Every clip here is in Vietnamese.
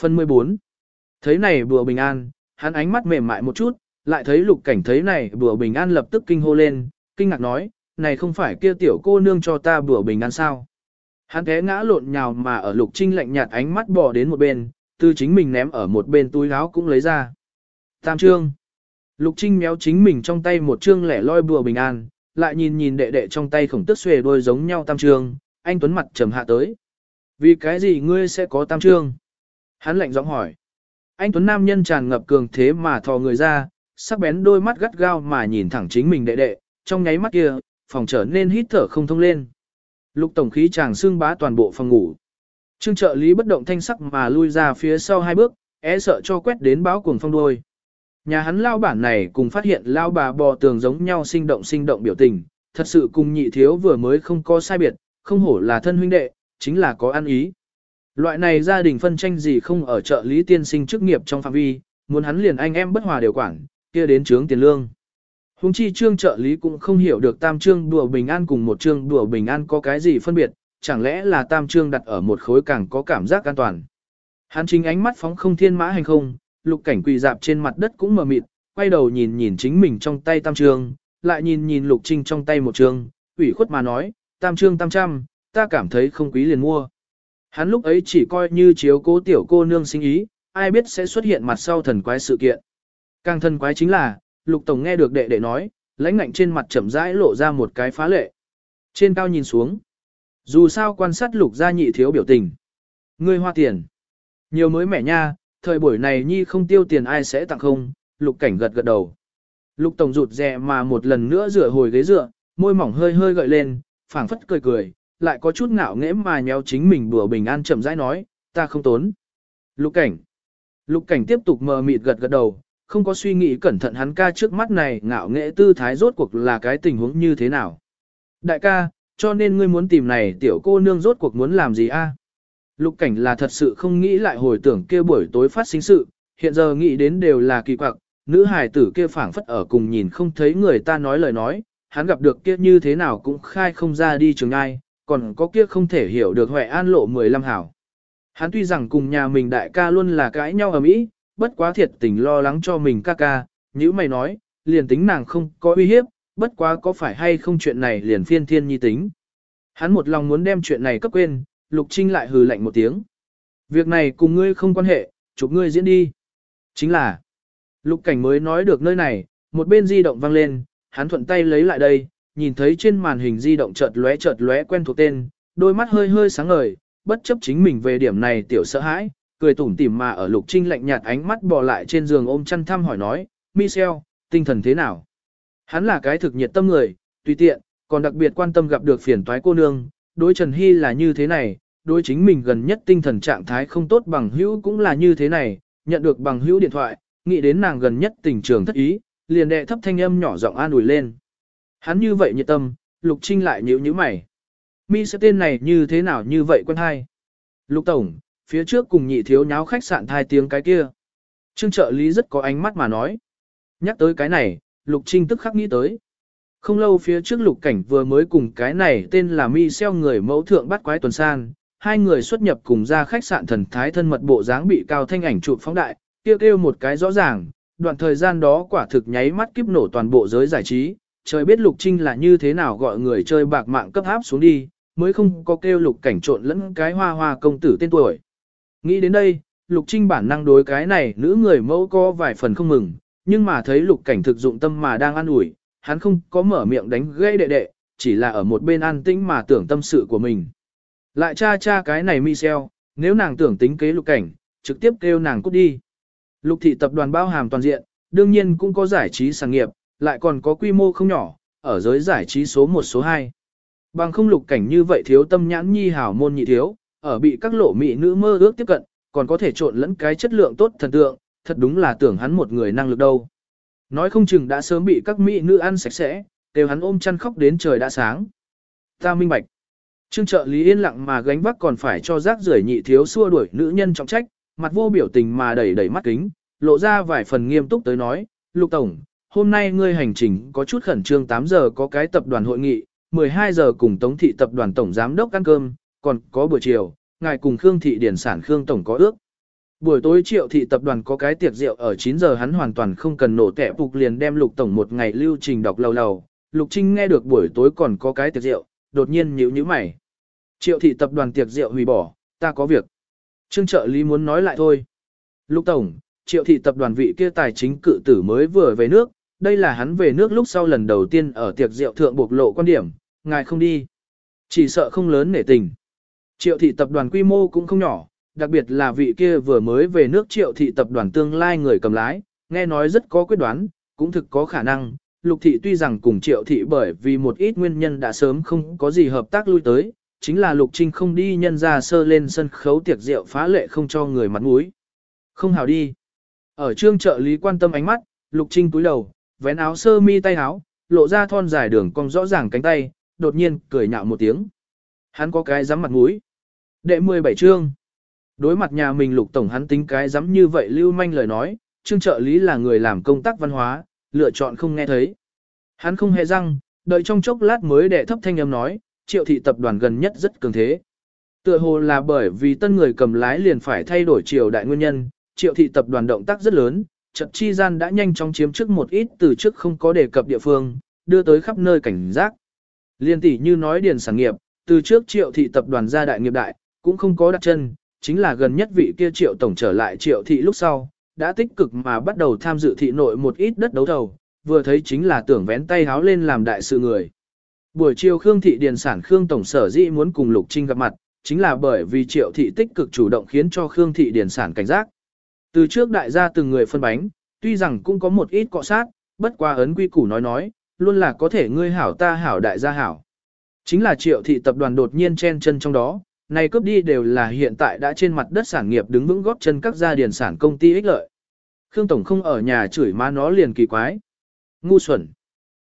Phần 14 Thấy này bùa bình an, hắn ánh mắt mềm mại một chút, lại thấy lục cảnh thấy này bùa bình an lập tức kinh hô lên, kinh ngạc nói, này không phải kia tiểu cô nương cho ta bùa bình an sao. Hắn té ngã lộn nhào mà ở lục trinh lạnh nhạt ánh mắt bỏ đến một bên, từ chính mình ném ở một bên túi áo cũng lấy ra. Tam trương. Lục trinh méo chính mình trong tay một trương lẻ loi bùa bình an, lại nhìn nhìn đệ đệ trong tay khổng tức xuề đôi giống nhau tam trương, anh tuấn mặt trầm hạ tới. Vì cái gì ngươi sẽ có tam trương? Hắn lạnh giọng hỏi. Anh tuấn nam nhân tràn ngập cường thế mà thò người ra, sắc bén đôi mắt gắt gao mà nhìn thẳng chính mình đệ đệ, trong nháy mắt kia, phòng trở nên hít thở không thông lên. Lục tổng khí chàng xương bá toàn bộ phòng ngủ. Trương trợ lý bất động thanh sắc mà lui ra phía sau hai bước, é e sợ cho quét đến báo cuồng phong đôi Nhà hắn lao bản này cùng phát hiện lao bà bò tường giống nhau sinh động sinh động biểu tình, thật sự cùng nhị thiếu vừa mới không có sai biệt, không hổ là thân huynh đệ, chính là có ăn ý. Loại này gia đình phân tranh gì không ở trợ lý tiên sinh chức nghiệp trong phạm vi, muốn hắn liền anh em bất hòa đều quản, kia đến trướng tiền lương. Hùng chi trương trợ lý cũng không hiểu được tam trương đùa bình an cùng một trương đùa bình an có cái gì phân biệt, chẳng lẽ là tam trương đặt ở một khối càng có cảm giác an toàn. Hắn chính ánh mắt phóng không thiên mã hành không, lục cảnh quỳ dạp trên mặt đất cũng mờ mịt, quay đầu nhìn nhìn chính mình trong tay tam trương, lại nhìn nhìn lục trinh trong tay một trương, ủy khuất mà nói, tam trương tam trăm, ta cảm thấy không quý liền mua. Hắn lúc ấy chỉ coi như chiếu cố tiểu cô nương sinh ý, ai biết sẽ xuất hiện mặt sau thần quái sự kiện. Càng thần quái chính là, Lục Tổng nghe được đệ đệ nói, lãnh ngạnh trên mặt chậm rãi lộ ra một cái phá lệ. Trên cao nhìn xuống. Dù sao quan sát Lục gia nhị thiếu biểu tình. Ngươi hoa tiền. Nhiều mới mẻ nha, thời buổi này nhi không tiêu tiền ai sẽ tặng không, Lục cảnh gật gật đầu. Lục Tổng rụt rè mà một lần nữa rửa hồi ghế dựa, môi mỏng hơi hơi gợi lên, phảng phất cười cười, lại có chút ngạo nghễ mà nhéo chính mình bùa bình an chậm rãi nói, ta không tốn. Lục cảnh. Lục cảnh tiếp tục mờ mịt gật gật đầu, không có suy nghĩ cẩn thận hắn ca trước mắt này ngạo nghễ tư thái rốt cuộc là cái tình huống như thế nào. Đại ca, cho nên ngươi muốn tìm này tiểu cô nương rốt cuộc muốn làm gì a? Lục cảnh là thật sự không nghĩ lại hồi tưởng kia buổi tối phát sinh sự, hiện giờ nghĩ đến đều là kỳ quặc, nữ hài tử kia phảng phất ở cùng nhìn không thấy người ta nói lời nói, hắn gặp được kia như thế nào cũng khai không ra đi trường ai, còn có kia không thể hiểu được Huệ An lộ 15 hảo. Hắn tuy rằng cùng nhà mình đại ca luôn là cãi nhau ở mỹ, bất quá thiệt tình lo lắng cho mình ca ca, như mày nói, liền tính nàng không có uy hiếp, bất quá có phải hay không chuyện này liền phiên thiên nhi tính. Hắn một lòng muốn đem chuyện này cấp quên, Lục Trinh lại hừ lạnh một tiếng. Việc này cùng ngươi không quan hệ, chụp ngươi diễn đi. Chính là, Lục Cảnh mới nói được nơi này, một bên di động vang lên, hắn thuận tay lấy lại đây, nhìn thấy trên màn hình di động chợt lóe chợt lóe quen thuộc tên, đôi mắt hơi hơi sáng ngời, bất chấp chính mình về điểm này tiểu sợ hãi, cười tủm tỉm mà ở Lục Trinh lạnh nhạt ánh mắt bò lại trên giường ôm chăn thăm hỏi nói, Michel, tinh thần thế nào? Hắn là cái thực nhiệt tâm người, tùy tiện, còn đặc biệt quan tâm gặp được phiền toái cô nương, đối Trần Hy là như thế này, đối chính mình gần nhất tinh thần trạng thái không tốt bằng hữu cũng là như thế này, nhận được bằng hữu điện thoại, nghĩ đến nàng gần nhất tình trường thất ý, liền đệ thấp thanh âm nhỏ giọng an ủi lên. Hắn như vậy nhiệt tâm, Lục Trinh lại nhíu nhíu mày. Mi sẽ tên này như thế nào như vậy quen hay? Lục Tổng, phía trước cùng nhị thiếu nháo khách sạn thai tiếng cái kia. Trương trợ lý rất có ánh mắt mà nói. Nhắc tới cái này, Lục Trinh tức khắc nghĩ tới. Không lâu phía trước Lục Cảnh vừa mới cùng cái này tên là Mi Xeo người mẫu thượng bắt quái tuần san, hai người xuất nhập cùng ra khách sạn thần thái thân mật bộ dáng bị cao thanh ảnh chụp phóng đại, kêu kêu một cái rõ ràng, đoạn thời gian đó quả thực nháy mắt kiếp nổ toàn bộ giới giải trí, trời biết Lục Trinh là như thế nào gọi người chơi bạc mạng cấp áp xuống đi, mới không có kêu Lục Cảnh trộn lẫn cái hoa hoa công tử tên tuổi. Nghĩ đến đây, Lục Trinh bản năng đối cái này nữ người mẫu có vài phần không mừng, nhưng mà thấy Lục Cảnh thực dụng tâm mà đang ăn ủi, hắn không có mở miệng đánh gây đệ đệ, chỉ là ở một bên an tĩnh mà tưởng tâm sự của mình. Lại cha cha cái này Michel, nếu nàng tưởng tính kế Lục Cảnh, trực tiếp kêu nàng cút đi. Lục thị tập đoàn bao hàm toàn diện, đương nhiên cũng có giải trí sản nghiệp, lại còn có quy mô không nhỏ, ở giới giải trí số 1 số 2. Bằng không lục cảnh như vậy thiếu tâm nhãn nhi hảo môn nhị thiếu, ở bị các lộ mỹ nữ mơ ước tiếp cận, còn có thể trộn lẫn cái chất lượng tốt thần tượng, thật đúng là tưởng hắn một người năng lực đâu. Nói không chừng đã sớm bị các mỹ nữ ăn sạch sẽ, đều hắn ôm chăn khóc đến trời đã sáng. Ta minh bạch. Trương trợ lý yên lặng mà gánh vác còn phải cho rác rưởi nhị thiếu xua đuổi nữ nhân trọng trách, mặt vô biểu tình mà đẩy đẩy mắt kính, lộ ra vài phần nghiêm túc tới nói, Lục Tổng, hôm nay ngươi hành trình có chút khẩn trương 8 giờ có cái tập đoàn hội nghị, 12 giờ cùng Tống thị tập đoàn tổng giám đốc ăn cơm, còn có buổi chiều, ngài cùng Khương thị điển sản Khương tổng có ước. Buổi tối triệu thị tập đoàn có cái tiệc rượu ở 9 giờ hắn hoàn toàn không cần nổ tẻ phục liền đem lục tổng một ngày lưu trình đọc lâu lâu. Lục Trinh nghe được buổi tối còn có cái tiệc rượu, đột nhiên nhíu nhíu mày. Triệu thị tập đoàn tiệc rượu hủy bỏ, ta có việc. Trương trợ lý muốn nói lại thôi. Lục tổng, triệu thị tập đoàn vị kia tài chính cự tử mới vừa về nước, đây là hắn về nước lúc sau lần đầu tiên ở tiệc rượu thượng bộc lộ quan điểm, ngài không đi. Chỉ sợ không lớn nể tình. Triệu thị tập đoàn quy mô cũng không nhỏ, đặc biệt là vị kia vừa mới về nước triệu thị tập đoàn tương lai người cầm lái, nghe nói rất có quyết đoán, cũng thực có khả năng. Lục thị tuy rằng cùng triệu thị bởi vì một ít nguyên nhân đã sớm không có gì hợp tác lui tới, chính là lục trinh không đi nhân ra sơ lên sân khấu tiệc rượu phá lệ không cho người mặt mũi. Không hào đi. Ở trương trợ lý quan tâm ánh mắt, lục trinh túi đầu, vén áo sơ mi tay áo, lộ ra thon dài đường cong rõ ràng cánh tay, đột nhiên cười nhạo một tiếng. Hắn có cái dám mặt mũi. Đệ 17 chương. Đối mặt nhà mình lục tổng hắn tính cái dám như vậy lưu manh lời nói, trương trợ lý là người làm công tác văn hóa, lựa chọn không nghe thấy. Hắn không hề răng, đợi trong chốc lát mới đệ thấp thanh âm nói, triệu thị tập đoàn gần nhất rất cường thế. Tựa hồ là bởi vì tân người cầm lái liền phải thay đổi triều đại nguyên nhân, triệu thị tập đoàn động tác rất lớn, trận chi gian đã nhanh chóng chiếm trước một ít từ trước không có đề cập địa phương, đưa tới khắp nơi cảnh giác. Liên tỷ như nói điền sản nghiệp, từ trước triệu thị tập đoàn gia đại nghiệp đại, cũng không có đặt chân, chính là gần nhất vị kia triệu tổng trở lại triệu thị lúc sau, đã tích cực mà bắt đầu tham dự thị nội một ít đất đấu thầu, vừa thấy chính là tưởng vén tay háo lên làm đại sự người. Buổi chiều Khương Thị Điền sản Khương Tổng sở dĩ muốn cùng Lục Trinh gặp mặt, chính là bởi vì Triệu Thị tích cực chủ động khiến cho Khương Thị Điền sản cảnh giác. Từ trước đại gia từng người phân bánh, tuy rằng cũng có một ít cọ sát, bất qua ấn quy củ nói nói, luôn là có thể ngươi hảo ta hảo đại gia hảo. Chính là Triệu Thị tập đoàn đột nhiên chen chân trong đó, này cướp đi đều là hiện tại đã trên mặt đất sản nghiệp đứng vững góp chân các gia điền sản công ty ích lợi. Khương Tổng không ở nhà chửi má nó liền kỳ quái. Ngu xuẩn.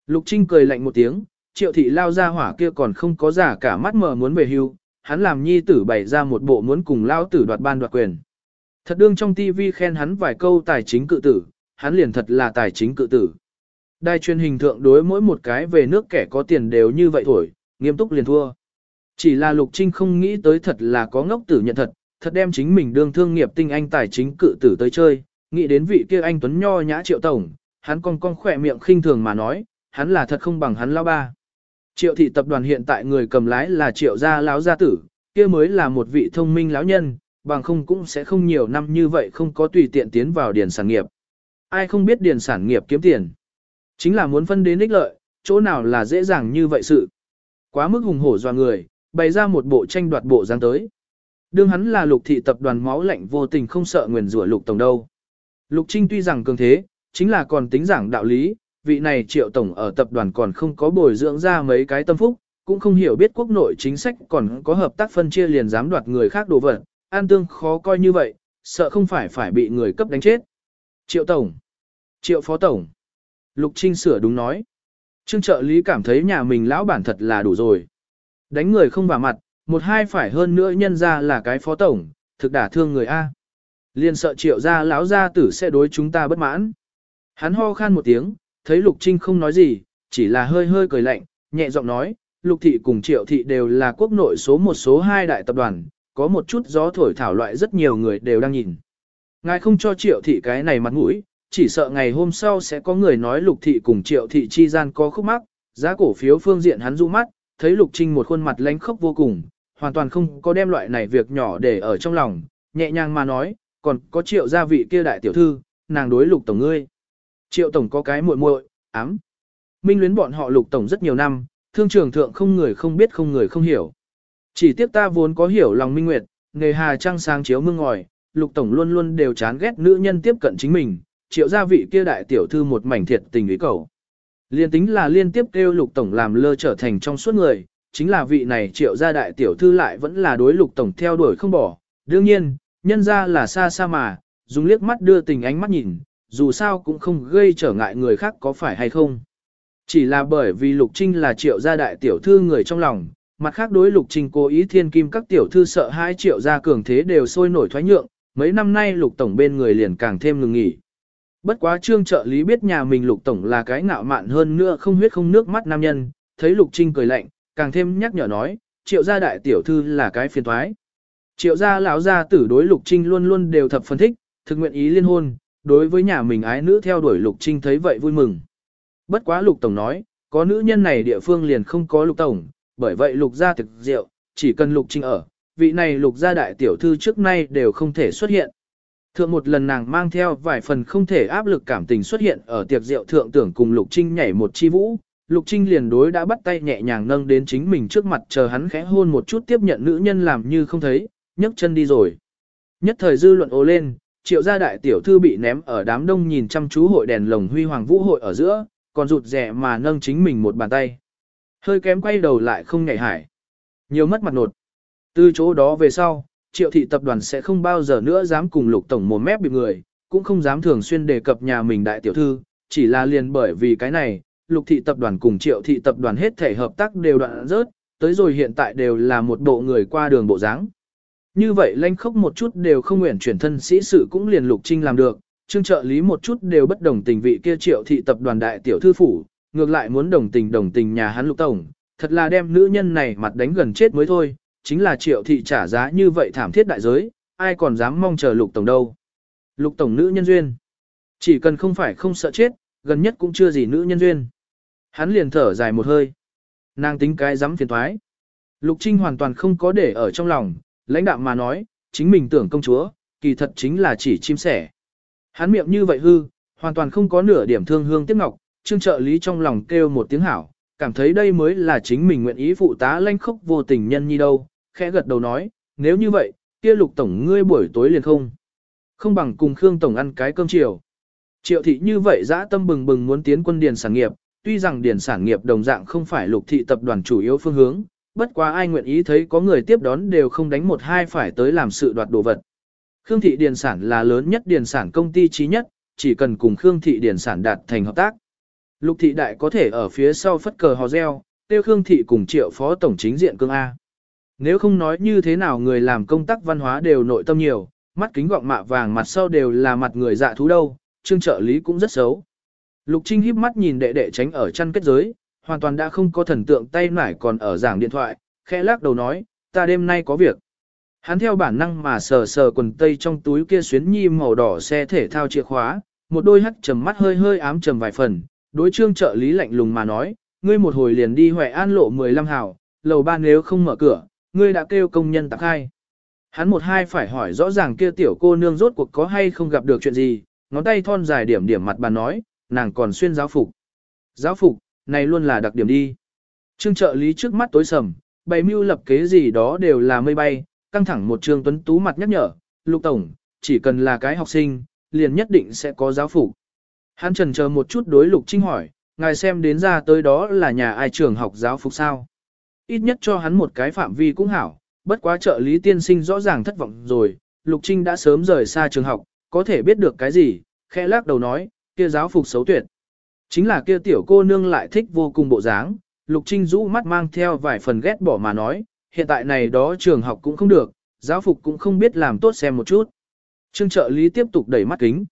Lục Trinh cười lạnh một tiếng, triệu thị lao ra hỏa kia còn không có giả cả mắt mờ muốn về hưu, hắn làm nhi tử bày ra một bộ muốn cùng lao tử đoạt ban đoạt quyền. Thật đương trong TV khen hắn vài câu tài chính cự tử, hắn liền thật là tài chính cự tử. Đài truyền hình thượng đối mỗi một cái về nước kẻ có tiền đều như vậy thổi, nghiêm túc liền thua. Chỉ là Lục Trinh không nghĩ tới thật là có ngốc tử nhận thật, thật đem chính mình đương thương nghiệp tinh anh tài chính cự tử tới chơi, nghĩ đến vị kia anh Tuấn Nho nhã triệu tổng, hắn con con khỏe miệng khinh thường mà nói, hắn là thật không bằng hắn lao ba. Triệu thị tập đoàn hiện tại người cầm lái là triệu gia lão gia tử, kia mới là một vị thông minh lão nhân, bằng không cũng sẽ không nhiều năm như vậy không có tùy tiện tiến vào điền sản nghiệp. Ai không biết điền sản nghiệp kiếm tiền? Chính là muốn phân đến ích lợi, chỗ nào là dễ dàng như vậy sự. Quá mức hùng hổ doa người, bày ra một bộ tranh đoạt bộ giang tới. Đương hắn là lục thị tập đoàn máu lạnh vô tình không sợ nguyền rủa lục tổng đâu. Lục Trinh tuy rằng cường thế, chính là còn tính giảng đạo lý, vị này triệu tổng ở tập đoàn còn không có bồi dưỡng ra mấy cái tâm phúc, cũng không hiểu biết quốc nội chính sách còn có hợp tác phân chia liền dám đoạt người khác đồ vật, an tương khó coi như vậy, sợ không phải phải bị người cấp đánh chết. Triệu tổng, triệu phó tổng, Lục Trinh sửa đúng nói. Trương trợ lý cảm thấy nhà mình lão bản thật là đủ rồi. Đánh người không vào mặt, một hai phải hơn nữa nhân ra là cái phó tổng, thực đả thương người A. Liên sợ triệu gia lão gia tử sẽ đối chúng ta bất mãn. Hắn ho khan một tiếng, thấy Lục Trinh không nói gì, chỉ là hơi hơi cười lạnh, nhẹ giọng nói, Lục Thị cùng Triệu Thị đều là quốc nội số một số hai đại tập đoàn, có một chút gió thổi thảo loại rất nhiều người đều đang nhìn. Ngài không cho Triệu Thị cái này mặt mũi, chỉ sợ ngày hôm sau sẽ có người nói Lục Thị cùng Triệu Thị chi gian có khúc mắc, giá cổ phiếu phương diện hắn du mắt, thấy Lục Trinh một khuôn mặt lánh khốc vô cùng, hoàn toàn không có đem loại này việc nhỏ để ở trong lòng, nhẹ nhàng mà nói, còn có Triệu gia vị kia đại tiểu thư, nàng đối Lục tổng ngươi. Triệu tổng có cái muội muội, ám. Minh luyến bọn họ lục tổng rất nhiều năm, thương trường thượng không người không biết không người không hiểu. Chỉ tiếc ta vốn có hiểu lòng minh nguyệt, nghề hà trăng sáng chiếu mương ngòi, lục tổng luôn luôn đều chán ghét nữ nhân tiếp cận chính mình, triệu gia vị kia đại tiểu thư một mảnh thiệt tình ý cầu. Liên tính là liên tiếp kêu lục tổng làm lơ trở thành trong suốt người, chính là vị này triệu gia đại tiểu thư lại vẫn là đối lục tổng theo đuổi không bỏ. Đương nhiên, nhân ra là xa xa mà, dùng liếc mắt đưa tình ánh mắt nhìn, dù sao cũng không gây trở ngại người khác có phải hay không. Chỉ là bởi vì Lục Trinh là triệu gia đại tiểu thư người trong lòng, mặt khác đối Lục Trinh cố ý thiên kim các tiểu thư sợ hai triệu gia cường thế đều sôi nổi thoái nhượng, mấy năm nay Lục Tổng bên người liền càng thêm ngừng nghỉ. Bất quá trương trợ lý biết nhà mình Lục Tổng là cái ngạo mạn hơn nữa không huyết không nước mắt nam nhân, thấy Lục Trinh cười lạnh, càng thêm nhắc nhở nói, triệu gia đại tiểu thư là cái phiền thoái. Triệu gia lão gia tử đối Lục Trinh luôn luôn đều thập phân thích, thực nguyện ý liên hôn, đối với nhà mình ái nữ theo đuổi Lục Trinh thấy vậy vui mừng. Bất quá Lục Tổng nói, có nữ nhân này địa phương liền không có Lục Tổng, bởi vậy Lục gia thực rượu, chỉ cần Lục Trinh ở, vị này Lục gia đại tiểu thư trước nay đều không thể xuất hiện. Thượng một lần nàng mang theo vài phần không thể áp lực cảm tình xuất hiện ở tiệc rượu thượng tưởng cùng Lục Trinh nhảy một chi vũ, Lục Trinh liền đối đã bắt tay nhẹ nhàng nâng đến chính mình trước mặt chờ hắn khẽ hôn một chút tiếp nhận nữ nhân làm như không thấy, nhấc chân đi rồi. Nhất thời dư luận ố lên, triệu gia đại tiểu thư bị ném ở đám đông nhìn chăm chú hội đèn lồng huy hoàng vũ hội ở giữa, còn rụt rẻ mà nâng chính mình một bàn tay. Hơi kém quay đầu lại không nhảy hải. Nhiều mất mặt nột. Từ chỗ đó về sau, triệu thị tập đoàn sẽ không bao giờ nữa dám cùng lục tổng mồm mép bị người, cũng không dám thường xuyên đề cập nhà mình đại tiểu thư, chỉ là liền bởi vì cái này, lục thị tập đoàn cùng triệu thị tập đoàn hết thể hợp tác đều đoạn rớt, tới rồi hiện tại đều là một bộ người qua đường bộ dáng. Như vậy lanh khốc một chút đều không nguyện chuyển thân sĩ sự cũng liền lục trinh làm được, trương trợ lý một chút đều bất đồng tình vị kia triệu thị tập đoàn đại tiểu thư phủ, ngược lại muốn đồng tình đồng tình nhà hắn lục tổng, thật là đem nữ nhân này mặt đánh gần chết mới thôi, chính là triệu thị trả giá như vậy thảm thiết đại giới, ai còn dám mong chờ lục tổng đâu. Lục tổng nữ nhân duyên, chỉ cần không phải không sợ chết, gần nhất cũng chưa gì nữ nhân duyên. Hắn liền thở dài một hơi. Nàng tính cái dám phiền thoái. Lục Trinh hoàn toàn không có để ở trong lòng, lãnh đạo mà nói, chính mình tưởng công chúa, kỳ thật chính là chỉ chim sẻ. Hắn miệng như vậy hư, hoàn toàn không có nửa điểm thương hương tiếc ngọc, trương trợ lý trong lòng kêu một tiếng hảo, cảm thấy đây mới là chính mình nguyện ý phụ tá lanh khốc vô tình nhân nhi đâu, khẽ gật đầu nói, nếu như vậy, kia lục tổng ngươi buổi tối liền không. Không bằng cùng Khương Tổng ăn cái cơm chiều. Triệu thị như vậy dã tâm bừng bừng muốn tiến quân điền sản nghiệp, tuy rằng điền sản nghiệp đồng dạng không phải lục thị tập đoàn chủ yếu phương hướng, bất quá ai nguyện ý thấy có người tiếp đón đều không đánh một hai phải tới làm sự đoạt đồ vật. Khương thị điền sản là lớn nhất điền sản công ty trí nhất, chỉ cần cùng Khương thị điền sản đạt thành hợp tác. Lục thị đại có thể ở phía sau phất cờ hò reo, tiêu Khương thị cùng triệu phó tổng chính diện cương A. Nếu không nói như thế nào người làm công tác văn hóa đều nội tâm nhiều, mắt kính gọng mạ vàng mặt sau đều là mặt người dạ thú đâu, trương trợ lý cũng rất xấu. Lục Trinh híp mắt nhìn đệ đệ tránh ở chăn kết giới, hoàn toàn đã không có thần tượng tay nải còn ở giảng điện thoại, khẽ lắc đầu nói, ta đêm nay có việc. Hắn theo bản năng mà sờ sờ quần tây trong túi kia xuyến nhi màu đỏ xe thể thao chìa khóa, một đôi hắt trầm mắt hơi hơi ám trầm vài phần, đối trương trợ lý lạnh lùng mà nói, ngươi một hồi liền đi Huệ An lộ 15 hào, lầu ba nếu không mở cửa, ngươi đã kêu công nhân tặng hai. Hắn một hai phải hỏi rõ ràng kia tiểu cô nương rốt cuộc có hay không gặp được chuyện gì, ngón tay thon dài điểm điểm mặt bà nói, nàng còn xuyên giáo phục. Giáo phục, này luôn là đặc điểm đi. Trương trợ lý trước mắt tối sầm, bày mưu lập kế gì đó đều là mây bay, căng thẳng một trương tuấn tú mặt nhắc nhở, lục tổng, chỉ cần là cái học sinh, liền nhất định sẽ có giáo phục. Hắn trần chờ một chút đối lục trinh hỏi, ngài xem đến ra tới đó là nhà ai trường học giáo phục sao. Ít nhất cho hắn một cái phạm vi cũng hảo, bất quá trợ lý tiên sinh rõ ràng thất vọng rồi, lục trinh đã sớm rời xa trường học, có thể biết được cái gì, khẽ lắc đầu nói, kia giáo phục xấu tuyệt. Chính là kia tiểu cô nương lại thích vô cùng bộ dáng, Lục Trinh rũ mắt mang theo vài phần ghét bỏ mà nói, hiện tại này đó trường học cũng không được, giáo phục cũng không biết làm tốt xem một chút. Trương trợ lý tiếp tục đẩy mắt kính.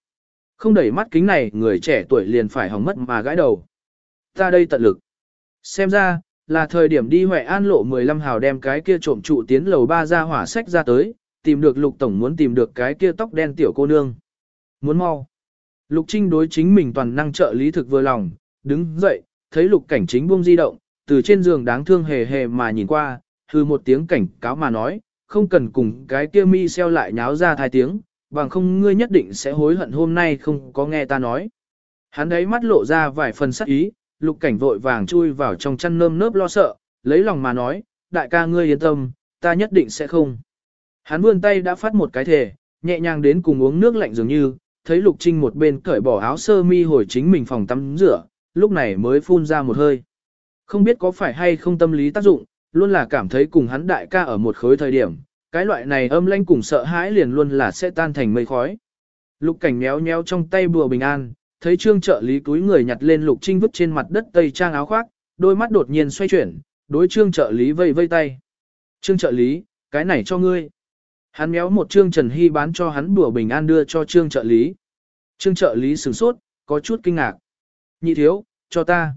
Không đẩy mắt kính này, người trẻ tuổi liền phải hỏng mất mà gãi đầu. Ta đây tận lực. Xem ra, là thời điểm đi Huệ An lộ 15 hào đem cái kia trộm trụ tiến lầu ba ra hỏa sách ra tới, tìm được Lục Tổng muốn tìm được cái kia tóc đen tiểu cô nương. Muốn mau. Lục Trinh đối chính mình toàn năng trợ lý thực vừa lòng, đứng dậy, thấy lục cảnh chính buông di động, từ trên giường đáng thương hề hề mà nhìn qua, hư một tiếng cảnh cáo mà nói, không cần cùng cái kia mi xeo lại nháo ra thai tiếng, bằng không ngươi nhất định sẽ hối hận hôm nay không có nghe ta nói. Hắn đấy mắt lộ ra vài phần sắc ý, lục cảnh vội vàng chui vào trong chăn nơm nớp lo sợ, lấy lòng mà nói, đại ca ngươi yên tâm, ta nhất định sẽ không. Hắn vươn tay đã phát một cái thể, nhẹ nhàng đến cùng uống nước lạnh dường như, thấy Lục Trinh một bên cởi bỏ áo sơ mi hồi chính mình phòng tắm rửa, lúc này mới phun ra một hơi. Không biết có phải hay không tâm lý tác dụng, luôn là cảm thấy cùng hắn đại ca ở một khối thời điểm, cái loại này âm lanh cùng sợ hãi liền luôn là sẽ tan thành mây khói. Lục cảnh méo méo trong tay bùa bình an, thấy trương trợ lý túi người nhặt lên lục trinh vứt trên mặt đất tây trang áo khoác, đôi mắt đột nhiên xoay chuyển, đối trương trợ lý vây vây tay. Trương trợ lý, cái này cho ngươi. Hắn méo một trương Trần Hy bán cho hắn bùa bình an đưa cho trương trợ lý. Trương trợ lý sửng sốt, có chút kinh ngạc. Nhị thiếu, cho ta.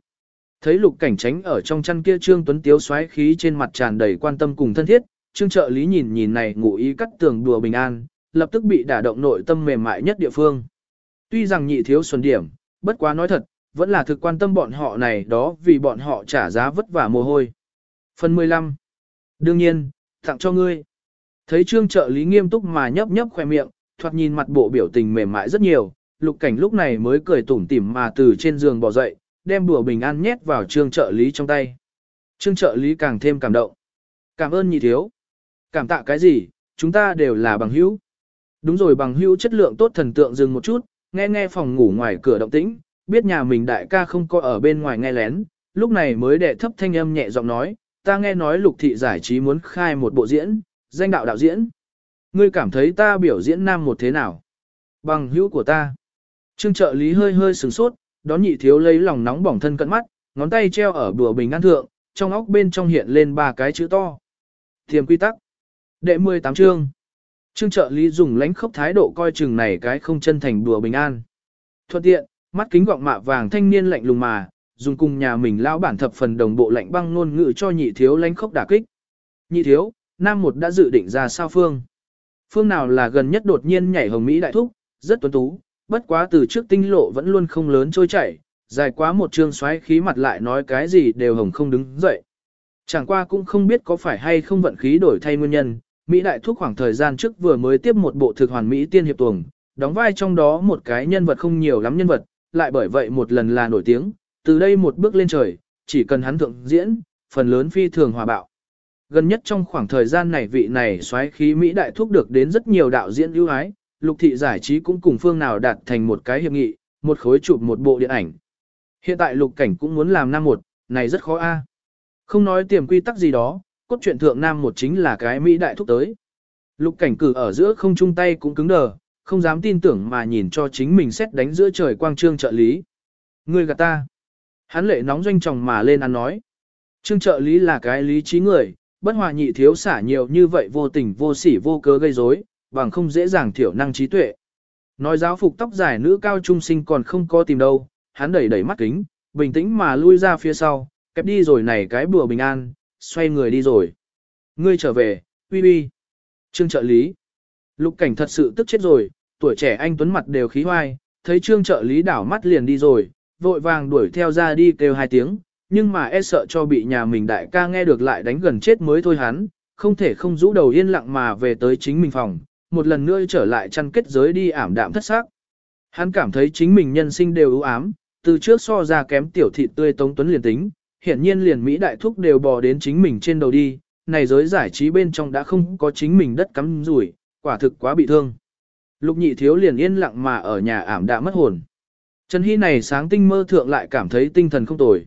Thấy lục cảnh tránh ở trong chăn kia trương tuấn tiếu xoáy khí trên mặt tràn đầy quan tâm cùng thân thiết, trương trợ lý nhìn nhìn này ngụ ý cắt tường đùa bình an, lập tức bị đả động nội tâm mềm mại nhất địa phương. Tuy rằng nhị thiếu xuân điểm, bất quá nói thật, vẫn là thực quan tâm bọn họ này đó vì bọn họ trả giá vất vả mồ hôi. Phần 15. Đương nhiên, tặng cho ngươi. Thấy trương trợ lý nghiêm túc mà nhấp nhấp khoe miệng, thoạt nhìn mặt bộ biểu tình mềm mại rất nhiều, lục cảnh lúc này mới cười tủm tỉm mà từ trên giường bỏ dậy, đem đùa bình an nhét vào trương trợ lý trong tay. Trương trợ lý càng thêm cảm động. Cảm ơn nhị thiếu. Cảm tạ cái gì, chúng ta đều là bằng hữu. Đúng rồi bằng hữu chất lượng tốt thần tượng dừng một chút, nghe nghe phòng ngủ ngoài cửa động tĩnh, biết nhà mình đại ca không có ở bên ngoài nghe lén, lúc này mới đệ thấp thanh âm nhẹ giọng nói, ta nghe nói lục thị giải trí muốn khai một bộ diễn, danh đạo đạo diễn. Ngươi cảm thấy ta biểu diễn nam một thế nào? Bằng hữu của ta. Trương trợ lý hơi hơi sừng sốt, đón nhị thiếu lấy lòng nóng bỏng thân cận mắt, ngón tay treo ở bùa bình ngăn thượng, trong óc bên trong hiện lên ba cái chữ to. Thiềm quy tắc. Đệ 18 chương. Trương trợ lý dùng lánh khốc thái độ coi chừng này cái không chân thành đùa bình an. Thuận tiện, mắt kính gọng mạ vàng thanh niên lạnh lùng mà, dùng cùng nhà mình lão bản thập phần đồng bộ lạnh băng ngôn ngữ cho nhị thiếu lánh khốc đả kích. Nhị thiếu, nam một đã dự định ra sao phương. Phương nào là gần nhất đột nhiên nhảy hồng Mỹ đại thúc, rất tuấn tú, bất quá từ trước tinh lộ vẫn luôn không lớn trôi chảy, dài quá một trương xoáy khí mặt lại nói cái gì đều hồng không đứng dậy. Chẳng qua cũng không biết có phải hay không vận khí đổi thay nguyên nhân, Mỹ đại thúc khoảng thời gian trước vừa mới tiếp một bộ thực hoàn Mỹ tiên hiệp tuồng, đóng vai trong đó một cái nhân vật không nhiều lắm nhân vật, lại bởi vậy một lần là nổi tiếng, từ đây một bước lên trời, chỉ cần hắn thượng diễn, phần lớn phi thường hòa bạo. Gần nhất trong khoảng thời gian này vị này xoáy khí Mỹ đại thúc được đến rất nhiều đạo diễn ưu ái, lục thị giải trí cũng cùng phương nào đạt thành một cái hiệp nghị, một khối chụp một bộ điện ảnh. Hiện tại lục cảnh cũng muốn làm năm một, này rất khó a. Không nói tiềm quy tắc gì đó, cốt truyện thượng nam một chính là cái Mỹ đại thúc tới. Lục cảnh cử ở giữa không chung tay cũng cứng đờ, không dám tin tưởng mà nhìn cho chính mình xét đánh giữa trời quang trương trợ lý. Người gạt ta. Hắn lệ nóng doanh chồng mà lên ăn nói. Trương trợ lý là cái lý trí người, bất hòa nhị thiếu xả nhiều như vậy vô tình vô sỉ vô cớ gây rối, bằng không dễ dàng thiểu năng trí tuệ. Nói giáo phục tóc dài nữ cao trung sinh còn không có tìm đâu, hắn đẩy đẩy mắt kính, bình tĩnh mà lui ra phía sau, kẹp đi rồi này cái bùa bình an, xoay người đi rồi. Ngươi trở về, uy uy. Trương trợ lý. Lục cảnh thật sự tức chết rồi, tuổi trẻ anh tuấn mặt đều khí hoai, thấy trương trợ lý đảo mắt liền đi rồi, vội vàng đuổi theo ra đi kêu hai tiếng, nhưng mà e sợ cho bị nhà mình đại ca nghe được lại đánh gần chết mới thôi hắn, không thể không rũ đầu yên lặng mà về tới chính mình phòng, một lần nữa trở lại chăn kết giới đi ảm đạm thất xác. Hắn cảm thấy chính mình nhân sinh đều ưu ám, từ trước so ra kém tiểu thị tươi tống tuấn liền tính, hiển nhiên liền Mỹ đại thúc đều bò đến chính mình trên đầu đi, này giới giải trí bên trong đã không có chính mình đất cắm rủi, quả thực quá bị thương. Lục nhị thiếu liền yên lặng mà ở nhà ảm đã mất hồn. Trần Hy này sáng tinh mơ thượng lại cảm thấy tinh thần không tồi.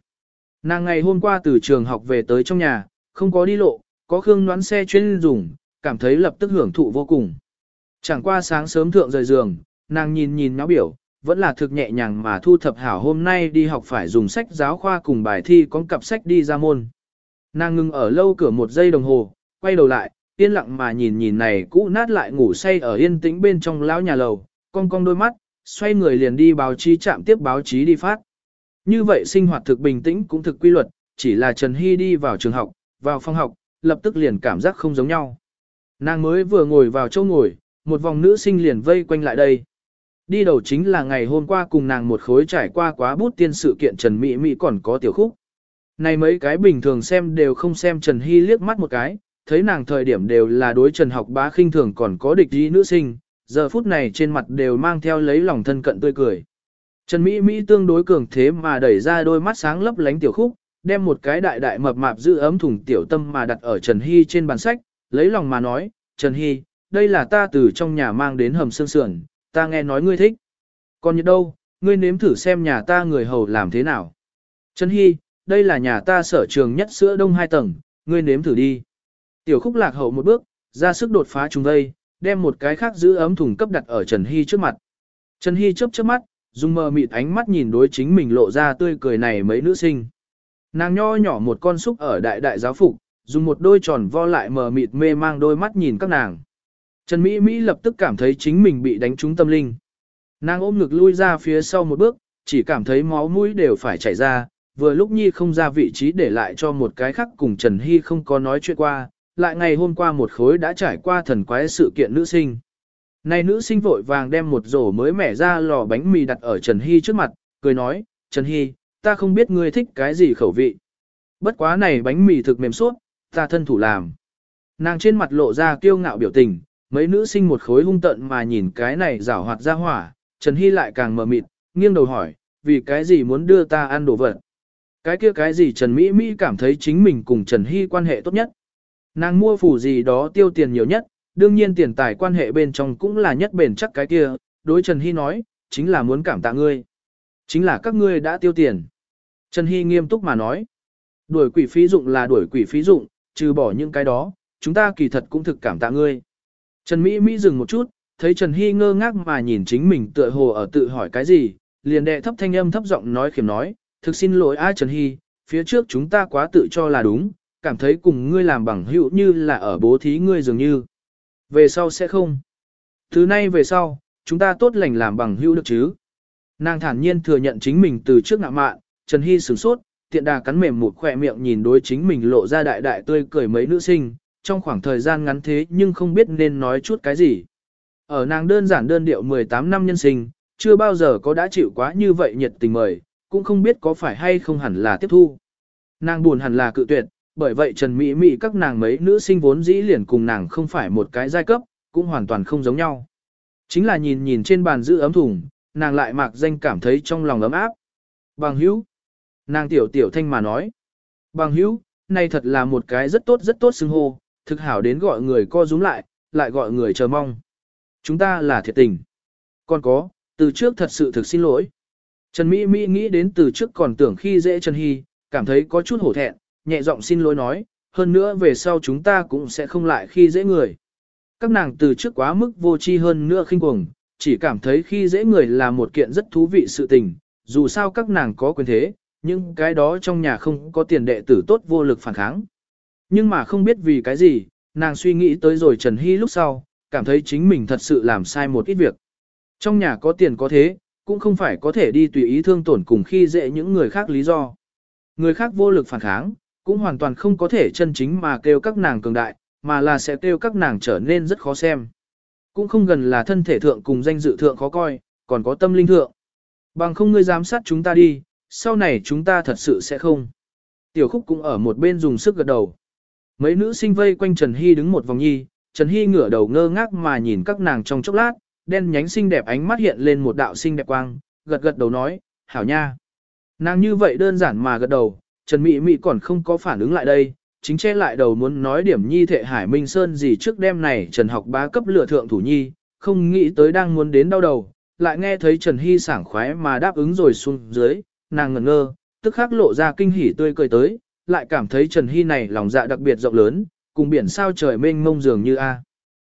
Nàng ngày hôm qua từ trường học về tới trong nhà, không có đi lộ, có khương đoán xe chuyên dùng, cảm thấy lập tức hưởng thụ vô cùng. Chẳng qua sáng sớm thượng rời giường, nàng nhìn nhìn nháo biểu, vẫn là thực nhẹ nhàng mà thu thập hảo hôm nay đi học phải dùng sách giáo khoa cùng bài thi con cặp sách đi ra môn. Nàng ngừng ở lâu cửa một giây đồng hồ, quay đầu lại, yên lặng mà nhìn nhìn này cũ nát lại ngủ say ở yên tĩnh bên trong lão nhà lầu, cong cong đôi mắt, xoay người liền đi báo chí chạm tiếp báo chí đi phát. Như vậy sinh hoạt thực bình tĩnh cũng thực quy luật, chỉ là Trần Hy đi vào trường học, vào phòng học, lập tức liền cảm giác không giống nhau. Nàng mới vừa ngồi vào chỗ ngồi, một vòng nữ sinh liền vây quanh lại đây. Đi đầu chính là ngày hôm qua cùng nàng một khối trải qua quá bút tiên sự kiện Trần Mỹ Mỹ còn có tiểu khúc. Này mấy cái bình thường xem đều không xem Trần Hy liếc mắt một cái, thấy nàng thời điểm đều là đối Trần học bá khinh thường còn có địch ý nữ sinh, giờ phút này trên mặt đều mang theo lấy lòng thân cận tươi cười. Trần Mỹ Mỹ tương đối cường thế mà đẩy ra đôi mắt sáng lấp lánh tiểu khúc, đem một cái đại đại mập mạp giữ ấm thùng tiểu tâm mà đặt ở Trần Hy trên bàn sách, lấy lòng mà nói, Trần Hy, đây là ta từ trong nhà mang đến hầm sương sườn, ta nghe nói ngươi thích. Còn như đâu, ngươi nếm thử xem nhà ta người hầu làm thế nào. Trần Hy, đây là nhà ta sở trường nhất sữa đông hai tầng, ngươi nếm thử đi. Tiểu khúc lạc hậu một bước, ra sức đột phá chúng đây, đem một cái khác giữ ấm thùng cấp đặt ở Trần Hy trước mặt. Trần Hy chớp chớp mắt, dùng mờ mịt ánh mắt nhìn đối chính mình lộ ra tươi cười này mấy nữ sinh. Nàng nho nhỏ một con xúc ở đại đại giáo phục, dùng một đôi tròn vo lại mờ mịt mê mang đôi mắt nhìn các nàng. Trần Mỹ Mỹ lập tức cảm thấy chính mình bị đánh trúng tâm linh. Nàng ôm ngực lui ra phía sau một bước, chỉ cảm thấy máu mũi đều phải chảy ra, vừa lúc Nhi không ra vị trí để lại cho một cái khác cùng Trần Hy không có nói chuyện qua, lại ngày hôm qua một khối đã trải qua thần quái sự kiện nữ sinh. Này nữ sinh vội vàng đem một rổ mới mẻ ra lò bánh mì đặt ở Trần Hy trước mặt, cười nói, Trần Hy, ta không biết ngươi thích cái gì khẩu vị. Bất quá này bánh mì thực mềm suốt, ta thân thủ làm. Nàng trên mặt lộ ra kiêu ngạo biểu tình, mấy nữ sinh một khối hung tận mà nhìn cái này rảo hoạt ra hỏa, Trần Hy lại càng mờ mịt, nghiêng đầu hỏi, vì cái gì muốn đưa ta ăn đồ vật. Cái kia cái gì Trần Mỹ Mỹ cảm thấy chính mình cùng Trần Hy quan hệ tốt nhất. Nàng mua phủ gì đó tiêu tiền nhiều nhất, đương nhiên tiền tài quan hệ bên trong cũng là nhất bền chắc cái kia, đối Trần Hy nói, chính là muốn cảm tạ ngươi. Chính là các ngươi đã tiêu tiền. Trần Hy nghiêm túc mà nói, đuổi quỷ phí dụng là đuổi quỷ phí dụng, trừ bỏ những cái đó, chúng ta kỳ thật cũng thực cảm tạ ngươi. Trần Mỹ Mỹ dừng một chút, thấy Trần Hy ngơ ngác mà nhìn chính mình tựa hồ ở tự hỏi cái gì, liền đệ thấp thanh âm thấp giọng nói khiểm nói, thực xin lỗi ai Trần Hy, phía trước chúng ta quá tự cho là đúng, cảm thấy cùng ngươi làm bằng hữu như là ở bố thí ngươi dường như. Về sau sẽ không. Thứ nay về sau, chúng ta tốt lành làm bằng hữu được chứ. Nàng thản nhiên thừa nhận chính mình từ trước ngạ mạn, Trần Hy sửng sốt, tiện đà cắn mềm một khỏe miệng nhìn đối chính mình lộ ra đại đại tươi cười mấy nữ sinh, trong khoảng thời gian ngắn thế nhưng không biết nên nói chút cái gì. Ở nàng đơn giản đơn điệu 18 năm nhân sinh, chưa bao giờ có đã chịu quá như vậy nhiệt tình mời, cũng không biết có phải hay không hẳn là tiếp thu. Nàng buồn hẳn là cự tuyệt, bởi vậy Trần Mỹ Mỹ các nàng mấy nữ sinh vốn dĩ liền cùng nàng không phải một cái giai cấp, cũng hoàn toàn không giống nhau. Chính là nhìn nhìn trên bàn giữ ấm thùng, nàng lại mạc danh cảm thấy trong lòng ấm áp. Bằng hữu. Nàng tiểu tiểu thanh mà nói. Bằng hữu, này thật là một cái rất tốt rất tốt xưng hô, thực hảo đến gọi người co rúm lại, lại gọi người chờ mong. Chúng ta là thiệt tình. Còn có, từ trước thật sự thực xin lỗi. Trần Mỹ Mỹ nghĩ đến từ trước còn tưởng khi dễ Trần Hy, cảm thấy có chút hổ thẹn, nhẹ giọng xin lỗi nói, hơn nữa về sau chúng ta cũng sẽ không lại khi dễ người. Các nàng từ trước quá mức vô tri hơn nữa khinh cuồng, chỉ cảm thấy khi dễ người là một kiện rất thú vị sự tình, dù sao các nàng có quyền thế, nhưng cái đó trong nhà không có tiền đệ tử tốt vô lực phản kháng. Nhưng mà không biết vì cái gì, nàng suy nghĩ tới rồi Trần Hy lúc sau, cảm thấy chính mình thật sự làm sai một ít việc. Trong nhà có tiền có thế, cũng không phải có thể đi tùy ý thương tổn cùng khi dễ những người khác lý do. Người khác vô lực phản kháng, cũng hoàn toàn không có thể chân chính mà kêu các nàng cường đại, mà là sẽ kêu các nàng trở nên rất khó xem. Cũng không gần là thân thể thượng cùng danh dự thượng khó coi, còn có tâm linh thượng. Bằng không ngươi giám sát chúng ta đi, sau này chúng ta thật sự sẽ không. Tiểu khúc cũng ở một bên dùng sức gật đầu. Mấy nữ sinh vây quanh Trần Hy đứng một vòng nhi, Trần Hy ngửa đầu ngơ ngác mà nhìn các nàng trong chốc lát, đen nhánh xinh đẹp ánh mắt hiện lên một đạo xinh đẹp quang, gật gật đầu nói, hảo nha. Nàng như vậy đơn giản mà gật đầu, Trần Mị Mị còn không có phản ứng lại đây, chính che lại đầu muốn nói điểm nhi thệ Hải Minh Sơn gì trước đêm này Trần học bá cấp lựa thượng thủ nhi, không nghĩ tới đang muốn đến đau đầu, lại nghe thấy Trần Hy sảng khoái mà đáp ứng rồi xuống dưới, nàng ngẩn ngơ, tức khắc lộ ra kinh hỉ tươi cười tới, lại cảm thấy Trần Hy này lòng dạ đặc biệt rộng lớn, cùng biển sao trời mênh mông dường như a.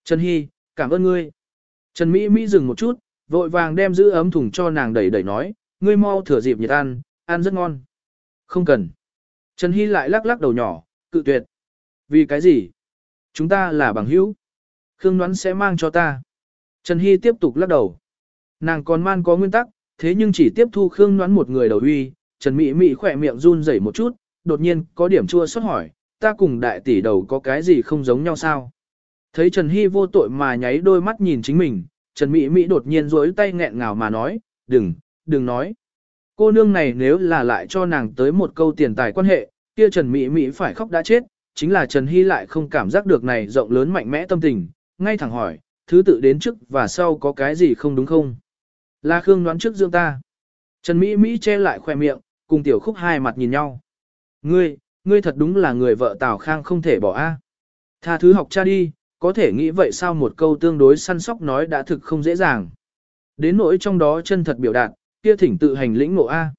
Trần Hy, cảm ơn ngươi. Trần Mỹ Mỹ dừng một chút, vội vàng đem giữ ấm thùng cho nàng đẩy đẩy nói, ngươi mau thừa dịp nhiệt ăn, ăn rất ngon. Không cần. Trần Hy lại lắc lắc đầu nhỏ, cự tuyệt. Vì cái gì? Chúng ta là bằng hữu. Khương Ngoãn sẽ mang cho ta. Trần Hy tiếp tục lắc đầu. Nàng còn man có nguyên tắc, thế nhưng chỉ tiếp thu Khương Ngoãn một người đầu uy. Trần Mỹ Mỹ khỏe miệng run rẩy một chút, đột nhiên có điểm chua xót hỏi, ta cùng đại tỷ đầu có cái gì không giống nhau sao? Thấy Trần Hy vô tội mà nháy đôi mắt nhìn chính mình, Trần Mỹ Mỹ đột nhiên rối tay nghẹn ngào mà nói, đừng, đừng nói. Cô nương này nếu là lại cho nàng tới một câu tiền tài quan hệ, kia Trần Mỹ Mỹ phải khóc đã chết, chính là Trần Hy lại không cảm giác được này rộng lớn mạnh mẽ tâm tình, ngay thẳng hỏi, thứ tự đến trước và sau có cái gì không đúng không? Là Khương đoán trước dương ta. Trần Mỹ Mỹ che lại khoe miệng, cùng tiểu khúc hai mặt nhìn nhau. Ngươi, ngươi thật đúng là người vợ Tào Khang không thể bỏ a. Tha thứ học cha đi, có thể nghĩ vậy sao một câu tương đối săn sóc nói đã thực không dễ dàng. Đến nỗi trong đó chân thật biểu đạt, kia thỉnh tự hành lĩnh ngộ A.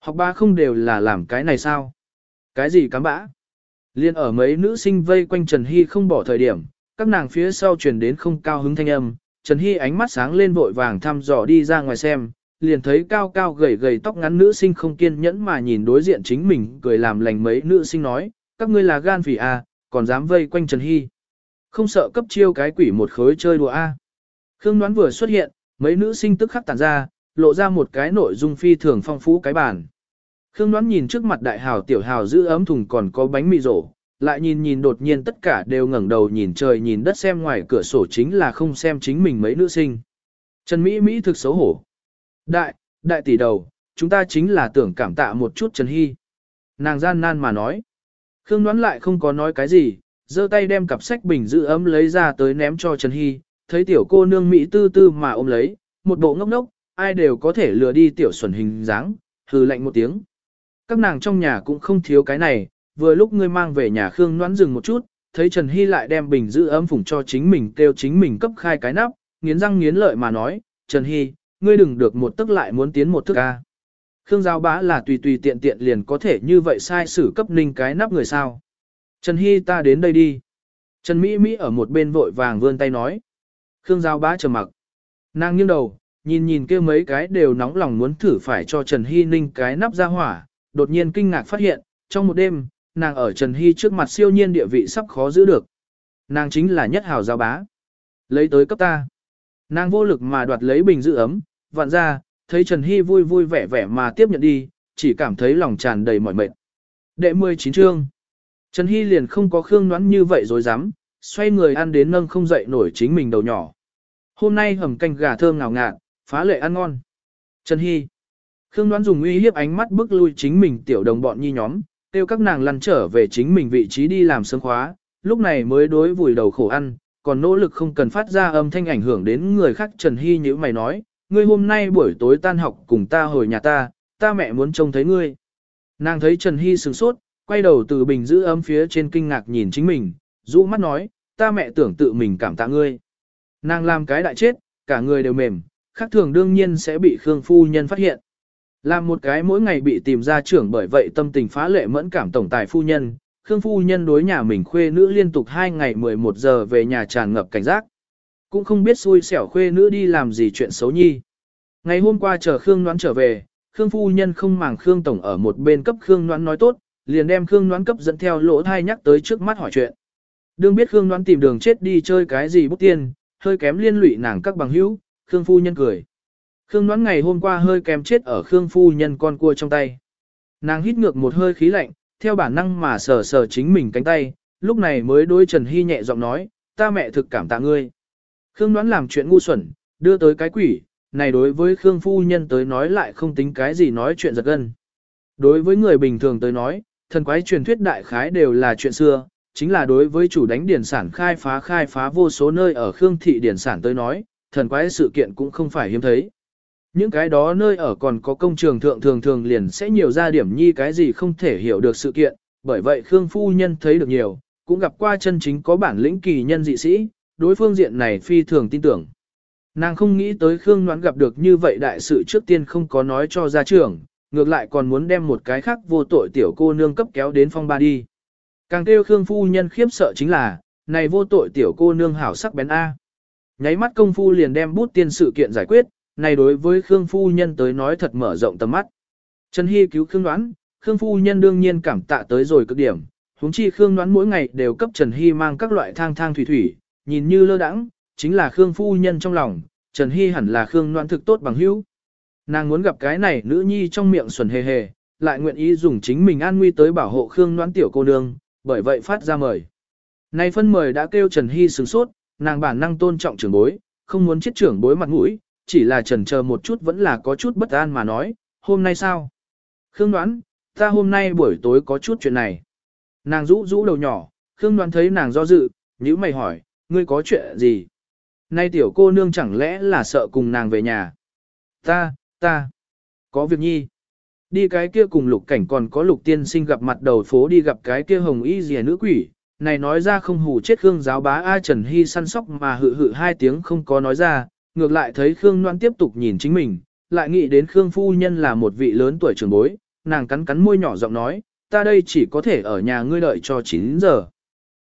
Học ba không đều là làm cái này sao? Cái gì cám bã? Liên ở mấy nữ sinh vây quanh Trần Hy không bỏ thời điểm, các nàng phía sau truyền đến không cao hứng thanh âm, Trần Hy ánh mắt sáng lên vội vàng thăm dò đi ra ngoài xem, liền thấy cao cao gầy gầy tóc ngắn nữ sinh không kiên nhẫn mà nhìn đối diện chính mình cười làm lành mấy nữ sinh nói, các ngươi là gan phỉ à, còn dám vây quanh Trần Hy. Không sợ cấp chiêu cái quỷ một khối chơi đùa a. Khương đoán vừa xuất hiện, mấy nữ sinh tức khắc tản ra, lộ ra một cái nội dung phi thường phong phú cái bản. Khương đoán nhìn trước mặt đại hào tiểu hào giữ ấm thùng còn có bánh mì rổ, lại nhìn nhìn đột nhiên tất cả đều ngẩng đầu nhìn trời nhìn đất xem ngoài cửa sổ chính là không xem chính mình mấy nữ sinh. Trần Mỹ Mỹ thực xấu hổ. Đại, đại tỷ đầu, chúng ta chính là tưởng cảm tạ một chút Trần Hy. Nàng gian nan mà nói. Khương đoán lại không có nói cái gì, giơ tay đem cặp sách bình giữ ấm lấy ra tới ném cho Trần Hy, thấy tiểu cô nương Mỹ tư tư mà ôm lấy, một bộ ngốc ngốc, ai đều có thể lừa đi tiểu xuẩn hình dáng, hừ lạnh một tiếng. Các nàng trong nhà cũng không thiếu cái này, vừa lúc ngươi mang về nhà Khương Noãn dừng một chút, thấy Trần Hy lại đem bình giữ ấm phủng cho chính mình kêu chính mình cấp khai cái nắp, nghiến răng nghiến lợi mà nói, Trần Hy, ngươi đừng được một tức lại muốn tiến một thức ca. Khương Giao Bá là tùy tùy tiện tiện liền có thể như vậy sai xử cấp ninh cái nắp người sao. Trần Hy ta đến đây đi. Trần Mỹ Mỹ ở một bên vội vàng vươn tay nói. Khương Giao Bá trầm mặc. Nàng nghiêng đầu, nhìn nhìn kia mấy cái đều nóng lòng muốn thử phải cho Trần Hy ninh cái nắp ra hỏa, đột nhiên kinh ngạc phát hiện, trong một đêm, nàng ở Trần Hy trước mặt siêu nhiên địa vị sắp khó giữ được. Nàng chính là nhất hào giao bá. Lấy tới cấp ta. Nàng vô lực mà đoạt lấy bình giữ ấm, Vạn ra, thấy Trần Hy vui vui vẻ vẻ mà tiếp nhận đi, chỉ cảm thấy lòng tràn đầy mỏi mệt. Đệ 19 chương. Trần Hy liền không có khương nhoắn như vậy rồi dám, xoay người ăn đến nâng không dậy nổi chính mình đầu nhỏ. Hôm nay hầm canh gà thơm ngào ngạt, phá lệ ăn ngon. Trần Hy. Khương đoán dùng uy hiếp ánh mắt bức lui chính mình tiểu đồng bọn nhi nhóm, kêu các nàng lăn trở về chính mình vị trí đi làm sớm khóa, lúc này mới đối vùi đầu khổ ăn, còn nỗ lực không cần phát ra âm thanh ảnh hưởng đến người khác Trần Hy như mày nói, ngươi hôm nay buổi tối tan học cùng ta hồi nhà ta, ta mẹ muốn trông thấy ngươi. Nàng thấy Trần Hy sửng sốt, quay đầu từ bình giữ ấm phía trên kinh ngạc nhìn chính mình, rũ mắt nói, ta mẹ tưởng tự mình cảm tạ ngươi. Nàng làm cái đại chết, cả người đều mềm, khác thường đương nhiên sẽ bị Khương Phu Nhân phát hiện. Làm một cái mỗi ngày bị tìm ra trưởng bởi vậy tâm tình phá lệ mẫn cảm tổng tài phu nhân, Khương Phu Nhân đối nhà mình khuê nữ liên tục 2 ngày 11 giờ về nhà tràn ngập cảnh giác. Cũng không biết xui xẻo khuê nữ đi làm gì chuyện xấu nhi. Ngày hôm qua chờ Khương Noãn trở về, Khương Phu Nhân không màng Khương Tổng ở một bên cấp Khương Noãn nói tốt, liền đem Khương Noãn cấp dẫn theo lỗ thai nhắc tới trước mắt hỏi chuyện. Đương biết Khương Noãn tìm đường chết đi chơi cái gì bút tiên, hơi kém liên lụy nàng các bằng hữu, Khương Phu Nhân cười. Khương Noãn ngày hôm qua hơi kém chết ở Khương Phu Nhân con cua trong tay. Nàng hít ngược một hơi khí lạnh, theo bản năng mà sờ sờ chính mình cánh tay, lúc này mới đối Trần Hy nhẹ giọng nói, ta mẹ thực cảm tạ ngươi. Khương đoán làm chuyện ngu xuẩn, đưa tới cái quỷ, này đối với Khương Phu Nhân tới nói lại không tính cái gì nói chuyện giật gân. Đối với người bình thường tới nói, thần quái truyền thuyết đại khái đều là chuyện xưa, chính là đối với chủ đánh điển sản khai phá khai phá vô số nơi ở Khương thị điển sản tới nói, thần quái sự kiện cũng không phải hiếm thấy. Những cái đó nơi ở còn có công trường thượng thường thường liền sẽ nhiều ra điểm nhi cái gì không thể hiểu được sự kiện, bởi vậy Khương Phu Nhân thấy được nhiều, cũng gặp qua chân chính có bản lĩnh kỳ nhân dị sĩ, đối phương diện này phi thường tin tưởng. Nàng không nghĩ tới Khương Ngoãn gặp được như vậy đại sự trước tiên không có nói cho gia trưởng, ngược lại còn muốn đem một cái khác vô tội tiểu cô nương cấp kéo đến phong ba đi. Càng kêu Khương Phu Nhân khiếp sợ chính là, này vô tội tiểu cô nương hảo sắc bén A. Nháy mắt công phu liền đem bút tiên sự kiện giải quyết, này đối với Khương Phu Nhân tới nói thật mở rộng tầm mắt. Trần Hy cứu Khương Đoán, Khương Phu Nhân đương nhiên cảm tạ tới rồi cực điểm, huống chi Khương Đoán mỗi ngày đều cấp Trần Hy mang các loại thang thang thủy thủy, nhìn như lơ đãng, chính là Khương Phu Nhân trong lòng, Trần Hy hẳn là Khương Đoán thực tốt bằng hữu. Nàng muốn gặp cái này nữ nhi trong miệng xuẩn hề hề, lại nguyện ý dùng chính mình an nguy tới bảo hộ Khương Đoán tiểu cô nương, bởi vậy phát ra mời. nay phân mời đã kêu Trần Hy sửng sốt, nàng bản năng tôn trọng trưởng bối, không muốn chết trưởng bối mặt mũi, chỉ là trần chờ một chút vẫn là có chút bất an mà nói, hôm nay sao? Khương đoán, ta hôm nay buổi tối có chút chuyện này. Nàng rũ rũ đầu nhỏ, Khương đoán thấy nàng do dự, nhữ mày hỏi, ngươi có chuyện gì? Nay tiểu cô nương chẳng lẽ là sợ cùng nàng về nhà? Ta, ta, có việc nhi. Đi cái kia cùng lục cảnh còn có lục tiên sinh gặp mặt đầu phố đi gặp cái kia hồng y rìa nữ quỷ, này nói ra không hù chết Khương giáo bá A Trần Hy săn sóc mà hự hự hai tiếng không có nói ra, ngược lại thấy Khương Loan tiếp tục nhìn chính mình, lại nghĩ đến Khương Phu Nhân là một vị lớn tuổi trưởng bối, nàng cắn cắn môi nhỏ giọng nói, ta đây chỉ có thể ở nhà ngươi đợi cho 9 giờ.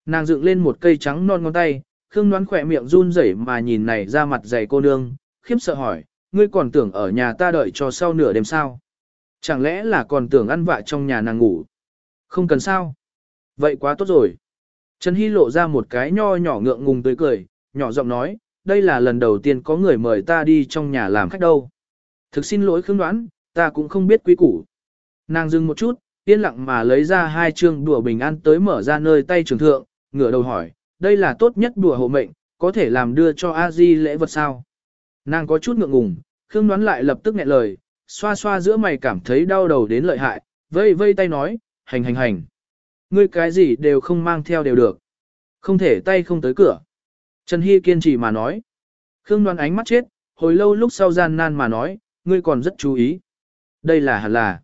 Nàng dựng lên một cây trắng non ngón tay, Khương đoán khỏe miệng run rẩy mà nhìn này ra mặt dày cô nương, khiếp sợ hỏi, ngươi còn tưởng ở nhà ta đợi cho sau nửa đêm sao? Chẳng lẽ là còn tưởng ăn vạ trong nhà nàng ngủ? Không cần sao? Vậy quá tốt rồi. Trần Hy lộ ra một cái nho nhỏ ngượng ngùng tươi cười, nhỏ giọng nói, đây là lần đầu tiên có người mời ta đi trong nhà làm khách đâu. Thực xin lỗi Khương Đoán, ta cũng không biết quý củ. Nàng dừng một chút, yên lặng mà lấy ra hai chương đùa bình an tới mở ra nơi tay trường thượng, ngửa đầu hỏi, đây là tốt nhất đùa hộ mệnh, có thể làm đưa cho a di lễ vật sao? Nàng có chút ngượng ngùng, Khương đoán lại lập tức nghẹn lời, xoa xoa giữa mày cảm thấy đau đầu đến lợi hại, vây vây tay nói, hành hành hành. Ngươi cái gì đều không mang theo đều được. Không thể tay không tới cửa. Trần Hy kiên trì mà nói. Khương đoán ánh mắt chết, hồi lâu lúc sau gian nan mà nói, ngươi còn rất chú ý. Đây là hẳn là.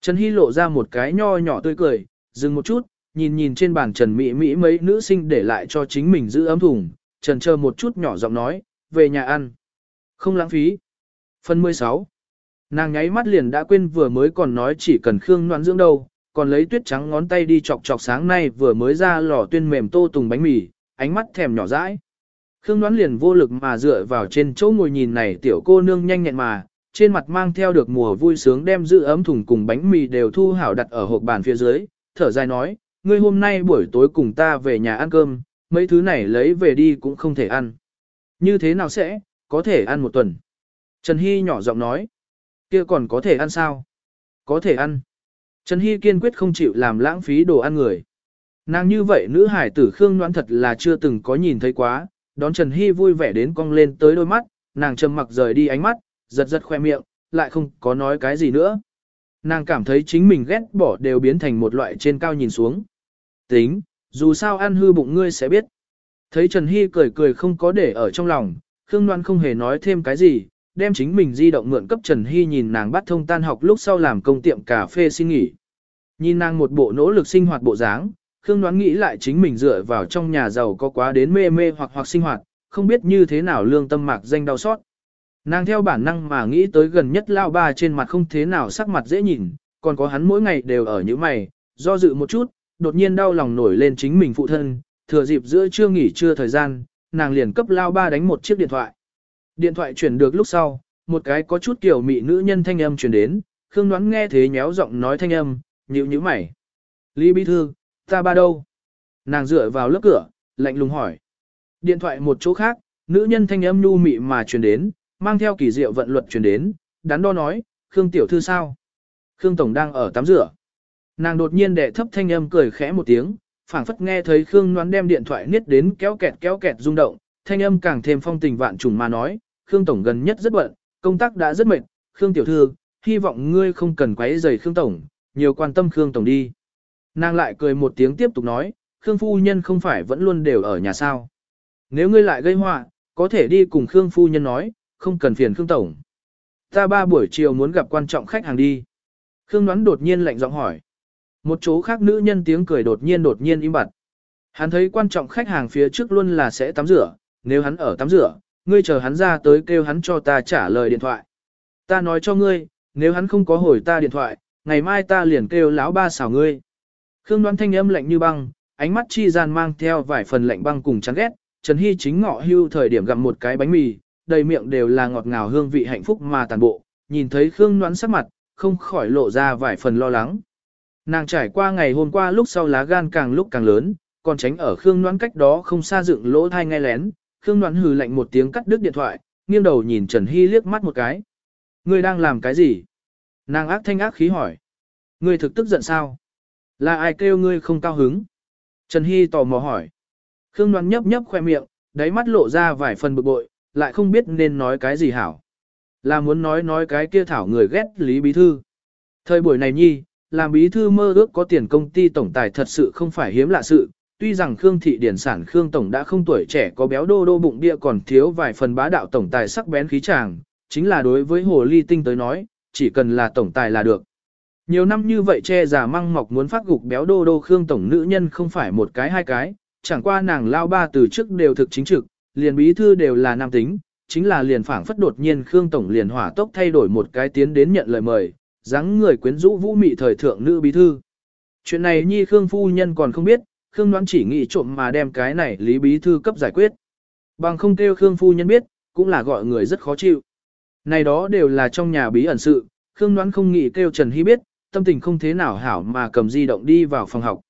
Trần Hy lộ ra một cái nho nhỏ tươi cười, dừng một chút, nhìn nhìn trên bàn Trần Mỹ Mỹ mấy nữ sinh để lại cho chính mình giữ ấm thùng, trần chờ một chút nhỏ giọng nói, về nhà ăn. Không lãng phí. Phần 16. Nàng nháy mắt liền đã quên vừa mới còn nói chỉ cần Khương Noãn dưỡng đâu, còn lấy tuyết trắng ngón tay đi chọc chọc sáng nay vừa mới ra lò tuyên mềm tô tùng bánh mì, ánh mắt thèm nhỏ dãi. Khương Noãn liền vô lực mà dựa vào trên chỗ ngồi nhìn này tiểu cô nương nhanh nhẹn mà, trên mặt mang theo được mùa vui sướng đem giữ ấm thùng cùng bánh mì đều thu hảo đặt ở hộp bàn phía dưới, thở dài nói, ngươi hôm nay buổi tối cùng ta về nhà ăn cơm, mấy thứ này lấy về đi cũng không thể ăn. Như thế nào sẽ, có thể ăn một tuần. Trần Hy nhỏ giọng nói, kia còn có thể ăn sao? Có thể ăn. Trần Hy kiên quyết không chịu làm lãng phí đồ ăn người. Nàng như vậy nữ hải tử Khương Noãn thật là chưa từng có nhìn thấy quá, đón Trần Hy vui vẻ đến cong lên tới đôi mắt, nàng trầm mặc rời đi ánh mắt, giật giật khoe miệng, lại không có nói cái gì nữa. Nàng cảm thấy chính mình ghét bỏ đều biến thành một loại trên cao nhìn xuống. Tính, dù sao ăn hư bụng ngươi sẽ biết. Thấy Trần Hy cười cười không có để ở trong lòng, Khương Loan không hề nói thêm cái gì, đem chính mình di động mượn cấp Trần Hy nhìn nàng bắt thông tan học lúc sau làm công tiệm cà phê xin nghỉ. Nhìn nàng một bộ nỗ lực sinh hoạt bộ dáng, Khương loan nghĩ lại chính mình dựa vào trong nhà giàu có quá đến mê mê hoặc hoặc sinh hoạt, không biết như thế nào lương tâm mạc danh đau xót. Nàng theo bản năng mà nghĩ tới gần nhất lao ba trên mặt không thế nào sắc mặt dễ nhìn, còn có hắn mỗi ngày đều ở như mày, do dự một chút, đột nhiên đau lòng nổi lên chính mình phụ thân, thừa dịp giữa trưa nghỉ trưa thời gian, nàng liền cấp lao ba đánh một chiếc điện thoại. Điện thoại chuyển được lúc sau, một cái có chút kiểu mị nữ nhân thanh âm chuyển đến, Khương đoán nghe thế nhéo giọng nói thanh âm, nhíu nhíu mày. Lý Bí Thư, ta ba đâu? Nàng dựa vào lớp cửa, lạnh lùng hỏi. Điện thoại một chỗ khác, nữ nhân thanh âm nhu mị mà truyền đến, mang theo kỳ diệu vận luật truyền đến, đắn đo nói, Khương Tiểu Thư sao? Khương Tổng đang ở tắm rửa. Nàng đột nhiên đệ thấp thanh âm cười khẽ một tiếng, phảng phất nghe thấy Khương Noãn đem điện thoại niết đến kéo kẹt kéo kẹt rung động, thanh âm càng thêm phong tình vạn trùng mà nói, Khương Tổng gần nhất rất bận, công tác đã rất mệt, Khương Tiểu Thư, hy vọng ngươi không cần quấy rầy Khương Tổng, nhiều quan tâm Khương Tổng đi. Nàng lại cười một tiếng tiếp tục nói, Khương Phu Nhân không phải vẫn luôn đều ở nhà sao. Nếu ngươi lại gây họa, có thể đi cùng Khương Phu Nhân nói, không cần phiền Khương Tổng. Ta ba buổi chiều muốn gặp quan trọng khách hàng đi. Khương đoán đột nhiên lạnh giọng hỏi. Một chỗ khác nữ nhân tiếng cười đột nhiên đột nhiên im bặt. Hắn thấy quan trọng khách hàng phía trước luôn là sẽ tắm rửa, nếu hắn ở tắm rửa, ngươi chờ hắn ra tới kêu hắn cho ta trả lời điện thoại. Ta nói cho ngươi, nếu hắn không có hồi ta điện thoại, ngày mai ta liền kêu lão ba xảo ngươi. Khương đoán thanh âm lạnh như băng, ánh mắt chi gian mang theo vài phần lạnh băng cùng chán ghét, Trần Hy chính ngọ hưu thời điểm gặm một cái bánh mì, đầy miệng đều là ngọt ngào hương vị hạnh phúc mà tàn bộ, nhìn thấy Khương đoán sắc mặt, không khỏi lộ ra vài phần lo lắng. Nàng trải qua ngày hôm qua lúc sau lá gan càng lúc càng lớn, còn tránh ở Khương Noãn cách đó không xa dựng lỗ thai ngay lén, Khương Noãn hừ lạnh một tiếng cắt đứt điện thoại, nghiêng đầu nhìn Trần Hy liếc mắt một cái. Ngươi đang làm cái gì? Nàng ác thanh ác khí hỏi. Ngươi thực tức giận sao? Là ai kêu ngươi không cao hứng? Trần Hy tò mò hỏi. Khương Noãn nhấp nhấp khoe miệng, đáy mắt lộ ra vài phần bực bội, lại không biết nên nói cái gì hảo. Là muốn nói nói cái kia thảo người ghét Lý Bí Thư. Thời buổi này nhi, làm Bí Thư mơ ước có tiền công ty tổng tài thật sự không phải hiếm lạ sự. Tuy rằng Khương Thị Điển sản Khương Tổng đã không tuổi trẻ có béo đô đô bụng bia còn thiếu vài phần bá đạo tổng tài sắc bén khí tràng, chính là đối với Hồ Ly Tinh tới nói, chỉ cần là tổng tài là được. Nhiều năm như vậy che giả măng mọc muốn phát gục béo đô đô Khương Tổng nữ nhân không phải một cái hai cái, chẳng qua nàng lao ba từ trước đều thực chính trực, liền bí thư đều là nam tính, chính là liền phảng phất đột nhiên Khương Tổng liền hỏa tốc thay đổi một cái tiến đến nhận lời mời, dáng người quyến rũ vũ mị thời thượng nữ bí thư. Chuyện này nhi Khương Phu Nhân còn không biết, Khương đoán chỉ nghĩ trộm mà đem cái này lý bí thư cấp giải quyết. Bằng không kêu Khương Phu Nhân biết, cũng là gọi người rất khó chịu. Này đó đều là trong nhà bí ẩn sự, Khương đoán không nghĩ kêu Trần Hy biết, tâm tình không thế nào hảo mà cầm di động đi vào phòng học.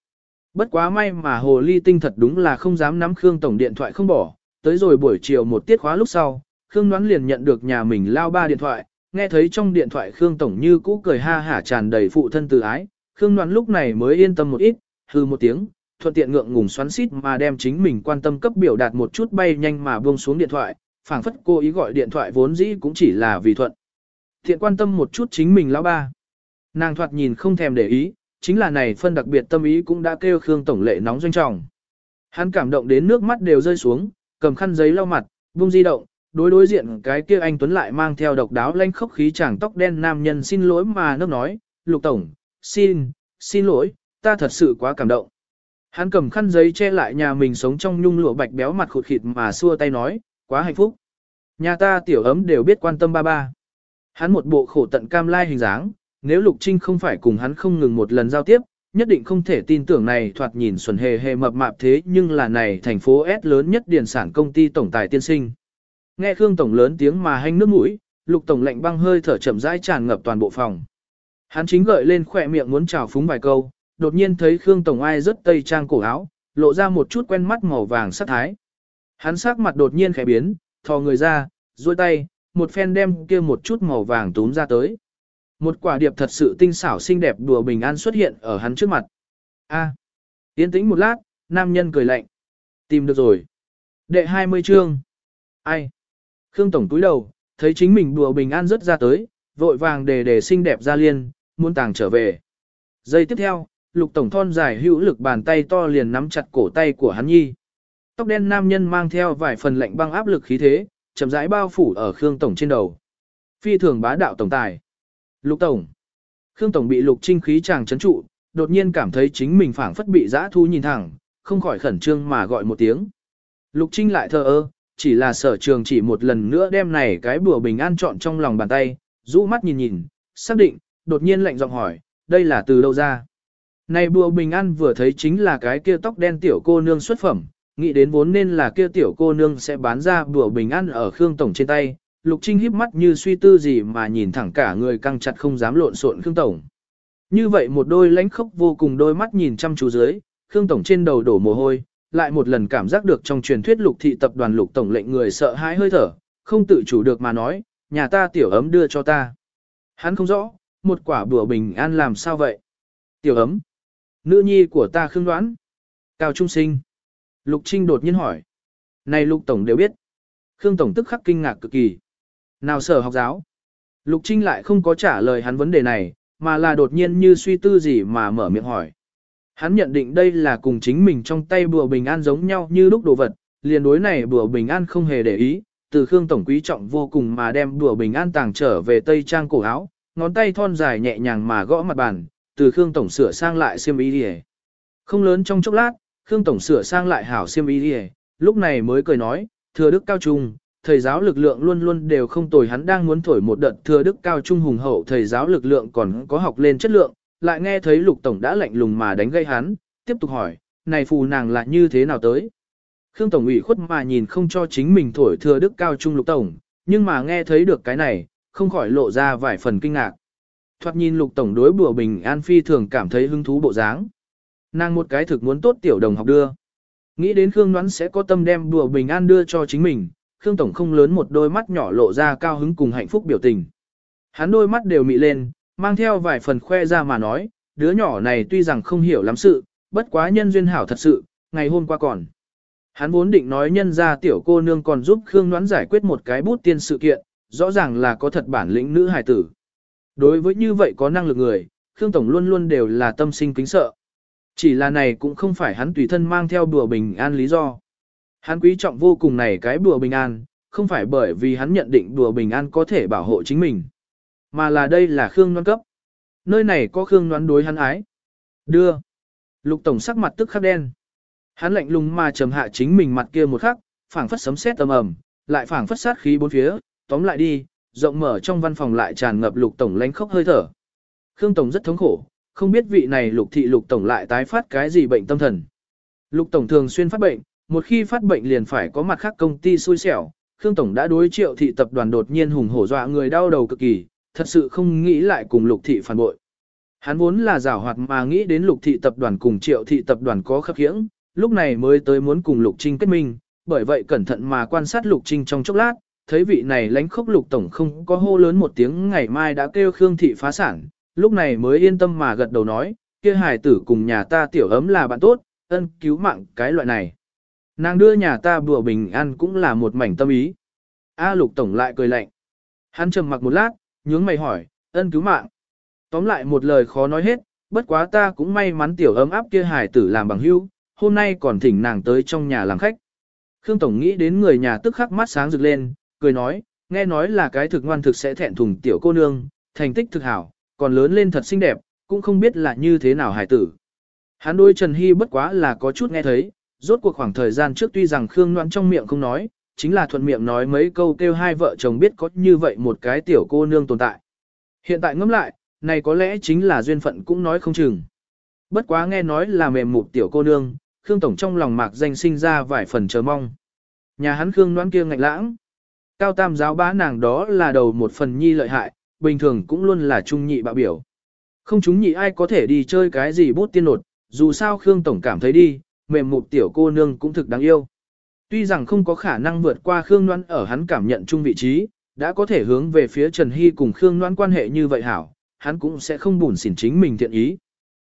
Bất quá may mà hồ ly tinh thật đúng là không dám nắm Khương Tổng điện thoại không bỏ, tới rồi buổi chiều một tiết khóa lúc sau, Khương đoán liền nhận được nhà mình lao ba điện thoại, nghe thấy trong điện thoại Khương Tổng như cũ cười ha hả tràn đầy phụ thân từ ái, Khương Loan lúc này mới yên tâm một ít, hư một tiếng, thuận tiện ngượng ngùng xoắn xít mà đem chính mình quan tâm cấp biểu đạt một chút bay nhanh mà buông xuống điện thoại, phảng phất cô ý gọi điện thoại vốn dĩ cũng chỉ là vì thuận. Thiện quan tâm một chút chính mình lão ba. Nàng thoạt nhìn không thèm để ý, chính là này phân đặc biệt tâm ý cũng đã kêu Khương Tổng lệ nóng doanh trọng. Hắn cảm động đến nước mắt đều rơi xuống, cầm khăn giấy lau mặt, buông di động, đối đối diện cái kia anh Tuấn lại mang theo độc đáo lanh khốc khí chàng tóc đen nam nhân xin lỗi mà nước nói, Lục Tổng, xin, xin lỗi, ta thật sự quá cảm động. Hắn cầm khăn giấy che lại nhà mình sống trong nhung lụa bạch béo mặt khụt khịt mà xua tay nói, quá hạnh phúc. Nhà ta tiểu ấm đều biết quan tâm ba ba. Hắn một bộ khổ tận cam lai hình dáng, nếu Lục Trinh không phải cùng hắn không ngừng một lần giao tiếp, nhất định không thể tin tưởng này thoạt nhìn xuẩn hề hề mập mạp thế nhưng là này thành phố S lớn nhất điền sản công ty tổng tài tiên sinh. Nghe Khương Tổng lớn tiếng mà hanh nước mũi, Lục Tổng lạnh băng hơi thở chậm rãi tràn ngập toàn bộ phòng. Hắn chính gợi lên khỏe miệng muốn chào phúng vài câu, đột nhiên thấy Khương Tổng ai rất tây trang cổ áo, lộ ra một chút quen mắt màu vàng sắc thái. Hắn sắc mặt đột nhiên khẽ biến, thò người ra, duỗi tay, một phen đem kia một chút màu vàng túm ra tới. Một quả điệp thật sự tinh xảo xinh đẹp đùa bình an xuất hiện ở hắn trước mặt. A. yên tĩnh một lát, nam nhân cười lạnh. Tìm được rồi. Đệ 20 chương. Ai? Khương Tổng túi đầu, thấy chính mình đùa bình an rất ra tới, vội vàng để để xinh đẹp ra liên, muốn tàng trở về. Giây tiếp theo, lục tổng thon dài hữu lực bàn tay to liền nắm chặt cổ tay của hắn nhi. Tóc đen nam nhân mang theo vài phần lạnh băng áp lực khí thế, chậm rãi bao phủ ở Khương Tổng trên đầu. Phi thường bá đạo tổng tài. Lục Tổng. Khương Tổng bị lục trinh khí chàng chấn trụ, đột nhiên cảm thấy chính mình phảng phất bị giã thu nhìn thẳng, không khỏi khẩn trương mà gọi một tiếng. Lục trinh lại thờ ơ, chỉ là sở trường chỉ một lần nữa đem này cái bùa bình an chọn trong lòng bàn tay, rũ mắt nhìn nhìn, xác định, đột nhiên lạnh giọng hỏi, đây là từ đâu ra? Này bùa bình an vừa thấy chính là cái kia tóc đen tiểu cô nương xuất phẩm, nghĩ đến vốn nên là kia tiểu cô nương sẽ bán ra bùa bình an ở Khương Tổng trên tay, Lục Trinh híp mắt như suy tư gì mà nhìn thẳng cả người căng chặt không dám lộn xộn Khương Tổng. Như vậy một đôi lãnh khốc vô cùng đôi mắt nhìn chăm chú dưới, Khương Tổng trên đầu đổ mồ hôi, lại một lần cảm giác được trong truyền thuyết lục thị tập đoàn lục tổng lệnh người sợ hãi hơi thở, không tự chủ được mà nói, nhà ta tiểu ấm đưa cho ta. Hắn không rõ, một quả bùa bình an làm sao vậy? Tiểu ấm, nữ nhi của ta khương đoán. Cao trung sinh. Lục Trinh đột nhiên hỏi. Này lục tổng đều biết. Khương tổng tức khắc kinh ngạc cực kỳ. Nào sở học giáo? Lục Trinh lại không có trả lời hắn vấn đề này, mà là đột nhiên như suy tư gì mà mở miệng hỏi. Hắn nhận định đây là cùng chính mình trong tay bùa bình an giống nhau như lúc đồ vật, liền đối này bùa bình an không hề để ý, từ Khương Tổng quý trọng vô cùng mà đem bùa bình an tàng trở về tây trang cổ áo, ngón tay thon dài nhẹ nhàng mà gõ mặt bàn, từ Khương Tổng sửa sang lại xiêm y đi Không lớn trong chốc lát, Khương Tổng sửa sang lại hảo xiêm y đi lúc này mới cười nói, thừa đức cao trung, thầy giáo lực lượng luôn luôn đều không tồi hắn đang muốn thổi một đợt thừa đức cao trung hùng hậu thầy giáo lực lượng còn có học lên chất lượng, lại nghe thấy lục tổng đã lạnh lùng mà đánh gây hắn, tiếp tục hỏi, này phù nàng là như thế nào tới? Khương tổng ủy khuất mà nhìn không cho chính mình thổi thừa đức cao trung lục tổng, nhưng mà nghe thấy được cái này, không khỏi lộ ra vài phần kinh ngạc. Thoạt nhìn lục tổng đối bùa bình an phi thường cảm thấy hứng thú bộ dáng. Nàng một cái thực muốn tốt tiểu đồng học đưa. Nghĩ đến Khương đoán sẽ có tâm đem bùa bình an đưa cho chính mình, Khương tổng không lớn một đôi mắt nhỏ lộ ra cao hứng cùng hạnh phúc biểu tình. Hắn đôi mắt đều mị lên, mang theo vài phần khoe ra mà nói, đứa nhỏ này tuy rằng không hiểu lắm sự, bất quá nhân duyên hảo thật sự, ngày hôm qua còn. Hắn vốn định nói nhân ra tiểu cô nương còn giúp Khương Ngoãn giải quyết một cái bút tiên sự kiện, rõ ràng là có thật bản lĩnh nữ hài tử. Đối với như vậy có năng lực người, Khương Tổng luôn luôn đều là tâm sinh kính sợ. Chỉ là này cũng không phải hắn tùy thân mang theo đùa bình an lý do. Hắn quý trọng vô cùng này cái đùa bình an, không phải bởi vì hắn nhận định đùa bình an có thể bảo hộ chính mình. Mà là đây là Khương Loan cấp. Nơi này có Khương Loan đối hắn ái. Đưa. Lục Tổng sắc mặt tức khắc đen. Hắn lạnh lùng mà trầm hạ chính mình mặt kia một khắc, phảng phất sấm sét âm ầm, lại phảng phất sát khí bốn phía, tóm lại đi, rộng mở trong văn phòng lại tràn ngập Lục Tổng lánh khóc hơi thở. Khương Tổng rất thống khổ, không biết vị này Lục Thị Lục Tổng lại tái phát cái gì bệnh tâm thần. Lục Tổng thường xuyên phát bệnh, một khi phát bệnh liền phải có mặt khác công ty xui xẻo. Khương Tổng đã đối triệu thị tập đoàn đột nhiên hùng hổ dọa người đau đầu cực kỳ, thật sự không nghĩ lại cùng lục thị phản bội. Hắn vốn là giảo hoạt mà nghĩ đến lục thị tập đoàn cùng triệu thị tập đoàn có khắc khiễng, lúc này mới tới muốn cùng lục trinh kết minh, bởi vậy cẩn thận mà quan sát lục trinh trong chốc lát, thấy vị này lánh khốc lục tổng không có hô lớn một tiếng ngày mai đã kêu Khương thị phá sản, lúc này mới yên tâm mà gật đầu nói, kia hài tử cùng nhà ta tiểu ấm là bạn tốt, ân cứu mạng cái loại này. Nàng đưa nhà ta bùa bình an cũng là một mảnh tâm ý. A lục tổng lại cười lạnh. Hắn trầm mặc một lát, nhướng mày hỏi, ân cứu mạng. Tóm lại một lời khó nói hết, bất quá ta cũng may mắn tiểu ấm áp kia hải tử làm bằng hữu, hôm nay còn thỉnh nàng tới trong nhà làm khách. Khương Tổng nghĩ đến người nhà tức khắc mắt sáng rực lên, cười nói, nghe nói là cái thực ngoan thực sẽ thẹn thùng tiểu cô nương, thành tích thực hảo, còn lớn lên thật xinh đẹp, cũng không biết là như thế nào hải tử. Hắn đôi Trần Hy bất quá là có chút nghe thấy, rốt cuộc khoảng thời gian trước tuy rằng Khương Loan trong miệng không nói, chính là thuận miệng nói mấy câu kêu hai vợ chồng biết có như vậy một cái tiểu cô nương tồn tại. Hiện tại ngẫm lại, này có lẽ chính là duyên phận cũng nói không chừng. Bất quá nghe nói là mềm mụt tiểu cô nương, Khương Tổng trong lòng mạc danh sinh ra vài phần chờ mong. Nhà hắn Khương đoán kia ngạch lãng. Cao tam giáo bá nàng đó là đầu một phần nhi lợi hại, bình thường cũng luôn là trung nhị bạo biểu. Không chúng nhị ai có thể đi chơi cái gì bút tiên nột, dù sao Khương Tổng cảm thấy đi, mềm mụt tiểu cô nương cũng thực đáng yêu. Tuy rằng không có khả năng vượt qua Khương Loan ở hắn cảm nhận chung vị trí, đã có thể hướng về phía Trần Hy cùng Khương Loan quan hệ như vậy hảo, hắn cũng sẽ không bùn xỉn chính mình thiện ý.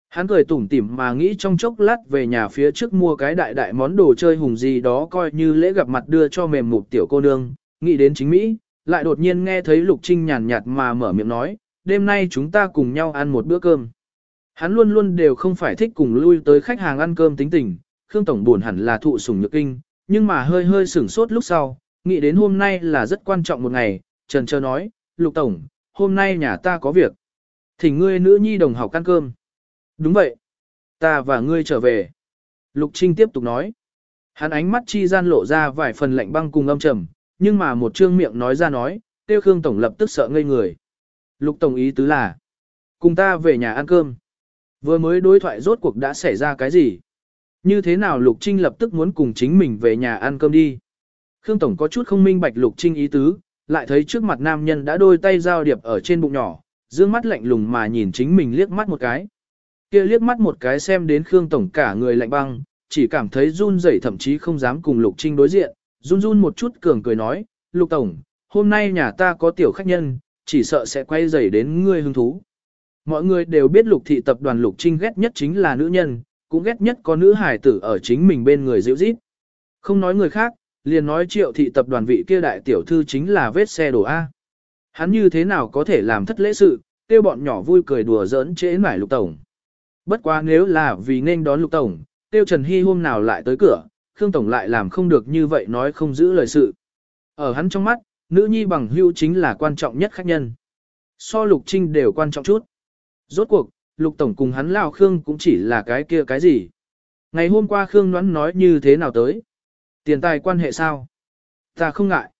Hắn cười tủm tỉm mà nghĩ trong chốc lát về nhà phía trước mua cái đại đại món đồ chơi hùng gì đó coi như lễ gặp mặt đưa cho mềm mục tiểu cô nương, nghĩ đến chính Mỹ, lại đột nhiên nghe thấy Lục Trinh nhàn nhạt mà mở miệng nói, đêm nay chúng ta cùng nhau ăn một bữa cơm. Hắn luôn luôn đều không phải thích cùng lui tới khách hàng ăn cơm tính tình, Khương Tổng buồn hẳn là thụ sủng nhược kinh, nhưng mà hơi hơi sửng sốt lúc sau, nghĩ đến hôm nay là rất quan trọng một ngày, trần trơ nói, Lục Tổng, hôm nay nhà ta có việc. Thỉnh ngươi nữ nhi đồng học ăn cơm. Đúng vậy. Ta và ngươi trở về. Lục Trinh tiếp tục nói. Hắn ánh mắt chi gian lộ ra vài phần lạnh băng cùng âm trầm, nhưng mà một trương miệng nói ra nói, tiêu Khương Tổng lập tức sợ ngây người. Lục Tổng ý tứ là, cùng ta về nhà ăn cơm. Vừa mới đối thoại rốt cuộc đã xảy ra cái gì? Như thế nào Lục Trinh lập tức muốn cùng chính mình về nhà ăn cơm đi? Khương Tổng có chút không minh bạch Lục Trinh ý tứ, lại thấy trước mặt nam nhân đã đôi tay giao điệp ở trên bụng nhỏ, dương mắt lạnh lùng mà nhìn chính mình liếc mắt một cái. Kia liếc mắt một cái xem đến Khương Tổng cả người lạnh băng, chỉ cảm thấy run rẩy thậm chí không dám cùng Lục Trinh đối diện, run run một chút cường cười nói, Lục Tổng, hôm nay nhà ta có tiểu khách nhân, chỉ sợ sẽ quay rầy đến ngươi hứng thú. Mọi người đều biết Lục Thị tập đoàn Lục Trinh ghét nhất chính là nữ nhân, cũng ghét nhất có nữ hải tử ở chính mình bên người dịu rít. Không nói người khác, liền nói triệu thị tập đoàn vị kia đại tiểu thư chính là vết xe đổ A. Hắn như thế nào có thể làm thất lễ sự, tiêu bọn nhỏ vui cười đùa giỡn chế nải lục tổng. Bất quá nếu là vì nên đón lục tổng, tiêu Trần Hy hôm nào lại tới cửa, Khương Tổng lại làm không được như vậy nói không giữ lời sự. Ở hắn trong mắt, nữ nhi bằng hữu chính là quan trọng nhất khách nhân. So lục trinh đều quan trọng chút. Rốt cuộc, lục tổng cùng hắn lao Khương cũng chỉ là cái kia cái gì. Ngày hôm qua Khương đoán nói như thế nào tới. Tiền tài quan hệ sao? Ta không ngại.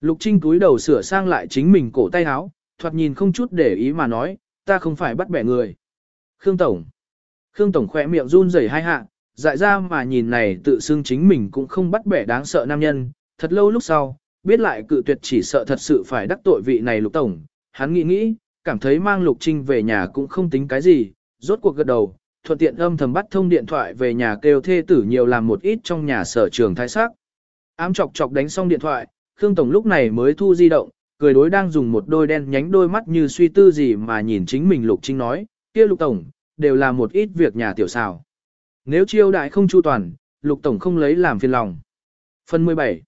Lục Trinh túi đầu sửa sang lại chính mình cổ tay áo, thoạt nhìn không chút để ý mà nói, ta không phải bắt bẻ người. Khương Tổng. Khương Tổng khỏe miệng run rẩy hai hạ, dại ra mà nhìn này tự xưng chính mình cũng không bắt bẻ đáng sợ nam nhân. Thật lâu lúc sau, biết lại cự tuyệt chỉ sợ thật sự phải đắc tội vị này Lục Tổng. Hắn nghĩ nghĩ, cảm thấy mang Lục Trinh về nhà cũng không tính cái gì, rốt cuộc gật đầu, thuận tiện âm thầm bắt thông điện thoại về nhà kêu thê tử nhiều làm một ít trong nhà sở trường thái sắc. Ám chọc chọc đánh xong điện thoại, Khương Tổng lúc này mới thu di động, cười đối đang dùng một đôi đen nhánh đôi mắt như suy tư gì mà nhìn chính mình Lục Trinh nói, kia Lục Tổng, đều là một ít việc nhà tiểu xào. Nếu chiêu đại không chu toàn, Lục Tổng không lấy làm phiền lòng. Phần 17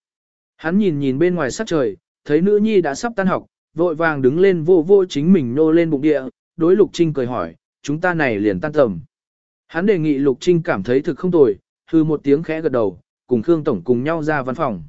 Hắn nhìn nhìn bên ngoài sắc trời, thấy nữ nhi đã sắp tan học, vội vàng đứng lên vô vô chính mình nô lên bụng địa, đối Lục Trinh cười hỏi, chúng ta này liền tan tầm. Hắn đề nghị Lục Trinh cảm thấy thực không tồi, hư một tiếng khẽ gật đầu, cùng Khương Tổng cùng nhau ra văn phòng.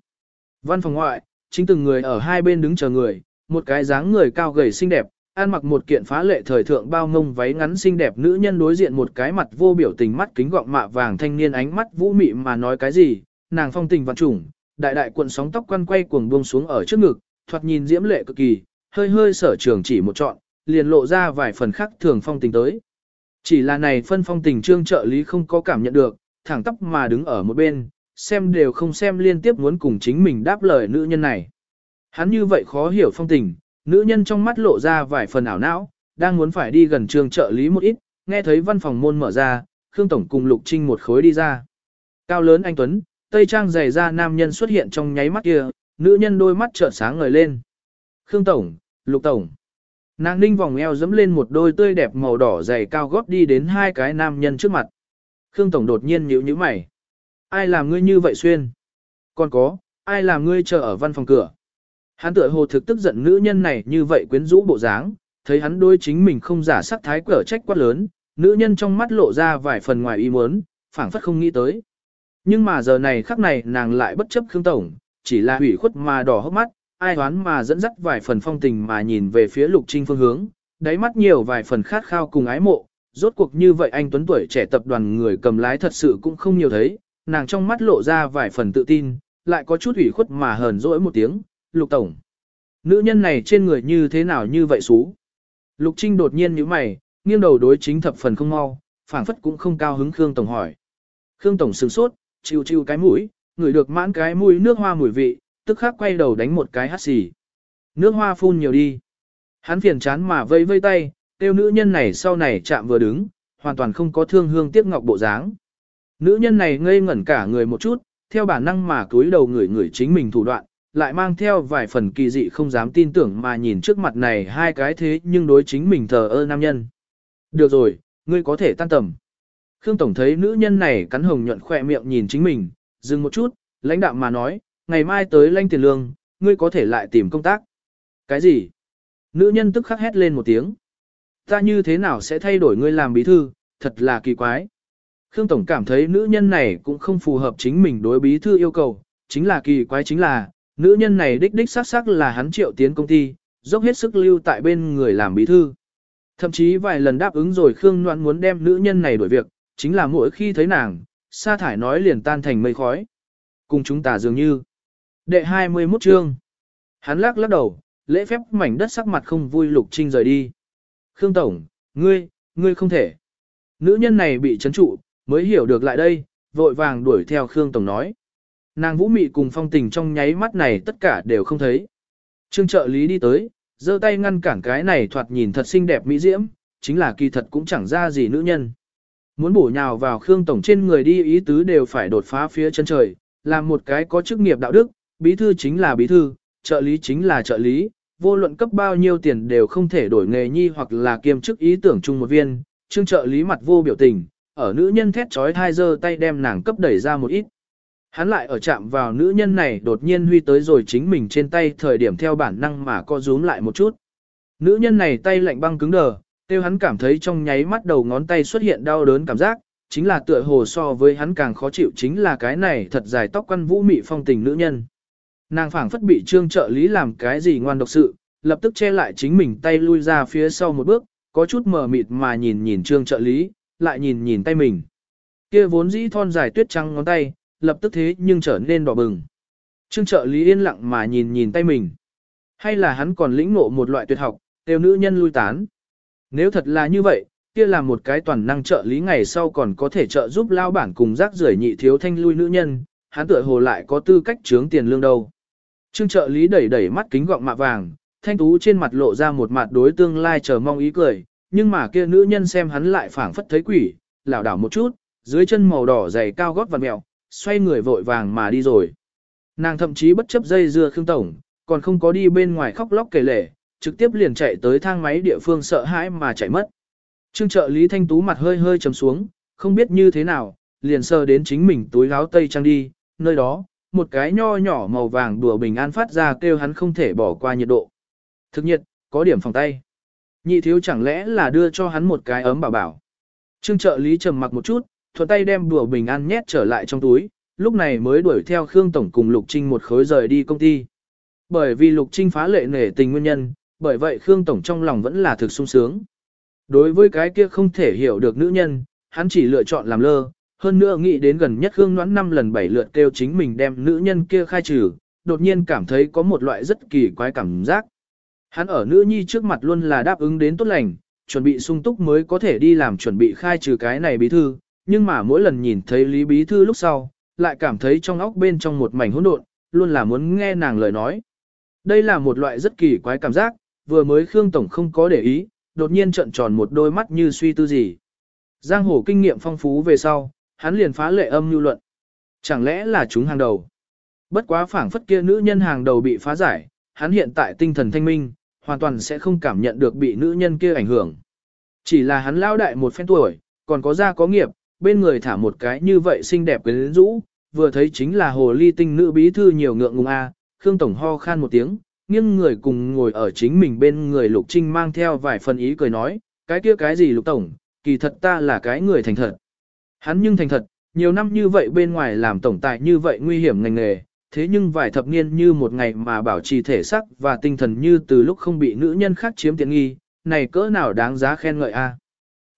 Văn phòng ngoại, chính từng người ở hai bên đứng chờ người, một cái dáng người cao gầy xinh đẹp, ăn mặc một kiện phá lệ thời thượng bao ngông váy ngắn xinh đẹp nữ nhân đối diện một cái mặt vô biểu tình mắt kính gọng mạ vàng thanh niên ánh mắt vũ mị mà nói cái gì, nàng phong tình vạn trùng, đại đại cuộn sóng tóc quăn quay cuồng buông xuống ở trước ngực, thoạt nhìn diễm lệ cực kỳ, hơi hơi sở trường chỉ một chọn liền lộ ra vài phần khác thường phong tình tới. Chỉ là này phân phong tình trương trợ lý không có cảm nhận được, thẳng tóc mà đứng ở một bên, xem đều không xem liên tiếp muốn cùng chính mình đáp lời nữ nhân này. Hắn như vậy khó hiểu phong tình, nữ nhân trong mắt lộ ra vài phần ảo não, đang muốn phải đi gần trường trợ lý một ít, nghe thấy văn phòng môn mở ra, Khương Tổng cùng Lục Trinh một khối đi ra. Cao lớn anh Tuấn, tây trang dày ra nam nhân xuất hiện trong nháy mắt kia, nữ nhân đôi mắt trợn sáng ngời lên. Khương Tổng, Lục Tổng. Nàng ninh vòng eo dẫm lên một đôi tươi đẹp màu đỏ dày cao gót đi đến hai cái nam nhân trước mặt. Khương Tổng đột nhiên nhíu nhíu mày. Ai làm ngươi như vậy xuyên? Còn có, ai làm ngươi chờ ở văn phòng cửa? Hắn tựa hồ thực tức giận nữ nhân này như vậy quyến rũ bộ dáng, thấy hắn đối chính mình không giả sắc thái cỡ trách quát lớn, nữ nhân trong mắt lộ ra vài phần ngoài ý muốn, phảng phất không nghĩ tới. Nhưng mà giờ này khắc này nàng lại bất chấp Khương Tổng, chỉ là hủy khuất mà đỏ hốc mắt, ai đoán mà dẫn dắt vài phần phong tình mà nhìn về phía lục trinh phương hướng, đáy mắt nhiều vài phần khát khao cùng ái mộ, rốt cuộc như vậy anh tuấn tuổi trẻ tập đoàn người cầm lái thật sự cũng không nhiều thấy, nàng trong mắt lộ ra vài phần tự tin, lại có chút ủy khuất mà hờn dỗi một tiếng, lục tổng. Nữ nhân này trên người như thế nào như vậy xú. Lục Trinh đột nhiên nhíu mày, nghiêng đầu đối chính thập phần không mau, phảng phất cũng không cao hứng Khương Tổng hỏi. Khương Tổng sửng sốt, chiêu chiêu cái mũi, ngửi được mãn cái mũi nước hoa mùi vị, tức khắc quay đầu đánh một cái hắt xì. Nước hoa phun nhiều đi. Hắn phiền chán mà vây vây tay, tiêu nữ nhân này sau này chạm vừa đứng, hoàn toàn không có thương hương tiếc ngọc bộ dáng. Nữ nhân này ngây ngẩn cả người một chút, theo bản năng mà cúi đầu người người chính mình thủ đoạn, lại mang theo vài phần kỳ dị không dám tin tưởng mà nhìn trước mặt này hai cái thế nhưng đối chính mình thờ ơ nam nhân. Được rồi, ngươi có thể tan tầm. Khương Tổng thấy nữ nhân này cắn hồng nhuận khỏe miệng nhìn chính mình, dừng một chút, lãnh đạm mà nói, ngày mai tới lãnh tiền lương, ngươi có thể lại tìm công tác. Cái gì? Nữ nhân tức khắc hét lên một tiếng. Ta như thế nào sẽ thay đổi ngươi làm bí thư, thật là kỳ quái. Khương Tổng cảm thấy nữ nhân này cũng không phù hợp chính mình đối bí thư yêu cầu, chính là kỳ quái chính là, nữ nhân này đích đích xác xác là hắn triệu tiến công ty, dốc hết sức lưu tại bên người làm bí thư. Thậm chí vài lần đáp ứng rồi Khương Loan muốn đem nữ nhân này đổi việc, chính là mỗi khi thấy nàng, sa thải nói liền tan thành mây khói. Cùng chúng ta dường như. Đệ 21 chương. Hắn lắc lắc đầu, lễ phép mảnh đất sắc mặt không vui Lục Trinh rời đi. Khương Tổng, ngươi, ngươi không thể. Nữ nhân này bị chấn trụ, mới hiểu được lại đây, vội vàng đuổi theo Khương Tổng nói. Nàng vũ mị cùng phong tình trong nháy mắt này tất cả đều không thấy. Trương trợ lý đi tới, giơ tay ngăn cản cái này thoạt nhìn thật xinh đẹp mỹ diễm, chính là kỳ thật cũng chẳng ra gì nữ nhân. Muốn bổ nhào vào Khương Tổng trên người đi ý tứ đều phải đột phá phía chân trời, làm một cái có chức nghiệp đạo đức, bí thư chính là bí thư, trợ lý chính là trợ lý, vô luận cấp bao nhiêu tiền đều không thể đổi nghề nhi hoặc là kiêm chức ý tưởng chung một viên, trương trợ lý mặt vô biểu tình, ở nữ nhân thét trói thai giơ tay đem nàng cấp đẩy ra một ít. Hắn lại ở chạm vào nữ nhân này đột nhiên huy tới rồi chính mình trên tay thời điểm theo bản năng mà co rúm lại một chút. Nữ nhân này tay lạnh băng cứng đờ, tiêu hắn cảm thấy trong nháy mắt đầu ngón tay xuất hiện đau đớn cảm giác, chính là tựa hồ so với hắn càng khó chịu chính là cái này thật dài tóc quăn vũ mị phong tình nữ nhân. Nàng phảng phất bị trương trợ lý làm cái gì ngoan độc sự, lập tức che lại chính mình tay lui ra phía sau một bước, có chút mờ mịt mà nhìn nhìn trương trợ lý, lại nhìn nhìn tay mình. Kia vốn dĩ thon dài tuyết trắng ngón tay, lập tức thế nhưng trở nên đỏ bừng. Trương trợ lý yên lặng mà nhìn nhìn tay mình. Hay là hắn còn lĩnh ngộ một loại tuyệt học, tiêu nữ nhân lui tán. Nếu thật là như vậy, kia là một cái toàn năng trợ lý ngày sau còn có thể trợ giúp lao bản cùng rác rưởi nhị thiếu thanh lui nữ nhân, hắn tựa hồ lại có tư cách trướng tiền lương đâu. Trương trợ lý đẩy đẩy mắt kính gọng mạ vàng, thanh tú trên mặt lộ ra một mặt đối tương lai chờ mong ý cười, nhưng mà kia nữ nhân xem hắn lại phảng phất thấy quỷ, lảo đảo một chút, dưới chân màu đỏ dày cao gót vặn mèo, xoay người vội vàng mà đi rồi. Nàng thậm chí bất chấp dây dưa Khương Tổng, còn không có đi bên ngoài khóc lóc kể lể, trực tiếp liền chạy tới thang máy địa phương sợ hãi mà chạy mất. Trương trợ lý thanh tú mặt hơi hơi trầm xuống, không biết như thế nào, liền sờ đến chính mình túi áo tây trang đi, nơi đó, một cái nho nhỏ màu vàng đùa bình an phát ra kêu hắn không thể bỏ qua nhiệt độ. Thực nhiệt, có điểm phòng tay. Nhị thiếu chẳng lẽ là đưa cho hắn một cái ấm bảo bảo. Trương trợ lý trầm mặc một chút, thuận tay đem đùa bình an nhét trở lại trong túi, lúc này mới đuổi theo Khương Tổng cùng Lục Trinh một khối rời đi công ty. Bởi vì Lục Trinh phá lệ nể tình nguyên nhân, bởi vậy Khương Tổng trong lòng vẫn là thực sung sướng. Đối với cái kia không thể hiểu được nữ nhân, hắn chỉ lựa chọn làm lơ, hơn nữa nghĩ đến gần nhất Khương Ngoãn năm lần bảy lượt kêu chính mình đem nữ nhân kia khai trừ, đột nhiên cảm thấy có một loại rất kỳ quái cảm giác. Hắn ở nữ nhi trước mặt luôn là đáp ứng đến tốt lành, chuẩn bị sung túc mới có thể đi làm chuẩn bị khai trừ cái này bí thư, nhưng mà mỗi lần nhìn thấy Lý bí thư lúc sau, lại cảm thấy trong óc bên trong một mảnh hỗn độn, luôn là muốn nghe nàng lời nói. Đây là một loại rất kỳ quái cảm giác, vừa mới Khương Tổng không có để ý, đột nhiên trợn tròn một đôi mắt như suy tư gì. Giang hồ kinh nghiệm phong phú về sau, hắn liền phá lệ âm lưu luận. Chẳng lẽ là chúng hàng đầu? Bất quá phảng phất kia nữ nhân hàng đầu bị phá giải, hắn hiện tại tinh thần thanh minh, hoàn toàn sẽ không cảm nhận được bị nữ nhân kia ảnh hưởng. Chỉ là hắn lao đại một phen tuổi, còn có gia có nghiệp, bên người thả một cái như vậy xinh đẹp quyến rũ, vừa thấy chính là hồ ly tinh nữ bí thư nhiều ngượng ngùng a. Khương Tổng ho khan một tiếng, nghiêng người cùng ngồi ở chính mình bên người Lục Trinh mang theo vài phần ý cười nói, cái kia cái gì Lục Tổng, kỳ thật ta là cái người thành thật. Hắn nhưng thành thật, nhiều năm như vậy bên ngoài làm tổng tài như vậy nguy hiểm ngành nghề, thế nhưng vài thập niên như một ngày mà bảo trì thể sắc và tinh thần như từ lúc không bị nữ nhân khác chiếm tiện nghi, này cỡ nào đáng giá khen ngợi a. À?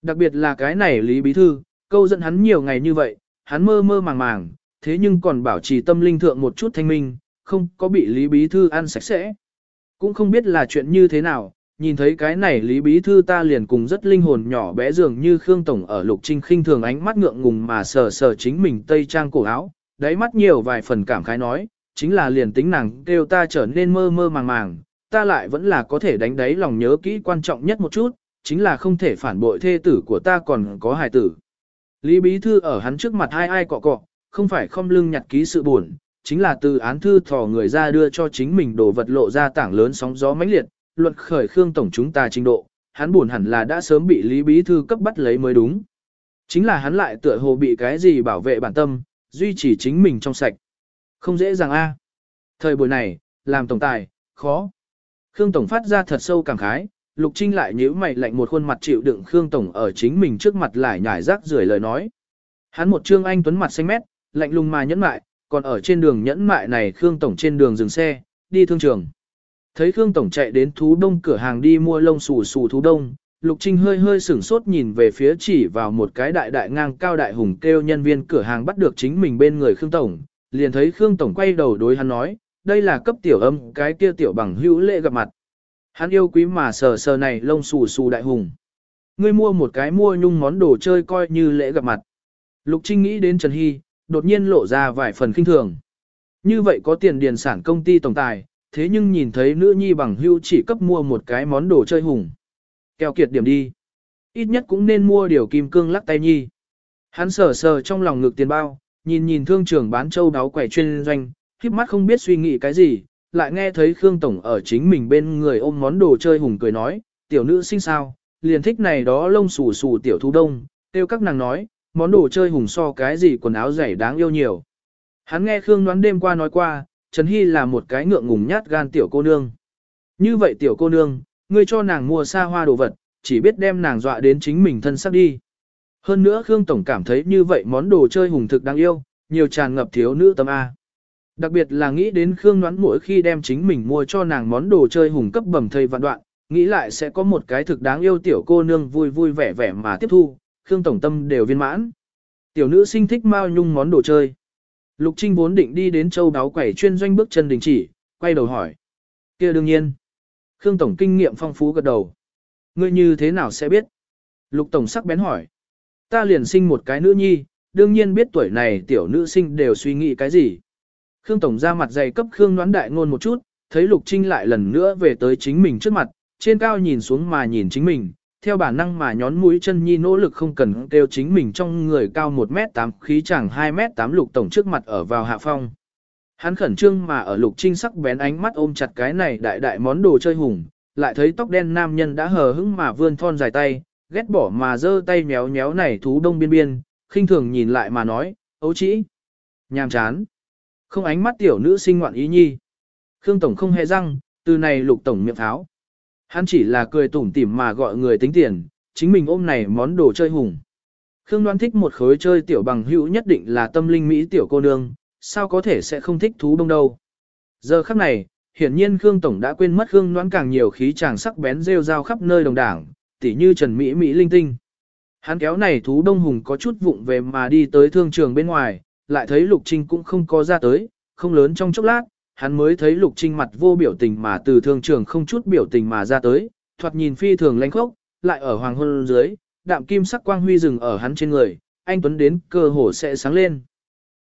Đặc biệt là cái này Lý Bí Thư, câu dẫn hắn nhiều ngày như vậy, hắn mơ mơ màng màng, thế nhưng còn bảo trì tâm linh thượng một chút thanh minh, không có bị Lý Bí Thư ăn sạch sẽ. Cũng không biết là chuyện như thế nào, nhìn thấy cái này Lý Bí Thư ta liền cùng rất linh hồn nhỏ bé dường như Khương Tổng ở lục trinh khinh thường ánh mắt ngượng ngùng mà sờ sờ chính mình tây trang cổ áo, đáy mắt nhiều vài phần cảm khái nói, chính là liền tính nàng kêu ta trở nên mơ mơ màng màng, ta lại vẫn là có thể đánh đáy lòng nhớ kỹ quan trọng nhất một chút, chính là không thể phản bội thê tử của ta còn có hài tử. Lý Bí Thư ở hắn trước mặt hai ai cọ cọ, không phải không lưng nhặt ký sự buồn, chính là từ án thư thò người ra đưa cho chính mình đồ vật lộ ra tảng lớn sóng gió mãnh liệt, luận khởi Khương Tổng chúng ta trình độ, hắn buồn hẳn là đã sớm bị Lý Bí Thư cấp bắt lấy mới đúng. Chính là hắn lại tựa hồ bị cái gì bảo vệ bản tâm, duy trì chính mình trong sạch. Không dễ dàng a. Thời buổi này, làm tổng tài, khó. Khương Tổng phát ra thật sâu cảm khái, Lục Trinh lại nhíu mày lạnh một khuôn mặt chịu đựng Khương Tổng ở chính mình trước mặt lại nhải rác rưởi lời nói. Hắn một trương anh tuấn mặt xanh mét, lạnh lùng mà nhẫn mại, còn ở trên đường nhẫn mại này Khương Tổng trên đường dừng xe, đi thương trường. Thấy Khương Tổng chạy đến thú đông cửa hàng đi mua lông xù xù thú đông, Lục Trinh hơi hơi sửng sốt nhìn về phía chỉ vào một cái đại đại ngang cao đại hùng kêu nhân viên cửa hàng bắt được chính mình bên người Khương Tổng, liền thấy Khương Tổng quay đầu đối hắn nói, đây là cấp tiểu âm cái kia tiểu bằng hữu lễ gặp mặt. Hắn yêu quý mà sờ sờ này lông xù xù đại hùng. Ngươi mua một cái mua nhung món đồ chơi coi như lễ gặp mặt. Lục Trinh nghĩ đến Trần Hy, đột nhiên lộ ra vài phần kinh thường. Như vậy có tiền điền sản công ty tổng tài, thế nhưng nhìn thấy nữ nhi bằng hưu chỉ cấp mua một cái món đồ chơi hùng. Keo kiệt điểm đi. Ít nhất cũng nên mua điều kim cương lắc tay nhi. Hắn sờ sờ trong lòng ngực tiền bao, nhìn nhìn thương trường bán châu đáo quẻ chuyên doanh, khiếp mắt không biết suy nghĩ cái gì, lại nghe thấy Khương Tổng ở chính mình bên người ôm món đồ chơi hùng cười nói, tiểu nữ sinh sao, liền thích này đó lông xù xù tiểu thu đông, tiêu các nàng nói, món đồ chơi hùng so cái gì quần áo dày đáng yêu nhiều. Hắn nghe Khương đoán đêm qua nói qua, Trần Hy là một cái ngượng ngùng nhát gan tiểu cô nương. Như vậy tiểu cô nương, ngươi cho nàng mua xa hoa đồ vật, chỉ biết đem nàng dọa đến chính mình thân sắc đi. Hơn nữa Khương Tổng cảm thấy như vậy món đồ chơi hùng thực đáng yêu, nhiều tràn ngập thiếu nữ tâm A. Đặc biệt là nghĩ đến Khương Ngoãn mỗi khi đem chính mình mua cho nàng món đồ chơi hùng cấp bẩm thầy vạn đoạn, nghĩ lại sẽ có một cái thực đáng yêu tiểu cô nương vui vui vẻ vẻ mà tiếp thu, Khương Tổng Tâm đều viên mãn. Tiểu nữ sinh thích mao nhung món đồ chơi. Lục Trinh vốn định đi đến châu đáo quẩy chuyên doanh bước chân đình chỉ, quay đầu hỏi. kia đương nhiên. Khương Tổng kinh nghiệm phong phú gật đầu. Ngươi như thế nào sẽ biết? Lục Tổng sắc bén hỏi. Ta liền sinh một cái nữ nhi, đương nhiên biết tuổi này tiểu nữ sinh đều suy nghĩ cái gì. Khương Tổng ra mặt dày cấp Khương đoán đại ngôn một chút, thấy Lục Trinh lại lần nữa về tới chính mình trước mặt, trên cao nhìn xuống mà nhìn chính mình, theo bản năng mà nhón mũi chân nhi nỗ lực không cần kêu chính mình trong người cao 1m8 khí chẳng 2m8 lục tổng trước mặt ở vào hạ phong. Hắn khẩn trương mà ở lục trinh sắc bén ánh mắt ôm chặt cái này đại đại món đồ chơi hùng, lại thấy tóc đen nam nhân đã hờ hững mà vươn thon dài tay, ghét bỏ mà giơ tay méo méo này thú đông biên biên, khinh thường nhìn lại mà nói, ấu chỉ, nhàm chán, không ánh mắt tiểu nữ sinh ngoạn ý nhi. Khương Tổng không hề răng, từ này lục tổng miệng tháo Hắn chỉ là cười tủm tỉm mà gọi người tính tiền, chính mình ôm này món đồ chơi hùng. Khương Đoan thích một khối chơi tiểu bằng hữu nhất định là tâm linh mỹ tiểu cô nương, sao có thể sẽ không thích thú bông đâu. Giờ khắc này, hiển nhiên Khương Tổng đã quên mất Khương Đoan càng nhiều khí chàng sắc bén rêu rao khắp nơi đồng đảng, tỉ như Trần Mỹ Mỹ linh tinh. Hắn kéo này thú đông hùng có chút vụng về mà đi tới thương trường bên ngoài, lại thấy Lục Trinh cũng không có ra tới, không lớn trong chốc lát, hắn mới thấy Lục Trinh mặt vô biểu tình mà từ thương trường không chút biểu tình mà ra tới, thoạt nhìn phi thường lãnh khốc, lại ở hoàng hôn dưới, đạm kim sắc quang huy rừng ở hắn trên người, anh Tuấn đến cơ hồ sẽ sáng lên.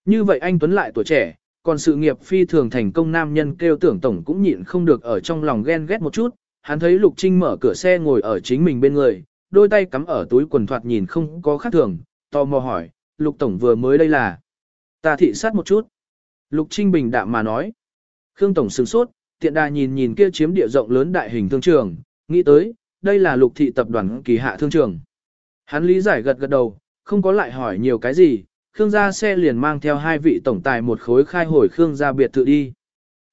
Như vậy anh Tuấn lại tuổi trẻ, còn sự nghiệp phi thường thành công nam nhân kêu tưởng tổng cũng nhịn không được ở trong lòng ghen ghét một chút, hắn thấy Lục Trinh mở cửa xe ngồi ở chính mình bên người, đôi tay cắm ở túi quần thoạt nhìn không có khác thường, tò mò hỏi, Lục Tổng vừa mới đây là, ta thị sát một chút. Lục Trinh bình đạm mà nói, Khương Tổng sửng sốt, tiện đà nhìn nhìn kia chiếm địa rộng lớn đại hình thương trường, nghĩ tới, đây là lục thị tập đoàn kỳ hạ thương trường. Hắn lý giải gật gật đầu, không có lại hỏi nhiều cái gì, Khương gia xe liền mang theo hai vị tổng tài một khối khai hồi Khương gia biệt thự đi.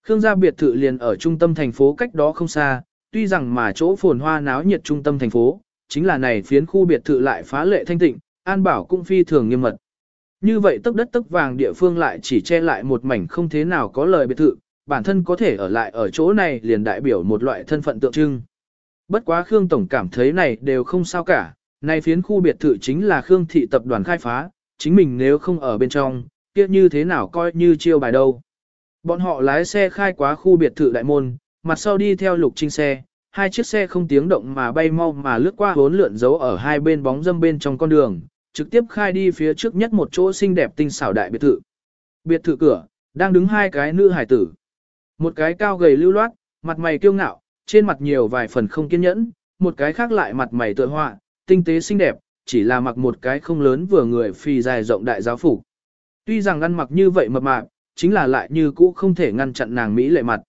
Khương gia biệt thự liền ở trung tâm thành phố cách đó không xa, tuy rằng mà chỗ phồn hoa náo nhiệt trung tâm thành phố, chính là này phiến khu biệt thự lại phá lệ thanh tịnh, an bảo cũng phi thường nghiêm mật. Như vậy tức đất tức vàng địa phương lại chỉ che lại một mảnh không thế nào có lời biệt thự, bản thân có thể ở lại ở chỗ này liền đại biểu một loại thân phận tượng trưng. Bất quá Khương Tổng cảm thấy này đều không sao cả, này phiến khu biệt thự chính là Khương Thị tập đoàn khai phá, chính mình nếu không ở bên trong, kia như thế nào coi như chiêu bài đâu. Bọn họ lái xe khai quá khu biệt thự đại môn, mặt sau đi theo lục trinh xe, hai chiếc xe không tiếng động mà bay mau mà lướt qua hốn lượn dấu ở hai bên bóng dâm bên trong con đường, trực tiếp khai đi phía trước nhất một chỗ xinh đẹp tinh xảo đại biệt thự. Biệt thự cửa, đang đứng hai cái nữ hải tử. Một cái cao gầy lưu loát, mặt mày kiêu ngạo, trên mặt nhiều vài phần không kiên nhẫn, một cái khác lại mặt mày tựa họa, tinh tế xinh đẹp, chỉ là mặc một cái không lớn vừa người phi dài rộng đại giáo phủ. Tuy rằng ăn mặc như vậy mập mạp, chính là lại như cũ không thể ngăn chặn nàng Mỹ lệ mặt.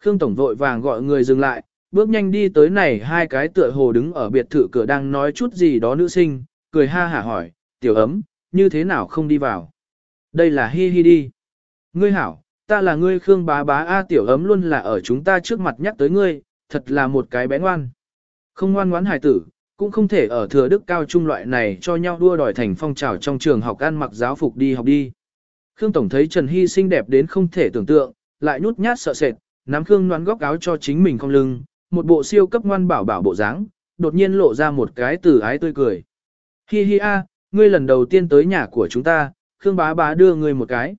Khương Tổng vội vàng gọi người dừng lại, bước nhanh đi tới này hai cái tựa hồ đứng ở biệt thự cửa đang nói chút gì đó nữ sinh, cười ha hả hỏi, tiểu ấm, như thế nào không đi vào? Đây là hi hi đi. Ngươi hảo, ta là ngươi Khương bá bá A tiểu ấm luôn là ở chúng ta trước mặt nhắc tới ngươi, thật là một cái bé ngoan. Không ngoan ngoãn hài tử, cũng không thể ở thừa đức cao trung loại này cho nhau đua đòi thành phong trào trong trường học ăn mặc giáo phục đi học đi. Khương Tổng thấy Trần Hy xinh đẹp đến không thể tưởng tượng, lại nhút nhát sợ sệt, nắm Khương noan góc áo cho chính mình không lưng, một bộ siêu cấp ngoan bảo bảo bộ dáng, đột nhiên lộ ra một cái từ ái tươi cười. Hi hi a, ngươi lần đầu tiên tới nhà của chúng ta, Khương bá bá đưa ngươi một cái.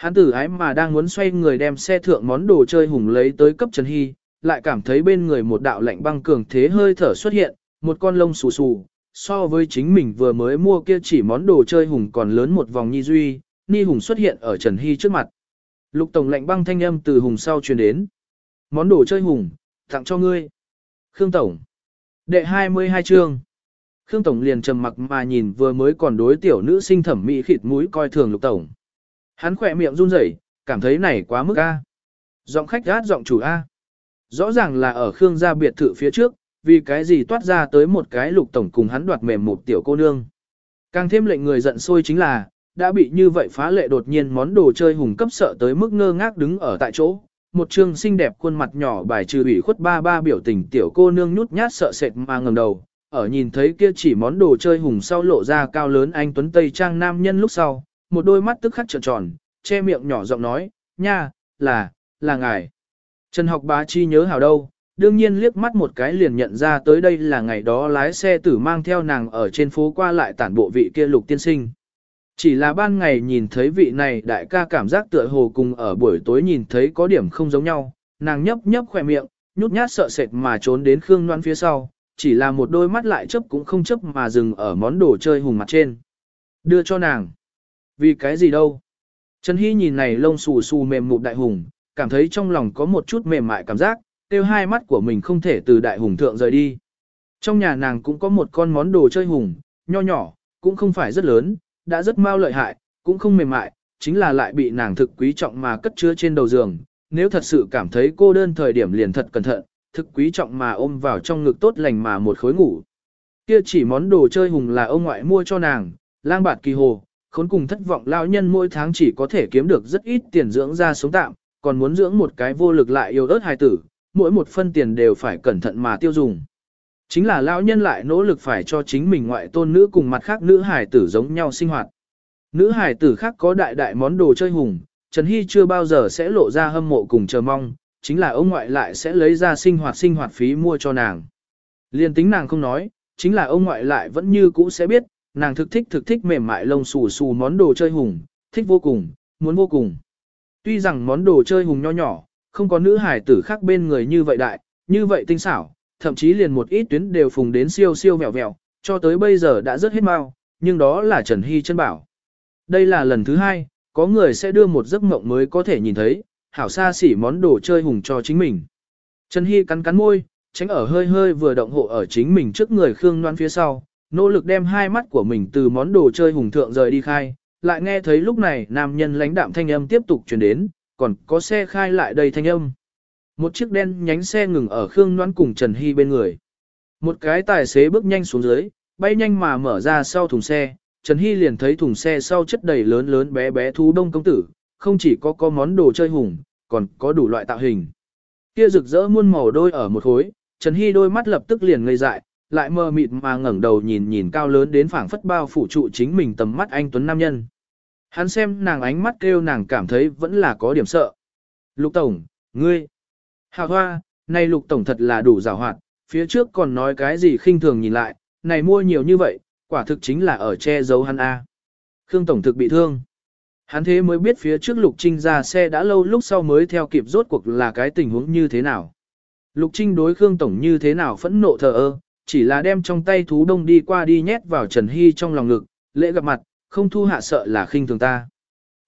Hắn tử ái mà đang muốn xoay người đem xe thượng món đồ chơi hùng lấy tới cấp Trần Hy, lại cảm thấy bên người một đạo lạnh băng cường thế hơi thở xuất hiện, một con lông xù xù, so với chính mình vừa mới mua kia chỉ món đồ chơi hùng còn lớn một vòng nhi duy, ni hùng xuất hiện ở Trần Hy trước mặt. Lục tổng lạnh băng thanh âm từ hùng sau truyền đến. Món đồ chơi hùng, tặng cho ngươi. Khương tổng. Đệ 22 chương. Khương tổng liền trầm mặc mà nhìn vừa mới còn đối tiểu nữ sinh thẩm mỹ khịt mũi coi thường lục tổng. Hắn khỏe miệng run rẩy, cảm thấy này quá mức a. Giọng khách gát giọng chủ a. Rõ ràng là ở Khương gia biệt thự phía trước, vì cái gì toát ra tới một cái lục tổng cùng hắn đoạt mềm một tiểu cô nương. Càng thêm lệnh người giận sôi chính là, đã bị như vậy phá lệ đột nhiên món đồ chơi hùng cấp sợ tới mức ngơ ngác đứng ở tại chỗ. Một trương xinh đẹp khuôn mặt nhỏ bài trừ ủy khuất ba ba biểu tình tiểu cô nương nhút nhát sợ sệt mà ngầm đầu, ở nhìn thấy kia chỉ món đồ chơi hùng sau lộ ra cao lớn anh Tuấn Tây Trang nam nhân lúc sau, một đôi mắt tức khắc trợn tròn, che miệng nhỏ giọng nói, nha, là, là ngài. Trần học bá chi nhớ hào đâu, đương nhiên liếc mắt một cái liền nhận ra tới đây là ngày đó lái xe tử mang theo nàng ở trên phố qua lại tản bộ vị kia lục tiên sinh. Chỉ là ban ngày nhìn thấy vị này đại ca cảm giác tựa hồ cùng ở buổi tối nhìn thấy có điểm không giống nhau, nàng nhấp nhấp khỏe miệng, nhút nhát sợ sệt mà trốn đến Khương Loan phía sau, chỉ là một đôi mắt lại chấp cũng không chấp mà dừng ở món đồ chơi hùng mặt trên. Đưa cho nàng. Vì cái gì đâu? Trần Hy nhìn này lông xù xù mềm mụt đại hùng, cảm thấy trong lòng có một chút mềm mại cảm giác, tiêu hai mắt của mình không thể từ đại hùng thượng rời đi. Trong nhà nàng cũng có một con món đồ chơi hùng, nho nhỏ, cũng không phải rất lớn, đã rất mau lợi hại, cũng không mềm mại, chính là lại bị nàng thực quý trọng mà cất chứa trên đầu giường. Nếu thật sự cảm thấy cô đơn thời điểm liền thật cẩn thận, thực quý trọng mà ôm vào trong ngực tốt lành mà một khối ngủ. Kia chỉ món đồ chơi hùng là ông ngoại mua cho nàng, lang bạt kỳ hồ, khốn cùng thất vọng lao nhân mỗi tháng chỉ có thể kiếm được rất ít tiền dưỡng ra sống tạm, còn muốn dưỡng một cái vô lực lại yêu ớt hài tử, mỗi một phân tiền đều phải cẩn thận mà tiêu dùng. Chính là lão nhân lại nỗ lực phải cho chính mình ngoại tôn nữ cùng mặt khác nữ hài tử giống nhau sinh hoạt. Nữ hài tử khác có đại đại món đồ chơi hùng, Trần Hy chưa bao giờ sẽ lộ ra hâm mộ cùng chờ mong, chính là ông ngoại lại sẽ lấy ra sinh hoạt sinh hoạt phí mua cho nàng. Liên tính nàng không nói, chính là ông ngoại lại vẫn như cũ sẽ biết, nàng thực thích thực thích mềm mại lông xù xù món đồ chơi hùng, thích vô cùng, muốn vô cùng. Tuy rằng món đồ chơi hùng nho nhỏ, không có nữ hải tử khác bên người như vậy đại, như vậy tinh xảo, thậm chí liền một ít tuyến đều phùng đến siêu siêu vẹo vẹo, cho tới bây giờ đã rất hết mau, nhưng đó là Trần Hy chân bảo. Đây là lần thứ hai, có người sẽ đưa một giấc mộng mới có thể nhìn thấy, hảo xa xỉ món đồ chơi hùng cho chính mình. Trần Hy cắn cắn môi, tránh ở hơi hơi vừa động hộ ở chính mình trước người Khương Loan phía sau, nỗ lực đem hai mắt của mình từ món đồ chơi hùng thượng rời đi khai, lại nghe thấy lúc này nam nhân lãnh đạm thanh âm tiếp tục truyền đến, còn có xe khai lại đầy thanh âm. Một chiếc đen nhánh xe ngừng ở Khương Noãn cùng Trần Hy bên người. Một cái tài xế bước nhanh xuống dưới, bay nhanh mà mở ra sau thùng xe, Trần Hy liền thấy thùng xe sau chất đầy lớn lớn bé bé thú đông công tử, không chỉ có có món đồ chơi hùng, còn có đủ loại tạo hình. Kia rực rỡ muôn màu đôi ở một khối, Trần Hy đôi mắt lập tức liền ngây dại, lại mơ mịt mà ngẩng đầu nhìn nhìn cao lớn đến phảng phất bao phủ trụ chính mình tầm mắt anh tuấn nam nhân. Hắn xem nàng ánh mắt kêu nàng cảm thấy vẫn là có điểm sợ. Lục Tổng, ngươi, Hào hoa, này Lục Tổng thật là đủ rào hoạt, phía trước còn nói cái gì khinh thường nhìn lại, này mua nhiều như vậy, quả thực chính là ở che giấu hắn A. Khương Tổng thực bị thương. Hắn thế mới biết phía trước Lục Trinh ra xe đã lâu lúc sau mới theo kịp rốt cuộc là cái tình huống như thế nào. Lục Trinh đối Khương Tổng như thế nào phẫn nộ thờ ơ, chỉ là đem trong tay thú đông đi qua đi nhét vào Trần Hy trong lòng ngực, lễ gặp mặt, không thu hạ sợ là khinh thường ta.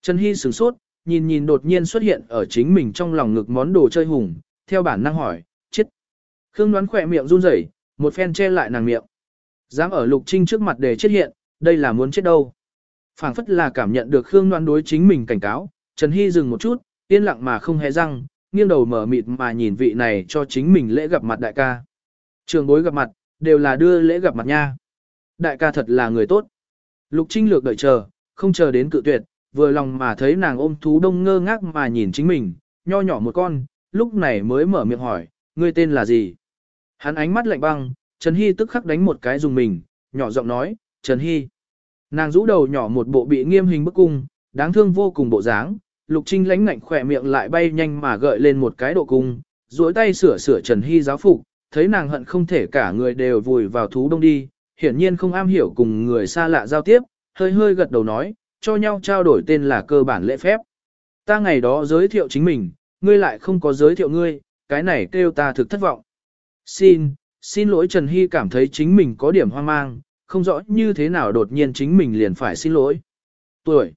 Trần Hy sửng sốt, nhìn nhìn đột nhiên xuất hiện ở chính mình trong lòng ngực món đồ chơi hùng, theo bản năng hỏi, chết. Khương đoán khỏe miệng run rẩy, một phen che lại nàng miệng. Dám ở Lục Trinh trước mặt để chết hiện, đây là muốn chết đâu. phảng phất là cảm nhận được Khương đoán đối chính mình cảnh cáo, Trần Hy dừng một chút, yên lặng mà không hề răng, nghiêng đầu mở mịt mà nhìn vị này cho chính mình lễ gặp mặt đại ca. Trường bối gặp mặt, đều là đưa lễ gặp mặt nha. Đại ca thật là người tốt. Lục Trinh lược đợi chờ, không chờ đến cự tuyệt, vừa lòng mà thấy nàng ôm thú đông ngơ ngác mà nhìn chính mình, nho nhỏ một con, lúc này mới mở miệng hỏi, ngươi tên là gì? Hắn ánh mắt lạnh băng, Trần Hy tức khắc đánh một cái dùng mình, nhỏ giọng nói, Trần Hy. Nàng rũ đầu nhỏ một bộ bị nghiêm hình bức cung, đáng thương vô cùng bộ dáng, Lục Trinh lánh ngạnh khỏe miệng lại bay nhanh mà gợi lên một cái độ cung, duỗi tay sửa sửa Trần Hy giáo phục, thấy nàng hận không thể cả người đều vùi vào thú đông đi, hiển nhiên không am hiểu cùng người xa lạ giao tiếp, hơi hơi gật đầu nói, cho nhau trao đổi tên là cơ bản lễ phép. Ta ngày đó giới thiệu chính mình, ngươi lại không có giới thiệu ngươi, cái này kêu ta thực thất vọng. Xin, xin lỗi Trần Hy cảm thấy chính mình có điểm hoang mang, không rõ như thế nào đột nhiên chính mình liền phải xin lỗi. Tuổi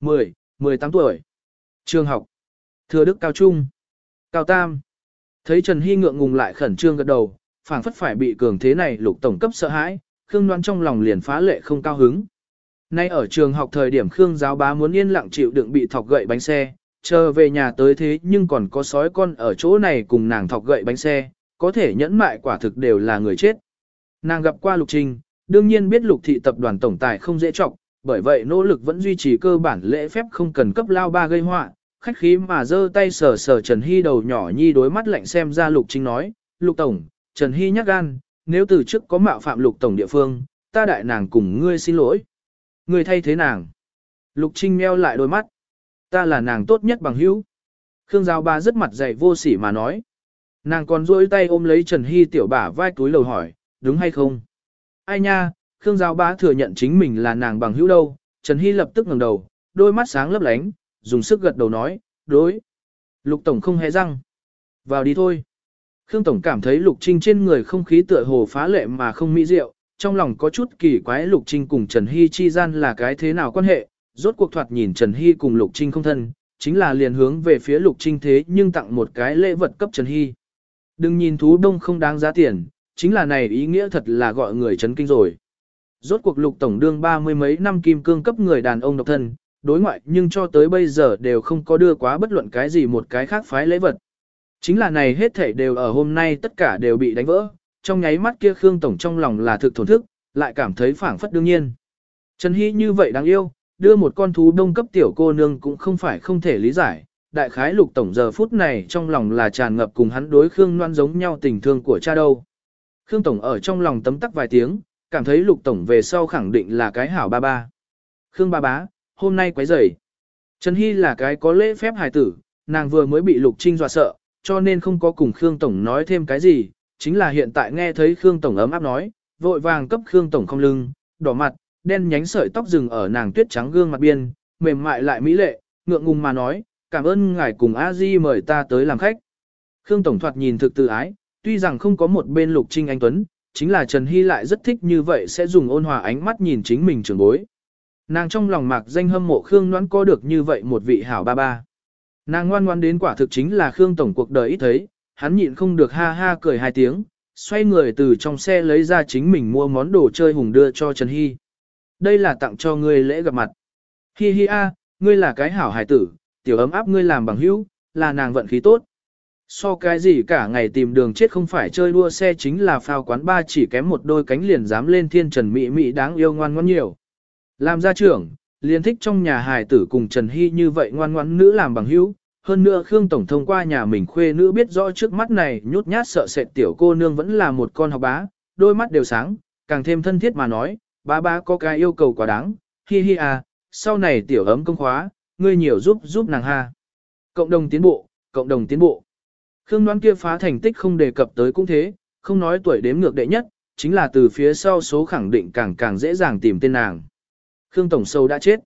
10, 18 tuổi. Trường học. Thừa Đức Cao Trung. Cao Tam. Thấy Trần Hy ngượng ngùng lại khẩn trương gật đầu, phảng phất phải bị cường thế này lục tổng cấp sợ hãi, Khương Loan trong lòng liền phá lệ không cao hứng. Nay ở trường học thời điểm Khương giáo bá muốn yên lặng chịu đựng bị thọc gậy bánh xe, chờ về nhà tới thế nhưng còn có sói con ở chỗ này cùng nàng thọc gậy bánh xe, có thể nhẫn mại quả thực đều là người chết. Nàng gặp qua Lục trình, đương nhiên biết Lục thị tập đoàn tổng tài không dễ trọng, bởi vậy nỗ lực vẫn duy trì cơ bản lễ phép không cần cấp lao ba gây họa, khách khí mà giơ tay sờ sờ Trần Hy đầu nhỏ nhi đối mắt lạnh xem ra Lục Trinh nói, Lục Tổng, Trần Hy nhắc gan, nếu từ trước có mạo phạm Lục Tổng địa phương, ta đại nàng cùng ngươi xin lỗi. Ngươi thay thế nàng. Lục Trinh meo lại đôi mắt. Ta là nàng tốt nhất bằng hữu. Khương Giao Ba rất mặt dày vô sỉ mà nói. Nàng còn duỗi tay ôm lấy Trần Hy tiểu bả vai túi lầu hỏi, đúng hay không? Ai nha, Khương Giao Ba thừa nhận chính mình là nàng bằng hữu đâu. Trần Hy lập tức ngẩng đầu, đôi mắt sáng lấp lánh, dùng sức gật đầu nói, đối. Lục Tổng không hề răng. Vào đi thôi. Khương Tổng cảm thấy Lục Trinh trên người không khí tựa hồ phá lệ mà không mỹ diệu, trong lòng có chút kỳ quái Lục Trinh cùng Trần Hy chi gian là cái thế nào quan hệ, rốt cuộc thoạt nhìn Trần Hy cùng Lục Trinh không thân, chính là liền hướng về phía Lục Trinh thế nhưng tặng một cái lễ vật cấp Trần Hy. Đừng nhìn thú đông không đáng giá tiền, chính là này ý nghĩa thật là gọi người chấn kinh rồi. Rốt cuộc Lục Tổng đương ba mươi mấy năm kim cương cấp người đàn ông độc thân, đối ngoại nhưng cho tới bây giờ đều không có đưa quá bất luận cái gì một cái khác phái lễ vật. Chính là này hết thảy đều ở hôm nay tất cả đều bị đánh vỡ, trong nháy mắt kia Khương Tổng trong lòng là thực thổn thức, lại cảm thấy phảng phất đương nhiên. Trần Hy như vậy đáng yêu, đưa một con thú đông cấp tiểu cô nương cũng không phải không thể lý giải. Đại khái lục tổng giờ phút này trong lòng là tràn ngập cùng hắn đối Khương Loan giống nhau tình thương của cha đâu. Khương Tổng ở trong lòng tấm tắc vài tiếng, cảm thấy lục tổng về sau khẳng định là cái hảo ba ba. Khương ba bá, hôm nay quấy rầy. Trần Hy là cái có lễ phép hài tử, nàng vừa mới bị lục trinh dọa sợ, cho nên không có cùng Khương Tổng nói thêm cái gì, chính là hiện tại nghe thấy Khương Tổng ấm áp nói, vội vàng cấp Khương Tổng không lưng, đỏ mặt, đen nhánh sợi tóc rừng ở nàng tuyết trắng gương mặt biên, mềm mại lại mỹ lệ, ngượng ngùng mà nói, cảm ơn ngài cùng a di mời ta tới làm khách. Khương Tổng thoạt nhìn thực tự ái, tuy rằng không có một bên lục trinh anh Tuấn, chính là Trần Hy lại rất thích như vậy sẽ dùng ôn hòa ánh mắt nhìn chính mình trưởng bối. Nàng trong lòng mạc danh hâm mộ Khương Noãn có được như vậy một vị hảo ba ba. Nàng ngoan ngoan đến quả thực chính là Khương Tổng cuộc đời ít thấy, hắn nhịn không được ha ha cười hai tiếng, xoay người từ trong xe lấy ra chính mình mua món đồ chơi hùng đưa cho Trần Hy. Đây là tặng cho ngươi lễ gặp mặt. Hi hi a, ngươi là cái hảo hài tử, tiểu ấm áp ngươi làm bằng hữu, là nàng vận khí tốt. So cái gì cả ngày tìm đường chết không phải chơi đua xe chính là phao quán ba chỉ kém một đôi cánh liền dám lên thiên trần mỹ mỹ đáng yêu ngoan ngoãn nhiều. Làm gia trưởng, liền thích trong nhà hài tử cùng Trần Hy như vậy ngoan ngoãn nữ làm bằng hữu. Hơn nữa Khương Tổng thông qua nhà mình khuê nữ biết rõ trước mắt này nhút nhát sợ sệt tiểu cô nương vẫn là một con học bá, đôi mắt đều sáng, càng thêm thân thiết mà nói, bá bá có cái yêu cầu quá đáng, hi hi à, sau này tiểu ấm công khóa, ngươi nhiều giúp giúp nàng ha. Cộng đồng tiến bộ, cộng đồng tiến bộ. Khương đoán kia phá thành tích không đề cập tới cũng thế, không nói tuổi đếm ngược đệ nhất, chính là từ phía sau số khẳng định càng càng dễ dàng tìm tên nàng. Khương Tổng Sâu đã chết.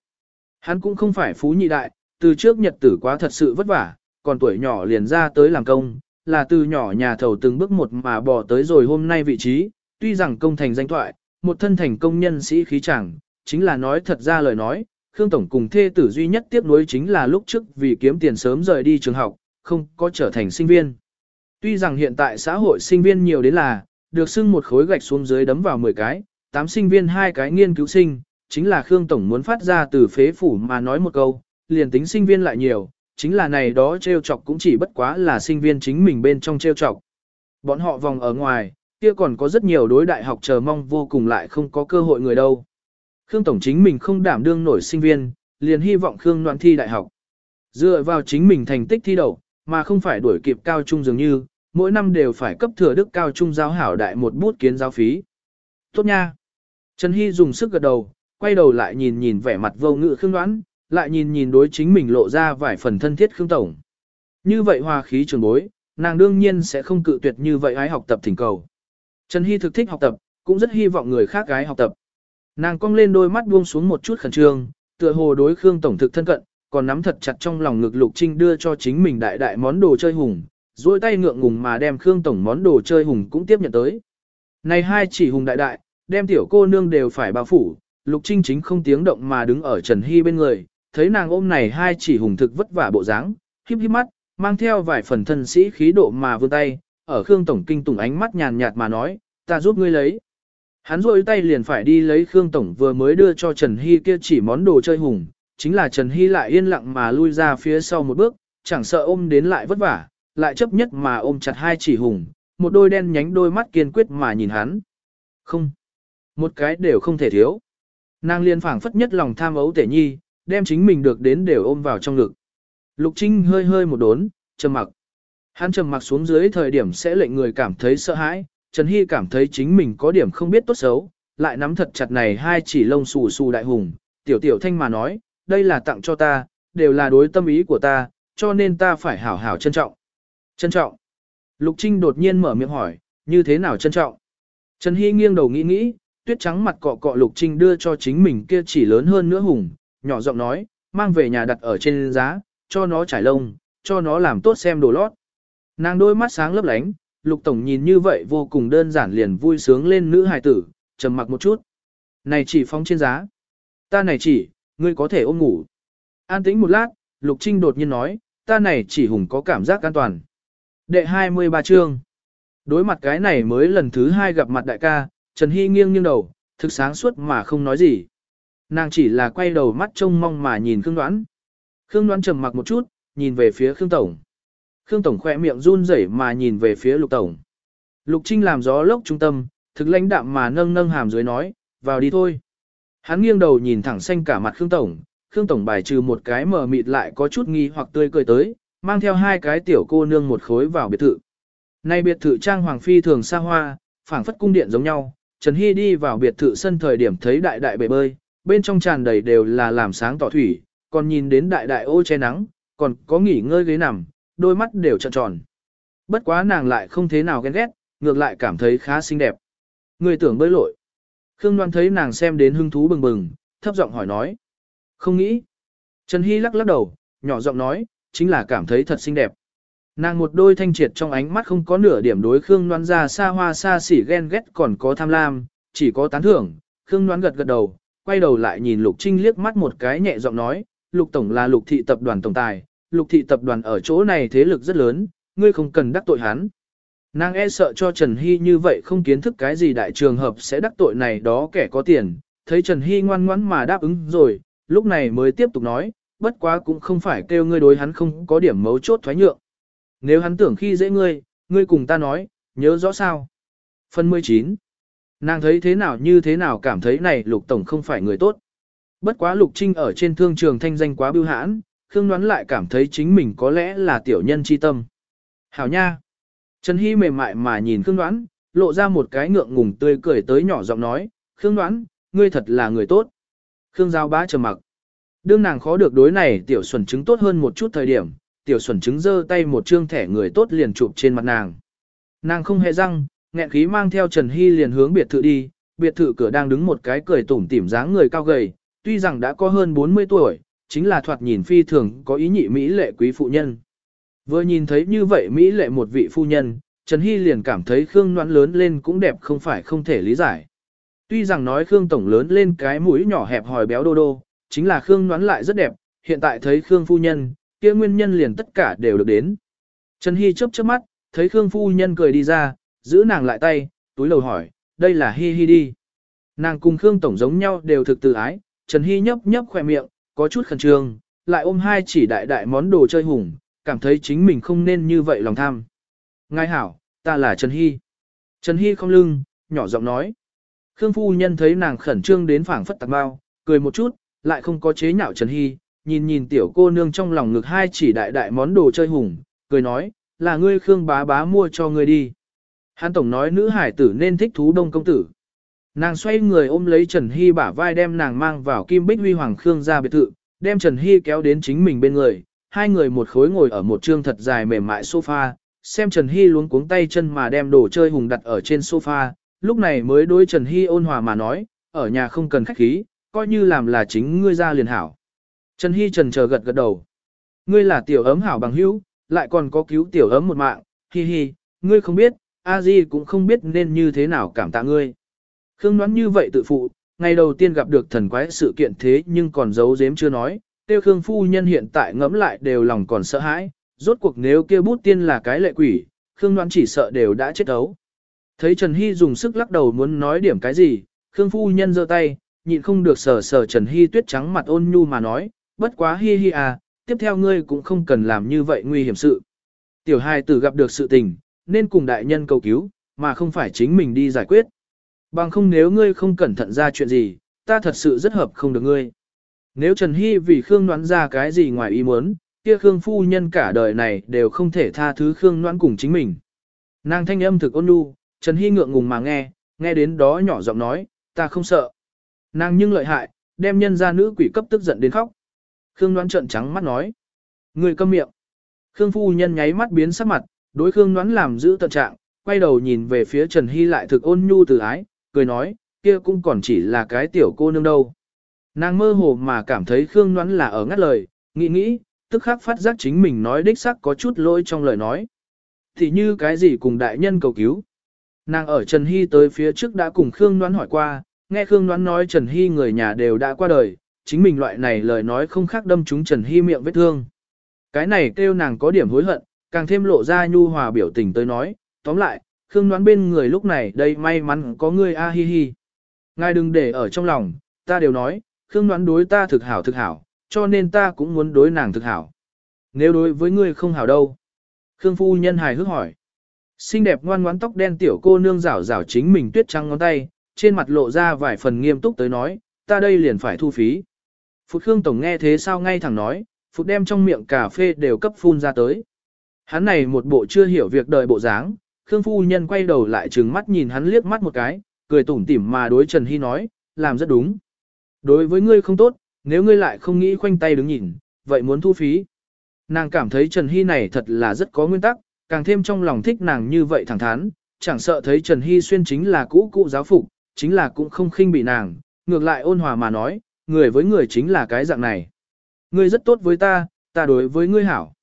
Hắn cũng không phải phú nhị đại, từ trước nhật tử quá thật sự vất vả, còn tuổi nhỏ liền ra tới làm công, là từ nhỏ nhà thầu từng bước một mà bỏ tới rồi hôm nay vị trí, tuy rằng công thành danh thoại, một thân thành công nhân sĩ khí chẳng, chính là nói thật ra lời nói, Khương Tổng cùng thê tử duy nhất tiếp nối chính là lúc trước vì kiếm tiền sớm rời đi trường học, không có trở thành sinh viên. Tuy rằng hiện tại xã hội sinh viên nhiều đến là, được xưng một khối gạch xuống dưới đấm vào 10 cái, 8 sinh viên hai cái nghiên cứu sinh, chính là Khương Tổng muốn phát ra từ phế phủ mà nói một câu, liền tính sinh viên lại nhiều, chính là này đó treo chọc cũng chỉ bất quá là sinh viên chính mình bên trong treo chọc. Bọn họ vòng ở ngoài, kia còn có rất nhiều đối đại học chờ mong vô cùng lại không có cơ hội người đâu. Khương Tổng chính mình không đảm đương nổi sinh viên, liền hy vọng Khương Noan thi đại học. Dựa vào chính mình thành tích thi đậu, mà không phải đuổi kịp cao trung dường như, mỗi năm đều phải cấp thừa đức cao trung giáo hảo đại một bút kiến giáo phí. Tốt nha. Trần Hy dùng sức gật đầu, quay đầu lại nhìn nhìn vẻ mặt vô ngự Khương Đoán, lại nhìn nhìn đối chính mình lộ ra vài phần thân thiết Khương Tổng. Như vậy hòa khí trường bối, nàng đương nhiên sẽ không cự tuyệt như vậy ái học tập thỉnh cầu. Trần Hy thực thích học tập, cũng rất hy vọng người khác gái học tập. Nàng cong lên đôi mắt buông xuống một chút khẩn trương, tựa hồ đối Khương Tổng thực thân cận, còn nắm thật chặt trong lòng ngực Lục Trinh đưa cho chính mình đại đại món đồ chơi hùng, duỗi tay ngượng ngùng mà đem Khương Tổng món đồ chơi hùng cũng tiếp nhận tới. Này hai chỉ hùng đại đại, đem tiểu cô nương đều phải bao phủ, Lục Trinh chính không tiếng động mà đứng ở Trần Hy bên người, thấy nàng ôm này hai chỉ hùng thực vất vả bộ dáng, híp híp mắt, mang theo vài phần thân sĩ khí độ mà vươn tay, ở Khương Tổng kinh tủng ánh mắt nhàn nhạt mà nói, ta giúp ngươi lấy. Hắn rôi tay liền phải đi lấy Khương Tổng vừa mới đưa cho Trần Hy kia chỉ món đồ chơi hùng, chính là Trần Hy lại yên lặng mà lui ra phía sau một bước, chẳng sợ ôm đến lại vất vả, lại chấp nhất mà ôm chặt hai chỉ hùng, một đôi đen nhánh đôi mắt kiên quyết mà nhìn hắn. Không, một cái đều không thể thiếu. Nàng liền phảng phất nhất lòng tham ấu tể nhi, đem chính mình được đến đều ôm vào trong ngực. Lục Trinh hơi hơi một đốn, trầm mặc. Hắn trầm mặc xuống dưới thời điểm sẽ lệnh người cảm thấy sợ hãi, Trần Hy cảm thấy chính mình có điểm không biết tốt xấu, lại nắm thật chặt này hai chỉ lông xù xù đại hùng, tiểu tiểu thanh mà nói, đây là tặng cho ta, đều là đối tâm ý của ta, cho nên ta phải hảo hảo trân trọng. Trân trọng. Lục Trinh đột nhiên mở miệng hỏi, như thế nào trân trọng? Trần Hy nghiêng đầu nghĩ nghĩ, tuyết trắng mặt cọ cọ Lục Trinh đưa cho chính mình kia chỉ lớn hơn nữa hùng, nhỏ giọng nói, mang về nhà đặt ở trên giá, cho nó trải lông, cho nó làm tốt xem đồ lót. Nàng đôi mắt sáng lấp lánh, Lục Tổng nhìn như vậy vô cùng đơn giản liền vui sướng lên nữ hài tử, trầm mặc một chút. Này chỉ phóng trên giá. Ta này chỉ, ngươi có thể ôm ngủ. An tĩnh một lát, Lục Trinh đột nhiên nói, ta này chỉ hùng có cảm giác an toàn. Đệ 23 chương. Đối mặt cái này mới lần thứ hai gặp mặt đại ca, Trần Hy nghiêng nghiêng đầu, thực sáng suốt mà không nói gì. Nàng chỉ là quay đầu mắt trông mong mà nhìn Khương Đoán. Khương Đoán trầm mặc một chút, nhìn về phía Khương Tổng. Khương Tổng khỏe miệng run rẩy mà nhìn về phía Lục Tổng. Lục Trinh làm gió lốc trung tâm, thực lãnh đạm mà nâng nâng hàm dưới nói, vào đi thôi. Hắn nghiêng đầu nhìn thẳng xanh cả mặt Khương Tổng, Khương Tổng bài trừ một cái mờ mịt lại có chút nghi hoặc tươi cười tới, mang theo hai cái tiểu cô nương một khối vào biệt thự. Nay biệt thự trang hoàng phi thường xa hoa, phảng phất cung điện giống nhau, Trần Hy đi vào biệt thự sân thời điểm thấy đại đại bể bơi, bên trong tràn đầy đều là làm sáng tỏ thủy, còn nhìn đến đại đại ô che nắng, còn có nghỉ ngơi ghế nằm, đôi mắt đều tròn tròn. Bất quá nàng lại không thế nào ghen ghét, ngược lại cảm thấy khá xinh đẹp. Người tưởng bơi lội. Khương Đoan thấy nàng xem đến hứng thú bừng bừng, thấp giọng hỏi nói. Không nghĩ. Trần Hy lắc lắc đầu, nhỏ giọng nói, chính là cảm thấy thật xinh đẹp. Nàng một đôi thanh triệt trong ánh mắt không có nửa điểm đối Khương Đoan ra xa hoa xa xỉ ghen ghét còn có tham lam, chỉ có tán thưởng. Khương Đoan gật gật đầu, quay đầu lại nhìn Lục Trinh liếc mắt một cái nhẹ giọng nói, Lục Tổng là Lục Thị Tập đoàn Tổng Tài, Lục Thị Tập đoàn ở chỗ này thế lực rất lớn, ngươi không cần đắc tội hắn. Nàng e sợ cho Trần Hy như vậy không kiến thức cái gì đại trường hợp sẽ đắc tội này đó kẻ có tiền, thấy Trần Hy ngoan ngoãn mà đáp ứng rồi, lúc này mới tiếp tục nói, bất quá cũng không phải kêu ngươi đối hắn không có điểm mấu chốt thoái nhượng nếu hắn tưởng khi dễ ngươi, ngươi cùng ta nói, nhớ rõ sao. Phần 19 Nàng thấy thế nào như thế nào cảm thấy này lục tổng không phải người tốt. Bất quá lục trinh ở trên thương trường thanh danh quá bưu hãn, Khương đoán lại cảm thấy chính mình có lẽ là tiểu nhân chi tâm. Hảo nha! Trần Hy mềm mại mà nhìn Khương đoán, lộ ra một cái ngượng ngùng tươi cười tới nhỏ giọng nói, Khương đoán, ngươi thật là người tốt. Khương Giao bá trầm mặc. Đương nàng khó được đối này tiểu xuẩn chứng tốt hơn một chút thời điểm, tiểu xuẩn chứng giơ tay một trương thẻ người tốt liền chụp trên mặt nàng. Nàng không hề răng, nghẹn khí mang theo Trần Hy liền hướng biệt thự đi, biệt thự cửa đang đứng một cái cười tủm tỉm dáng người cao gầy, tuy rằng đã có hơn 40 tuổi, chính là thoạt nhìn phi thường có ý nhị Mỹ lệ quý phụ nhân. Vừa nhìn thấy như vậy Mỹ lệ một vị phu nhân, Trần Hy liền cảm thấy Khương Noãn lớn lên cũng đẹp không phải không thể lý giải. Tuy rằng nói Khương Tổng lớn lên cái mũi nhỏ hẹp hòi béo đô đô, chính là Khương Noãn lại rất đẹp, hiện tại thấy Khương phu nhân, kia nguyên nhân liền tất cả đều được đến. Trần Hy chớp chớp mắt, thấy Khương phu nhân cười đi ra, giữ nàng lại tay, túi lầu hỏi, đây là Hi Hi đi. Nàng cùng Khương Tổng giống nhau đều thực tự ái, Trần Hy nhấp nhấp khỏe miệng, có chút khẩn trương, lại ôm hai chỉ đại đại món đồ chơi hùng, cảm thấy chính mình không nên như vậy lòng tham. Ngài hảo, ta là Trần Hy. Trần Hy không lưng, nhỏ giọng nói. Khương phu nhân thấy nàng khẩn trương đến phảng phất tạc bao, cười một chút, lại không có chế nhạo Trần Hy, nhìn nhìn tiểu cô nương trong lòng ngực hai chỉ đại đại món đồ chơi hùng, cười nói, là ngươi Khương bá bá mua cho ngươi đi. Hắn Tổng nói nữ hải tử nên thích thú đông công tử. Nàng xoay người ôm lấy Trần Hy bả vai đem nàng mang vào Kim Bích Huy Hoàng Khương ra biệt thự, đem Trần Hy kéo đến chính mình bên người, hai người một khối ngồi ở một trương thật dài mềm mại sofa, xem Trần Hy luống cuống tay chân mà đem đồ chơi hùng đặt ở trên sofa, lúc này mới đối Trần Hy ôn hòa mà nói, ở nhà không cần khách khí, coi như làm là chính ngươi ra liền hảo. Trần Hy trần chờ gật gật đầu. Ngươi là tiểu ấm hảo bằng hữu, lại còn có cứu tiểu ấm một mạng, hi hi, ngươi không biết, a di cũng không biết nên như thế nào cảm tạ ngươi. Khương đoán như vậy tự phụ, ngày đầu tiên gặp được thần quái sự kiện thế nhưng còn giấu giếm chưa nói, tiêu khương phu nhân hiện tại ngẫm lại đều lòng còn sợ hãi, rốt cuộc nếu kia bút tiên là cái lệ quỷ, Khương đoán chỉ sợ đều đã chết ấu. Thấy Trần Hy dùng sức lắc đầu muốn nói điểm cái gì, Khương phu nhân giơ tay, nhịn không được sờ sờ Trần Hy tuyết trắng mặt ôn nhu mà nói, bất quá hi hi à, tiếp theo ngươi cũng không cần làm như vậy nguy hiểm sự. Tiểu hài tử gặp được sự tình, nên cùng đại nhân cầu cứu, mà không phải chính mình đi giải quyết. Bằng không nếu ngươi không cẩn thận ra chuyện gì, ta thật sự rất hợp không được ngươi. Nếu Trần Hy vì Khương đoán ra cái gì ngoài ý muốn, kia Khương phu nhân cả đời này đều không thể tha thứ Khương Noãn cùng chính mình. Nàng thanh âm thực ôn nhu, Trần Hy ngượng ngùng mà nghe, nghe đến đó nhỏ giọng nói, ta không sợ. Nàng nhưng lợi hại, đem nhân ra nữ quỷ cấp tức giận đến khóc. Khương đoán trợn trắng mắt nói. Người câm miệng. Khương phu nhân nháy mắt biến sắc mặt, đối Khương đoán làm giữ tận trạng, quay đầu nhìn về phía Trần Hy lại thực ôn nhu từ ái, cười nói, kia cũng còn chỉ là cái tiểu cô nương đâu. Nàng mơ hồ mà cảm thấy Khương đoán là ở ngắt lời, nghĩ nghĩ, tức khắc phát giác chính mình nói đích sắc có chút lỗi trong lời nói. Thì như cái gì cùng đại nhân cầu cứu. Nàng ở Trần Hy tới phía trước đã cùng Khương đoán hỏi qua, nghe Khương đoán nói Trần Hy người nhà đều đã qua đời, chính mình loại này lời nói không khác đâm trúng Trần Hy miệng vết thương. Cái này kêu nàng có điểm hối hận, càng thêm lộ ra nhu hòa biểu tình tới nói, tóm lại, Khương đoán bên người lúc này đây may mắn có ngươi a hi hi. Ngài đừng để ở trong lòng, ta đều nói, Khương đoán đối ta thực hảo thực hảo, cho nên ta cũng muốn đối nàng thực hảo. Nếu đối với ngươi không hảo đâu. Khương phu nhân hài hước hỏi. Xinh đẹp ngoan ngoãn tóc đen tiểu cô nương rảo rảo chính mình tuyết trắng ngón tay, trên mặt lộ ra vài phần nghiêm túc tới nói, ta đây liền phải thu phí. Phụt Khương Tổng nghe thế sao ngay thẳng nói, Phụt đem trong miệng cà phê đều cấp phun ra tới. Hắn này một bộ chưa hiểu việc đời bộ dáng, Khương Phu Nhân quay đầu lại trừng mắt nhìn hắn liếc mắt một cái, cười tủm tỉm mà đối Trần Hy nói, làm rất đúng. Đối với ngươi không tốt, nếu ngươi lại không nghĩ khoanh tay đứng nhìn, vậy muốn thu phí. Nàng cảm thấy Trần Hy này thật là rất có nguyên tắc, càng thêm trong lòng thích nàng như vậy thẳng thắn, chẳng sợ thấy Trần Hy xuyên chính là cũ cụ giáo phục, chính là cũng không khinh bị nàng, ngược lại ôn hòa mà nói, người với người chính là cái dạng này. Ngươi rất tốt với ta, ta đối với ngươi hảo.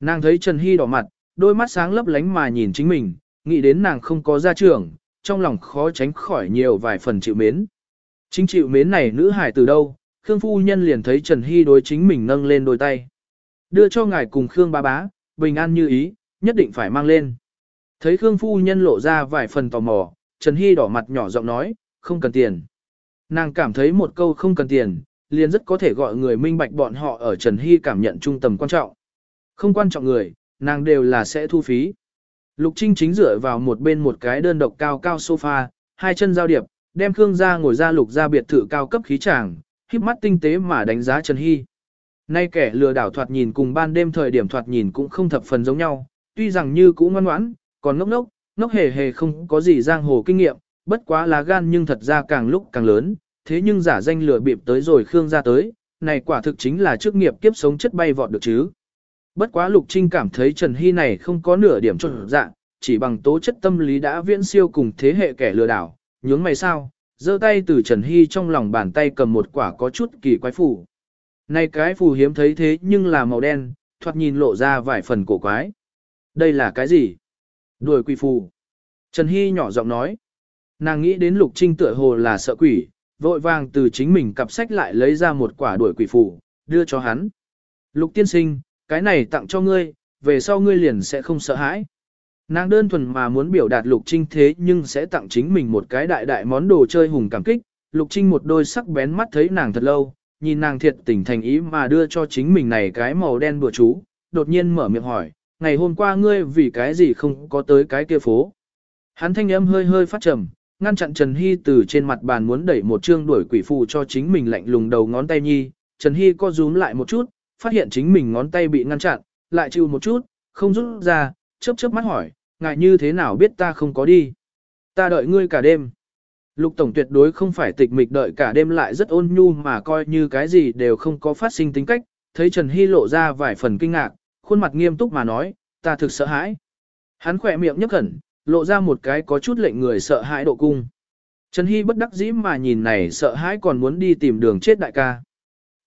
Nàng thấy Trần Hy đỏ mặt, đôi mắt sáng lấp lánh mà nhìn chính mình, nghĩ đến nàng không có gia trưởng, trong lòng khó tránh khỏi nhiều vài phần chịu mến. Chính chịu mến này nữ hải từ đâu, Khương Phu Nhân liền thấy Trần Hy đối chính mình nâng lên đôi tay. Đưa cho ngài cùng Khương ba bá, bình an như ý, nhất định phải mang lên. Thấy Khương Phu Nhân lộ ra vài phần tò mò, Trần Hy đỏ mặt nhỏ giọng nói, không cần tiền. Nàng cảm thấy một câu không cần tiền, liền rất có thể gọi người minh bạch bọn họ ở Trần Hy cảm nhận trung tầm quan trọng. Không quan trọng người, nàng đều là sẽ thu phí. Lục Trinh chính dựa vào một bên một cái đơn độc cao cao sofa, hai chân giao điệp, đem Khương ra ngồi ra lục ra biệt thự cao cấp khí tràng, híp mắt tinh tế mà đánh giá Trần Hy. Nay kẻ lừa đảo thoạt nhìn cùng ban đêm thời điểm thoạt nhìn cũng không thập phần giống nhau, tuy rằng như cũng ngoan ngoãn, còn ngốc ngốc, ngốc hề hề không có gì giang hồ kinh nghiệm, bất quá là gan nhưng thật ra càng lúc càng lớn, thế nhưng giả danh lừa bịp tới rồi Khương gia tới, này quả thực chính là chức nghiệp kiếp sống chất bay vọt được chứ. Bất quá Lục Trinh cảm thấy Trần Hy này không có nửa điểm trộn dạng, chỉ bằng tố chất tâm lý đã viễn siêu cùng thế hệ kẻ lừa đảo, nhướng mày sao, giơ tay từ Trần Hy trong lòng bàn tay cầm một quả có chút kỳ quái phù. Này cái phù hiếm thấy thế nhưng là màu đen, thoạt nhìn lộ ra vài phần cổ quái. Đây là cái gì? Đuổi quỷ phù. Trần Hy nhỏ giọng nói. Nàng nghĩ đến Lục Trinh tựa hồ là sợ quỷ, vội vàng từ chính mình cặp sách lại lấy ra một quả đuổi quỷ phủ đưa cho hắn. Lục tiên sinh, cái này tặng cho ngươi, về sau ngươi liền sẽ không sợ hãi. Nàng đơn thuần mà muốn biểu đạt Lục Trinh thế nhưng sẽ tặng chính mình một cái đại đại món đồ chơi hùng cảm kích. Lục Trinh một đôi sắc bén mắt thấy nàng thật lâu, nhìn nàng thiệt tình thành ý mà đưa cho chính mình này cái màu đen bừa chú, đột nhiên mở miệng hỏi, ngày hôm qua ngươi vì cái gì không có tới cái kia phố. Hắn thanh âm hơi hơi phát trầm, ngăn chặn Trần Hy từ trên mặt bàn muốn đẩy một chương đuổi quỷ phù cho chính mình lạnh lùng đầu ngón tay nhi. Trần Hy co rúm lại một chút, phát hiện chính mình ngón tay bị ngăn chặn, lại chịu một chút, không rút ra, chớp chớp mắt hỏi, ngại như thế nào biết ta không có đi. Ta đợi ngươi cả đêm. Lục Tổng tuyệt đối không phải tịch mịch đợi cả đêm lại rất ôn nhu mà coi như cái gì đều không có phát sinh tính cách, thấy Trần Hy lộ ra vài phần kinh ngạc, khuôn mặt nghiêm túc mà nói, ta thực sợ hãi. Hắn khỏe miệng nhấp khẩn, lộ ra một cái có chút lệnh người sợ hãi độ cung. Trần Hy bất đắc dĩ mà nhìn này sợ hãi còn muốn đi tìm đường chết đại ca.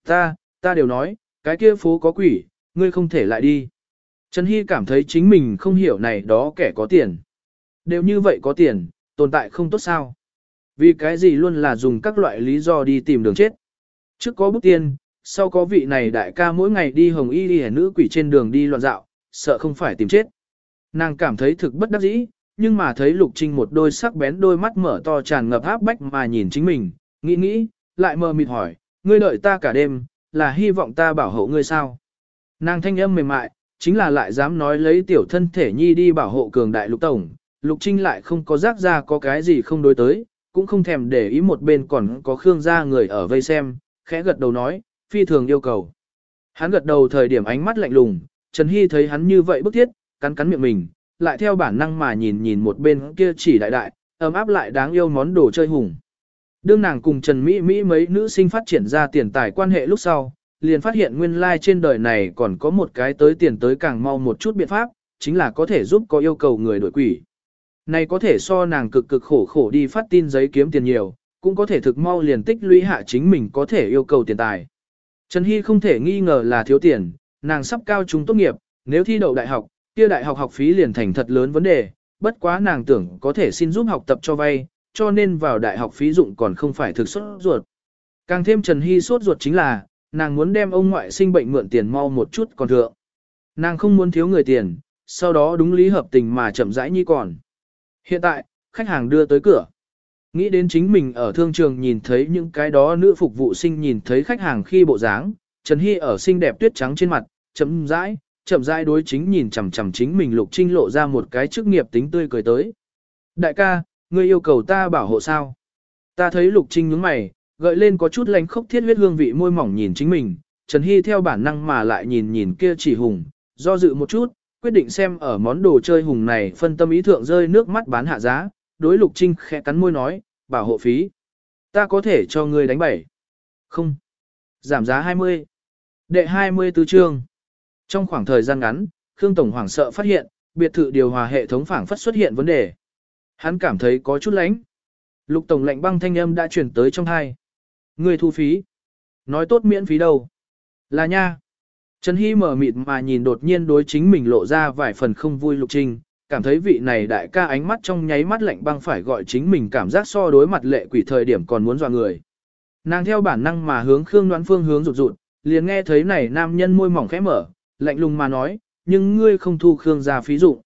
Ta, ta đều nói, cái kia phố có quỷ, ngươi không thể lại đi. Trần Hy cảm thấy chính mình không hiểu này đó kẻ có tiền. Đều như vậy có tiền, tồn tại không tốt sao. Vì cái gì luôn là dùng các loại lý do đi tìm đường chết. Trước có bức tiền, sau có vị này đại ca mỗi ngày đi hồng y đi nữ quỷ trên đường đi loạn dạo, sợ không phải tìm chết. Nàng cảm thấy thực bất đắc dĩ, nhưng mà thấy Lục Trinh một đôi sắc bén đôi mắt mở to tràn ngập áp bách mà nhìn chính mình, nghĩ nghĩ, lại mơ mịt hỏi, ngươi đợi ta cả đêm, là hy vọng ta bảo hộ ngươi sao? Nàng thanh âm mềm mại, chính là lại dám nói lấy tiểu thân thể nhi đi bảo hộ cường đại lục tổng, lục trinh lại không có rác ra có cái gì không đối tới, cũng không thèm để ý một bên còn có khương gia người ở vây xem, khẽ gật đầu nói, phi thường yêu cầu. Hắn gật đầu thời điểm ánh mắt lạnh lùng, Trần Hy thấy hắn như vậy bức thiết, cắn cắn miệng mình, lại theo bản năng mà nhìn nhìn một bên kia chỉ đại đại, ấm áp lại đáng yêu món đồ chơi hùng. Đương nàng cùng Trần Mỹ Mỹ mấy nữ sinh phát triển ra tiền tài quan hệ lúc sau, liền phát hiện nguyên lai like trên đời này còn có một cái tới tiền tới càng mau một chút biện pháp, chính là có thể giúp có yêu cầu người đổi quỷ. Này có thể so nàng cực cực khổ khổ đi phát tin giấy kiếm tiền nhiều, cũng có thể thực mau liền tích lũy hạ chính mình có thể yêu cầu tiền tài. Trần Hy không thể nghi ngờ là thiếu tiền, nàng sắp cao trung tốt nghiệp, nếu thi đậu đại học, kia đại học học phí liền thành thật lớn vấn đề, bất quá nàng tưởng có thể xin giúp học tập cho vay, cho nên vào đại học phí dụng còn không phải thực xuất ruột. Càng thêm Trần Hy sốt ruột chính là, nàng muốn đem ông ngoại sinh bệnh mượn tiền mau một chút còn thượng. Nàng không muốn thiếu người tiền, sau đó đúng lý hợp tình mà chậm rãi như còn. Hiện tại, khách hàng đưa tới cửa. Nghĩ đến chính mình ở thương trường nhìn thấy những cái đó nữ phục vụ sinh nhìn thấy khách hàng khi bộ dáng, Trần Hy ở xinh đẹp tuyết trắng trên mặt, chậm rãi, chậm rãi đối chính nhìn chằm chằm chính mình Lục Trinh lộ ra một cái chức nghiệp tính tươi cười tới. Đại ca, ngươi yêu cầu ta bảo hộ sao? Ta thấy Lục Trinh nhướng mày, gợi lên có chút lánh khốc thiết huyết hương vị môi mỏng nhìn chính mình, Trần Hy theo bản năng mà lại nhìn nhìn kia chỉ hùng, do dự một chút, quyết định xem ở món đồ chơi hùng này phân tâm ý thượng rơi nước mắt bán hạ giá, đối Lục Trinh khẽ cắn môi nói, bảo hộ phí. Ta có thể cho ngươi đánh bảy. Không. Giảm giá 20. Đệ 24 chương. Trong khoảng thời gian ngắn, Khương Tổng hoảng sợ phát hiện, biệt thự điều hòa hệ thống phảng phất xuất hiện vấn đề. Hắn cảm thấy có chút lánh. Lục Tổng lệnh băng thanh âm đã chuyển tới trong hai. Người thu phí. Nói tốt miễn phí đâu. Là nha. Trần Hy mở mịt mà nhìn đột nhiên đối chính mình lộ ra vài phần không vui lục trinh, cảm thấy vị này đại ca ánh mắt trong nháy mắt lạnh băng phải gọi chính mình cảm giác so đối mặt lệ quỷ thời điểm còn muốn dọa người. Nàng theo bản năng mà hướng Khương Đoán Phương hướng rụt rụt, liền nghe thấy này nam nhân môi mỏng khẽ mở, lạnh lùng mà nói, nhưng ngươi không thu Khương gia phí dụng.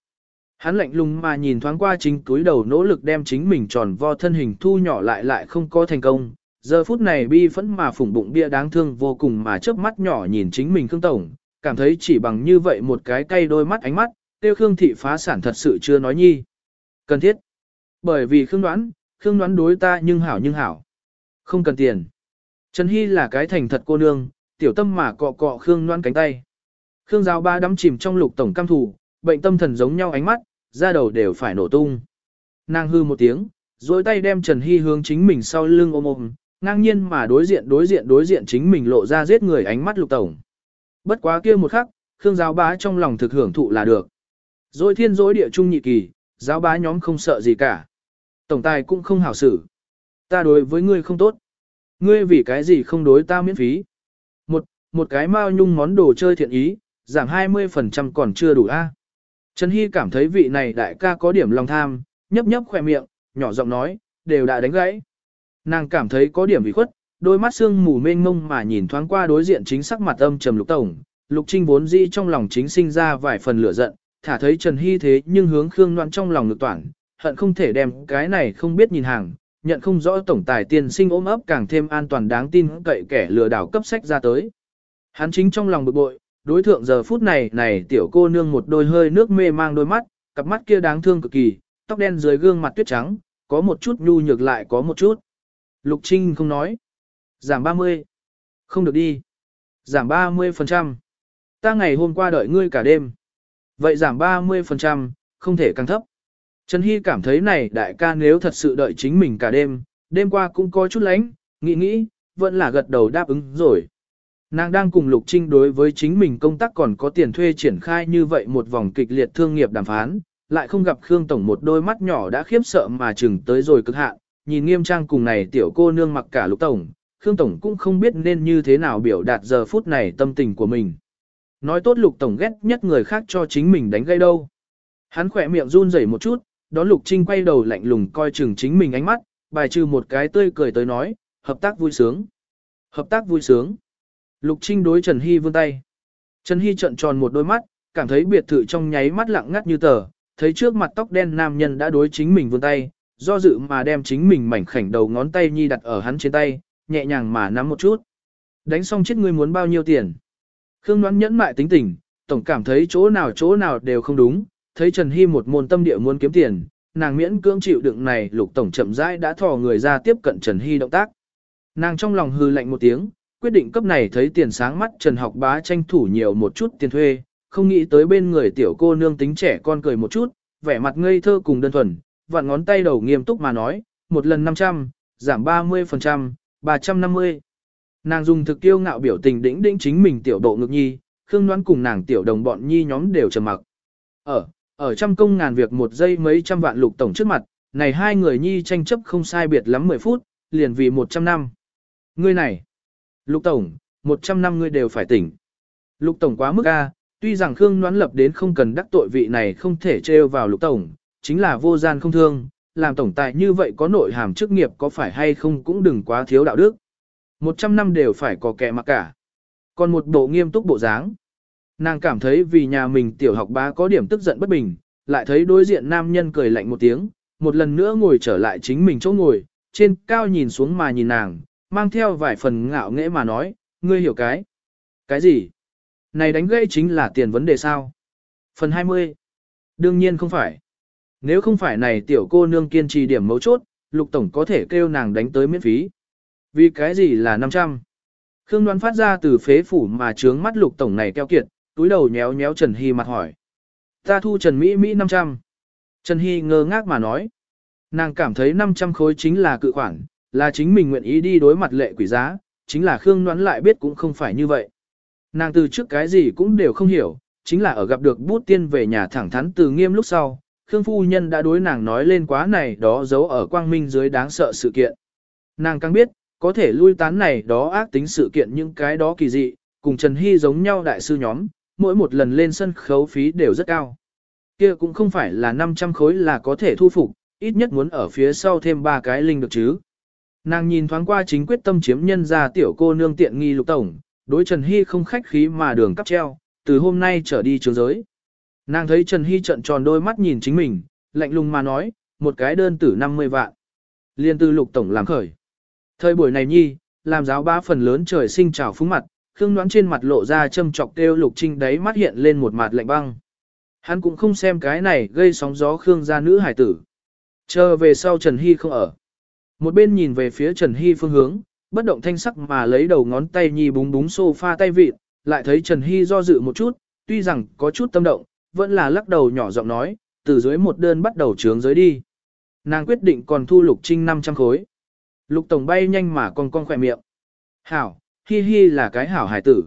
Hắn lạnh lùng mà nhìn thoáng qua chính túi đầu nỗ lực đem chính mình tròn vo thân hình thu nhỏ lại lại không có thành công, Giờ phút này bi phẫn mà phủng bụng bia đáng thương vô cùng mà chớp mắt nhỏ nhìn chính mình Khương Tổng, cảm thấy chỉ bằng như vậy một cái cay đôi mắt ánh mắt, tiêu Khương Thị phá sản thật sự chưa nói nhi. Cần thiết. Bởi vì Khương đoán, Khương đoán đối ta nhưng hảo nhưng hảo. Không cần tiền. Trần Hy là cái thành thật cô nương, tiểu tâm mà cọ cọ Khương đoán cánh tay. Khương giáo ba đắm chìm trong lục tổng cam thủ, bệnh tâm thần giống nhau ánh mắt, ra đầu đều phải nổ tung. Nàng hư một tiếng, dối tay đem Trần Hy hướng chính mình sau lưng ôm ôm, ngang nhiên mà đối diện đối diện đối diện chính mình lộ ra giết người ánh mắt lục tổng. Bất quá kia một khắc, Khương giáo bá trong lòng thực hưởng thụ là được. Rồi thiên dối địa trung nhị kỳ, giáo bá nhóm không sợ gì cả. Tổng tài cũng không hảo xử. Ta đối với ngươi không tốt. Ngươi vì cái gì không đối ta miễn phí. Một, một cái mao nhung món đồ chơi thiện ý, giảm 20% còn chưa đủ a. Trần Hy cảm thấy vị này đại ca có điểm lòng tham, nhấp nhấp khỏe miệng, nhỏ giọng nói, đều đã đánh gãy. Nàng cảm thấy có điểm bị khuất, đôi mắt sương mù mênh mông mà nhìn thoáng qua đối diện chính sắc mặt âm trầm lục tổng. Lục Trinh vốn dĩ trong lòng chính sinh ra vài phần lửa giận, thả thấy Trần Hy thế nhưng hướng Khương Loan trong lòng ngực toản, hận không thể đem cái này không biết nhìn hàng, nhận không rõ tổng tài tiền sinh ôm ấp càng thêm an toàn đáng tin cậy kẻ lừa đảo cấp sách ra tới. Hắn chính trong lòng bực bội, đối thượng giờ phút này này tiểu cô nương một đôi hơi nước mê mang đôi mắt, cặp mắt kia đáng thương cực kỳ, tóc đen dưới gương mặt tuyết trắng, có một chút nhu nhược lại có một chút. Lục Trinh không nói. Giảm 30. Không được đi. Giảm 30%. Ta ngày hôm qua đợi ngươi cả đêm. Vậy giảm 30%, không thể càng thấp. Trần Hy cảm thấy này đại ca nếu thật sự đợi chính mình cả đêm, đêm qua cũng có chút lánh, nghĩ nghĩ, vẫn là gật đầu đáp ứng rồi. Nàng đang cùng Lục Trinh đối với chính mình công tác còn có tiền thuê triển khai như vậy một vòng kịch liệt thương nghiệp đàm phán, lại không gặp Khương Tổng một đôi mắt nhỏ đã khiếp sợ mà chừng tới rồi cực hạn, nhìn nghiêm trang cùng này tiểu cô nương mặc cả Lục Tổng, Khương Tổng cũng không biết nên như thế nào biểu đạt giờ phút này tâm tình của mình. Nói tốt Lục Tổng ghét nhất người khác cho chính mình đánh gây đâu. Hắn khỏe miệng run rẩy một chút, đón Lục Trinh quay đầu lạnh lùng coi chừng chính mình ánh mắt, bài trừ một cái tươi cười tới nói, hợp tác vui sướng. Hợp tác vui sướng. Lục Trinh đối Trần Hy vươn tay. Trần Hy trợn tròn một đôi mắt, cảm thấy biệt thự trong nháy mắt lặng ngắt như tờ, thấy trước mặt tóc đen nam nhân đã đối chính mình vươn tay, do dự mà đem chính mình mảnh khảnh đầu ngón tay nhi đặt ở hắn trên tay, nhẹ nhàng mà nắm một chút. Đánh xong chết ngươi muốn bao nhiêu tiền? Khương đoán nhẫn mại tính tình, tổng cảm thấy chỗ nào chỗ nào đều không đúng, thấy Trần Hy một môn tâm địa muốn kiếm tiền, nàng miễn cưỡng chịu đựng này lục tổng chậm rãi đã thò người ra tiếp cận Trần Hy động tác. Nàng trong lòng hư lạnh một tiếng, quyết định cấp này thấy tiền sáng mắt Trần học bá tranh thủ nhiều một chút tiền thuê, không nghĩ tới bên người tiểu cô nương tính trẻ con cười một chút, vẻ mặt ngây thơ cùng đơn thuần, vặn ngón tay đầu nghiêm túc mà nói, một lần 500, giảm 30%, 350. Nàng dùng thực tiêu ngạo biểu tình đĩnh đĩnh chính mình tiểu độ ngực nhi, Khương Đoán cùng nàng tiểu đồng bọn nhi nhóm đều trầm mặc. Ở, ở trăm công ngàn việc một giây mấy trăm vạn lục tổng trước mặt, này hai người nhi tranh chấp không sai biệt lắm 10 phút, liền vì 100 năm. Ngươi này, lục tổng, 100 năm ngươi đều phải tỉnh. Lục tổng quá mức a, tuy rằng Khương Đoán lập đến không cần đắc tội vị này không thể trêu vào lục tổng, chính là vô gian không thương, làm tổng tài như vậy có nội hàm chức nghiệp có phải hay không cũng đừng quá thiếu đạo đức. 100 năm đều phải có kẻ mặc cả. Còn một bộ nghiêm túc bộ dáng. Nàng cảm thấy vì nhà mình tiểu học bá có điểm tức giận bất bình, lại thấy đối diện nam nhân cười lạnh một tiếng, một lần nữa ngồi trở lại chính mình chỗ ngồi, trên cao nhìn xuống mà nhìn nàng, mang theo vài phần ngạo nghễ mà nói, ngươi hiểu cái. Cái gì? Này đánh gây chính là tiền vấn đề sao? Phần 20. Đương nhiên không phải. Nếu không phải này tiểu cô nương kiên trì điểm mấu chốt, lục tổng có thể kêu nàng đánh tới miễn phí. Vì cái gì là 500? Khương đoán phát ra từ phế phủ mà trướng mắt lục tổng này keo kiệt, túi đầu nhéo nhéo Trần Hy mặt hỏi. Ta thu Trần Mỹ Mỹ 500. Trần Hy ngơ ngác mà nói. Nàng cảm thấy 500 khối chính là cự khoản, là chính mình nguyện ý đi đối mặt lệ quỷ giá, chính là Khương đoán lại biết cũng không phải như vậy. Nàng từ trước cái gì cũng đều không hiểu, chính là ở gặp được bút tiên về nhà thẳng thắn từ nghiêm lúc sau, Khương phu nhân đã đối nàng nói lên quá này đó giấu ở quang minh dưới đáng sợ sự kiện. Nàng càng biết, có thể lui tán này đó ác tính sự kiện những cái đó kỳ dị, cùng Trần Hy giống nhau đại sư nhóm, mỗi một lần lên sân khấu phí đều rất cao. Kia cũng không phải là 500 khối là có thể thu phục, ít nhất muốn ở phía sau thêm ba cái linh được chứ. Nàng nhìn thoáng qua chính quyết tâm chiếm nhân ra tiểu cô nương tiện nghi lục tổng, đối Trần Hy không khách khí mà đường cắp treo, từ hôm nay trở đi trường giới. Nàng thấy Trần Hy trận tròn đôi mắt nhìn chính mình, lạnh lùng mà nói, một cái đơn tử 50 vạn. Liên tư lục tổng làm khởi. Thời buổi này nhi, làm giáo ba phần lớn trời sinh trào phúng mặt, Khương đoán trên mặt lộ ra châm chọc kêu Lục Trinh đấy mắt hiện lên một mặt lạnh băng. Hắn cũng không xem cái này gây sóng gió Khương gia nữ hải tử. Chờ về sau Trần Hy không ở. Một bên nhìn về phía Trần Hy phương hướng, bất động thanh sắc mà lấy đầu ngón tay nhì búng búng sofa tay vịt, lại thấy Trần Hy do dự một chút, tuy rằng có chút tâm động, vẫn là lắc đầu nhỏ giọng nói, từ dưới một đơn bắt đầu trướng dưới đi. Nàng quyết định còn thu Lục Trinh 500 khối. Lục Tổng bay nhanh mà con con khỏe miệng. Hảo, hi hi là cái hảo hải tử.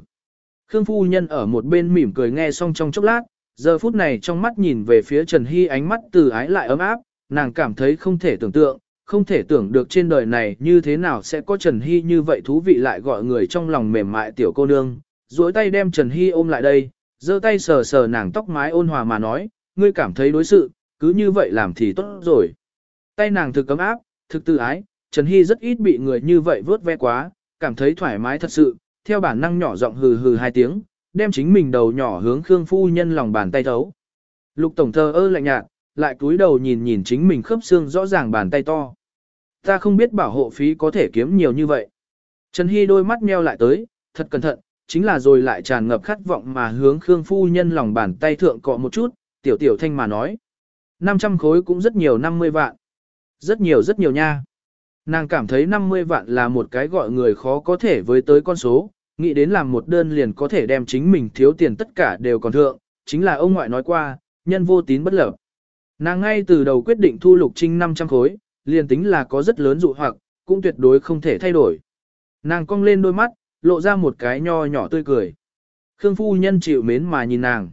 Khương phu nhân ở một bên mỉm cười nghe xong trong chốc lát, giờ phút này trong mắt nhìn về phía Trần Hy ánh mắt từ ái lại ấm áp, nàng cảm thấy không thể tưởng tượng, không thể tưởng được trên đời này như thế nào sẽ có Trần Hy như vậy thú vị lại gọi người trong lòng mềm mại tiểu cô nương, duỗi tay đem Trần Hy ôm lại đây, giơ tay sờ sờ nàng tóc mái ôn hòa mà nói, ngươi cảm thấy đối sự, cứ như vậy làm thì tốt rồi. Tay nàng thực cấm áp, thực tự ái, Trần Hy rất ít bị người như vậy vớt ve quá, cảm thấy thoải mái thật sự, theo bản năng nhỏ giọng hừ hừ hai tiếng, đem chính mình đầu nhỏ hướng Khương phu nhân lòng bàn tay thấu. Lục tổng thơ ơ lạnh nhạt, lại cúi đầu nhìn nhìn chính mình khớp xương rõ ràng bàn tay to. Ta không biết bảo hộ phí có thể kiếm nhiều như vậy. Trần Hy đôi mắt meo lại tới, thật cẩn thận, chính là rồi lại tràn ngập khát vọng mà hướng Khương phu nhân lòng bàn tay thượng cọ một chút, tiểu tiểu thanh mà nói. 500 khối cũng rất nhiều 50 vạn. Rất nhiều rất nhiều nha. Nàng cảm thấy 50 vạn là một cái gọi người khó có thể với tới con số, nghĩ đến làm một đơn liền có thể đem chính mình thiếu tiền tất cả đều còn thượng, chính là ông ngoại nói qua, nhân vô tín bất lập. Nàng ngay từ đầu quyết định thu lục trinh 500 khối, liền tính là có rất lớn dụ hoặc, cũng tuyệt đối không thể thay đổi. Nàng cong lên đôi mắt, lộ ra một cái nho nhỏ tươi cười. Khương phu nhân chịu mến mà nhìn nàng.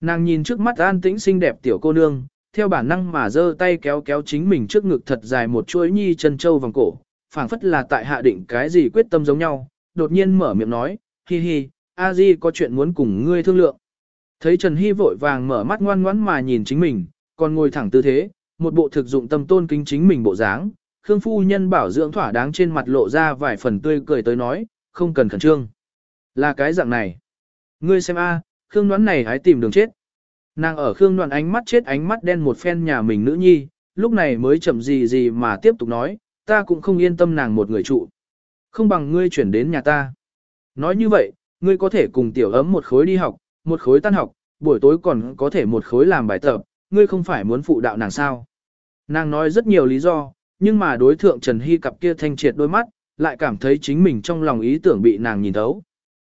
Nàng nhìn trước mắt an tĩnh xinh đẹp tiểu cô nương, theo bản năng mà giơ tay kéo kéo chính mình trước ngực thật dài một chuỗi nhi chân châu vòng cổ, phảng phất là tại hạ định cái gì quyết tâm giống nhau, đột nhiên mở miệng nói, hi hi, a di có chuyện muốn cùng ngươi thương lượng. Thấy Trần Hy vội vàng mở mắt ngoan ngoãn mà nhìn chính mình, còn ngồi thẳng tư thế, một bộ thực dụng tâm tôn kính chính mình bộ dáng, Khương phu nhân bảo dưỡng thỏa đáng trên mặt lộ ra vài phần tươi cười tới nói, không cần khẩn trương. Là cái dạng này. Ngươi xem a, Khương đoán này hãy tìm đường chết. Nàng ở Khương đoán ánh mắt chết ánh mắt đen một phen nhà mình nữ nhi, lúc này mới chậm gì gì mà tiếp tục nói, ta cũng không yên tâm nàng một người trụ. Không bằng ngươi chuyển đến nhà ta. Nói như vậy, ngươi có thể cùng tiểu ấm một khối đi học, một khối tan học, buổi tối còn có thể một khối làm bài tập, ngươi không phải muốn phụ đạo nàng sao. Nàng nói rất nhiều lý do, nhưng mà đối thượng Trần Hy cặp kia thanh triệt đôi mắt, lại cảm thấy chính mình trong lòng ý tưởng bị nàng nhìn thấu.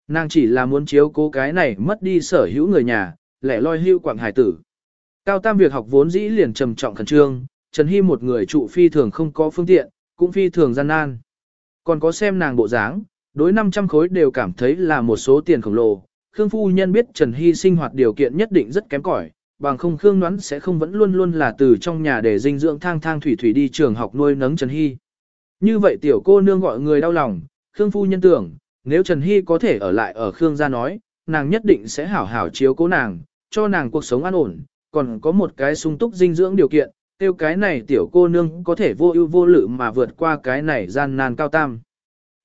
Nàng chỉ là muốn chiếu cố cái này mất đi sở hữu người nhà, lẻ loi hưu quảng hải tử. Cao tam việc học vốn dĩ liền trầm trọng khẩn trương, Trần Hy một người trụ phi thường không có phương tiện, cũng phi thường gian nan. Còn có xem nàng bộ dáng, đối 500 khối đều cảm thấy là một số tiền khổng lồ. Khương phu nhân biết Trần Hy sinh hoạt điều kiện nhất định rất kém cỏi, bằng không Khương Ngoãn sẽ không vẫn luôn luôn là từ trong nhà để dinh dưỡng thang thang thủy thủy đi trường học nuôi nấng Trần Hy. Như vậy tiểu cô nương gọi người đau lòng, Khương phu nhân tưởng, nếu Trần Hy có thể ở lại ở Khương gia nói, nàng nhất định sẽ hảo hảo chiếu cố nàng, cho nàng cuộc sống an ổn, còn có một cái sung túc dinh dưỡng điều kiện, tiêu cái này tiểu cô nương có thể vô ưu vô lự mà vượt qua cái này gian nan cao tam.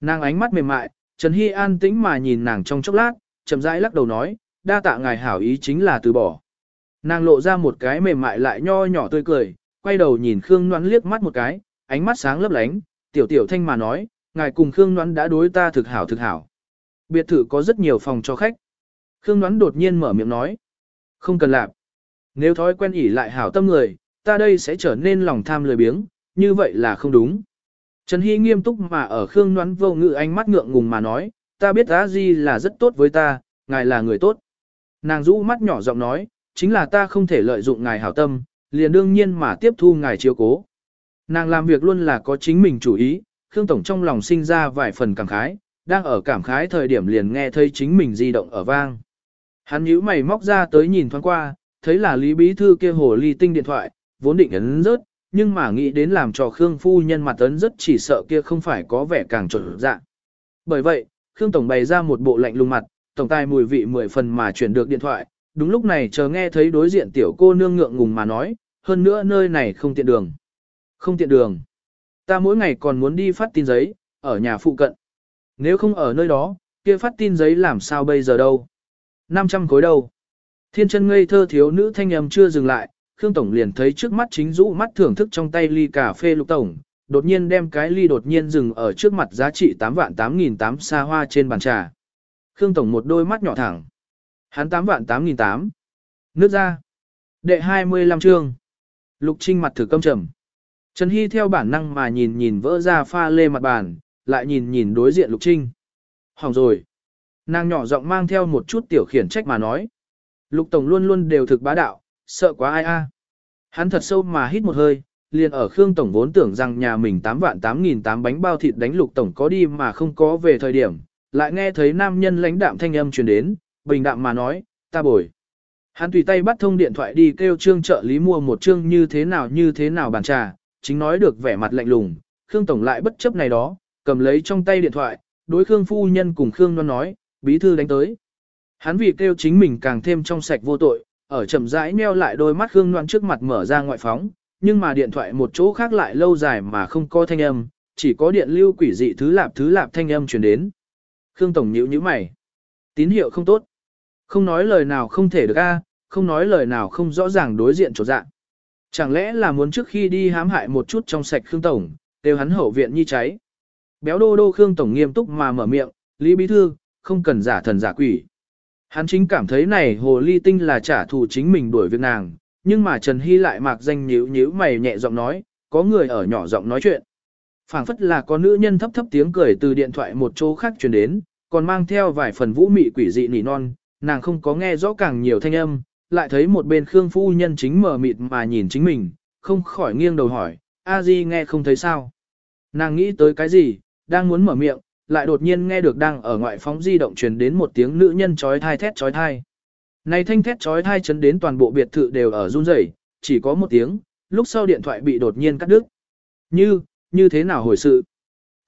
Nàng ánh mắt mềm mại, Trần Hy an tĩnh mà nhìn nàng trong chốc lát, chậm rãi lắc đầu nói, đa tạ ngài hảo ý chính là từ bỏ. Nàng lộ ra một cái mềm mại lại nho nhỏ tươi cười, quay đầu nhìn Khương Ngoãn liếc mắt một cái, ánh mắt sáng lấp lánh, tiểu tiểu thanh mà nói, ngài cùng Khương Ngoãn đã đối ta thực hảo thực hảo. Biệt thự có rất nhiều phòng cho khách. Khương Ngoãn đột nhiên mở miệng nói, không cần làm. Nếu thói quen ỉ lại hảo tâm người, ta đây sẽ trở nên lòng tham lười biếng, như vậy là không đúng. Trần Hy nghiêm túc mà ở Khương Ngoãn vô ngự ánh mắt ngượng ngùng mà nói, ta biết Giá Di là rất tốt với ta, ngài là người tốt. Nàng rũ mắt nhỏ giọng nói, chính là ta không thể lợi dụng ngài hảo tâm, liền đương nhiên mà tiếp thu ngài chiếu cố. Nàng làm việc luôn là có chính mình chủ ý, Khương Tổng trong lòng sinh ra vài phần cảm khái, đang ở cảm khái thời điểm liền nghe thấy chính mình di động ở vang. Hắn nhíu mày móc ra tới nhìn thoáng qua, thấy là Lý Bí Thư kia hồ ly tinh điện thoại, vốn định ấn rớt, nhưng mà nghĩ đến làm cho Khương Phu Nhân mặt ấn rất chỉ sợ kia không phải có vẻ càng trộn dạng. Bởi vậy, Khương Tổng bày ra một bộ lạnh lùng mặt, tổng tài mùi vị mười phần mà chuyển được điện thoại, đúng lúc này chờ nghe thấy đối diện tiểu cô nương ngượng ngùng mà nói, hơn nữa nơi này không tiện đường. Không tiện đường. Ta mỗi ngày còn muốn đi phát tin giấy, ở nhà phụ cận. Nếu không ở nơi đó, kia phát tin giấy làm sao bây giờ đâu. 500 khối đâu. Thiên chân ngây thơ thiếu nữ thanh âm chưa dừng lại, Khương Tổng liền thấy trước mắt chính rũ mắt thưởng thức trong tay ly cà phê lục tổng, đột nhiên đem cái ly đột nhiên dừng ở trước mặt giá trị 8 vạn 8 nghìn 8 xa hoa trên bàn trà. Khương Tổng một đôi mắt nhỏ thẳng. Hắn 8 vạn 8 nghìn 8. Nước ra. Đệ 25 chương. Lục Trinh mặt thử câm trầm. Trần Hy theo bản năng mà nhìn nhìn vỡ ra pha lê mặt bàn, lại nhìn nhìn đối diện Lục Trinh. Hỏng rồi. Nàng nhỏ giọng mang theo một chút tiểu khiển trách mà nói. Lục Tổng luôn luôn đều thực bá đạo, sợ quá ai a. Hắn thật sâu mà hít một hơi, liền ở Khương Tổng vốn tưởng rằng nhà mình 8 vạn 8 nghìn 8 bánh bao thịt đánh Lục Tổng có đi mà không có về thời điểm, lại nghe thấy nam nhân lãnh đạm thanh âm truyền đến, bình đạm mà nói, ta bồi. Hắn tùy tay bắt thông điện thoại đi kêu trương trợ lý mua một trương như thế nào như thế nào bàn trà, chính nói được vẻ mặt lạnh lùng, Khương Tổng lại bất chấp này đó, cầm lấy trong tay điện thoại, đối Khương Phu Nhân cùng Khương Loan nói, bí thư đánh tới. Hắn vì kêu chính mình càng thêm trong sạch vô tội, ở chậm rãi meo lại đôi mắt Khương Loan trước mặt mở ra ngoại phóng, nhưng mà điện thoại một chỗ khác lại lâu dài mà không có thanh âm, chỉ có điện lưu quỷ dị thứ lạp thứ lạp thanh âm truyền đến. Khương Tổng nhíu nhíu mày. Tín hiệu không tốt. Không nói lời nào không thể được a, không nói lời nào không rõ ràng đối diện chỗ dạng. Chẳng lẽ là muốn trước khi đi hãm hại một chút trong sạch Khương Tổng, đều hắn hậu viện nhi cháy. Béo đô đô Khương Tổng nghiêm túc mà mở miệng, Lý Bí Thư, không cần giả thần giả quỷ. Hắn chính cảm thấy này hồ ly tinh là trả thù chính mình đuổi việc nàng, nhưng mà Trần Hy lại mạc danh nhíu nhíu mày nhẹ giọng nói, có người ở nhỏ giọng nói chuyện. phảng phất là có nữ nhân thấp thấp tiếng cười từ điện thoại một chỗ khác truyền đến, còn mang theo vài phần vũ mị quỷ dị nỉ non, nàng không có nghe rõ càng nhiều thanh âm, lại thấy một bên Khương phu nhân chính mở mịt mà nhìn chính mình, không khỏi nghiêng đầu hỏi, a di nghe không thấy sao. Nàng nghĩ tới cái gì, đang muốn mở miệng, lại đột nhiên nghe được đang ở ngoại phóng di động truyền đến một tiếng nữ nhân chói thai thét chói thai. Này thanh thét chói thai chấn đến toàn bộ biệt thự đều ở run rẩy, chỉ có một tiếng, lúc sau điện thoại bị đột nhiên cắt đứt. Như, như thế nào hồi sự?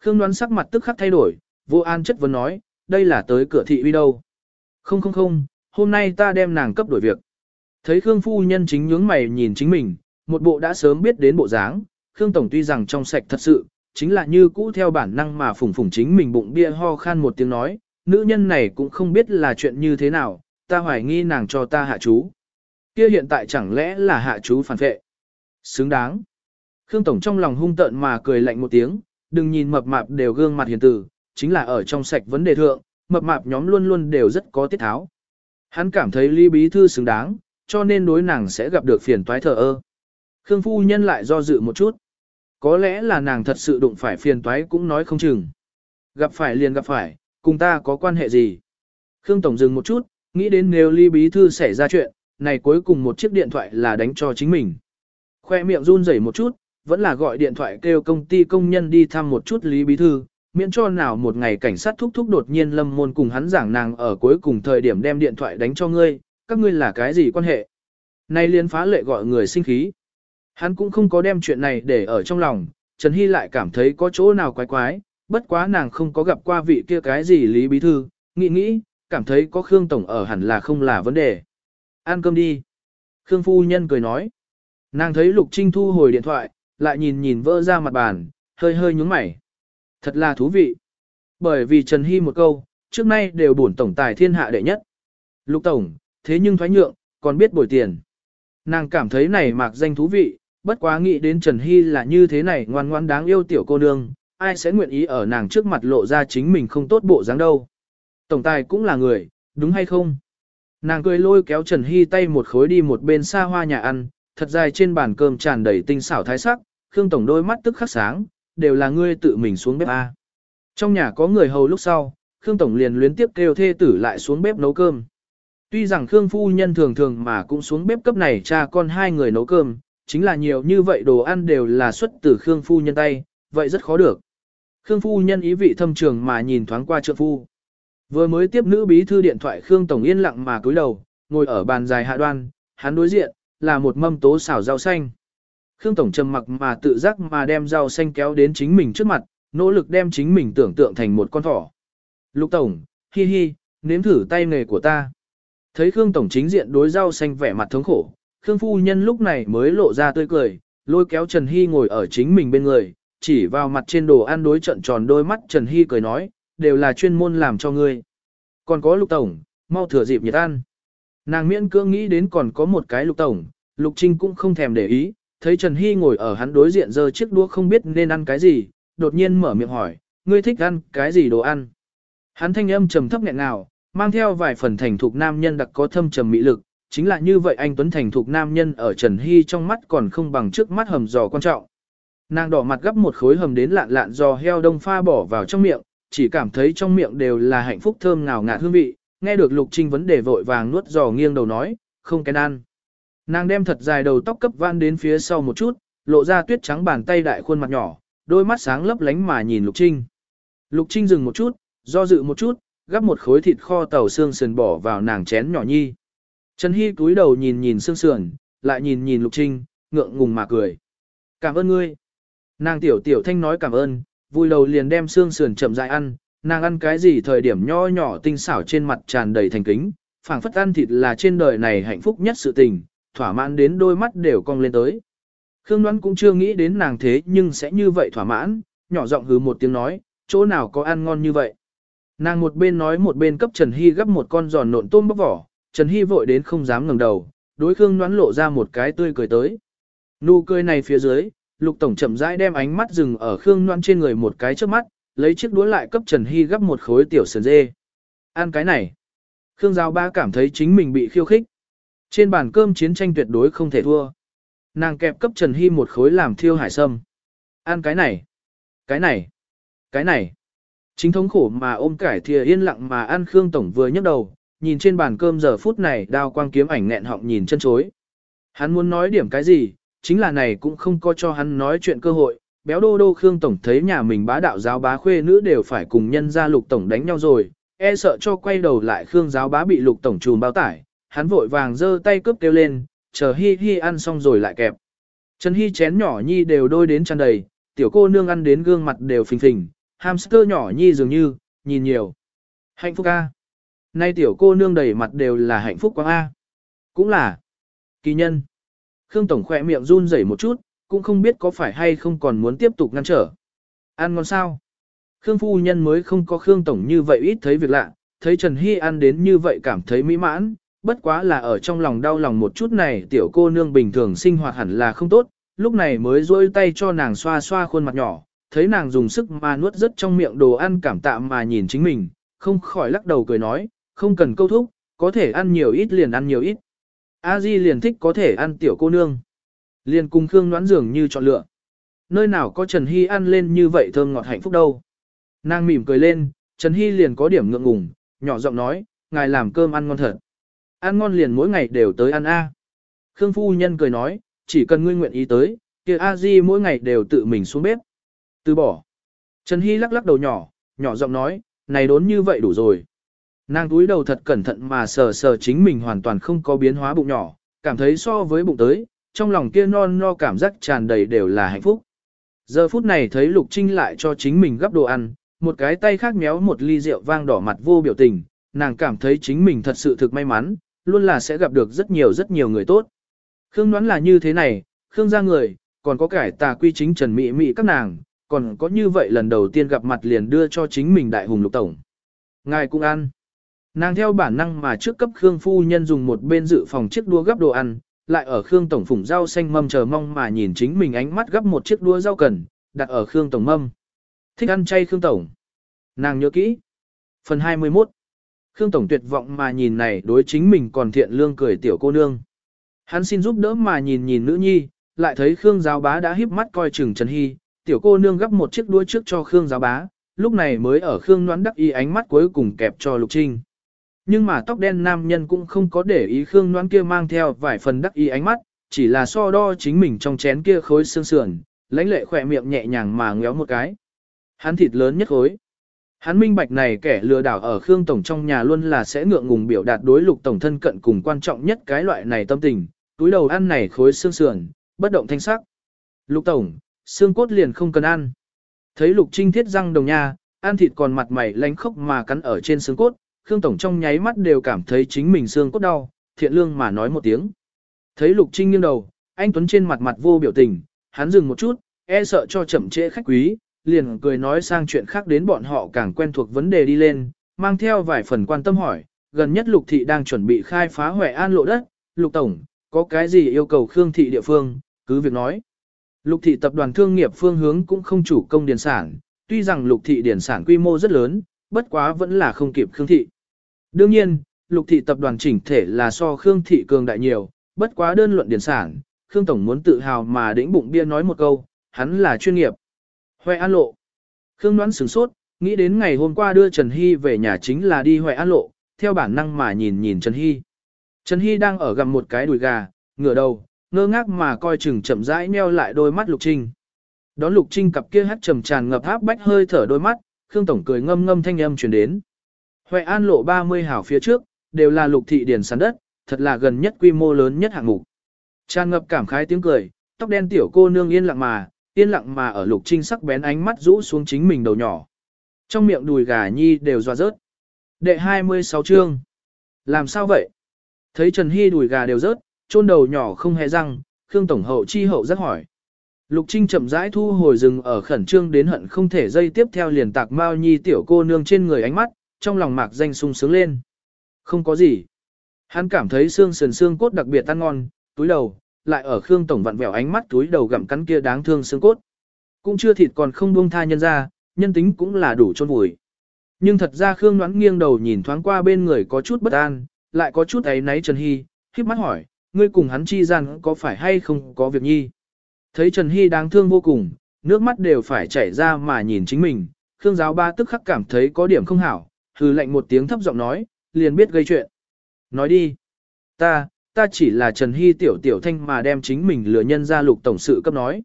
Khương đoán sắc mặt tức khắc thay đổi, vô an chất vấn nói, đây là tới cửa thị uy đâu. Không không không, hôm nay ta đem nàng cấp đổi việc. Thấy Khương phu nhân chính nhướng mày nhìn chính mình, một bộ đã sớm biết đến bộ dáng, Khương tổng tuy rằng trong sạch thật sự, chính là như cũ theo bản năng mà phủng phủng chính mình bụng bia ho khan một tiếng nói, nữ nhân này cũng không biết là chuyện như thế nào, ta hoài nghi nàng cho ta hạ chú. Kia hiện tại chẳng lẽ là hạ chú phản vệ? Xứng đáng. Khương Tổng trong lòng hung tợn mà cười lạnh một tiếng, đừng nhìn mập mạp đều gương mặt hiền tử, chính là ở trong sạch vấn đề thượng, mập mạp nhóm luôn luôn đều rất có tiết tháo. Hắn cảm thấy Lý Bí Thư xứng đáng, cho nên đối nàng sẽ gặp được phiền toái thờ ơ. Khương Phu Nhân lại do dự một chút. Có lẽ là nàng thật sự đụng phải phiền toái cũng nói không chừng. Gặp phải liền gặp phải, cùng ta có quan hệ gì? Khương Tổng dừng một chút, nghĩ đến nếu Lý Bí Thư xảy ra chuyện, này cuối cùng một chiếc điện thoại là đánh cho chính mình. Khoe miệng run rẩy một chút, vẫn là gọi điện thoại kêu công ty công nhân đi thăm một chút Lý Bí Thư, miễn cho nào một ngày cảnh sát thúc thúc đột nhiên lâm môn cùng hắn giảng nàng ở cuối cùng thời điểm đem điện thoại đánh cho ngươi, các ngươi là cái gì quan hệ. Nay liên phá lệ gọi người sinh khí. Hắn cũng không có đem chuyện này để ở trong lòng, Trần Hy lại cảm thấy có chỗ nào quái quái, bất quá nàng không có gặp qua vị kia cái gì Lý Bí Thư, nghĩ nghĩ, cảm thấy có Khương Tổng ở hẳn là không là vấn đề. Ăn cơm đi. Khương Phu Nhân cười nói. Nàng thấy Lục Trinh thu hồi điện thoại, lại nhìn nhìn vỡ ra mặt bàn, hơi hơi nhúng mày. Thật là thú vị. Bởi vì Trần Hy một câu, trước nay đều bổn tổng tài thiên hạ đệ nhất. Lục Tổng, thế nhưng thoái nhượng, còn biết bồi tiền. Nàng cảm thấy này mạc danh thú vị, bất quá nghĩ đến Trần Hy là như thế này ngoan ngoan đáng yêu tiểu cô nương, ai sẽ nguyện ý ở nàng trước mặt lộ ra chính mình không tốt bộ dáng đâu. Tổng tài cũng là người, đúng hay không? Nàng cười lôi kéo Trần Hy tay một khối đi một bên xa hoa nhà ăn, thật dài trên bàn cơm tràn đầy tinh xảo thái sắc, Khương Tổng đôi mắt tức khắc sáng, đều là ngươi tự mình xuống bếp A. Trong nhà có người hầu lúc sau, Khương Tổng liền luyến tiếp kêu thê tử lại xuống bếp nấu cơm. Tuy rằng Khương Phu Nhân thường thường mà cũng xuống bếp cấp này cha con hai người nấu cơm, chính là nhiều như vậy đồ ăn đều là xuất từ Khương Phu Nhân tay, vậy rất khó được. Khương Phu Nhân ý vị thâm trường mà nhìn thoáng qua trượng phu. Vừa mới tiếp nữ bí thư điện thoại Khương Tổng yên lặng mà cúi đầu, ngồi ở bàn dài hạ đoan, hắn đối diện, là một mâm tố xào rau xanh. Khương Tổng trầm mặc mà tự giác mà đem rau xanh kéo đến chính mình trước mặt, nỗ lực đem chính mình tưởng tượng thành một con thỏ. Lục Tổng, hi hi, nếm thử tay nghề của ta. Thấy Khương Tổng chính diện đối rau xanh vẻ mặt thống khổ, Khương Phu Nhân lúc này mới lộ ra tươi cười, lôi kéo Trần Hy ngồi ở chính mình bên người, chỉ vào mặt trên đồ ăn đối trận tròn đôi mắt Trần Hy cười nói, đều là chuyên môn làm cho ngươi. Còn có Lục Tổng, mau thừa dịp nhiệt ăn. Nàng miễn cưỡng nghĩ đến còn có một cái Lục Tổng, Lục Trinh cũng không thèm để ý, thấy Trần Hy ngồi ở hắn đối diện giơ chiếc đũa không biết nên ăn cái gì, đột nhiên mở miệng hỏi, ngươi thích ăn cái gì đồ ăn? Hắn thanh âm trầm thấp nghẹn nào, mang theo vài phần thành thục nam nhân đặc có thâm trầm mỹ lực, chính là như vậy anh Tuấn thành thục nam nhân ở Trần Hy trong mắt còn không bằng trước mắt hầm giò quan trọng. Nàng đỏ mặt gấp một khối hầm đến lạn lạn giò heo đông pha bỏ vào trong miệng, chỉ cảm thấy trong miệng đều là hạnh phúc thơm ngào ngạt hương vị, nghe được Lục Trinh vấn đề vội vàng nuốt giò nghiêng đầu nói, không kén ăn. Nàng đem thật dài đầu tóc cấp van đến phía sau một chút, lộ ra tuyết trắng bàn tay đại khuôn mặt nhỏ, đôi mắt sáng lấp lánh mà nhìn Lục Trinh. Lục Trinh dừng một chút, do dự một chút, gắp một khối thịt kho tàu xương sườn bỏ vào nàng chén nhỏ nhi. Trần Hy cúi đầu nhìn nhìn xương sườn, lại nhìn nhìn Lục Trinh, ngượng ngùng mà cười. Cảm ơn ngươi. Nàng tiểu tiểu thanh nói cảm ơn, vui đầu liền đem xương sườn chậm rãi ăn, nàng ăn cái gì thời điểm nho nhỏ tinh xảo trên mặt tràn đầy thành kính, phảng phất ăn thịt là trên đời này hạnh phúc nhất sự tình, thỏa mãn đến đôi mắt đều cong lên tới. Khương Đoán cũng chưa nghĩ đến nàng thế nhưng sẽ như vậy thỏa mãn, nhỏ giọng hứ một tiếng nói, chỗ nào có ăn ngon như vậy. Nàng một bên nói một bên cấp Trần Hy gấp một con giòn nộn tôm bóc vỏ, Trần Hy vội đến không dám ngẩng đầu, đối Khương Đoán lộ ra một cái tươi cười tới. Nụ cười này phía dưới, Lục Tổng chậm rãi đem ánh mắt dừng ở Khương Đoán trên người một cái trước mắt, lấy chiếc đũa lại cấp Trần Hy gấp một khối tiểu sườn dê. Ăn cái này. Khương Giao Ba cảm thấy chính mình bị khiêu khích. Trên bàn cơm chiến tranh tuyệt đối không thể thua. Nàng kẹp cấp Trần Hy một khối làm thiêu hải sâm. Ăn cái này. Cái này. Cái này. Chính thống khổ mà ôm cải thìa yên lặng mà ăn Khương Tổng vừa nhấc đầu, nhìn trên bàn cơm giờ phút này đao quang kiếm ảnh nghẹn họng nhìn chân chối. Hắn muốn nói điểm cái gì, chính là này cũng không có cho hắn nói chuyện cơ hội. Béo đô đô Khương Tổng thấy nhà mình bá đạo giáo bá khuê nữ đều phải cùng nhân gia lục tổng đánh nhau rồi, e sợ cho quay đầu lại Khương giáo bá bị lục tổng trùm bao tải, hắn vội vàng giơ tay cướp kêu lên, chờ hi hi ăn xong rồi lại kẹp. Trần Hi chén nhỏ nhi đều đôi đến tràn đầy, tiểu cô nương ăn đến gương mặt đều phình phình, hamster nhỏ nhi dường như, nhìn nhiều. Hạnh phúc a. Nay tiểu cô nương đầy mặt đều là hạnh phúc quá a. Cũng là kỳ nhân. Khương Tổng khỏe miệng run rẩy một chút, cũng không biết có phải hay không còn muốn tiếp tục ngăn trở. Ăn ngon sao? Khương phu nhân mới không có Khương Tổng như vậy ít thấy việc lạ, thấy Trần Hi ăn đến như vậy cảm thấy mỹ mãn, bất quá là ở trong lòng đau lòng một chút này tiểu cô nương bình thường sinh hoạt hẳn là không tốt, lúc này mới rôi tay cho nàng xoa xoa khuôn mặt nhỏ, thấy nàng dùng sức mà nuốt rất trong miệng đồ ăn cảm tạ mà nhìn chính mình, không khỏi lắc đầu cười nói, không cần câu thúc, có thể ăn nhiều ít liền ăn nhiều ít. A Di liền thích có thể ăn tiểu cô nương. Liền cùng Khương đoán dường như chọn lựa. Nơi nào có Trần Hy ăn lên như vậy thơm ngọt hạnh phúc đâu. Nàng mỉm cười lên, Trần Hy liền có điểm ngượng ngùng, nhỏ giọng nói, ngài làm cơm ăn ngon thật. Ăn ngon liền mỗi ngày đều tới ăn A. Khương phu nhân cười nói, chỉ cần ngươi nguyện ý tới, kia A Di mỗi ngày đều tự mình xuống bếp. Từ bỏ. Trần Hy lắc lắc đầu nhỏ, nhỏ giọng nói, này đốn như vậy đủ rồi. Nàng túi đầu thật cẩn thận mà sờ sờ chính mình hoàn toàn không có biến hóa bụng nhỏ, cảm thấy so với bụng tới, trong lòng kia non no cảm giác tràn đầy đều là hạnh phúc. Giờ phút này thấy Lục Trinh lại cho chính mình gấp đồ ăn, một cái tay khác méo một ly rượu vang đỏ mặt vô biểu tình, nàng cảm thấy chính mình thật sự thực may mắn, luôn là sẽ gặp được rất nhiều rất nhiều người tốt. Khương đoán là như thế này, Khương ra người, còn có cải tà quy chính trần mỹ mỹ các nàng, còn có như vậy lần đầu tiên gặp mặt liền đưa cho chính mình đại hùng lục tổng. Ngài cũng ăn. Nàng theo bản năng mà trước cấp Khương phu nhân dùng một bên dự phòng chiếc đua gấp đồ ăn, lại ở Khương tổng phủng rau xanh mâm chờ mong mà nhìn chính mình ánh mắt gấp một chiếc đua rau cần, đặt ở Khương tổng mâm. Thích ăn chay Khương tổng. Nàng nhớ kỹ. Phần 21 Khương Tổng tuyệt vọng mà nhìn này đối chính mình còn thiện lương cười tiểu cô nương. Hắn xin giúp đỡ mà nhìn nhìn nữ nhi, lại thấy Khương giáo bá đã híp mắt coi chừng Trần Hy, tiểu cô nương gấp một chiếc đuôi trước cho Khương giáo bá, lúc này mới ở Khương noán đắc ý ánh mắt cuối cùng kẹp cho Lục Trinh. Nhưng mà tóc đen nam nhân cũng không có để ý Khương noán kia mang theo vài phần đắc ý ánh mắt, chỉ là so đo chính mình trong chén kia khối xương sườn, lãnh lệ khỏe miệng nhẹ nhàng mà ngéo một cái. Hắn thịt lớn nhất khối. Hắn minh bạch này kẻ lừa đảo ở Khương Tổng trong nhà luôn là sẽ ngượng ngùng biểu đạt đối lục tổng thân cận cùng quan trọng nhất cái loại này tâm tình, túi đầu ăn này khối xương sườn, bất động thanh sắc. Lục Tổng, xương cốt liền không cần ăn. Thấy lục trinh thiết răng đồng nha, ăn thịt còn mặt mày lánh khóc mà cắn ở trên xương cốt, Khương Tổng trong nháy mắt đều cảm thấy chính mình xương cốt đau, thiện lương mà nói một tiếng. Thấy lục trinh nghiêng đầu, anh Tuấn trên mặt mặt vô biểu tình, hắn dừng một chút, e sợ cho chậm trễ khách quý, liền cười nói sang chuyện khác đến bọn họ càng quen thuộc vấn đề đi lên, mang theo vài phần quan tâm hỏi, gần nhất Lục Thị đang chuẩn bị khai phá Huệ An lộ đất, Lục Tổng, có cái gì yêu cầu Khương Thị địa phương, cứ việc nói. Lục Thị tập đoàn thương nghiệp phương hướng cũng không chủ công điển sản, tuy rằng Lục Thị điển sản quy mô rất lớn, bất quá vẫn là không kịp Khương Thị. Đương nhiên, lục thị tập đoàn chỉnh thể là so Khương thị cường đại nhiều, bất quá đơn luận điển sản, Khương Tổng muốn tự hào mà đĩnh bụng bia nói một câu, hắn là chuyên nghiệp. Huệ An Lộ. Khương đoán sửng sốt, nghĩ đến ngày hôm qua đưa Trần Hy về nhà chính là đi Huệ An Lộ, theo bản năng mà nhìn nhìn Trần Hy. Trần Hy đang ở gặm một cái đùi gà, ngửa đầu, ngơ ngác mà coi chừng chậm rãi nheo lại đôi mắt Lục Trinh. Đón Lục Trinh cặp kia hát trầm tràn ngập áp bách hơi thở đôi mắt, Khương Tổng cười ngâm ngâm thanh âm truyền đến. Huệ An lộ 30 hảo phía trước, đều là lục thị điển sản đất, thật là gần nhất quy mô lớn nhất hạng mục. Tràn ngập cảm khái tiếng cười, tóc đen tiểu cô nương yên lặng mà, yên lặng mà ở lục trinh sắc bén ánh mắt rũ xuống chính mình đầu nhỏ. Trong miệng đùi gà nhi đều doa rớt. Đệ 26 chương. Làm sao vậy? Thấy Trần Hy đùi gà đều rớt, chôn đầu nhỏ không hề răng, Khương Tổng hậu chi hậu rất hỏi. Lục Trinh chậm rãi thu hồi rừng ở khẩn trương đến hận không thể dây tiếp theo liền tạc Mao Nhi tiểu cô nương trên người ánh mắt, trong lòng mạc danh sung sướng lên. Không có gì. Hắn cảm thấy xương sườn xương cốt đặc biệt ăn ngon, túi đầu, lại ở Khương Tổng vặn vẹo ánh mắt túi đầu gặm cắn kia đáng thương xương cốt. Cũng chưa thịt còn không buông tha nhân ra, nhân tính cũng là đủ chôn vùi. Nhưng thật ra Khương ngoãn nghiêng đầu nhìn thoáng qua bên người có chút bất an, lại có chút ấy náy Trần Hy, khiếp mắt hỏi, ngươi cùng hắn chi gian có phải hay không có việc nhi. Thấy Trần Hy đáng thương vô cùng, nước mắt đều phải chảy ra mà nhìn chính mình, Khương giáo ba tức khắc cảm thấy có điểm không hảo, hừ lạnh một tiếng thấp giọng nói, liền biết gây chuyện. Nói đi. Ta, ta chỉ là Trần Hy tiểu tiểu thanh mà đem chính mình lừa nhân ra lục tổng sự cấp nói.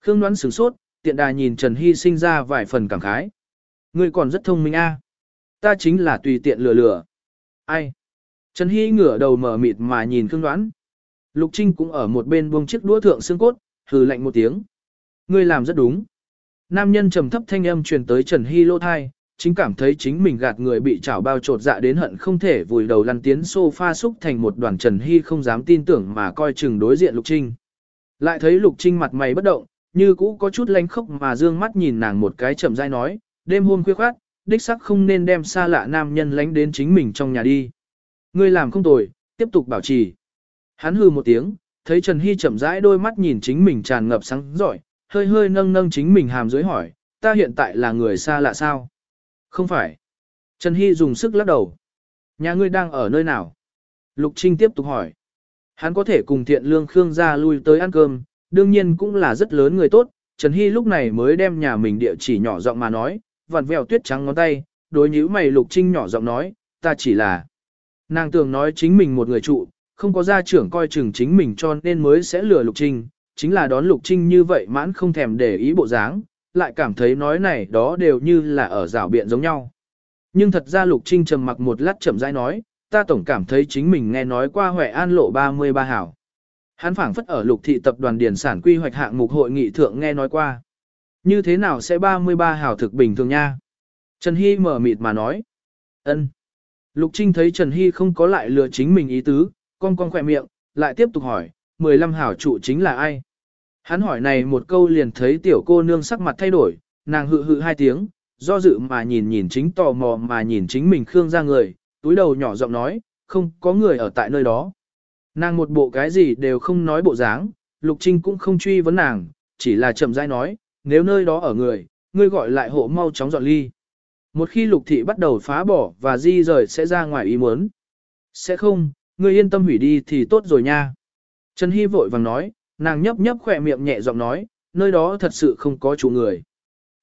Khương đoán sửng sốt, tiện đà nhìn Trần Hy sinh ra vài phần cảm khái. Ngươi còn rất thông minh a. Ta chính là tùy tiện lừa lừa. Ai? Trần Hy ngửa đầu mở mịt mà nhìn Khương đoán. Lục Trinh cũng ở một bên buông chiếc đũa thượng xương cốt, hừ lạnh một tiếng. Ngươi làm rất đúng. Nam nhân trầm thấp thanh âm truyền tới Trần Hy lô thai, chính cảm thấy chính mình gạt người bị chảo bao trột dạ đến hận không thể vùi đầu lăn tiến sofa xúc thành một đoàn Trần Hy không dám tin tưởng mà coi chừng đối diện Lục Trinh. Lại thấy Lục Trinh mặt mày bất động, như cũ có chút lánh khốc mà dương mắt nhìn nàng một cái chậm rãi nói, đêm hôm khuya khoát, đích sắc không nên đem xa lạ nam nhân lánh đến chính mình trong nhà đi. Ngươi làm không tồi, tiếp tục bảo trì. Hắn hừ một tiếng, thấy Trần Hy chậm rãi đôi mắt nhìn chính mình tràn ngập sáng giỏi, hơi hơi nâng nâng chính mình hàm dưới hỏi, ta hiện tại là người xa lạ sao? Không phải. Trần Hy dùng sức lắc đầu. Nhà ngươi đang ở nơi nào? Lục Trinh tiếp tục hỏi. Hắn có thể cùng thiện lương Khương ra lui tới ăn cơm, đương nhiên cũng là rất lớn người tốt. Trần Hy lúc này mới đem nhà mình địa chỉ nhỏ giọng mà nói, vặn vẹo tuyết trắng ngón tay, đối nhíu mày Lục Trinh nhỏ giọng nói, ta chỉ là. Nàng tưởng nói chính mình một người trụ, không có gia trưởng coi chừng chính mình cho nên mới sẽ lừa Lục Trinh, chính là đón Lục Trinh như vậy mãn không thèm để ý bộ dáng, lại cảm thấy nói này đó đều như là ở rào biện giống nhau. Nhưng thật ra Lục Trinh trầm mặc một lát chậm rãi nói, ta tổng cảm thấy chính mình nghe nói qua Huệ An lộ 33 hảo. Hắn phảng phất ở Lục thị tập đoàn điển sản quy hoạch hạng mục hội nghị thượng nghe nói qua. Như thế nào sẽ 33 hảo thực bình thường nha? Trần Hy mở mịt mà nói. ân. Lục Trinh thấy Trần Hy không có lại lừa chính mình ý tứ, con con khỏe miệng, lại tiếp tục hỏi, 15 hảo trụ chính là ai? Hắn hỏi này một câu liền thấy tiểu cô nương sắc mặt thay đổi, nàng hự hự hai tiếng, do dự mà nhìn nhìn chính tò mò mà nhìn chính mình Khương ra người, túi đầu nhỏ giọng nói, không có người ở tại nơi đó. Nàng một bộ cái gì đều không nói bộ dáng, Lục Trinh cũng không truy vấn nàng, chỉ là chậm rãi nói, nếu nơi đó ở người, ngươi gọi lại hộ mau chóng dọn ly. Một khi Lục Thị bắt đầu phá bỏ và di rời sẽ ra ngoài ý muốn. Sẽ không, ngươi yên tâm hủy đi thì tốt rồi nha. Trần Hy vội vàng nói, nàng nhấp nhấp khỏe miệng nhẹ giọng nói, nơi đó thật sự không có chủ người.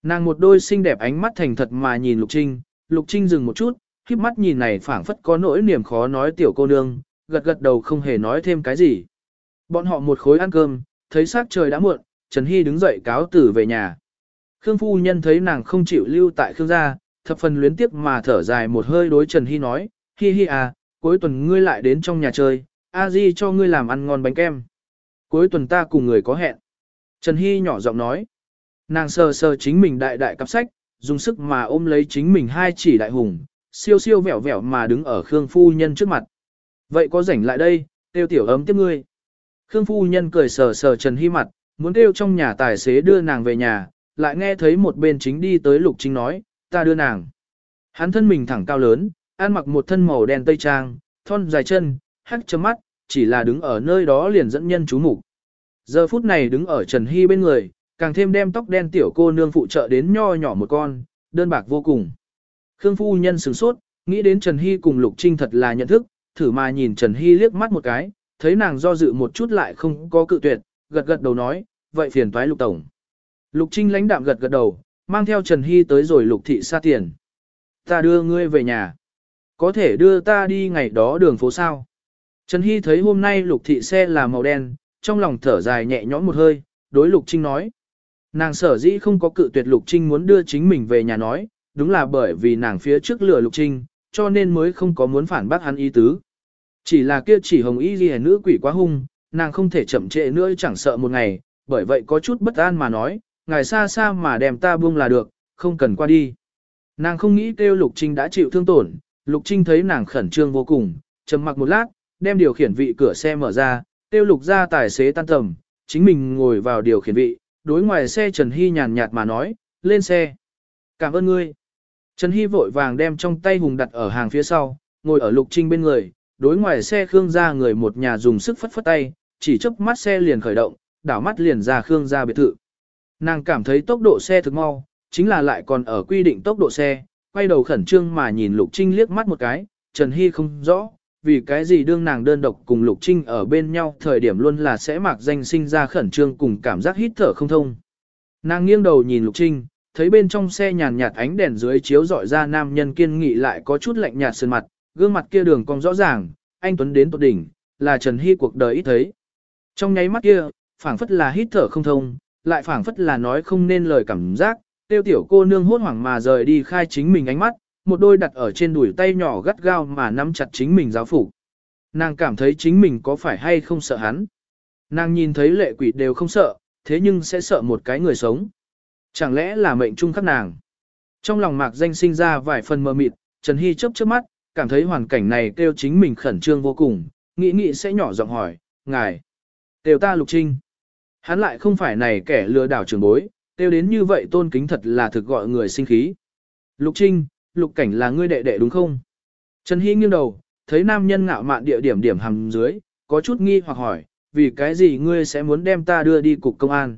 Nàng một đôi xinh đẹp ánh mắt thành thật mà nhìn Lục Trinh, Lục Trinh dừng một chút, khiếp mắt nhìn này phảng phất có nỗi niềm khó nói tiểu cô nương, gật gật đầu không hề nói thêm cái gì. Bọn họ một khối ăn cơm, thấy sắc trời đã muộn, Trần Hy đứng dậy cáo tử về nhà. Khương phu nhân thấy nàng không chịu lưu tại Khương gia, thập phần luyến tiếc mà thở dài một hơi đối Trần Hy nói, Hi hi à, cuối tuần ngươi lại đến trong nhà chơi, a di cho ngươi làm ăn ngon bánh kem. Cuối tuần ta cùng người có hẹn. Trần Hy nhỏ giọng nói. Nàng sờ sờ chính mình đại đại cặp sách, dùng sức mà ôm lấy chính mình hai chỉ đại hùng, siêu siêu vẻo vẻo mà đứng ở Khương Phu Nhân trước mặt. Vậy có rảnh lại đây, tiêu tiểu ấm tiếp ngươi. Khương Phu Nhân cười sờ sờ Trần Hy mặt, muốn kêu trong nhà tài xế đưa nàng về nhà, lại nghe thấy một bên chính đi tới Lục chính nói, ta đưa nàng. Hắn thân mình thẳng cao lớn, ăn mặc một thân màu đen tây trang, thon dài chân, hắc chấm mắt, chỉ là đứng ở nơi đó liền dẫn nhân chú mục. Giờ phút này đứng ở Trần Hy bên người, càng thêm đem tóc đen tiểu cô nương phụ trợ đến nho nhỏ một con, đơn bạc vô cùng. Khương phu nhân sửng sốt, nghĩ đến Trần Hy cùng Lục Trinh thật là nhận thức, thử mà nhìn Trần Hy liếc mắt một cái, thấy nàng do dự một chút lại không có cự tuyệt, gật gật đầu nói, vậy phiền toái Lục Tổng. Lục Trinh lãnh đạm gật gật đầu, mang theo Trần Hy tới rồi Lục Thị xa tiền. Ta đưa ngươi về nhà. Có thể đưa ta đi ngày đó đường phố sao? Trần Hy thấy hôm nay Lục Thị xe là màu đen, trong lòng thở dài nhẹ nhõm một hơi, đối Lục Trinh nói. Nàng sở dĩ không có cự tuyệt Lục Trinh muốn đưa chính mình về nhà nói, đúng là bởi vì nàng phía trước lừa Lục Trinh, cho nên mới không có muốn phản bác hắn ý tứ. Chỉ là kia chỉ hồng y ghi nữ quỷ quá hung, nàng không thể chậm trễ nữa chẳng sợ một ngày, bởi vậy có chút bất an mà nói, ngài xa xa mà đem ta buông là được, không cần qua đi. Nàng không nghĩ kêu Lục Trinh đã chịu thương tổn, Lục Trinh thấy nàng khẩn trương vô cùng, trầm mặc một lát, đem điều khiển vị cửa xe mở ra, tiêu Lục ra tài xế tan tầm, chính mình ngồi vào điều khiển vị, đối ngoài xe Trần Hy nhàn nhạt mà nói, lên xe. Cảm ơn ngươi. Trần Hy vội vàng đem trong tay hùng đặt ở hàng phía sau, ngồi ở Lục Trinh bên người, đối ngoài xe Khương gia người một nhà dùng sức phất phất tay, chỉ chớp mắt xe liền khởi động, đảo mắt liền ra Khương gia biệt thự. Nàng cảm thấy tốc độ xe thực mau, chính là lại còn ở quy định tốc độ xe, quay đầu khẩn trương mà nhìn Lục Trinh liếc mắt một cái, Trần Hy không rõ, vì cái gì đương nàng đơn độc cùng Lục Trinh ở bên nhau thời điểm luôn là sẽ mặc danh sinh ra khẩn trương cùng cảm giác hít thở không thông. Nàng nghiêng đầu nhìn Lục Trinh, thấy bên trong xe nhàn nhạt ánh đèn dưới chiếu dọi ra nam nhân kiên nghị lại có chút lạnh nhạt sơn mặt, gương mặt kia đường cong rõ ràng, anh Tuấn đến tột đỉnh, là Trần Hy cuộc đời ít thấy. Trong nháy mắt kia, phảng phất là hít thở không thông, lại phảng phất là nói không nên lời cảm giác, tiêu tiểu cô nương hốt hoảng mà rời đi khai chính mình ánh mắt, một đôi đặt ở trên đùi tay nhỏ gắt gao mà nắm chặt chính mình giáo phủ. Nàng cảm thấy chính mình có phải hay không sợ hắn. Nàng nhìn thấy lệ quỷ đều không sợ, thế nhưng sẽ sợ một cái người sống. Chẳng lẽ là mệnh trung khắc nàng? Trong lòng mạc danh sinh ra vài phần mờ mịt, Trần Hy chớp chớp mắt, cảm thấy hoàn cảnh này kêu chính mình khẩn trương vô cùng, nghĩ nghĩ sẽ nhỏ giọng hỏi, ngài, kêu ta lục trinh. Hắn lại không phải này kẻ lừa đảo trường bối, kêu đến như vậy tôn kính thật là thực gọi người sinh khí. Lục trinh, lục cảnh là ngươi đệ đệ đúng không? Trần Hy nghiêng đầu, thấy nam nhân ngạo mạn địa điểm điểm hầm dưới, có chút nghi hoặc hỏi, vì cái gì ngươi sẽ muốn đem ta đưa đi cục công an?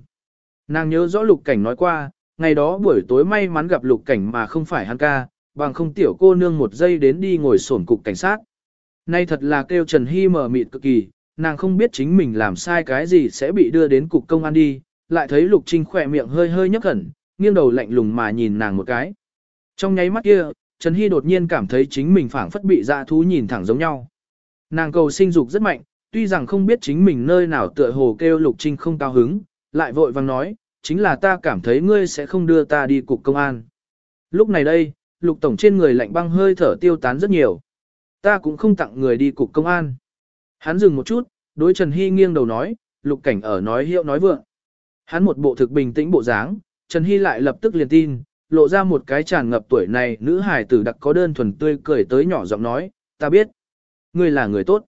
Nàng nhớ rõ lục cảnh nói qua, ngày đó buổi tối may mắn gặp lục cảnh mà không phải hắn ca, bằng không tiểu cô nương một giây đến đi ngồi sổn cục cảnh sát. Nay thật là kêu Trần Hy mở mịt cực kỳ, nàng không biết chính mình làm sai cái gì sẽ bị đưa đến cục công an đi, lại thấy lục trinh khỏe miệng hơi hơi nhấc khẩn, nghiêng đầu lạnh lùng mà nhìn nàng một cái. Trong nháy mắt kia, Trần Hy đột nhiên cảm thấy chính mình phảng phất bị dạ thú nhìn thẳng giống nhau. Nàng cầu sinh dục rất mạnh, tuy rằng không biết chính mình nơi nào tựa hồ kêu lục trinh không cao hứng, lại vội vàng nói, chính là ta cảm thấy ngươi sẽ không đưa ta đi cục công an. Lúc này đây, lục tổng trên người lạnh băng hơi thở tiêu tán rất nhiều. Ta cũng không tặng người đi cục công an. Hắn dừng một chút, đối Trần Hy nghiêng đầu nói, lục cảnh ở nói hiệu nói vượng. Hắn một bộ thực bình tĩnh bộ dáng, Trần Hy lại lập tức liền tin, lộ ra một cái tràn ngập tuổi này nữ hài tử đặc có đơn thuần tươi cười tới nhỏ giọng nói, ta biết, ngươi là người tốt.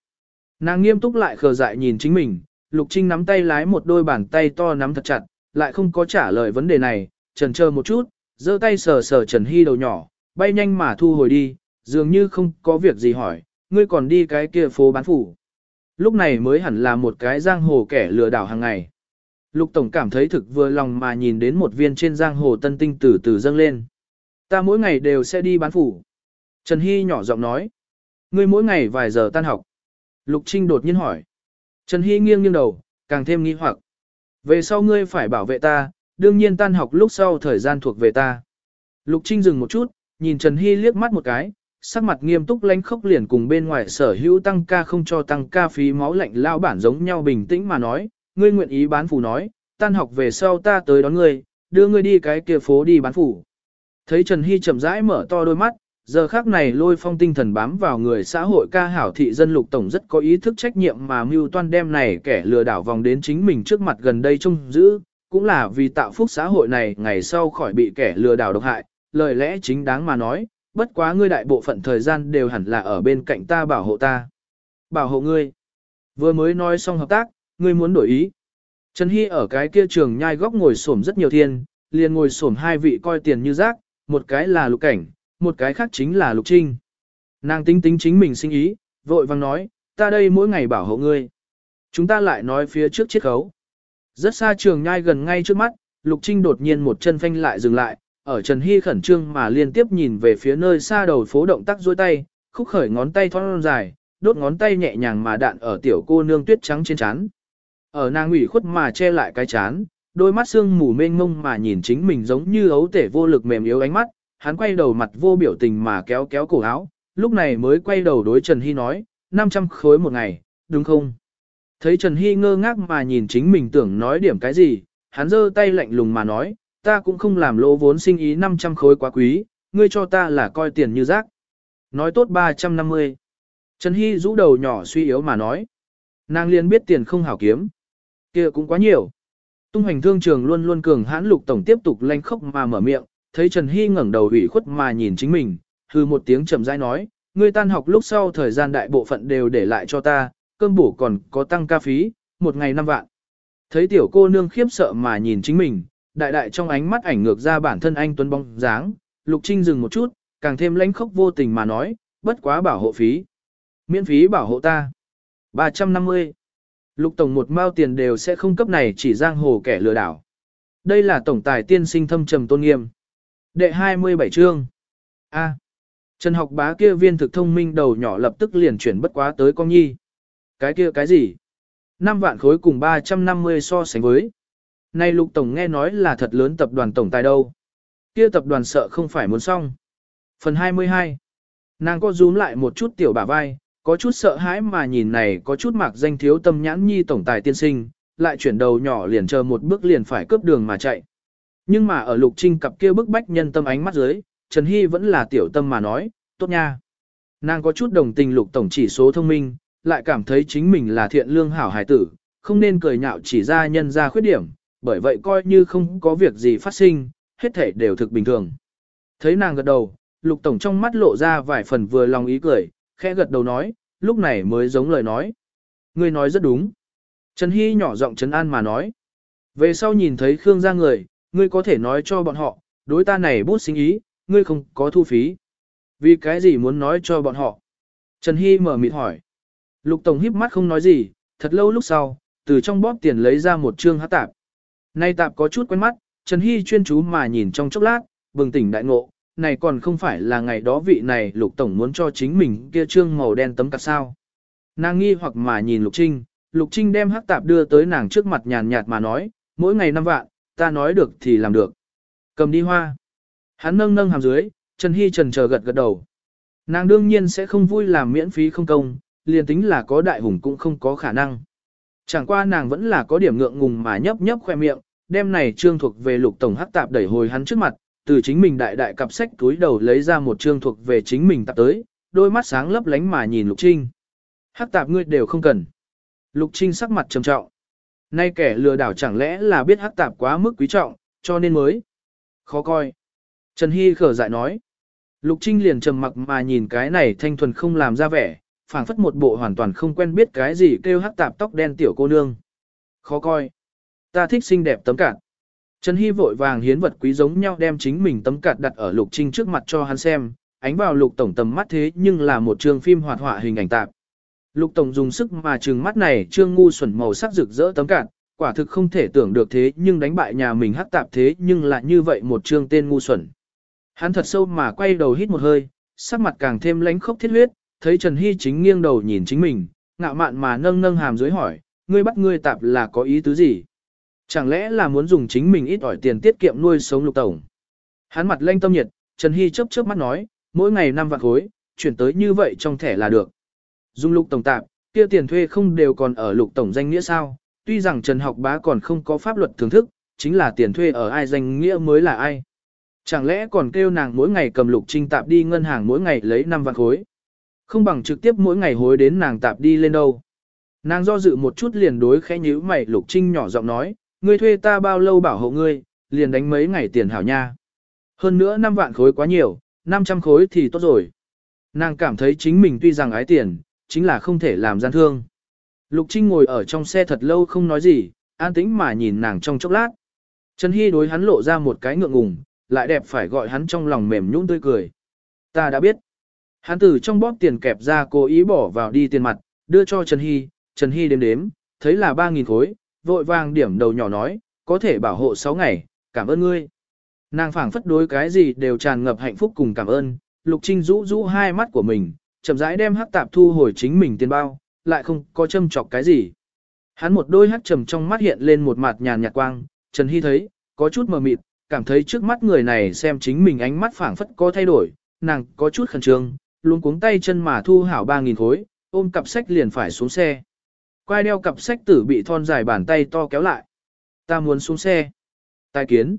Nàng nghiêm túc lại khờ dại nhìn chính mình, Lục Trinh nắm tay lái một đôi bàn tay to nắm thật chặt, lại không có trả lời vấn đề này, trần chờ một chút, giơ tay sờ sờ Trần Hy đầu nhỏ, bay nhanh mà thu hồi đi, dường như không có việc gì hỏi, ngươi còn đi cái kia phố bán phủ. Lúc này mới hẳn là một cái giang hồ kẻ lừa đảo hàng ngày. Lục Tổng cảm thấy thực vừa lòng mà nhìn đến một viên trên giang hồ tân tinh từ từ dâng lên. Ta mỗi ngày đều sẽ đi bán phủ. Trần Hy nhỏ giọng nói. Ngươi mỗi ngày vài giờ tan học. Lục Trinh đột nhiên hỏi. Trần Hy nghiêng nghiêng đầu, càng thêm nghi hoặc. Về sau ngươi phải bảo vệ ta, đương nhiên tan học lúc sau thời gian thuộc về ta. Lục Trinh dừng một chút, nhìn Trần Hy liếc mắt một cái, sắc mặt nghiêm túc lánh khốc liền cùng bên ngoài sở hữu tăng ca không cho tăng ca phí máu lạnh lao bản giống nhau bình tĩnh mà nói, ngươi nguyện ý bán phủ nói, tan học về sau ta tới đón ngươi, đưa ngươi đi cái kia phố đi bán phủ. Thấy Trần Hy chậm rãi mở to đôi mắt, giờ khác này lôi phong tinh thần bám vào người xã hội ca hảo thị dân lục tổng rất có ý thức trách nhiệm mà mưu toan đem này kẻ lừa đảo vòng đến chính mình trước mặt gần đây trông giữ, cũng là vì tạo phúc xã hội này ngày sau khỏi bị kẻ lừa đảo độc hại, lời lẽ chính đáng mà nói, bất quá ngươi đại bộ phận thời gian đều hẳn là ở bên cạnh ta bảo hộ ta. Bảo hộ ngươi. Vừa mới nói xong hợp tác, ngươi muốn đổi ý. Trần Hy ở cái kia trường nhai góc ngồi xổm rất nhiều thiên, liền ngồi xổm hai vị coi tiền như rác, một cái là lục cảnh, một cái khác chính là lục trinh. Nàng tính tính chính mình sinh ý, vội vang nói, ta đây mỗi ngày bảo hộ ngươi. Chúng ta lại nói phía trước chiết khấu. Rất xa trường nhai gần ngay trước mắt, lục trinh đột nhiên một chân phanh lại dừng lại, ở Trần Hy khẩn trương mà liên tiếp nhìn về phía nơi xa đầu phố động tác duỗi tay, khúc khởi ngón tay thon dài, đốt ngón tay nhẹ nhàng mà đạn ở tiểu cô nương tuyết trắng trên trán. Ở nàng ủy khuất mà che lại cái chán, đôi mắt xương mù mênh mông mà nhìn chính mình giống như ấu tể vô lực mềm yếu ánh mắt, hắn quay đầu mặt vô biểu tình mà kéo kéo cổ áo, lúc này mới quay đầu đối Trần Hy nói, 500 khối một ngày, đúng không? Thấy Trần Hy ngơ ngác mà nhìn chính mình tưởng nói điểm cái gì, hắn giơ tay lạnh lùng mà nói, ta cũng không làm lỗ vốn sinh ý 500 khối quá quý, ngươi cho ta là coi tiền như rác. Nói tốt 350. Trần Hy rũ đầu nhỏ suy yếu mà nói. Nàng liền biết tiền không hảo kiếm kia cũng quá nhiều. Tung hành thương trường luôn luôn cường hãn lục tổng tiếp tục lanh khóc mà mở miệng, thấy Trần Hy ngẩng đầu ủy khuất mà nhìn chính mình, hư một tiếng chậm rãi nói, ngươi tan học lúc sau thời gian đại bộ phận đều để lại cho ta, cơm bổ còn có tăng ca phí, một ngày năm vạn. Thấy tiểu cô nương khiếp sợ mà nhìn chính mình, đại đại trong ánh mắt ảnh ngược ra bản thân anh tuấn bóng dáng, Lục Trinh dừng một chút, càng thêm lãnh khốc vô tình mà nói, bất quá bảo hộ phí. Miễn phí bảo hộ ta. 350. Lục tổng một mao tiền đều sẽ không cấp này chỉ giang hồ kẻ lừa đảo. Đây là tổng tài tiên sinh thâm trầm tôn nghiêm. Đệ 27 chương. A. Trần học bá kia viên thực thông minh đầu nhỏ lập tức liền chuyển bất quá tới con nhi. Cái kia cái gì? 5 vạn khối cùng 350 so sánh với. Này lục tổng nghe nói là thật lớn tập đoàn tổng tài đâu. Kia tập đoàn sợ không phải muốn xong. Phần 22. Nàng có rúm lại một chút tiểu bả vai, có chút sợ hãi mà nhìn này có chút mạc danh thiếu tâm nhãn nhi tổng tài tiên sinh, lại chuyển đầu nhỏ liền chờ một bước liền phải cướp đường mà chạy. Nhưng mà ở lục trinh cặp kia bức bách nhân tâm ánh mắt dưới, Trần Hy vẫn là tiểu tâm mà nói, tốt nha. Nàng có chút đồng tình lục tổng chỉ số thông minh, lại cảm thấy chính mình là thiện lương hảo hài tử, không nên cười nhạo chỉ ra nhân ra khuyết điểm, bởi vậy coi như không có việc gì phát sinh, hết thể đều thực bình thường. Thấy nàng gật đầu, lục tổng trong mắt lộ ra vài phần vừa lòng ý cười, khẽ gật đầu nói, lúc này mới giống lời nói. Ngươi nói rất đúng. Trần Hy nhỏ giọng trấn an mà nói. Về sau nhìn thấy Khương gia người, ngươi có thể nói cho bọn họ, đối ta này bút sinh ý, ngươi không có thu phí. Vì cái gì muốn nói cho bọn họ? Trần Hy mở mịt hỏi. Lục Tổng híp mắt không nói gì, thật lâu lúc sau, từ trong bóp tiền lấy ra một trương hát tạp. Nay tạp có chút quen mắt, Trần Hy chuyên chú mà nhìn trong chốc lát, bừng tỉnh đại ngộ, này còn không phải là ngày đó vị này Lục Tổng muốn cho chính mình kia trương màu đen tấm cặt sao. Nàng nghi hoặc mà nhìn Lục Trinh, Lục Trinh đem hắc tạp đưa tới nàng trước mặt nhàn nhạt mà nói, mỗi ngày năm vạn, ta nói được thì làm được. Cầm đi hoa. Hắn nâng nâng hàm dưới, Trần Hy trần chờ gật gật đầu. Nàng đương nhiên sẽ không vui làm miễn phí không công, liền tính là có đại hùng cũng không có khả năng. Chẳng qua nàng vẫn là có điểm ngượng ngùng mà nhấp nhấp khoe miệng, đem này trương thuộc về lục tổng hắc tạp đẩy hồi hắn trước mặt, từ chính mình đại đại cặp sách túi đầu lấy ra một trương thuộc về chính mình tạp tới, đôi mắt sáng lấp lánh mà nhìn lục trinh. Hắc tạp ngươi đều không cần. Lục trinh sắc mặt trầm trọng. Nay kẻ lừa đảo chẳng lẽ là biết hắc tạp quá mức quý trọng, cho nên mới. Khó coi. Trần Hy khở dại nói. Lục Trinh liền trầm mặc mà nhìn cái này thanh thuần không làm ra vẻ, phảng phất một bộ hoàn toàn không quen biết cái gì kêu hắc tạp tóc đen tiểu cô nương. Khó coi. Ta thích xinh đẹp tấm cản Trần Hy vội vàng hiến vật quý giống nhau đem chính mình tấm cạt đặt ở Lục Trinh trước mặt cho hắn xem, ánh vào Lục Tổng tầm mắt thế nhưng là một chương phim hoạt họa hình ảnh tạp. Lục Tổng dùng sức mà trừng mắt này trương ngu xuẩn màu sắc rực rỡ tấm cạt, quả thực không thể tưởng được thế nhưng đánh bại nhà mình hắc tạp thế nhưng lại như vậy một trương tên ngu xuẩn. Hắn thật sâu mà quay đầu hít một hơi, sắc mặt càng thêm lánh khốc thiết huyết, thấy Trần Hy chính nghiêng đầu nhìn chính mình, ngạo mạn mà nâng nâng hàm dưới hỏi, ngươi bắt ngươi tạp là có ý tứ gì? Chẳng lẽ là muốn dùng chính mình ít ỏi tiền tiết kiệm nuôi sống lục tổng? Hắn mặt lanh tâm nhiệt, Trần Hy chớp chớp mắt nói, mỗi ngày năm vạn khối, chuyển tới như vậy trong thẻ là được. Dùng lục tổng tạp, kia tiền thuê không đều còn ở lục tổng danh nghĩa sao? Tuy rằng Trần học bá còn không có pháp luật thưởng thức, chính là tiền thuê ở ai danh nghĩa mới là ai. Chẳng lẽ còn kêu nàng mỗi ngày cầm lục trinh tạp đi ngân hàng mỗi ngày lấy 5 vạn khối. Không bằng trực tiếp mỗi ngày hối đến nàng tạp đi lên đâu. Nàng do dự một chút liền đối khẽ nhíu mày lục trinh nhỏ giọng nói, ngươi thuê ta bao lâu bảo hộ ngươi, liền đánh mấy ngày tiền hảo nha. Hơn nữa 5 vạn khối quá nhiều, 500 khối thì tốt rồi. Nàng cảm thấy chính mình tuy rằng ái tiền, chính là không thể làm gian thương. Lục Trinh ngồi ở trong xe thật lâu không nói gì, an tĩnh mà nhìn nàng trong chốc lát. Trần Hy đối hắn lộ ra một cái ngượng ngùng, lại đẹp phải gọi hắn trong lòng mềm nhũn tươi cười. Ta đã biết. Hắn từ trong bóp tiền kẹp ra cố ý bỏ vào đi tiền mặt, đưa cho Trần Hy, Trần Hy đếm đếm, thấy là 3.000 khối, vội vàng điểm đầu nhỏ nói, có thể bảo hộ 6 ngày, cảm ơn ngươi. Nàng phảng phất đối cái gì đều tràn ngập hạnh phúc cùng cảm ơn, Lục Trinh rũ rũ hai mắt của mình, chậm rãi đem hắc tạp thu hồi chính mình tiền bao, lại không có châm chọc cái gì. Hắn một đôi hắc trầm trong mắt hiện lên một mặt nhàn nhạt quang, Trần Hy thấy, có chút mờ mịt, cảm thấy trước mắt người này xem chính mình ánh mắt phảng phất có thay đổi, nàng có chút khẩn trương, luôn cuống tay chân mà thu hảo 3.000 khối, ôm cặp sách liền phải xuống xe. Quai đeo cặp sách tử bị thon dài bàn tay to kéo lại. Ta muốn xuống xe. Tài kiến.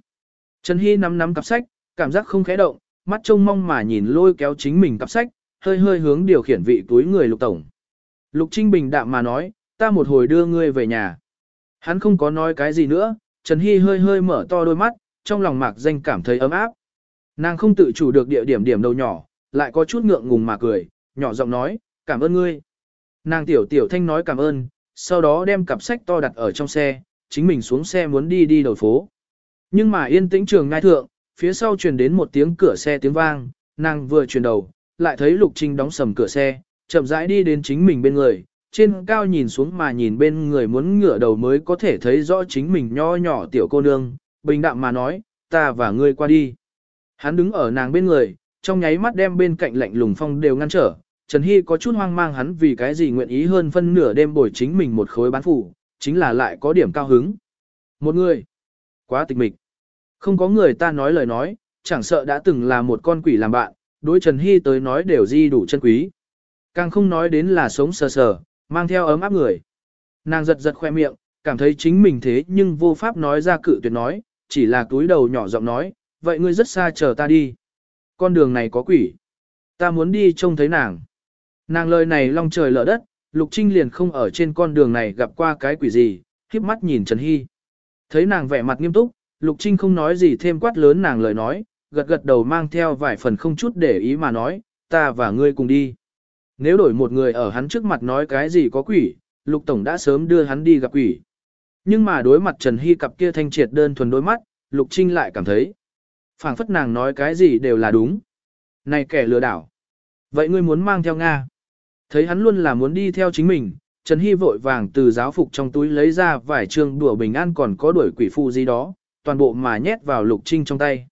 Trần Hy nắm nắm cặp sách, cảm giác không khẽ động, mắt trông mong mà nhìn lôi kéo chính mình cặp sách, hơi hơi hướng điều khiển vị túi người lục tổng. Lục Trinh bình đạm mà nói, ta một hồi đưa ngươi về nhà. Hắn không có nói cái gì nữa, Trần Hy hơi hơi mở to đôi mắt, trong lòng mạc danh cảm thấy ấm áp. Nàng không tự chủ được địa điểm điểm đầu nhỏ, lại có chút ngượng ngùng mà cười, nhỏ giọng nói, cảm ơn ngươi. Nàng tiểu tiểu thanh nói cảm ơn, sau đó đem cặp sách to đặt ở trong xe, chính mình xuống xe muốn đi đi đầu phố. Nhưng mà yên tĩnh trường ngai thượng, phía sau truyền đến một tiếng cửa xe tiếng vang, nàng vừa chuyển đầu, lại thấy Lục Trinh đóng sầm cửa xe, chậm rãi đi đến chính mình bên người, trên cao nhìn xuống mà nhìn bên người muốn ngửa đầu mới có thể thấy rõ chính mình nho nhỏ tiểu cô nương, bình đạm mà nói, ta và ngươi qua đi. Hắn đứng ở nàng bên người, trong nháy mắt đem bên cạnh lạnh lùng phong đều ngăn trở, Trần Hy có chút hoang mang hắn vì cái gì nguyện ý hơn phân nửa đêm bồi chính mình một khối bán phủ, chính là lại có điểm cao hứng. Một người, quá tịch mịch, không có người ta nói lời nói, chẳng sợ đã từng là một con quỷ làm bạn, đối Trần Hy tới nói đều di đủ chân quý. Càng không nói đến là sống sờ sờ, mang theo ấm áp người. Nàng giật giật khoe miệng, cảm thấy chính mình thế nhưng vô pháp nói ra cự tuyệt nói, chỉ là túi đầu nhỏ giọng nói, vậy ngươi rất xa chờ ta đi. Con đường này có quỷ. Ta muốn đi trông thấy nàng. Nàng lời này long trời lở đất, Lục Trinh liền không ở trên con đường này gặp qua cái quỷ gì, khiếp mắt nhìn Trần Hy. Thấy nàng vẻ mặt nghiêm túc, Lục Trinh không nói gì thêm quát lớn nàng lời nói, gật gật đầu mang theo vài phần không chút để ý mà nói, ta và ngươi cùng đi. Nếu đổi một người ở hắn trước mặt nói cái gì có quỷ, Lục Tổng đã sớm đưa hắn đi gặp quỷ. Nhưng mà đối mặt Trần Hy cặp kia thanh triệt đơn thuần đôi mắt, Lục Trinh lại cảm thấy, phảng phất nàng nói cái gì đều là đúng. Này kẻ lừa đảo. Vậy ngươi muốn mang theo Nga? Thấy hắn luôn là muốn đi theo chính mình, Trần Hy vội vàng từ giáo phục trong túi lấy ra vài trường đùa bình an còn có đuổi quỷ phu gì đó, toàn bộ mà nhét vào Lục Trinh trong tay.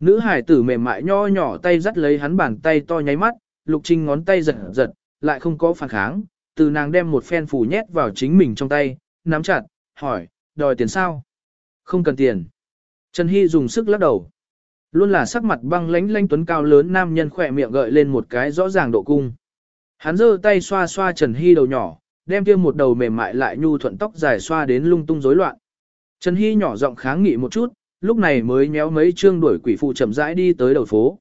Nữ hải tử mềm mại nho nhỏ tay dắt lấy hắn bàn tay to nháy mắt, Lục Trinh ngón tay giật giật, lại không có phản kháng, từ nàng đem một phen phủ nhét vào chính mình trong tay, nắm chặt, hỏi, đòi tiền sao? Không cần tiền. Trần Hy dùng sức lắc đầu. Luôn là sắc mặt băng lánh lánh tuấn cao lớn nam nhân khỏe miệng gợi lên một cái rõ ràng độ cung. Hắn giơ tay xoa xoa Trần Hy đầu nhỏ, đem kia một đầu mềm mại lại nhu thuận tóc dài xoa đến lung tung rối loạn. Trần Hy nhỏ giọng kháng nghị một chút, lúc này mới nhéo mấy chương đuổi quỷ phụ chậm rãi đi tới đầu phố.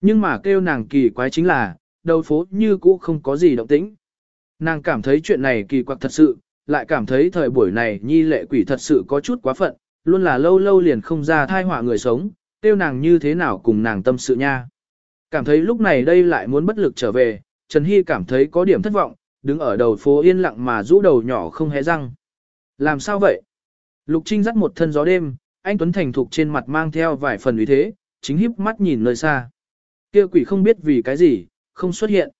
Nhưng mà kêu nàng kỳ quái chính là, đầu phố như cũ không có gì động tĩnh. Nàng cảm thấy chuyện này kỳ quặc thật sự, lại cảm thấy thời buổi này nhi lệ quỷ thật sự có chút quá phận, luôn là lâu lâu liền không ra thai họa người sống, tiêu nàng như thế nào cùng nàng tâm sự nha. Cảm thấy lúc này đây lại muốn bất lực trở về, Trần Hy cảm thấy có điểm thất vọng, đứng ở đầu phố yên lặng mà rũ đầu nhỏ không hé răng. Làm sao vậy? Lục Trinh dắt một thân gió đêm, anh Tuấn Thành thục trên mặt mang theo vài phần uy thế, chính híp mắt nhìn nơi xa. Kia quỷ không biết vì cái gì, không xuất hiện.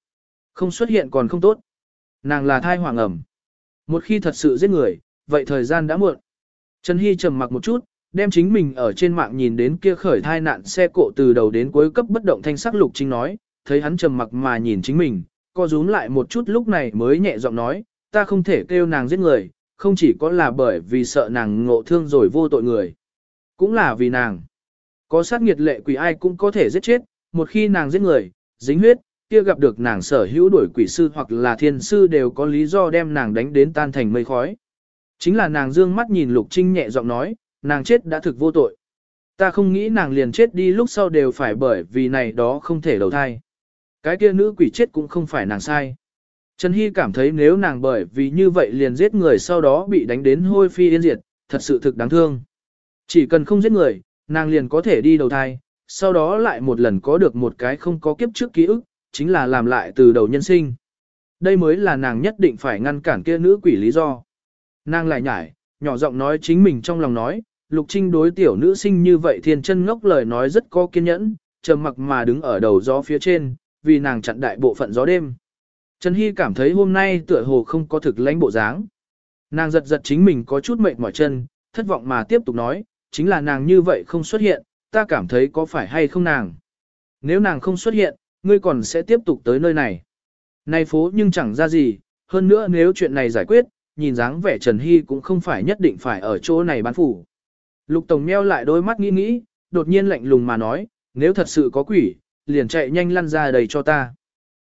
Không xuất hiện còn không tốt. Nàng là thai hoàng ẩm. Một khi thật sự giết người, vậy thời gian đã muộn. Trần Hy trầm mặc một chút, đem chính mình ở trên mạng nhìn đến kia khởi thai nạn xe cộ từ đầu đến cuối cấp bất động thanh sắc lục trinh nói, thấy hắn trầm mặc mà nhìn chính mình, co rúm lại một chút lúc này mới nhẹ giọng nói, ta không thể kêu nàng giết người, không chỉ có là bởi vì sợ nàng ngộ thương rồi vô tội người, cũng là vì nàng. Có sát nghiệt lệ quỷ ai cũng có thể giết chết, một khi nàng giết người, dính huyết, kia gặp được nàng sở hữu đuổi quỷ sư hoặc là thiên sư đều có lý do đem nàng đánh đến tan thành mây khói. Chính là nàng dương mắt nhìn Lục Trinh nhẹ giọng nói, nàng chết đã thực vô tội. Ta không nghĩ nàng liền chết đi lúc sau đều phải bởi vì này đó không thể đầu thai. Cái kia nữ quỷ chết cũng không phải nàng sai. Trần Hy cảm thấy nếu nàng bởi vì như vậy liền giết người sau đó bị đánh đến hôi phi yên diệt, thật sự thực đáng thương. Chỉ cần không giết người, nàng liền có thể đi đầu thai, sau đó lại một lần có được một cái không có kiếp trước ký ức, chính là làm lại từ đầu nhân sinh. Đây mới là nàng nhất định phải ngăn cản kia nữ quỷ lý do. Nàng lại nhải, nhỏ giọng nói chính mình trong lòng nói, Lục Trinh đối tiểu nữ sinh như vậy thiên chân ngốc lời nói rất có kiên nhẫn, trầm mặc mà đứng ở đầu gió phía trên, vì nàng chặn đại bộ phận gió đêm. Trần Hy cảm thấy hôm nay tựa hồ không có thực lãnh bộ dáng. Nàng giật giật chính mình có chút mệt mỏi chân, thất vọng mà tiếp tục nói, chính là nàng như vậy không xuất hiện, ta cảm thấy có phải hay không nàng. Nếu nàng không xuất hiện, ngươi còn sẽ tiếp tục tới nơi này. nay phố nhưng chẳng ra gì, hơn nữa nếu chuyện này giải quyết, nhìn dáng vẻ Trần Hy cũng không phải nhất định phải ở chỗ này bán phủ. Lục Tổng meo lại đôi mắt nghĩ nghĩ, đột nhiên lạnh lùng mà nói, nếu thật sự có quỷ, liền chạy nhanh lăn ra đầy cho ta.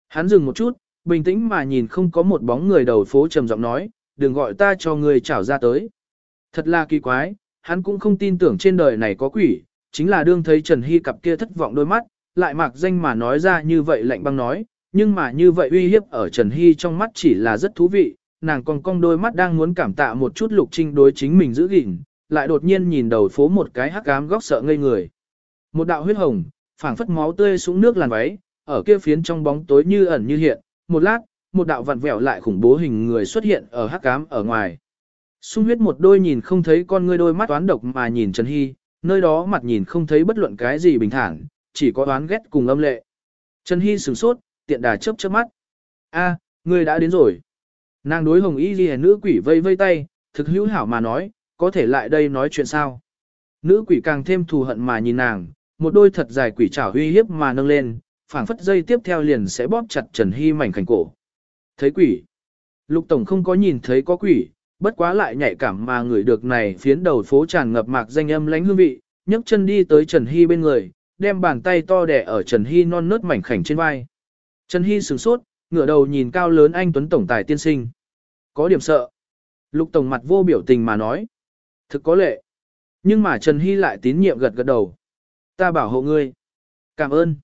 Hắn dừng một chút, bình tĩnh mà nhìn không có một bóng người đầu phố trầm giọng nói, đừng gọi ta cho người trảo ra tới. Thật là kỳ quái, hắn cũng không tin tưởng trên đời này có quỷ, chính là đương thấy Trần Hy cặp kia thất vọng đôi mắt, lại mặc danh mà nói ra như vậy lạnh băng nói, nhưng mà như vậy uy hiếp ở Trần Hy trong mắt chỉ là rất thú vị, nàng còn cong đôi mắt đang muốn cảm tạ một chút lục trinh đối chính mình giữ gìn, lại đột nhiên nhìn đầu phố một cái hắc ám góc sợ ngây người. Một đạo huyết hồng, phảng phất máu tươi xuống nước làn váy, ở kia phiến trong bóng tối như ẩn như hiện, một lát, một đạo vặn vẹo lại khủng bố hình người xuất hiện ở hắc ám ở ngoài. Xung huyết một đôi nhìn không thấy con ngươi đôi mắt toán độc mà nhìn Trần Hy, nơi đó mặt nhìn không thấy bất luận cái gì bình thản, chỉ có toán ghét cùng âm lệ. Trần Hy sửng sốt, tiện đà chớp chớp mắt. A, ngươi đã đến rồi. Nàng đối hồng y ghi nữ quỷ vây vây tay, thực hữu hảo mà nói, có thể lại đây nói chuyện sao. Nữ quỷ càng thêm thù hận mà nhìn nàng, một đôi thật dài quỷ trảo uy hiếp mà nâng lên, phảng phất dây tiếp theo liền sẽ bóp chặt Trần Hy mảnh khảnh cổ. Thấy quỷ. Lục Tổng không có nhìn thấy có quỷ, bất quá lại nhạy cảm mà người được này phiến đầu phố tràn ngập mạc danh âm lánh hương vị, nhấc chân đi tới Trần Hy bên người, đem bàn tay to đẻ ở Trần Hy non nớt mảnh khảnh trên vai. Trần Hy sửng sốt, ngửa đầu nhìn cao lớn anh Tuấn Tổng Tài tiên sinh. Có điểm sợ. Lục Tổng mặt vô biểu tình mà nói. Thực có lệ. Nhưng mà Trần Hy lại tín nhiệm gật gật đầu. Ta bảo hộ ngươi. Cảm ơn.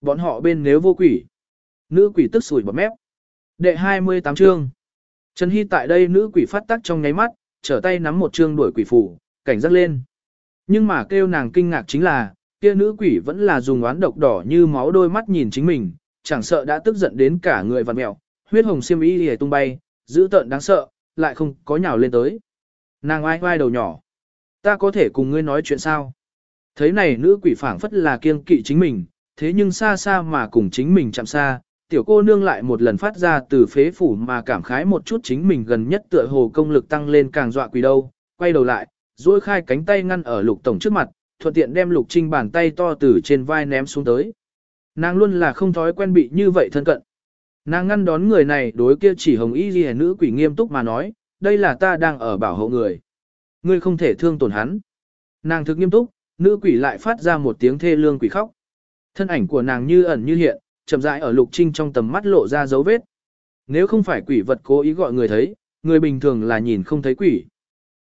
Bọn họ bên nếu vô quỷ. Nữ quỷ tức sủi bọt mép. Đệ 28 chương. Trần Hy tại đây nữ quỷ phát tắc trong nháy mắt, trở tay nắm một chương đuổi quỷ phủ, cảnh giác lên. Nhưng mà kêu nàng kinh ngạc chính là, kia nữ quỷ vẫn là dùng oán độc đỏ như máu đôi mắt nhìn chính mình, chẳng sợ đã tức giận đến cả người vặn mẹo, huyết hồng xiêm y hề tung bay, dữ tợn đáng sợ, lại không có nhào lên tới. Nàng ai oai đầu nhỏ. Ta có thể cùng ngươi nói chuyện sao? Thấy này nữ quỷ phảng phất là kiêng kỵ chính mình, thế nhưng xa xa mà cùng chính mình chạm xa, tiểu cô nương lại một lần phát ra từ phế phủ mà cảm khái một chút chính mình gần nhất tựa hồ công lực tăng lên càng dọa quỷ đâu, quay đầu lại, duỗi khai cánh tay ngăn ở lục tổng trước mặt, thuận tiện đem lục trinh bàn tay to từ trên vai ném xuống tới. Nàng luôn là không thói quen bị như vậy thân cận. Nàng ngăn đón người này đối kia chỉ hồng y ghi nữ quỷ nghiêm túc mà nói, đây là ta đang ở bảo hộ người. Ngươi không thể thương tổn hắn. Nàng thực nghiêm túc, nữ quỷ lại phát ra một tiếng thê lương quỷ khóc. Thân ảnh của nàng như ẩn như hiện, chậm rãi ở lục trinh trong tầm mắt lộ ra dấu vết. Nếu không phải quỷ vật cố ý gọi người thấy, người bình thường là nhìn không thấy quỷ.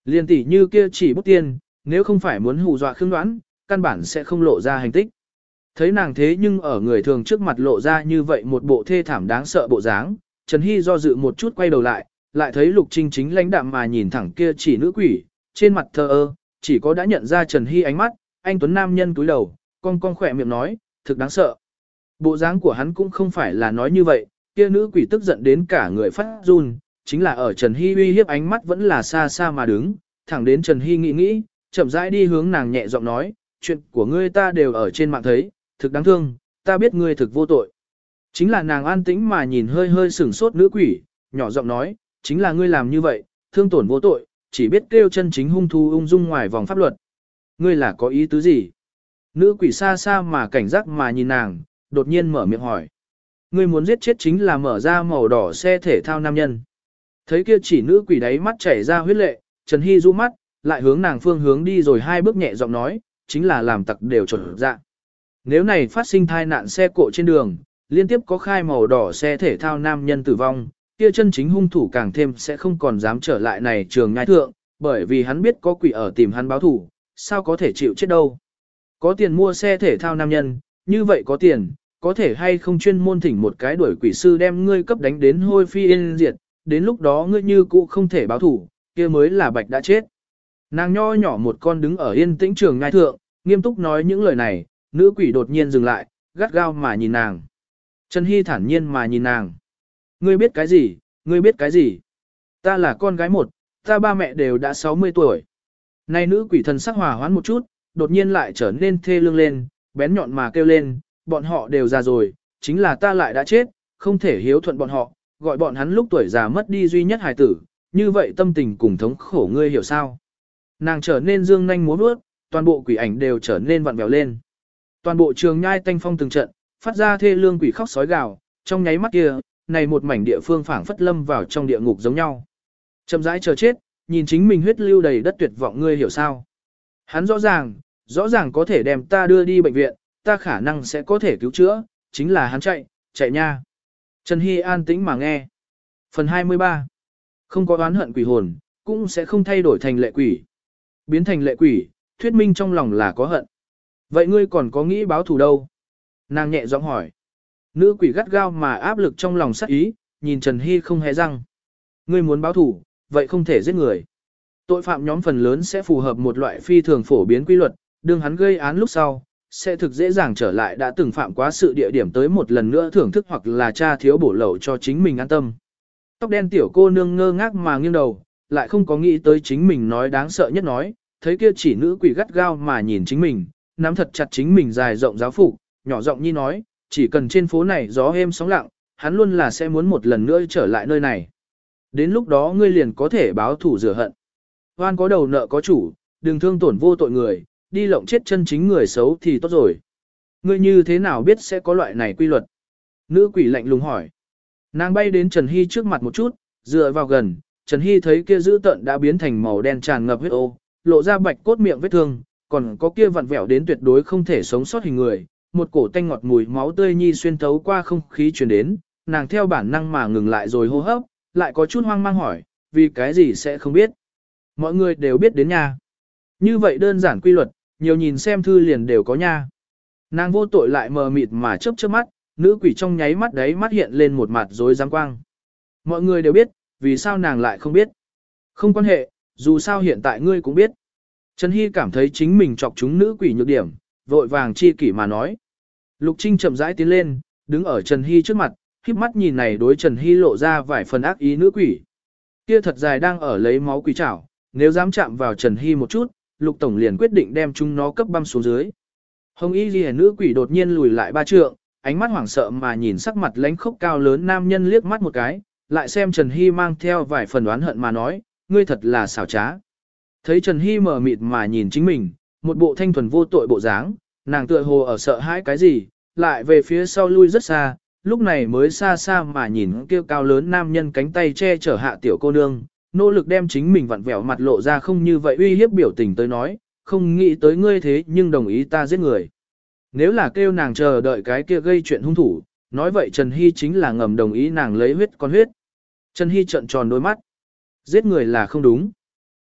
Liên tỷ như kia chỉ bút tiên, nếu không phải muốn hù dọa khương đoán, căn bản sẽ không lộ ra hành tích. Thấy nàng thế nhưng ở người thường trước mặt lộ ra như vậy một bộ thê thảm đáng sợ bộ dáng, Trần Hy do dự một chút quay đầu lại, lại thấy Lục Trinh chính lãnh đạm mà nhìn thẳng kia chỉ nữ quỷ, trên mặt thờ ơ, chỉ có đã nhận ra Trần Hy ánh mắt, anh Tuấn Nam nhân túi đầu, con con khỏe miệng nói, thực đáng sợ. Bộ dáng của hắn cũng không phải là nói như vậy, kia nữ quỷ tức giận đến cả người phát run, chính là ở Trần Hy uy hiếp ánh mắt vẫn là xa xa mà đứng, thẳng đến Trần Hy nghĩ nghĩ, chậm rãi đi hướng nàng nhẹ giọng nói, chuyện của ngươi ta đều ở trên mạng thấy, thực đáng thương, ta biết ngươi thực vô tội. Chính là nàng an tĩnh mà nhìn hơi hơi sửng sốt nữ quỷ, nhỏ giọng nói, chính là ngươi làm như vậy, thương tổn vô tội, chỉ biết kêu chân chính hung thu ung dung ngoài vòng pháp luật. Ngươi là có ý tứ gì? Nữ quỷ xa xa mà cảnh giác mà nhìn nàng, đột nhiên mở miệng hỏi. Ngươi muốn giết chết chính là mở ra màu đỏ xe thể thao nam nhân. Thấy kia chỉ nữ quỷ đáy mắt chảy ra huyết lệ, Trần Hy du mắt, lại hướng nàng phương hướng đi rồi hai bước nhẹ giọng nói, chính là làm tặc đều chuẩn dạ. Nếu này phát sinh thai nạn xe cộ trên đường, liên tiếp có khai màu đỏ xe thể thao nam nhân tử vong, kia chân chính hung thủ càng thêm sẽ không còn dám trở lại này trường ngai thượng, bởi vì hắn biết có quỷ ở tìm hắn báo thủ, sao có thể chịu chết đâu. Có tiền mua xe thể thao nam nhân, như vậy có tiền, có thể hay không chuyên môn thỉnh một cái đuổi quỷ sư đem ngươi cấp đánh đến hôi phi yên diệt, đến lúc đó ngươi như cũ không thể báo thủ, kia mới là bạch đã chết. Nàng nho nhỏ một con đứng ở yên tĩnh trường ngai thượng, nghiêm túc nói những lời này, nữ quỷ đột nhiên dừng lại, gắt gao mà nhìn nàng. Trần Hy thản nhiên mà nhìn nàng. Ngươi biết cái gì, ngươi biết cái gì? Ta là con gái một, ta ba mẹ đều đã 60 tuổi. Nay nữ quỷ thần sắc hòa hoãn một chút, đột nhiên lại trở nên thê lương lên, bén nhọn mà kêu lên, bọn họ đều già rồi, chính là ta lại đã chết, không thể hiếu thuận bọn họ, gọi bọn hắn lúc tuổi già mất đi duy nhất hài tử, như vậy tâm tình cùng thống khổ ngươi hiểu sao? Nàng trở nên dương nhanh múa bước, toàn bộ quỷ ảnh đều trở nên vặn vẹo lên. Toàn bộ trường nhai tanh phong từng trận, phát ra thê lương quỷ khóc sói gào, trong nháy mắt kia, này một mảnh địa phương phảng phất lâm vào trong địa ngục giống nhau. Chậm rãi chờ chết, nhìn chính mình huyết lưu đầy đất tuyệt vọng ngươi hiểu sao? Hắn rõ ràng, rõ ràng có thể đem ta đưa đi bệnh viện, ta khả năng sẽ có thể cứu chữa, chính là hắn chạy, chạy nha. Trần Hy an tĩnh mà nghe. Phần 23 Không có oán hận quỷ hồn, cũng sẽ không thay đổi thành lệ quỷ. Biến thành lệ quỷ, thuyết minh trong lòng là có hận. Vậy ngươi còn có nghĩ báo thù đâu? Nàng nhẹ giọng hỏi. Nữ quỷ gắt gao mà áp lực trong lòng sắc ý, nhìn Trần Hy không hề răng. Ngươi muốn báo thù, vậy không thể giết người. Tội phạm nhóm phần lớn sẽ phù hợp một loại phi thường phổ biến quy luật, đương hắn gây án lúc sau, sẽ thực dễ dàng trở lại đã từng phạm quá sự địa điểm tới một lần nữa thưởng thức hoặc là tra thiếu bổ lậu cho chính mình an tâm. Tóc đen tiểu cô nương ngơ ngác mà nghiêng đầu, lại không có nghĩ tới chính mình nói đáng sợ nhất nói, thấy kia chỉ nữ quỷ gắt gao mà nhìn chính mình, nắm thật chặt chính mình dài rộng giáo phục, nhỏ giọng nhi nói, chỉ cần trên phố này gió êm sóng lặng, hắn luôn là sẽ muốn một lần nữa trở lại nơi này. Đến lúc đó ngươi liền có thể báo thủ rửa hận. Hoan có đầu nợ có chủ, đừng thương tổn vô tội người, đi lộng chết chân chính người xấu thì tốt rồi. Ngươi như thế nào biết sẽ có loại này quy luật? Nữ quỷ lạnh lùng hỏi. Nàng bay đến Trần Hy trước mặt một chút, dựa vào gần, Trần Hy thấy kia dữ tận đã biến thành màu đen tràn ngập huyết ô, lộ ra bạch cốt miệng vết thương, còn có kia vặn vẹo đến tuyệt đối không thể sống sót hình người, một cổ tanh ngọt mùi máu tươi nhi xuyên thấu qua không khí truyền đến, nàng theo bản năng mà ngừng lại rồi hô hấp, lại có chút hoang mang hỏi, vì cái gì sẽ không biết. Mọi người đều biết đến nha. Như vậy đơn giản quy luật, nhiều nhìn xem thư liền đều có nha. Nàng vô tội lại mờ mịt mà chớp chớp mắt, nữ quỷ trong nháy mắt đấy mắt hiện lên một mặt rối giáng quang. Mọi người đều biết, vì sao nàng lại không biết. Không quan hệ, dù sao hiện tại ngươi cũng biết. Trần Hy cảm thấy chính mình chọc chúng nữ quỷ nhược điểm, vội vàng chi kỷ mà nói. Lục Trinh chậm rãi tiến lên, đứng ở Trần Hy trước mặt, híp mắt nhìn này đối Trần Hy lộ ra vài phần ác ý nữ quỷ. Kia thật dài đang ở lấy máu quỷ chảo, nếu dám chạm vào Trần Hy một chút, Lục Tổng liền quyết định đem chúng nó cấp băm xuống dưới. Hồng y ghi nữ quỷ đột nhiên lùi lại ba trượng, ánh mắt hoảng sợ mà nhìn sắc mặt lánh khốc cao lớn nam nhân liếc mắt một cái, lại xem Trần Hy mang theo vài phần đoán hận mà nói, ngươi thật là xảo trá. Thấy Trần Hy mở mịt mà nhìn chính mình, một bộ thanh thuần vô tội bộ dáng, nàng tựa hồ ở sợ hãi cái gì, lại về phía sau lui rất xa, lúc này mới xa xa mà nhìn kêu cao lớn nam nhân cánh tay che chở hạ tiểu cô nương, nỗ lực đem chính mình vặn vẹo mặt lộ ra không như vậy uy hiếp biểu tình tới nói, không nghĩ tới ngươi thế nhưng đồng ý ta giết người. Nếu là kêu nàng chờ đợi cái kia gây chuyện hung thủ, nói vậy Trần Hy chính là ngầm đồng ý nàng lấy huyết con huyết. Trần Hy trợn tròn đôi mắt. Giết người là không đúng.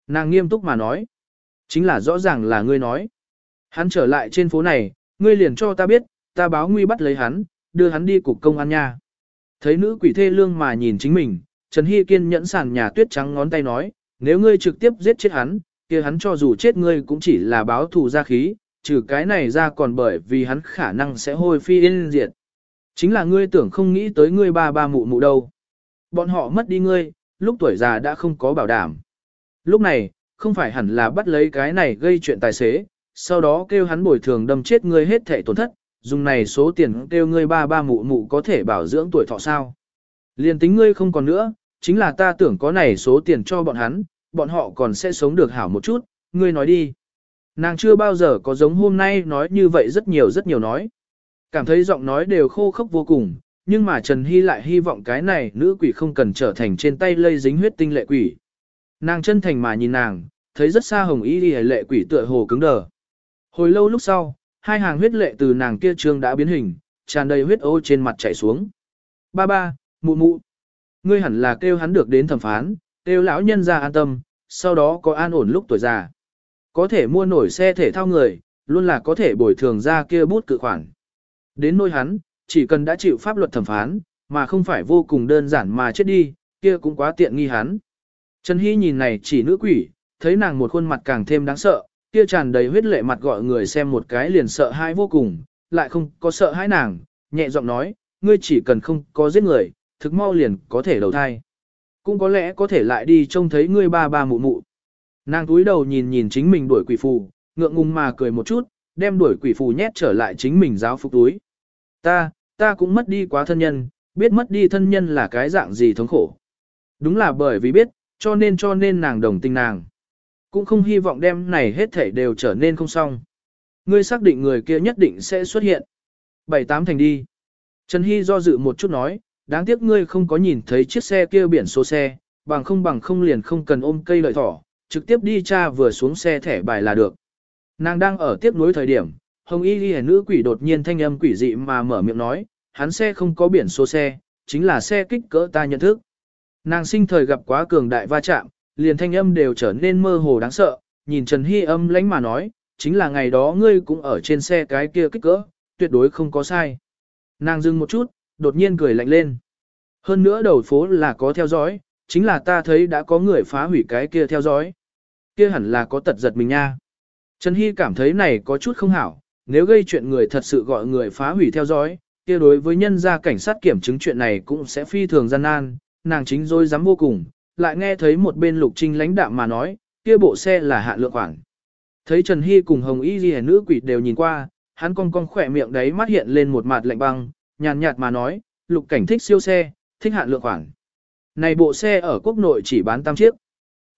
Nàng nghiêm túc mà nói. Chính là rõ ràng là ngươi nói. Hắn trở lại trên phố này, ngươi liền cho ta biết, ta báo nguy bắt lấy hắn, đưa hắn đi cục công an nha. Thấy nữ quỷ thê lương mà nhìn chính mình, Trần Hy kiên nhẫn sàn nhà tuyết trắng ngón tay nói, nếu ngươi trực tiếp giết chết hắn, kia hắn cho dù chết ngươi cũng chỉ là báo thù ra khí, trừ cái này ra còn bởi vì hắn khả năng sẽ hôi phi yên diệt. Chính là ngươi tưởng không nghĩ tới ngươi ba ba mụ mụ đâu. Bọn họ mất đi ngươi, lúc tuổi già đã không có bảo đảm. Lúc này, không phải hẳn là bắt lấy cái này gây chuyện tài xế, sau đó kêu hắn bồi thường đâm chết ngươi hết thể tổn thất, dùng này số tiền kêu ngươi ba ba mụ mụ có thể bảo dưỡng tuổi thọ sao. Liên tính ngươi không còn nữa, chính là ta tưởng có này số tiền cho bọn hắn, bọn họ còn sẽ sống được hảo một chút, ngươi nói đi. Nàng chưa bao giờ có giống hôm nay nói như vậy rất nhiều rất nhiều nói. Cảm thấy giọng nói đều khô khốc vô cùng, nhưng mà Trần Hy lại hy vọng cái này nữ quỷ không cần trở thành trên tay lây dính huyết tinh lệ quỷ. Nàng chân thành mà nhìn nàng, thấy rất xa hồng y đi lệ quỷ tựa hồ cứng đờ. Hồi lâu lúc sau, hai hàng huyết lệ từ nàng kia trương đã biến hình, tràn đầy huyết ô trên mặt chảy xuống. Ba ba, mụ mụ. Ngươi hẳn là kêu hắn được đến thẩm phán, kêu lão nhân ra an tâm, sau đó có an ổn lúc tuổi già. Có thể mua nổi xe thể thao người, luôn là có thể bồi thường ra kia bút cự khoản. Đến nôi hắn, chỉ cần đã chịu pháp luật thẩm phán, mà không phải vô cùng đơn giản mà chết đi, kia cũng quá tiện nghi hắn. Trần Hy nhìn này chỉ nữ quỷ, thấy nàng một khuôn mặt càng thêm đáng sợ, kia tràn đầy huyết lệ mặt gọi người xem một cái liền sợ hãi vô cùng, lại không có sợ hãi nàng, nhẹ giọng nói, ngươi chỉ cần không có giết người, thực mau liền có thể đầu thai. Cũng có lẽ có thể lại đi trông thấy ngươi ba ba mụ mụ. Nàng túi đầu nhìn nhìn chính mình đuổi quỷ phù, ngượng ngùng mà cười một chút, đem đuổi quỷ phù nhét trở lại chính mình giáo phục túi. Ta, ta cũng mất đi quá thân nhân, biết mất đi thân nhân là cái dạng gì thống khổ. Đúng là bởi vì biết, cho nên cho nên nàng đồng tình nàng cũng không hy vọng đem này hết thảy đều trở nên không xong. Ngươi xác định người kia nhất định sẽ xuất hiện. Bảy tám thành đi. Trần Hy do dự một chút nói, đáng tiếc ngươi không có nhìn thấy chiếc xe kia biển số xe, bằng không bằng không liền không cần ôm cây lợi thỏ, trực tiếp đi cha vừa xuống xe thẻ bài là được. Nàng đang ở tiếp nối thời điểm, hồng y ghi nữ quỷ đột nhiên thanh âm quỷ dị mà mở miệng nói, hắn xe không có biển số xe, chính là xe kích cỡ ta nhận thức. Nàng sinh thời gặp quá cường đại va chạm, liền thanh âm đều trở nên mơ hồ đáng sợ, nhìn Trần Hy âm lánh mà nói, chính là ngày đó ngươi cũng ở trên xe cái kia kích cỡ, tuyệt đối không có sai. Nàng dừng một chút, đột nhiên cười lạnh lên. Hơn nữa đầu phố là có theo dõi, chính là ta thấy đã có người phá hủy cái kia theo dõi. Kia hẳn là có tật giật mình nha. Trần Hy cảm thấy này có chút không hảo, nếu gây chuyện người thật sự gọi người phá hủy theo dõi, kia đối với nhân gia cảnh sát kiểm chứng chuyện này cũng sẽ phi thường gian nan, nàng chính dối dám vô cùng, lại nghe thấy một bên lục trinh lãnh đạm mà nói, kia bộ xe là hạ lượng khoảng. Thấy Trần Hy cùng Hồng Y Ghi nữ quỷ đều nhìn qua, hắn cong cong khỏe miệng đấy mắt hiện lên một mặt lạnh băng, nhàn nhạt mà nói, lục cảnh thích siêu xe, thích hạn lượng khoảng. Này bộ xe ở quốc nội chỉ bán tam chiếc.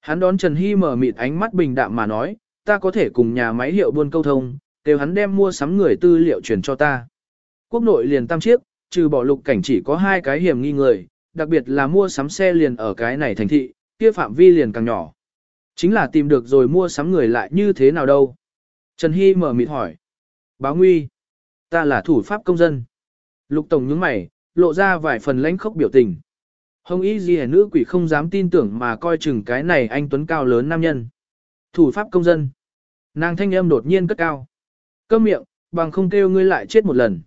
Hắn đón Trần Hy mở mịt ánh mắt bình đạm mà nói, ta có thể cùng nhà máy hiệu buôn câu thông, đều hắn đem mua sắm người tư liệu chuyển cho ta. Quốc nội liền tam chiếc, trừ bỏ lục cảnh chỉ có hai cái hiểm nghi người, đặc biệt là mua sắm xe liền ở cái này thành thị, kia phạm vi liền càng nhỏ. Chính là tìm được rồi mua sắm người lại như thế nào đâu. Trần Hy mở mịt hỏi. Báo nguy. Ta là thủ pháp công dân. Lục Tổng nhướng mày, lộ ra vài phần lãnh khốc biểu tình. Hồng y gì nữ quỷ không dám tin tưởng mà coi chừng cái này anh Tuấn cao lớn nam nhân. Thủ pháp công dân. Nàng thanh âm đột nhiên cất cao. Câm miệng, bằng không kêu ngươi lại chết một lần.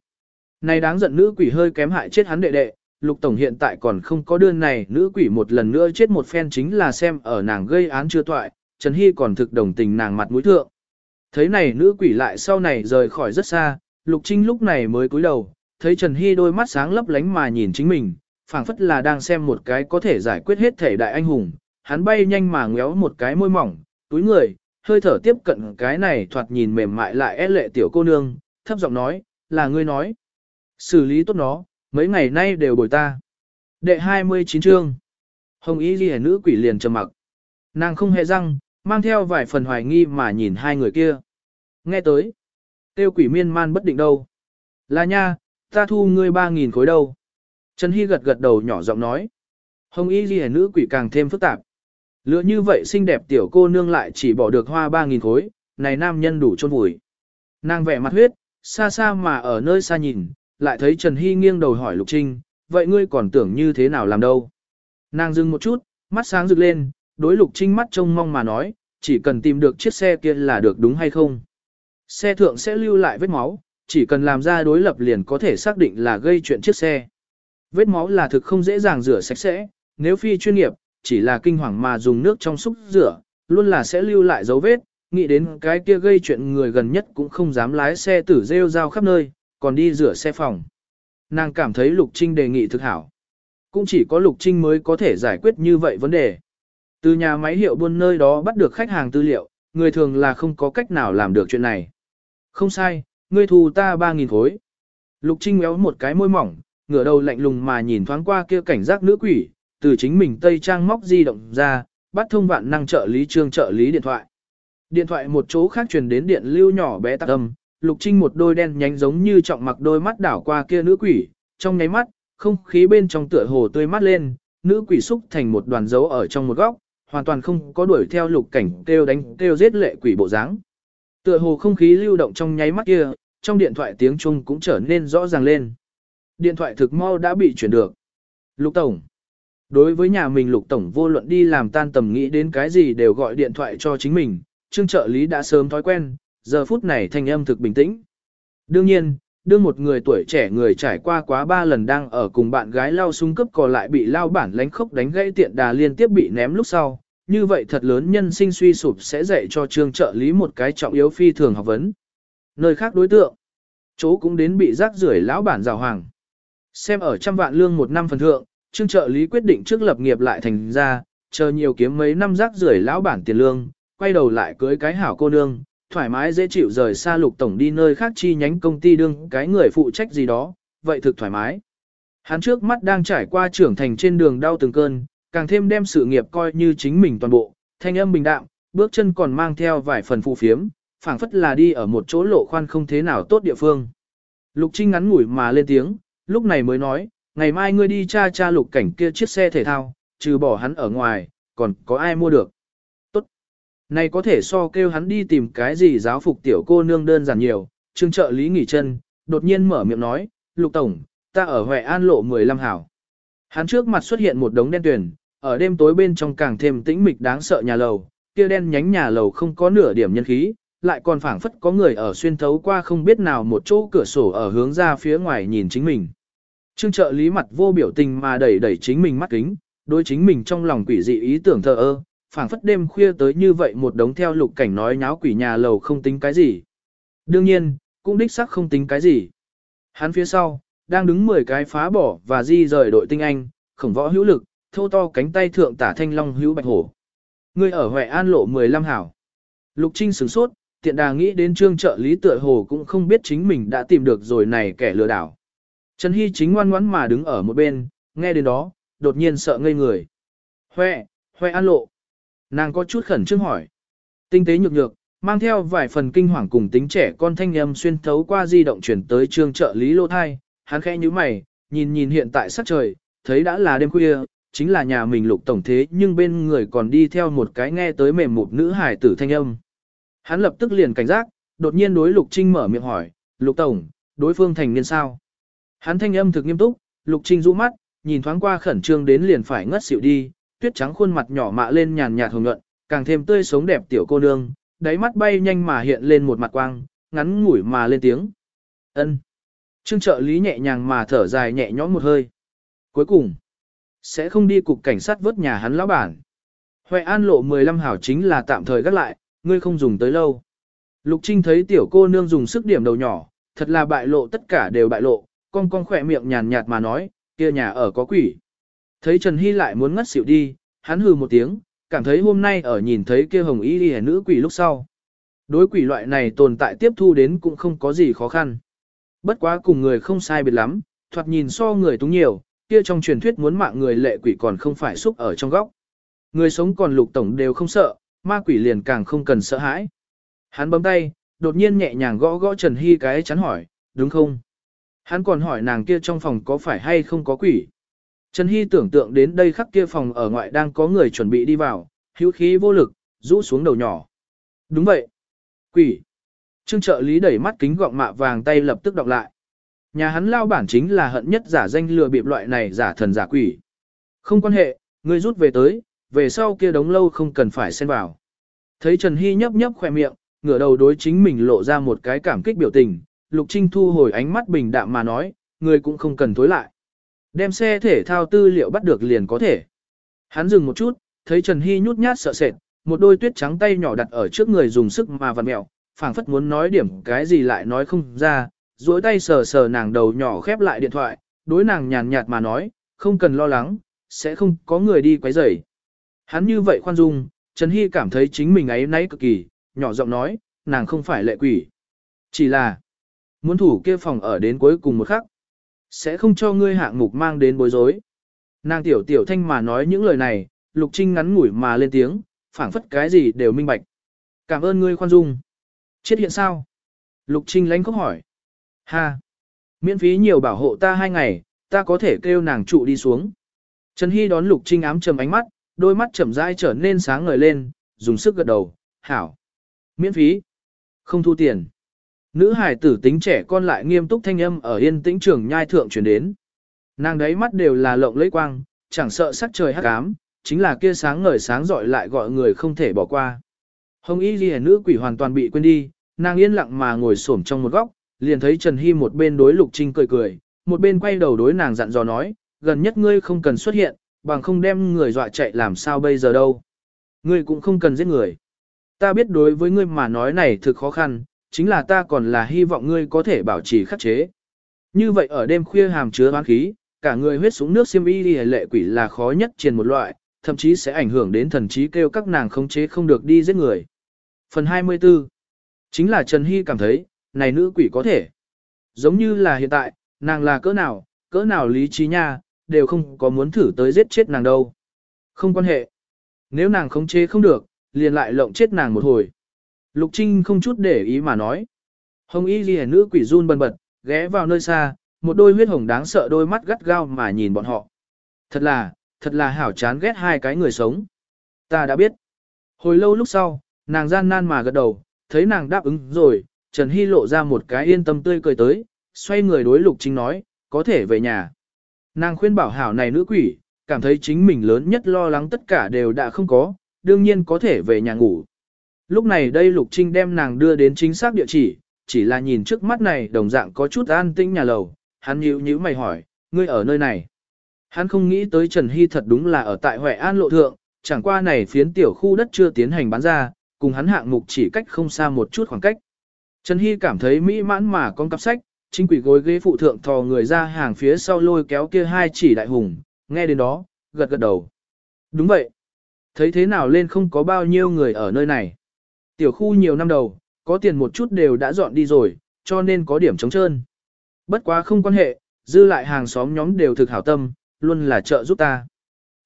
Này đáng giận nữ quỷ hơi kém hại chết hắn đệ đệ, lục tổng hiện tại còn không có đơn này nữ quỷ một lần nữa chết một phen chính là xem ở nàng gây án chưa toại, Trần Hy còn thực đồng tình nàng mặt mũi thượng. Thấy này nữ quỷ lại sau này rời khỏi rất xa, lục trinh lúc này mới cúi đầu, thấy Trần Hy đôi mắt sáng lấp lánh mà nhìn chính mình, phảng phất là đang xem một cái có thể giải quyết hết thể đại anh hùng, hắn bay nhanh mà ngéo một cái môi mỏng, túi người, hơi thở tiếp cận cái này thoạt nhìn mềm mại lại é lệ tiểu cô nương, thấp giọng nói, là ngươi nói. Xử lý tốt nó, mấy ngày nay đều bồi ta. Đệ 29 chương. Hồng Y Ghi nữ quỷ liền trầm mặc. Nàng không hề răng, mang theo vài phần hoài nghi mà nhìn hai người kia. Nghe tới. Tiêu quỷ miên man bất định đâu. Là nha, ta thu ngươi 3.000 khối đâu. Trần Hy gật gật đầu nhỏ giọng nói. Hồng Y Ghi nữ quỷ càng thêm phức tạp. Lựa như vậy xinh đẹp tiểu cô nương lại chỉ bỏ được hoa 3.000 khối, này nam nhân đủ chôn vùi. Nàng vẻ mặt huyết, xa xa mà ở nơi xa nhìn, lại thấy Trần Hy nghiêng đầu hỏi Lục Trinh, vậy ngươi còn tưởng như thế nào làm đâu? Nàng dừng một chút, mắt sáng rực lên, đối Lục Trinh mắt trông mong mà nói, chỉ cần tìm được chiếc xe kia là được đúng hay không? Xe thượng sẽ lưu lại vết máu, chỉ cần làm ra đối lập liền có thể xác định là gây chuyện chiếc xe. Vết máu là thực không dễ dàng rửa sạch sẽ, nếu phi chuyên nghiệp, chỉ là kinh hoàng mà dùng nước trong xúc rửa, luôn là sẽ lưu lại dấu vết, nghĩ đến cái kia gây chuyện người gần nhất cũng không dám lái xe tử rêu rao khắp nơi, còn đi rửa xe phòng. Nàng cảm thấy Lục Trinh đề nghị thực hảo. Cũng chỉ có Lục Trinh mới có thể giải quyết như vậy vấn đề. Từ nhà máy hiệu buôn nơi đó bắt được khách hàng tư liệu, người thường là không có cách nào làm được chuyện này. Không sai, ngươi thù ta 3.000 khối. Lục Trinh méo một cái môi mỏng, ngửa đầu lạnh lùng mà nhìn thoáng qua kia cảnh giác nữ quỷ, từ chính mình tây trang móc di động ra, bắt thông vạn năng trợ lý trương trợ lý điện thoại. Điện thoại một chỗ khác truyền đến điện lưu nhỏ bé tạc âm, Lục Trinh một đôi đen nhánh giống như trọng mặc đôi mắt đảo qua kia nữ quỷ, trong nháy mắt, không khí bên trong tựa hồ tươi mát lên, nữ quỷ xúc thành một đoàn dấu ở trong một góc, hoàn toàn không có đuổi theo lục cảnh kêu đánh kêu giết lệ quỷ bộ dáng. Tựa hồ không khí lưu động trong nháy mắt kia, trong điện thoại tiếng chuông cũng trở nên rõ ràng lên. Điện thoại thực mau đã bị chuyển được. Lục Tổng. Đối với nhà mình Lục Tổng vô luận đi làm tan tầm nghĩ đến cái gì đều gọi điện thoại cho chính mình, trương trợ lý đã sớm thói quen, giờ phút này thanh âm thực bình tĩnh. Đương nhiên, đương một người tuổi trẻ người trải qua quá ba lần đang ở cùng bạn gái lao súng cấp còn lại bị lao bản lánh khốc đánh gãy tiện đà liên tiếp bị ném lúc sau, như vậy thật lớn nhân sinh suy sụp sẽ dạy cho trương trợ lý một cái trọng yếu phi thường học vấn. Nơi khác đối tượng, chỗ cũng đến bị rác rưởi lão bản rào hoàng. Xem ở trăm vạn lương một năm phần thượng, trương trợ lý quyết định trước lập nghiệp lại thành ra, chờ nhiều kiếm mấy năm rác rưởi lão bản tiền lương, quay đầu lại cưới cái hảo cô nương, thoải mái dễ chịu rời xa lục tổng đi nơi khác chi nhánh công ty đương cái người phụ trách gì đó, vậy thực thoải mái. Hắn trước mắt đang trải qua trưởng thành trên đường đau từng cơn, càng thêm đem sự nghiệp coi như chính mình toàn bộ, thanh âm bình đạm, bước chân còn mang theo vài phần phù phiếm, phảng phất là đi ở một chỗ lộ khoan không thế nào tốt địa phương. Lục Trinh ngắn ngủi mà lên tiếng, lúc này mới nói, ngày mai ngươi đi tra tra lục cảnh kia chiếc xe thể thao, trừ bỏ hắn ở ngoài, còn có ai mua được. Này có thể so kêu hắn đi tìm cái gì giáo phục tiểu cô nương đơn giản nhiều, trương trợ lý nghỉ chân, đột nhiên mở miệng nói, lục tổng, ta ở Huệ An lộ 15 hảo. Hắn trước mặt xuất hiện một đống đen tuyển, ở đêm tối bên trong càng thêm tĩnh mịch đáng sợ nhà lầu, kia đen nhánh nhà lầu không có nửa điểm nhân khí, lại còn phảng phất có người ở xuyên thấu qua không biết nào một chỗ cửa sổ ở hướng ra phía ngoài nhìn chính mình. Trương trợ lý mặt vô biểu tình mà đẩy đẩy chính mình mắt kính, đối chính mình trong lòng quỷ dị ý tưởng thờ ơ, phảng phất đêm khuya tới như vậy một đống theo lục cảnh nói nháo quỷ nhà lầu không tính cái gì. Đương nhiên, cũng đích xác không tính cái gì. Hắn phía sau, đang đứng 10 cái phá bỏ và di rời đội tinh anh, khổng võ hữu lực, thô to cánh tay thượng tả thanh long hữu bạch hổ. Người ở Huệ An lộ 15 hảo. Lục Trinh sửng sốt, tiện đà nghĩ đến trương trợ lý tựa hồ cũng không biết chính mình đã tìm được rồi này kẻ lừa đảo. Trần Hy chính ngoan ngoãn mà đứng ở một bên, nghe đến đó, đột nhiên sợ ngây người. Huệ, Huệ An lộ. Nàng có chút khẩn trương hỏi. Tinh tế nhược nhược, mang theo vài phần kinh hoàng cùng tính trẻ con thanh âm xuyên thấu qua di động chuyển tới trương trợ lý lô thai, hắn khẽ như mày, nhìn nhìn hiện tại sắc trời, thấy đã là đêm khuya, chính là nhà mình lục tổng thế nhưng bên người còn đi theo một cái nghe tới mềm một nữ hải tử thanh âm. Hắn lập tức liền cảnh giác, đột nhiên đối lục trinh mở miệng hỏi, lục tổng, đối phương thành niên sao? Hắn thanh âm thực nghiêm túc, lục trinh rũ mắt, nhìn thoáng qua khẩn trương đến liền phải ngất xỉu đi, tuyết trắng khuôn mặt nhỏ mạ lên nhàn nhạt hồng nhuận, càng thêm tươi sống đẹp tiểu cô nương, đáy mắt bay nhanh mà hiện lên một mặt quang, ngắn ngủi mà lên tiếng. Ân. Trương trợ lý nhẹ nhàng mà thở dài nhẹ nhõm một hơi. Cuối cùng, sẽ không đi cục cảnh sát vớt nhà hắn lão bản. Huệ An lộ 15 hảo chính là tạm thời gác lại, ngươi không dùng tới lâu. Lục Trinh thấy tiểu cô nương dùng sức điểm đầu nhỏ, thật là bại lộ tất cả đều bại lộ, con con khỏe miệng nhàn nhạt mà nói, kia nhà ở có quỷ. Thấy Trần Hy lại muốn ngất xỉu đi, hắn hừ một tiếng, cảm thấy hôm nay ở nhìn thấy kia hồng y đi nữ quỷ lúc sau. Đối quỷ loại này tồn tại tiếp thu đến cũng không có gì khó khăn. Bất quá cùng người không sai biệt lắm, thoạt nhìn so người túng nhiều, kia trong truyền thuyết muốn mạng người lệ quỷ còn không phải xúc ở trong góc. Người sống còn lục tổng đều không sợ, ma quỷ liền càng không cần sợ hãi. Hắn bấm tay, đột nhiên nhẹ nhàng gõ gõ Trần Hy cái chắn hỏi, đúng không? Hắn còn hỏi nàng kia trong phòng có phải hay không có quỷ. Trần Hy tưởng tượng đến đây khắc kia phòng ở ngoại đang có người chuẩn bị đi vào, hữu khí vô lực, rũ xuống đầu nhỏ. Đúng vậy. Quỷ. Trương trợ lý đẩy mắt kính gọng mạ vàng tay lập tức đọc lại. Nhà hắn lao bản chính là hận nhất giả danh lừa bịp loại này giả thần giả quỷ. Không quan hệ, ngươi rút về tới, về sau kia đống lâu không cần phải xen vào. Thấy Trần Hy nhấp nhấp khoe miệng, ngửa đầu đối chính mình lộ ra một cái cảm kích biểu tình, Lục Trinh thu hồi ánh mắt bình đạm mà nói, ngươi cũng không cần tối lại. Đem xe thể thao tư liệu bắt được liền có thể. Hắn dừng một chút, thấy Trần Hy nhút nhát sợ sệt, một đôi tuyết trắng tay nhỏ đặt ở trước người dùng sức mà vặn mẹo, phảng phất muốn nói điểm cái gì lại nói không ra, duỗi tay sờ sờ nàng đầu nhỏ khép lại điện thoại, đối nàng nhàn nhạt mà nói, không cần lo lắng, sẽ không có người đi quấy rầy. Hắn như vậy khoan dung, Trần Hy cảm thấy chính mình ấy nấy cực kỳ, nhỏ giọng nói, nàng không phải lệ quỷ. Chỉ là, muốn thủ kia phòng ở đến cuối cùng một khắc. Sẽ không cho ngươi hạng mục mang đến bối rối. Nàng tiểu tiểu thanh mà nói những lời này, Lục Trinh ngắn ngủi mà lên tiếng, phảng phất cái gì đều minh bạch. Cảm ơn ngươi khoan dung. Chết hiện sao? Lục Trinh lánh khóc hỏi. Ha! Miễn phí nhiều bảo hộ ta hai ngày, ta có thể kêu nàng trụ đi xuống. Trần Hy đón Lục Trinh ám trầm ánh mắt, đôi mắt chậm rãi trở nên sáng ngời lên, dùng sức gật đầu, hảo. Miễn phí. Không thu tiền. Nữ hải tử tính trẻ con lại nghiêm túc thanh âm ở yên tĩnh trường nhai thượng truyền đến. Nàng đấy mắt đều là lộng lẫy quang, chẳng sợ sắc trời hắc ám, chính là kia sáng ngời sáng rọi lại gọi người không thể bỏ qua. Hồng y ghi nữ quỷ hoàn toàn bị quên đi, nàng yên lặng mà ngồi xổm trong một góc, liền thấy Trần Hy một bên đối Lục Trinh cười cười, một bên quay đầu đối nàng dặn dò nói, gần nhất ngươi không cần xuất hiện, bằng không đem người dọa chạy làm sao bây giờ đâu. Ngươi cũng không cần giết người. Ta biết đối với ngươi mà nói này thực khó khăn, chính là ta còn là hy vọng ngươi có thể bảo trì khắc chế. Như vậy ở đêm khuya hàm chứa oán khí, cả người huyết súng nước xiêm y đi lệ quỷ là khó nhất truyền một loại, thậm chí sẽ ảnh hưởng đến thần trí kêu các nàng khống chế không được đi giết người. Phần 24 Chính là Trần Hy cảm thấy, này nữ quỷ có thể. Giống như là hiện tại, nàng là cỡ nào, cỡ nào lý trí nha, đều không có muốn thử tới giết chết nàng đâu. Không quan hệ. Nếu nàng khống chế không được, liền lại lộng chết nàng một hồi. Lục Trinh không chút để ý mà nói. Hồng y ghi nữ quỷ run bần bật, ghé vào nơi xa, một đôi huyết hồng đáng sợ đôi mắt gắt gao mà nhìn bọn họ. Thật là, thật là hảo chán ghét hai cái người sống. Ta đã biết. Hồi lâu lúc sau, nàng gian nan mà gật đầu, thấy nàng đáp ứng rồi, Trần Hy lộ ra một cái yên tâm tươi cười tới, xoay người đối Lục Trinh nói, có thể về nhà. Nàng khuyên bảo hảo này nữ quỷ, cảm thấy chính mình lớn nhất lo lắng tất cả đều đã không có, đương nhiên có thể về nhà ngủ. Lúc này đây Lục Trinh đem nàng đưa đến chính xác địa chỉ, chỉ là nhìn trước mắt này đồng dạng có chút an tĩnh nhà lầu, hắn nhíu nhíu mày hỏi, ngươi ở nơi này. Hắn không nghĩ tới Trần Hy thật đúng là ở tại Huệ An Lộ Thượng, chẳng qua này phiến tiểu khu đất chưa tiến hành bán ra, cùng hắn hạng mục chỉ cách không xa một chút khoảng cách. Trần Hy cảm thấy mỹ mãn mà con cặp sách, chính quỷ gối ghế phụ thượng thò người ra hàng phía sau lôi kéo kia hai chỉ đại hùng, nghe đến đó, gật gật đầu. Đúng vậy. Thấy thế nào lên không có bao nhiêu người ở nơi này. Tiểu khu nhiều năm đầu, có tiền một chút đều đã dọn đi rồi, cho nên có điểm trống trơn. Bất quá không quan hệ, dư lại hàng xóm nhóm đều thực hảo tâm, luôn là trợ giúp ta.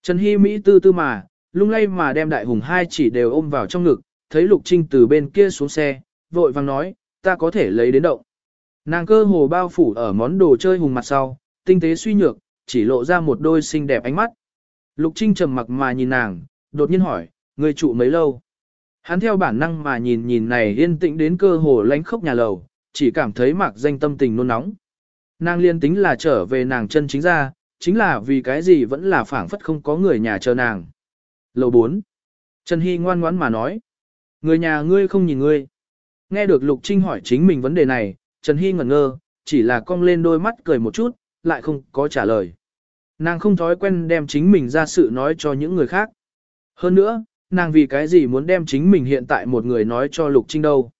Trần Hy Mỹ tư tư mà, lung lay mà đem đại hùng hai chỉ đều ôm vào trong ngực, thấy Lục Trinh từ bên kia xuống xe, vội vàng nói, ta có thể lấy đến động. Nàng cơ hồ bao phủ ở món đồ chơi hùng mặt sau, tinh tế suy nhược, chỉ lộ ra một đôi xinh đẹp ánh mắt. Lục Trinh trầm mặc mà nhìn nàng, đột nhiên hỏi, người trụ mấy lâu? Hắn theo bản năng mà nhìn nhìn này yên tĩnh đến cơ hồ lánh khốc nhà lầu, chỉ cảm thấy mạc danh tâm tình nôn nóng. Nàng liên tính là trở về nàng chân chính ra, chính là vì cái gì vẫn là phảng phất không có người nhà chờ nàng. Lầu 4. Trần Hy ngoan ngoãn mà nói. Người nhà ngươi không nhìn ngươi. Nghe được Lục Trinh hỏi chính mình vấn đề này, Trần Hy ngẩn ngơ, chỉ là cong lên đôi mắt cười một chút, lại không có trả lời. Nàng không thói quen đem chính mình ra sự nói cho những người khác. Hơn nữa, nàng vì cái gì muốn đem chính mình hiện tại một người nói cho Lục Trinh đâu.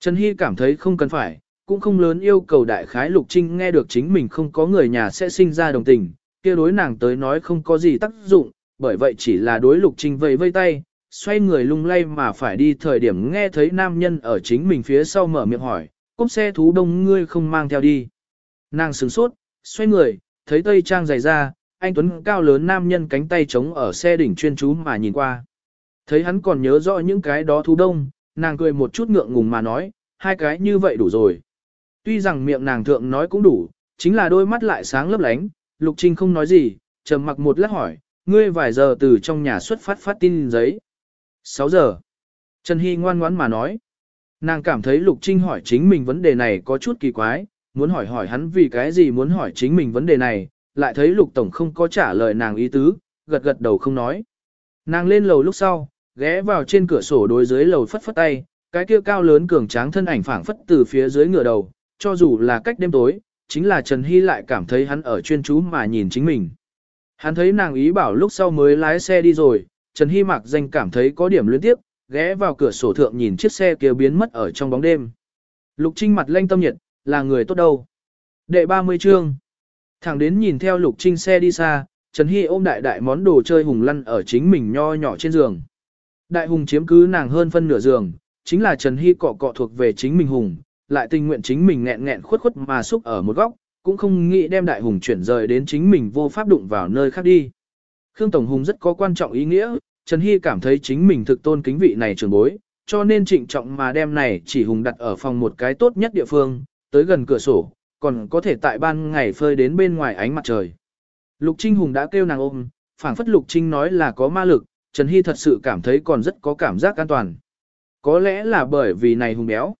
Trần Hy cảm thấy không cần phải, cũng không lớn yêu cầu đại khái Lục Trinh nghe được chính mình không có người nhà sẽ sinh ra đồng tình, kia đối nàng tới nói không có gì tác dụng, bởi vậy chỉ là đối Lục Trinh vẫy vây tay, xoay người lung lay mà phải đi thời điểm nghe thấy nam nhân ở chính mình phía sau mở miệng hỏi, cốp xe thú đông ngươi không mang theo đi. Nàng sửng sốt, xoay người, thấy tây trang dày ra, anh Tuấn cao lớn nam nhân cánh tay trống ở xe đỉnh chuyên chú mà nhìn qua. Thấy hắn còn nhớ rõ những cái đó thú đông, nàng cười một chút ngượng ngùng mà nói, hai cái như vậy đủ rồi. Tuy rằng miệng nàng thượng nói cũng đủ, chính là đôi mắt lại sáng lấp lánh, Lục Trinh không nói gì, trầm mặc một lát hỏi, ngươi vài giờ từ trong nhà xuất phát phát tin giấy. 6 giờ. Trần Hy ngoan ngoãn mà nói. Nàng cảm thấy Lục Trinh hỏi chính mình vấn đề này có chút kỳ quái, muốn hỏi hỏi hắn vì cái gì muốn hỏi chính mình vấn đề này, lại thấy Lục Tổng không có trả lời nàng ý tứ, gật gật đầu không nói. Nàng lên lầu lúc sau, ghé vào trên cửa sổ đối dưới lầu phất phất tay, cái kia cao lớn cường tráng thân ảnh phảng phất từ phía dưới ngựa đầu, cho dù là cách đêm tối, chính là Trần Hy lại cảm thấy hắn ở chuyên chú mà nhìn chính mình. Hắn thấy nàng ý bảo lúc sau mới lái xe đi rồi, Trần Hy Mạc danh cảm thấy có điểm luyến tiếp, ghé vào cửa sổ thượng nhìn chiếc xe kia biến mất ở trong bóng đêm. Lục Trinh mặt lanh tâm nhiệt, là người tốt đâu. Đệ 30 chương. Thẳng đến nhìn theo Lục Trinh xe đi xa, Trần Hy ôm đại đại món đồ chơi hùng lăn ở chính mình nho nhỏ trên giường. Đại hùng chiếm cứ nàng hơn phân nửa giường, chính là Trần Hy cọ cọ thuộc về chính mình hùng, lại tình nguyện chính mình nghẹn nghẹn khuất khuất mà xúc ở một góc, cũng không nghĩ đem đại hùng chuyển rời đến chính mình vô pháp đụng vào nơi khác đi. Khương Tổng Hùng rất có quan trọng ý nghĩa, Trần Hy cảm thấy chính mình thực tôn kính vị này trường bối, cho nên trịnh trọng mà đem này chỉ Hùng đặt ở phòng một cái tốt nhất địa phương, tới gần cửa sổ, còn có thể tại ban ngày phơi đến bên ngoài ánh mặt trời. Lục Trinh Hùng đã kêu nàng ôm, phảng phất Lục Trinh nói là có ma lực, Trần Hy thật sự cảm thấy còn rất có cảm giác an toàn. Có lẽ là bởi vì này Hùng béo.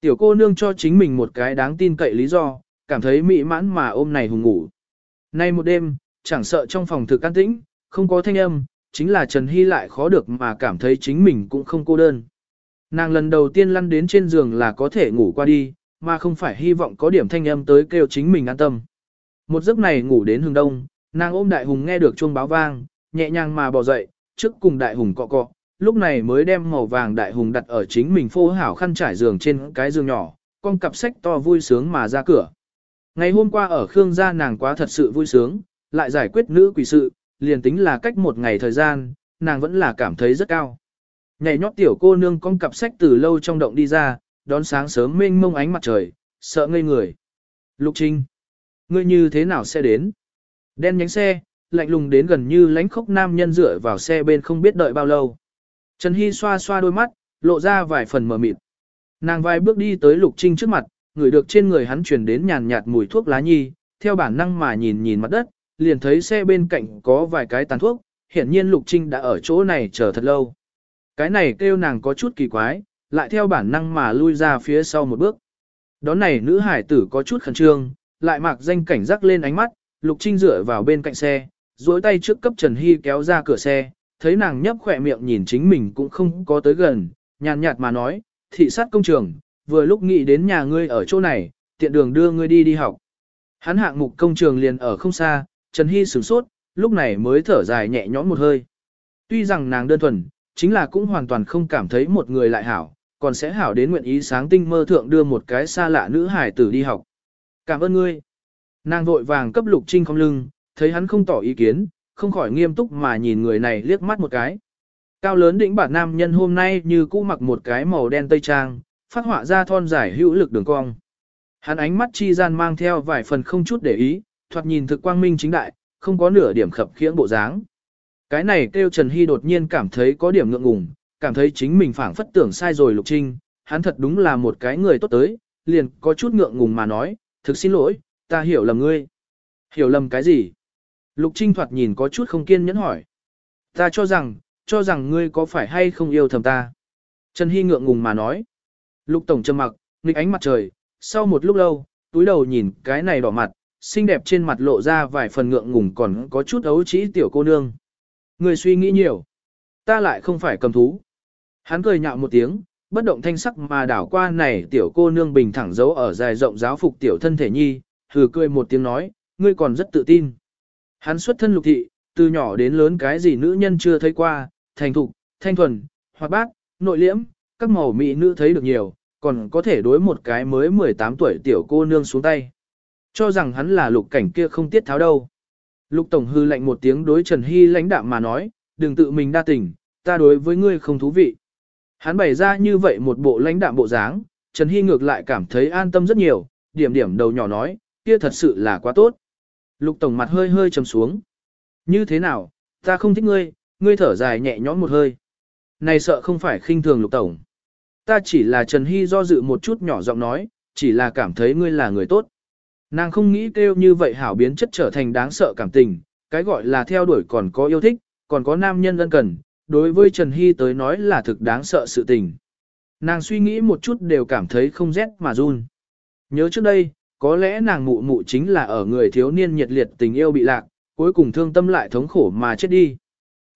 Tiểu cô nương cho chính mình một cái đáng tin cậy lý do, cảm thấy mỹ mãn mà ôm này Hùng ngủ. Nay một đêm, chẳng sợ trong phòng thực an tĩnh, không có thanh âm, chính là Trần Hy lại khó được mà cảm thấy chính mình cũng không cô đơn. Nàng lần đầu tiên lăn đến trên giường là có thể ngủ qua đi, mà không phải hy vọng có điểm thanh âm tới kêu chính mình an tâm. Một giấc này ngủ đến hừng đông, nàng ôm đại hùng nghe được chuông báo vang, nhẹ nhàng mà bò dậy, trước cùng đại hùng cọ cọ, lúc này mới đem màu vàng đại hùng đặt ở chính mình phô hảo khăn trải giường trên cái giường nhỏ, con cặp sách to vui sướng mà ra cửa. Ngày hôm qua ở Khương gia nàng quá thật sự vui sướng, lại giải quyết nữ quỷ sự, liền tính là cách một ngày thời gian, nàng vẫn là cảm thấy rất cao. Nhảy nhót tiểu cô nương con cặp sách từ lâu trong động đi ra, đón sáng sớm mênh mông ánh mặt trời, sợ ngây người. Lục Trinh, ngươi như thế nào sẽ đến? Đen nhánh xe, lạnh lùng đến gần như lánh khốc nam nhân dựa vào xe bên không biết đợi bao lâu. Trần Hy xoa xoa đôi mắt, lộ ra vài phần mờ mịt. Nàng vai bước đi tới Lục Trinh trước mặt, ngửi được trên người hắn truyền đến nhàn nhạt mùi thuốc lá nhi, theo bản năng mà nhìn nhìn mặt đất, liền thấy xe bên cạnh có vài cái tàn thuốc, hiển nhiên Lục Trinh đã ở chỗ này chờ thật lâu. Cái này kêu nàng có chút kỳ quái, lại theo bản năng mà lui ra phía sau một bước. Đón này nữ hải tử có chút khẩn trương, lại mặc danh cảnh giác lên ánh mắt, Lục Trinh dựa vào bên cạnh xe, duỗi tay trước cấp Trần Hy kéo ra cửa xe, thấy nàng nhấp khỏe miệng nhìn chính mình cũng không có tới gần, nhàn nhạt mà nói, thị sát công trường, vừa lúc nghĩ đến nhà ngươi ở chỗ này, tiện đường đưa ngươi đi đi học. Hắn hạng mục công trường liền ở không xa, Trần Hy sửng sốt, lúc này mới thở dài nhẹ nhõm một hơi. Tuy rằng nàng đơn thuần, chính là cũng hoàn toàn không cảm thấy một người lại hảo, còn sẽ hảo đến nguyện ý sáng tinh mơ thượng đưa một cái xa lạ nữ hải tử đi học. Cảm ơn ngươi. Nàng vội vàng cấp lục trinh không lưng, thấy hắn không tỏ ý kiến, không khỏi nghiêm túc mà nhìn người này liếc mắt một cái. Cao lớn đỉnh bản nam nhân hôm nay như cũ mặc một cái màu đen tây trang, phát họa ra thon dài hữu lực đường cong. Hắn ánh mắt chi gian mang theo vài phần không chút để ý, thoạt nhìn thực quang minh chính đại, không có nửa điểm khập khiễng bộ dáng. Cái này kêu Trần Hy đột nhiên cảm thấy có điểm ngượng ngùng, cảm thấy chính mình phảng phất tưởng sai rồi Lục Trinh, hắn thật đúng là một cái người tốt tới, liền có chút ngượng ngùng mà nói, thực xin lỗi, ta hiểu lầm ngươi. Hiểu lầm cái gì? Lục Trinh thoạt nhìn có chút không kiên nhẫn hỏi. Ta cho rằng, cho rằng ngươi có phải hay không yêu thầm ta. Trần Hy ngượng ngùng mà nói. Lục Tổng trầm mặc, nghịch ánh mặt trời, sau một lúc lâu, túi đầu nhìn cái này đỏ mặt, xinh đẹp trên mặt lộ ra vài phần ngượng ngùng còn có chút ấu trĩ tiểu cô nương. Ngươi suy nghĩ nhiều. Ta lại không phải cầm thú. Hắn cười nhạo một tiếng, bất động thanh sắc mà đảo qua này tiểu cô nương bình thẳng giấu ở dài rộng giáo phục tiểu thân thể nhi, hừ cười một tiếng nói, ngươi còn rất tự tin. Hắn xuất thân lục thị, từ nhỏ đến lớn cái gì nữ nhân chưa thấy qua, thành thục, thanh thuần, hoạt bát, nội liễm, các màu mỹ nữ thấy được nhiều, còn có thể đối một cái mới 18 tuổi tiểu cô nương xuống tay. Cho rằng hắn là lục cảnh kia không tiết tháo đâu. Lục Tổng hư lạnh một tiếng đối Trần Hy lãnh đạm mà nói, đừng tự mình đa tình, ta đối với ngươi không thú vị. Hắn bày ra như vậy một bộ lãnh đạm bộ dáng, Trần Hy ngược lại cảm thấy an tâm rất nhiều, điểm điểm đầu nhỏ nói, kia thật sự là quá tốt. Lục Tổng mặt hơi hơi trầm xuống. Như thế nào, ta không thích ngươi, ngươi thở dài nhẹ nhõm một hơi. Này sợ không phải khinh thường Lục Tổng. Ta chỉ là Trần Hy do dự một chút nhỏ giọng nói, chỉ là cảm thấy ngươi là người tốt. Nàng không nghĩ kêu như vậy hảo biến chất trở thành đáng sợ cảm tình, cái gọi là theo đuổi còn có yêu thích, còn có nam nhân ân cần, đối với Trần Hy tới nói là thực đáng sợ sự tình. Nàng suy nghĩ một chút đều cảm thấy không rét mà run. Nhớ trước đây, có lẽ nàng mụ mụ chính là ở người thiếu niên nhiệt liệt tình yêu bị lạc, cuối cùng thương tâm lại thống khổ mà chết đi.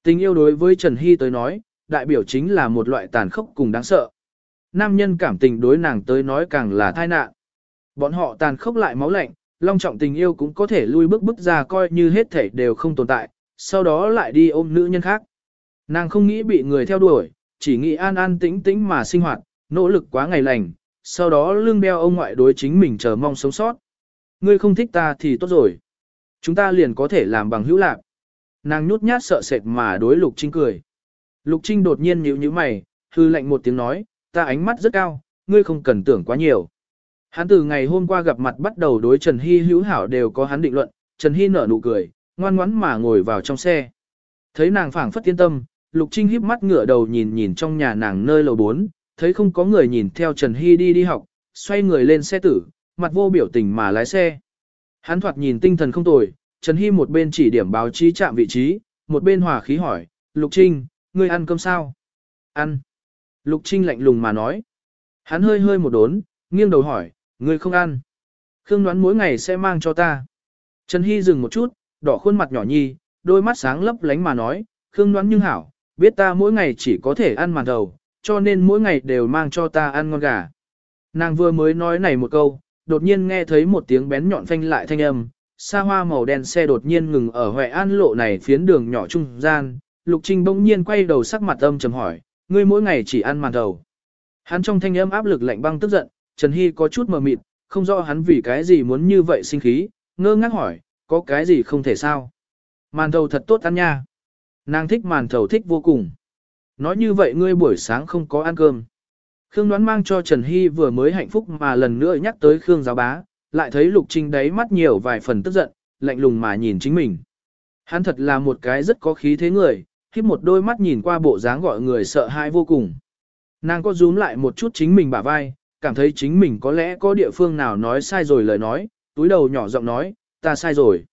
Tình yêu đối với Trần Hy tới nói, đại biểu chính là một loại tàn khốc cùng đáng sợ. Nam nhân cảm tình đối nàng tới nói càng là tai nạn. Bọn họ tàn khốc lại máu lạnh, long trọng tình yêu cũng có thể lui bước bước ra coi như hết thể đều không tồn tại, sau đó lại đi ôm nữ nhân khác. Nàng không nghĩ bị người theo đuổi, chỉ nghĩ an an tĩnh tĩnh mà sinh hoạt, nỗ lực quá ngày lành, sau đó lương đeo ông ngoại đối chính mình chờ mong sống sót. Ngươi không thích ta thì tốt rồi. Chúng ta liền có thể làm bằng hữu lạc. Nàng nhút nhát sợ sệt mà đối Lục Trinh cười. Lục Trinh đột nhiên nhíu nhíu mày, hư lạnh một tiếng nói, ta ánh mắt rất cao, ngươi không cần tưởng quá nhiều. Hắn từ ngày hôm qua gặp mặt bắt đầu đối Trần Hy hữu hảo đều có hắn định luận, Trần Hy nở nụ cười, ngoan ngoãn mà ngồi vào trong xe. Thấy nàng phảng phất tiên tâm, Lục Trinh híp mắt ngửa đầu nhìn nhìn trong nhà nàng nơi lầu 4, thấy không có người nhìn theo Trần Hy đi đi học, xoay người lên xe tử, mặt vô biểu tình mà lái xe. Hắn thoạt nhìn tinh thần không tồi, Trần Hy một bên chỉ điểm báo chí chạm vị trí, một bên hòa khí hỏi, Lục Trinh, ngươi ăn cơm sao? Ăn. Lục Trinh lạnh lùng mà nói. Hắn hơi hơi một đốn, nghiêng đầu hỏi, ngươi không ăn. Khương đoán mỗi ngày sẽ mang cho ta. Trần Hy dừng một chút, đỏ khuôn mặt nhỏ nhi, đôi mắt sáng lấp lánh mà nói, Khương đoán nhưng hảo, biết ta mỗi ngày chỉ có thể ăn màn đầu, cho nên mỗi ngày đều mang cho ta ăn ngon gà. Nàng vừa mới nói này một câu, đột nhiên nghe thấy một tiếng bén nhọn phanh lại thanh âm, xa hoa màu đen xe đột nhiên ngừng ở Huệ An lộ này phiến đường nhỏ trung gian, Lục Trinh bỗng nhiên quay đầu sắc mặt âm trầm hỏi, ngươi mỗi ngày chỉ ăn màn đầu. Hắn trong thanh âm áp lực lạnh băng tức giận, Trần Hy có chút mờ mịt, không rõ hắn vì cái gì muốn như vậy sinh khí, ngơ ngác hỏi, có cái gì không thể sao. Màn thầu thật tốt ăn nha. Nàng thích màn thầu thích vô cùng. Nói như vậy ngươi buổi sáng không có ăn cơm. Khương đoán mang cho Trần Hy vừa mới hạnh phúc mà lần nữa nhắc tới Khương giáo bá, lại thấy Lục Trinh đáy mắt nhiều vài phần tức giận, lạnh lùng mà nhìn chính mình. Hắn thật là một cái rất có khí thế người, khiếp một đôi mắt nhìn qua bộ dáng gọi người sợ hãi vô cùng. Nàng có rúm lại một chút chính mình bả vai, cảm thấy chính mình có lẽ có địa phương nào nói sai rồi lời nói, túi đầu nhỏ giọng nói, ta sai rồi.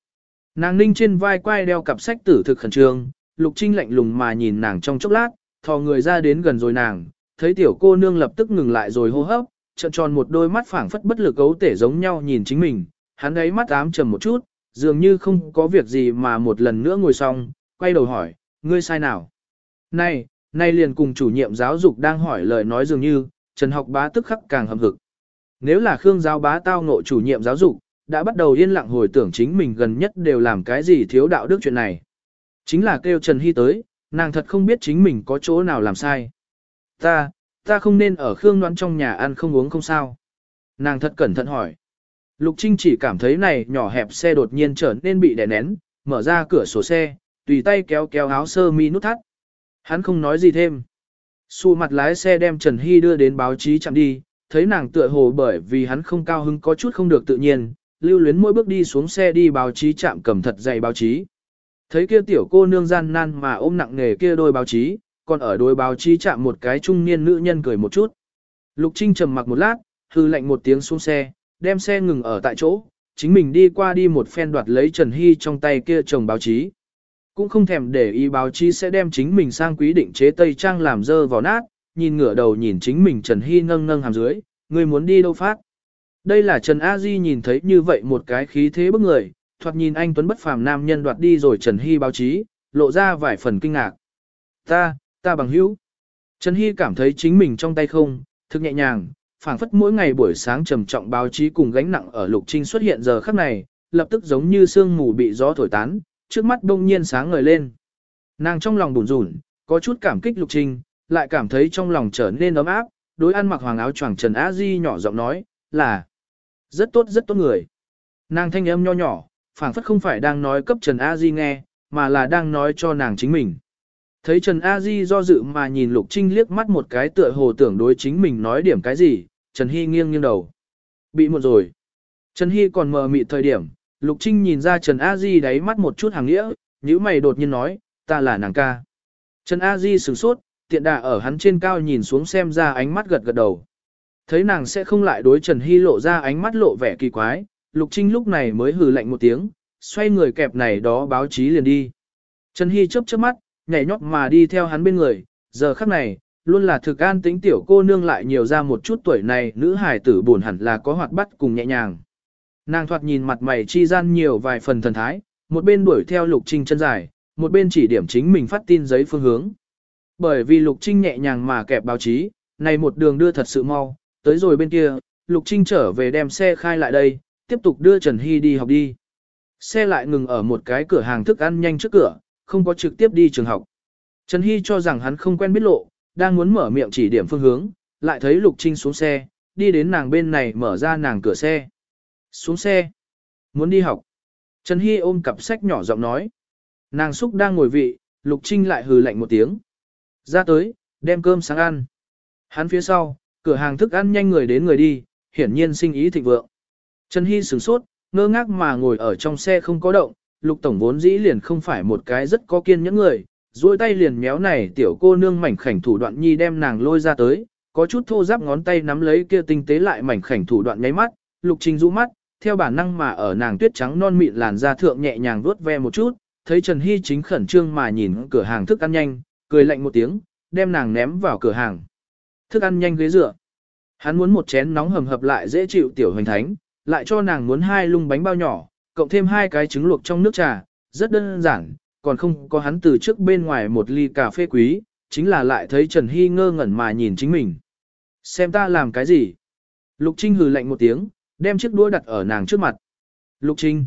Nàng ninh trên vai quay đeo cặp sách tử thực khẩn trương, Lục Trinh lạnh lùng mà nhìn nàng trong chốc lát, thò người ra đến gần rồi nàng, thấy tiểu cô nương lập tức ngừng lại rồi hô hấp, trợn tròn một đôi mắt phảng phất bất lực cấu tể giống nhau nhìn chính mình, hắn ấy mắt ám trầm một chút, dường như không có việc gì mà một lần nữa ngồi xong, quay đầu hỏi, ngươi sai nào? Này, nay liền cùng chủ nhiệm giáo dục đang hỏi lời nói dường như, Trần học bá tức khắc càng hầm hực. Nếu là Khương giáo bá tao ngộ chủ nhiệm giáo dục, đã bắt đầu yên lặng hồi tưởng chính mình gần nhất đều làm cái gì thiếu đạo đức chuyện này. Chính là kêu Trần Hy tới, nàng thật không biết chính mình có chỗ nào làm sai. Ta, ta không nên ở Khương đoán trong nhà ăn không uống không sao. Nàng thật cẩn thận hỏi. Lục Trinh chỉ cảm thấy này nhỏ hẹp xe đột nhiên trở nên bị đè nén, mở ra cửa sổ xe, tùy tay kéo kéo áo sơ mi nút thắt. Hắn không nói gì thêm. Xu mặt lái xe đem Trần Hy đưa đến báo chí chạm đi, thấy nàng tựa hồ bởi vì hắn không cao hứng có chút không được tự nhiên, lưu luyến mỗi bước đi xuống xe đi báo chí chạm cầm thật dày báo chí. Thấy kia tiểu cô nương gian nan mà ôm nặng nghề kia đôi báo chí, còn ở đôi báo chí chạm một cái trung niên nữ nhân cười một chút. Lục Trinh trầm mặc một lát, hư lạnh một tiếng xuống xe, đem xe ngừng ở tại chỗ, chính mình đi qua đi một phen đoạt lấy Trần Hy trong tay kia chồng báo chí. Cũng không thèm để ý báo chí sẽ đem chính mình sang quý định chế Tây Trang làm dơ vào nát, nhìn ngửa đầu nhìn chính mình Trần Hy nâng nâng hàm dưới, người muốn đi đâu phát. Đây là Trần A Di nhìn thấy như vậy một cái khí thế bức người, thoạt nhìn anh Tuấn bất phàm nam nhân đoạt đi rồi Trần Hy báo chí, lộ ra vài phần kinh ngạc. Ta, ta bằng hữu. Trần Hy cảm thấy chính mình trong tay không, thực nhẹ nhàng, phảng phất mỗi ngày buổi sáng trầm trọng báo chí cùng gánh nặng ở Lục Trinh xuất hiện giờ khắc này, lập tức giống như sương mù bị gió thổi tán, trước mắt đông nhiên sáng ngời lên. Nàng trong lòng bùn rủn, có chút cảm kích Lục Trinh, lại cảm thấy trong lòng trở nên ấm áp, đối ăn mặc hoàng áo choàng Trần Á Di nhỏ giọng nói, là rất tốt rất tốt người. Nàng thanh âm nho nhỏ, phảng phất không phải đang nói cấp Trần A Di nghe, mà là đang nói cho nàng chính mình. Thấy Trần A Di do dự mà nhìn Lục Trinh liếc mắt một cái tựa hồ tưởng đối chính mình nói điểm cái gì, Trần Hy nghiêng nghiêng đầu. Bị một rồi. Trần Hy còn mờ mịt thời điểm, Lục Trinh nhìn ra Trần A Di đáy mắt một chút hàng nghĩa, nhíu mày đột nhiên nói, ta là nàng ca. Trần A Di sửng sốt, tiện đà ở hắn trên cao nhìn xuống xem ra ánh mắt gật gật đầu. Thấy nàng sẽ không lại đối Trần Hy lộ ra ánh mắt lộ vẻ kỳ quái, Lục Trinh lúc này mới hừ lạnh một tiếng, xoay người kẹp này đó báo chí liền đi. Trần Hy chớp chớp mắt, nhảy nhót mà đi theo hắn bên người, giờ khắc này, luôn là thực an tính tiểu cô nương lại nhiều ra một chút tuổi này, nữ hài tử buồn hẳn là có hoạt bắt cùng nhẹ nhàng. Nàng thoạt nhìn mặt mày chi gian nhiều vài phần thần thái, một bên đuổi theo Lục Trinh chân dài, một bên chỉ điểm chính mình phát tin giấy phương hướng. Bởi vì Lục Trinh nhẹ nhàng mà kẹp báo chí, này một đường đưa thật sự mau, tới rồi bên kia, Lục Trinh trở về đem xe khai lại đây, tiếp tục đưa Trần Hy đi học đi. Xe lại ngừng ở một cái cửa hàng thức ăn nhanh trước cửa, không có trực tiếp đi trường học. Trần Hy cho rằng hắn không quen biết lộ, đang muốn mở miệng chỉ điểm phương hướng, lại thấy Lục Trinh xuống xe, đi đến nàng bên này mở ra nàng cửa xe. Xuống xe. Muốn đi học. Trần Hy ôm cặp sách nhỏ giọng nói. Nàng xúc đang ngồi vị, Lục Trinh lại hừ lạnh một tiếng. Ra tới, đem cơm sáng ăn. Hắn phía sau, cửa hàng thức ăn nhanh người đến người đi, hiển nhiên sinh ý thịnh vượng. Trần Hy sửng sốt, ngơ ngác mà ngồi ở trong xe không có động, lục tổng vốn dĩ liền không phải một cái rất có kiên nhẫn người, duỗi tay liền méo này tiểu cô nương mảnh khảnh thủ đoạn nhi đem nàng lôi ra tới, có chút thô giáp ngón tay nắm lấy kia tinh tế lại mảnh khảnh thủ đoạn nháy mắt, lục trình rũ mắt, theo bản năng mà ở nàng tuyết trắng non mịn làn da thượng nhẹ nhàng vuốt ve một chút, thấy Trần Hy chính khẩn trương mà nhìn cửa hàng thức ăn nhanh, cười lạnh một tiếng, đem nàng ném vào cửa hàng. Thức ăn nhanh ghế dựa. Hắn muốn một chén nóng hầm hập lại dễ chịu tiểu hoành thánh, lại cho nàng muốn hai lung bánh bao nhỏ, cộng thêm hai cái trứng luộc trong nước trà, rất đơn giản, còn không có hắn từ trước bên ngoài một ly cà phê quý, chính là lại thấy Trần Hy ngơ ngẩn mà nhìn chính mình. Xem ta làm cái gì? Lục Trinh hừ lạnh một tiếng, đem chiếc đũa đặt ở nàng trước mặt. Lục Trinh.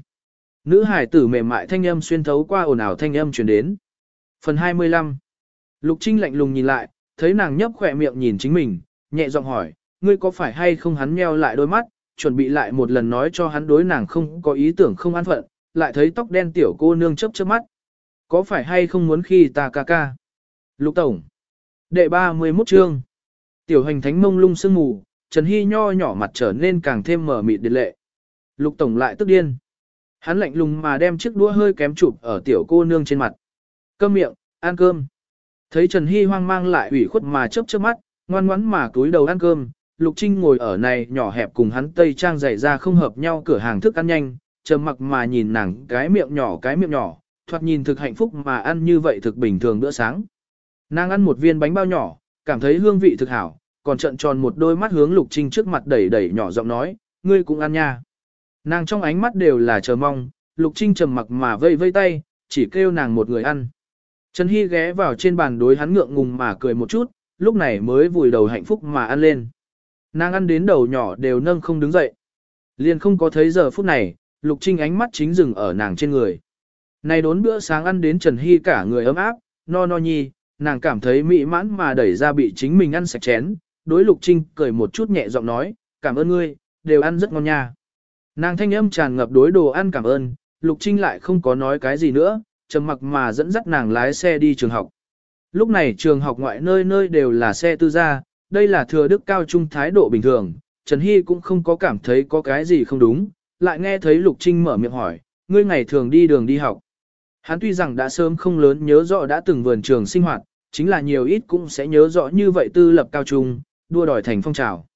Nữ hải tử mềm mại thanh âm xuyên thấu qua ồn ào thanh âm truyền đến. Phần 25. Lục Trinh lạnh lùng nhìn lại, thấy nàng nhấp khỏe miệng nhìn chính mình, nhẹ giọng hỏi, ngươi có phải hay không hắn meo lại đôi mắt, chuẩn bị lại một lần nói cho hắn đối nàng không có ý tưởng không an phận, lại thấy tóc đen tiểu cô nương chớp chớp mắt. Có phải hay không muốn khi ta ca ca? Lục Tổng. Đệ 31 chương. Tiểu hành thánh mông lung sương mù, Trần Hy nho nhỏ mặt trở nên càng thêm mở mịt điệt lệ. Lục Tổng lại tức điên. Hắn lạnh lùng mà đem chiếc đũa hơi kém chụp ở tiểu cô nương trên mặt. Cơm miệng, ăn cơm. Thấy Trần Hy hoang mang lại ủy khuất mà chớp chớp mắt, ngoan ngoãn mà túi đầu ăn cơm, Lục Trinh ngồi ở này nhỏ hẹp cùng hắn tây trang dày ra không hợp nhau cửa hàng thức ăn nhanh, trầm mặc mà nhìn nàng cái miệng nhỏ cái miệng nhỏ, thoạt nhìn thực hạnh phúc mà ăn như vậy thực bình thường bữa sáng. Nàng ăn một viên bánh bao nhỏ, cảm thấy hương vị thực hảo, còn trận tròn một đôi mắt hướng Lục Trinh trước mặt đẩy đẩy nhỏ giọng nói, ngươi cũng ăn nha. Nàng trong ánh mắt đều là chờ mong, Lục Trinh trầm mặc mà vây vây tay, chỉ kêu nàng một người ăn. Trần Hy ghé vào trên bàn đối hắn ngượng ngùng mà cười một chút, lúc này mới vùi đầu hạnh phúc mà ăn lên. Nàng ăn đến đầu nhỏ đều nâng không đứng dậy. Liền không có thấy giờ phút này, Lục Trinh ánh mắt chính dừng ở nàng trên người. Này đốn bữa sáng ăn đến Trần Hy cả người ấm áp, no no nhi, nàng cảm thấy mỹ mãn mà đẩy ra bị chính mình ăn sạch chén. Đối Lục Trinh cười một chút nhẹ giọng nói, cảm ơn ngươi, đều ăn rất ngon nha. Nàng thanh âm tràn ngập đối đồ ăn cảm ơn, Lục Trinh lại không có nói cái gì nữa, trầm mặc mà dẫn dắt nàng lái xe đi trường học. Lúc này trường học ngoại nơi nơi đều là xe tư gia, đây là thừa đức cao trung thái độ bình thường, Trần Hy cũng không có cảm thấy có cái gì không đúng, lại nghe thấy Lục Trinh mở miệng hỏi, ngươi ngày thường đi đường đi học. Hắn tuy rằng đã sớm không lớn nhớ rõ đã từng vườn trường sinh hoạt, chính là nhiều ít cũng sẽ nhớ rõ như vậy tư lập cao trung, đua đòi thành phong trào.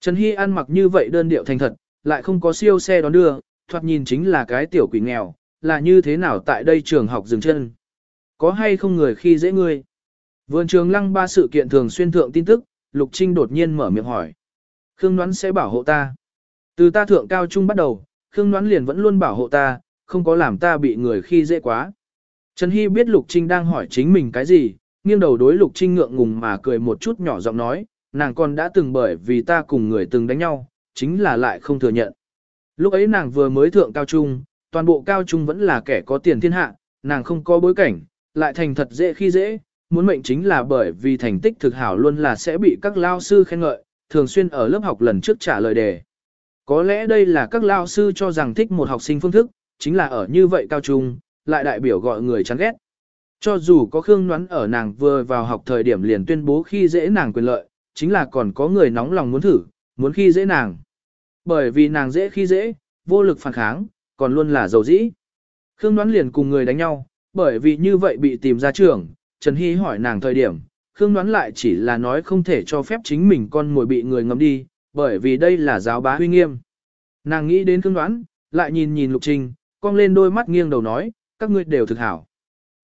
Trần Hy ăn mặc như vậy đơn điệu thành thật, lại không có siêu xe đón đưa, thoạt nhìn chính là cái tiểu quỷ nghèo, là như thế nào tại đây trường học dừng chân. Có hay không người khi dễ ngươi? Vườn trường lăng ba sự kiện thường xuyên thượng tin tức, Lục Trinh đột nhiên mở miệng hỏi. Khương Ngoãn sẽ bảo hộ ta. Từ ta thượng cao trung bắt đầu, Khương Ngoãn liền vẫn luôn bảo hộ ta, không có làm ta bị người khi dễ quá. Trần Hy biết Lục Trinh đang hỏi chính mình cái gì, nghiêng đầu đối Lục Trinh ngượng ngùng mà cười một chút nhỏ giọng nói, nàng còn đã từng bởi vì ta cùng người từng đánh nhau, chính là lại không thừa nhận. Lúc ấy nàng vừa mới thượng cao trung, toàn bộ cao trung vẫn là kẻ có tiền thiên hạ, nàng không có bối cảnh, lại thành thật dễ khi dễ, muốn mệnh chính là bởi vì thành tích thực hảo luôn là sẽ bị các lao sư khen ngợi, thường xuyên ở lớp học lần trước trả lời đề. Có lẽ đây là các lao sư cho rằng thích một học sinh phương thức, chính là ở như vậy cao trung, lại đại biểu gọi người chán ghét. Cho dù có Khương Ngoãn ở nàng vừa vào học thời điểm liền tuyên bố khi dễ nàng quyền lợi, chính là còn có người nóng lòng muốn thử, muốn khi dễ nàng. Bởi vì nàng dễ khi dễ, vô lực phản kháng, còn luôn là dầu dĩ. Khương Ngoãn liền cùng người đánh nhau, bởi vì như vậy bị tìm ra trường, Trần Hy hỏi nàng thời điểm, Khương đoán lại chỉ là nói không thể cho phép chính mình con mồi bị người ngầm đi, bởi vì đây là giáo bá huy nghiêm. Nàng nghĩ đến Khương đoán, lại nhìn nhìn Lục Trinh, cong lên đôi mắt nghiêng đầu nói, các ngươi đều thực hảo.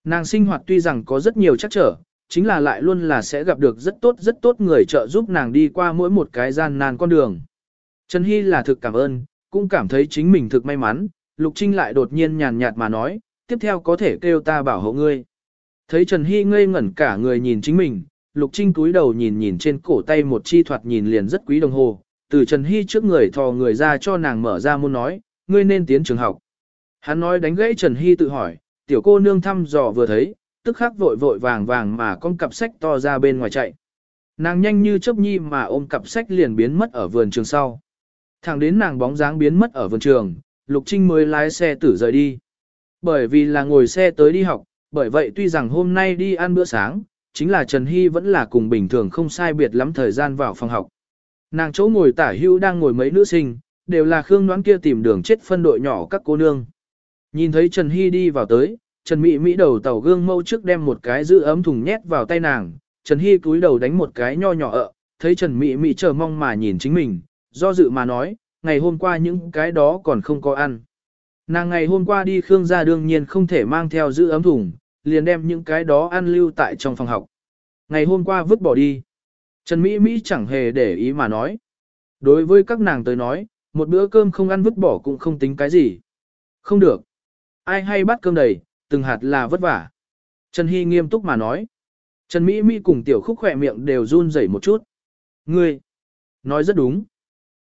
Nàng sinh hoạt tuy rằng có rất nhiều chắc trở, chính là lại luôn là sẽ gặp được rất tốt rất tốt người trợ giúp nàng đi qua mỗi một cái gian nan con đường. Trần Hy là thực cảm ơn, cũng cảm thấy chính mình thực may mắn, Lục Trinh lại đột nhiên nhàn nhạt mà nói, tiếp theo có thể kêu ta bảo hộ ngươi. Thấy Trần Hy ngây ngẩn cả người nhìn chính mình, Lục Trinh túi đầu nhìn nhìn trên cổ tay một chi thoạt nhìn liền rất quý đồng hồ, từ Trần Hy trước người thò người ra cho nàng mở ra muốn nói, ngươi nên tiến trường học. Hắn nói đánh gãy Trần Hy tự hỏi, tiểu cô nương thăm dò vừa thấy, tức khắc vội vội vàng vàng mà con cặp sách to ra bên ngoài chạy. Nàng nhanh như chớp nhi mà ôm cặp sách liền biến mất ở vườn trường sau. Thẳng đến nàng bóng dáng biến mất ở vườn trường, Lục Trinh mới lái xe tử rời đi. Bởi vì là ngồi xe tới đi học, bởi vậy tuy rằng hôm nay đi ăn bữa sáng, chính là Trần Hy vẫn là cùng bình thường không sai biệt lắm thời gian vào phòng học. Nàng chỗ ngồi tả hữu đang ngồi mấy nữ sinh, đều là Khương Ngoãn kia tìm đường chết phân đội nhỏ các cô nương. Nhìn thấy Trần Hy đi vào tới, Trần Mỹ Mỹ đầu tàu gương mâu trước đem một cái giữ ấm thùng nhét vào tay nàng, Trần Hy cúi đầu đánh một cái nho nhỏ ợ, thấy Trần Mỹ Mỹ chờ mong mà nhìn chính mình, do dự mà nói, ngày hôm qua những cái đó còn không có ăn. Nàng ngày hôm qua đi Khương gia đương nhiên không thể mang theo giữ ấm thùng, liền đem những cái đó ăn lưu tại trong phòng học. Ngày hôm qua vứt bỏ đi. Trần Mỹ Mỹ chẳng hề để ý mà nói. Đối với các nàng tới nói, một bữa cơm không ăn vứt bỏ cũng không tính cái gì. Không được. Ai hay bắt cơm đầy, từng hạt là vất vả. Trần Hy nghiêm túc mà nói. Trần Mỹ Mỹ cùng tiểu khúc khỏe miệng đều run rẩy một chút. Ngươi, nói rất đúng.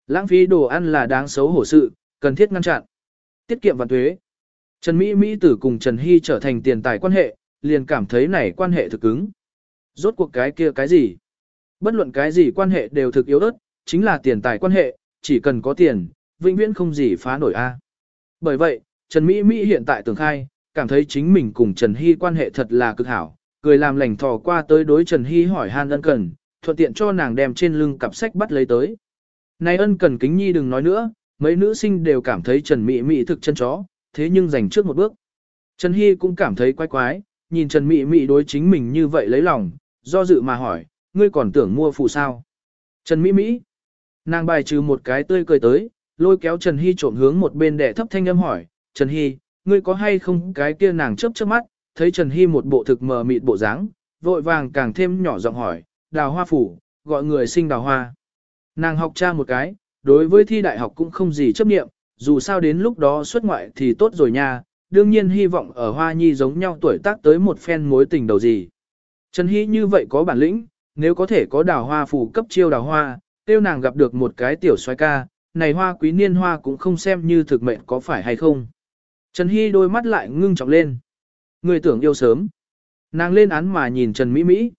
Lãng phí đồ ăn là đáng xấu hổ sự, cần thiết ngăn chặn. Tiết kiệm và thuế. Trần Mỹ Mỹ tử cùng Trần Hy trở thành tiền tài quan hệ, liền cảm thấy này quan hệ thực ứng. Rốt cuộc cái kia cái gì? Bất luận cái gì quan hệ đều thực yếu ớt, chính là tiền tài quan hệ, chỉ cần có tiền, vĩnh viễn không gì phá nổi a. Bởi vậy, Trần Mỹ Mỹ hiện tại tưởng khai, cảm thấy chính mình cùng Trần Hy quan hệ thật là cực hảo, cười làm lành thò qua tới đối Trần Hy hỏi han ân cần, thuận tiện cho nàng đem trên lưng cặp sách bắt lấy tới. Này ân cần kính nhi đừng nói nữa, mấy nữ sinh đều cảm thấy Trần Mỹ Mỹ thực chân chó, thế nhưng giành trước một bước. Trần Hy cũng cảm thấy quái quái, nhìn Trần Mị Mị đối chính mình như vậy lấy lòng, do dự mà hỏi, ngươi còn tưởng mua phụ sao? Trần Mỹ Mỹ, nàng bài trừ một cái tươi cười tới, lôi kéo Trần Hy trộm hướng một bên đệ thấp thanh âm hỏi, Trần Hy, ngươi có hay không cái kia nàng chớp chớp mắt, thấy Trần Hy một bộ thực mờ mịt bộ dáng, vội vàng càng thêm nhỏ giọng hỏi, đào hoa phủ, gọi người sinh đào hoa. Nàng học cha một cái, đối với thi đại học cũng không gì chấp nghiệm, dù sao đến lúc đó xuất ngoại thì tốt rồi nha, đương nhiên hy vọng ở Hoa Nhi giống nhau tuổi tác tới một phen mối tình đầu gì. Trần Hy như vậy có bản lĩnh, nếu có thể có đào hoa phù cấp chiêu đào hoa, tiêu nàng gặp được một cái tiểu xoay ca, này hoa quý niên hoa cũng không xem như thực mệnh có phải hay không. Trần Hy đôi mắt lại ngưng trọng lên. Người tưởng yêu sớm. Nàng lên án mà nhìn Trần Mỹ Mỹ.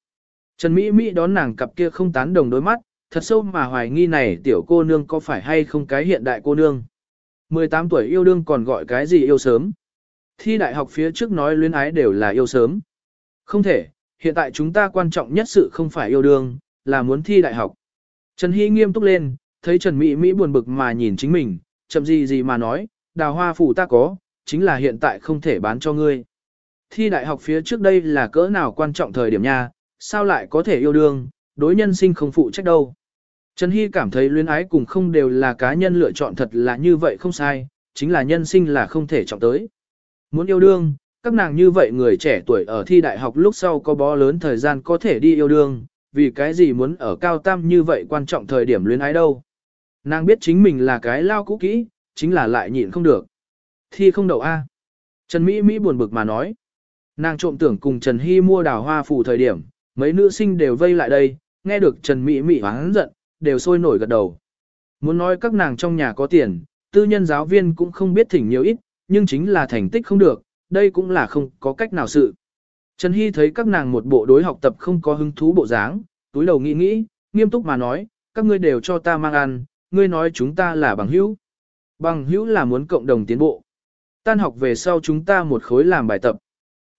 Trần Mỹ Mỹ đón nàng cặp kia không tán đồng đôi mắt, thật sâu mà hoài nghi này tiểu cô nương có phải hay không cái hiện đại cô nương. 18 tuổi yêu đương còn gọi cái gì yêu sớm. Thi đại học phía trước nói luyến ái đều là yêu sớm. Không thể, hiện tại chúng ta quan trọng nhất sự không phải yêu đương, là muốn thi đại học. Trần Hy nghiêm túc lên, thấy Trần Mỹ Mỹ buồn bực mà nhìn chính mình, chậm gì gì mà nói, đào hoa phủ ta có, chính là hiện tại không thể bán cho ngươi. Thi đại học phía trước đây là cỡ nào quan trọng thời điểm nha, sao lại có thể yêu đương, đối nhân sinh không phụ trách đâu. Trần Hy cảm thấy luyến ái cùng không đều là cá nhân lựa chọn thật là như vậy không sai, chính là nhân sinh là không thể trọng tới. Muốn yêu đương, các nàng như vậy người trẻ tuổi ở thi đại học lúc sau có bó lớn thời gian có thể đi yêu đương, vì cái gì muốn ở cao tam như vậy quan trọng thời điểm luyến ái đâu. Nàng biết chính mình là cái lao cũ kỹ, chính là lại nhịn không được. Thi không đậu A. Trần Mỹ Mỹ buồn bực mà nói. Nàng trộm tưởng cùng Trần Hy mua đào hoa phù thời điểm, mấy nữ sinh đều vây lại đây, nghe được Trần Mỹ Mỹ hoáng giận, đều sôi nổi gật đầu. Muốn nói các nàng trong nhà có tiền, tư nhân giáo viên cũng không biết thỉnh nhiều ít, nhưng chính là thành tích không được, đây cũng là không có cách nào sự. Trần Hy thấy các nàng một bộ đối học tập không có hứng thú bộ dáng, túi đầu nghĩ nghĩ, nghiêm túc mà nói, các ngươi đều cho ta mang ăn, ngươi nói chúng ta là bằng hữu. Bằng hữu là muốn cộng đồng tiến bộ. Tan học về sau chúng ta một khối làm bài tập.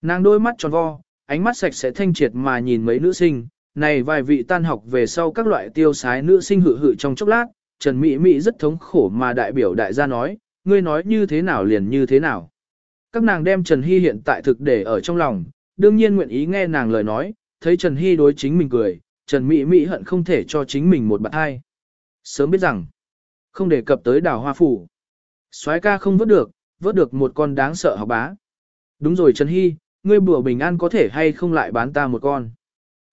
Nàng đôi mắt tròn vo, ánh mắt sạch sẽ thanh triệt mà nhìn mấy nữ sinh, này vài vị tan học về sau các loại tiêu sái nữ sinh hự hự trong chốc lát, Trần Mỹ Mỹ rất thống khổ mà đại biểu đại gia nói, ngươi nói như thế nào liền như thế nào. Các nàng đem Trần Hy hiện tại thực để ở trong lòng, đương nhiên nguyện ý nghe nàng lời nói, thấy Trần Hy đối chính mình cười, Trần Mỹ Mỹ hận không thể cho chính mình một bạn hai. Sớm biết rằng, không đề cập tới đào hoa phủ. soái ca không vớt được, vớt được một con đáng sợ học bá. Đúng rồi Trần Hy, ngươi bùa bình an có thể hay không lại bán ta một con.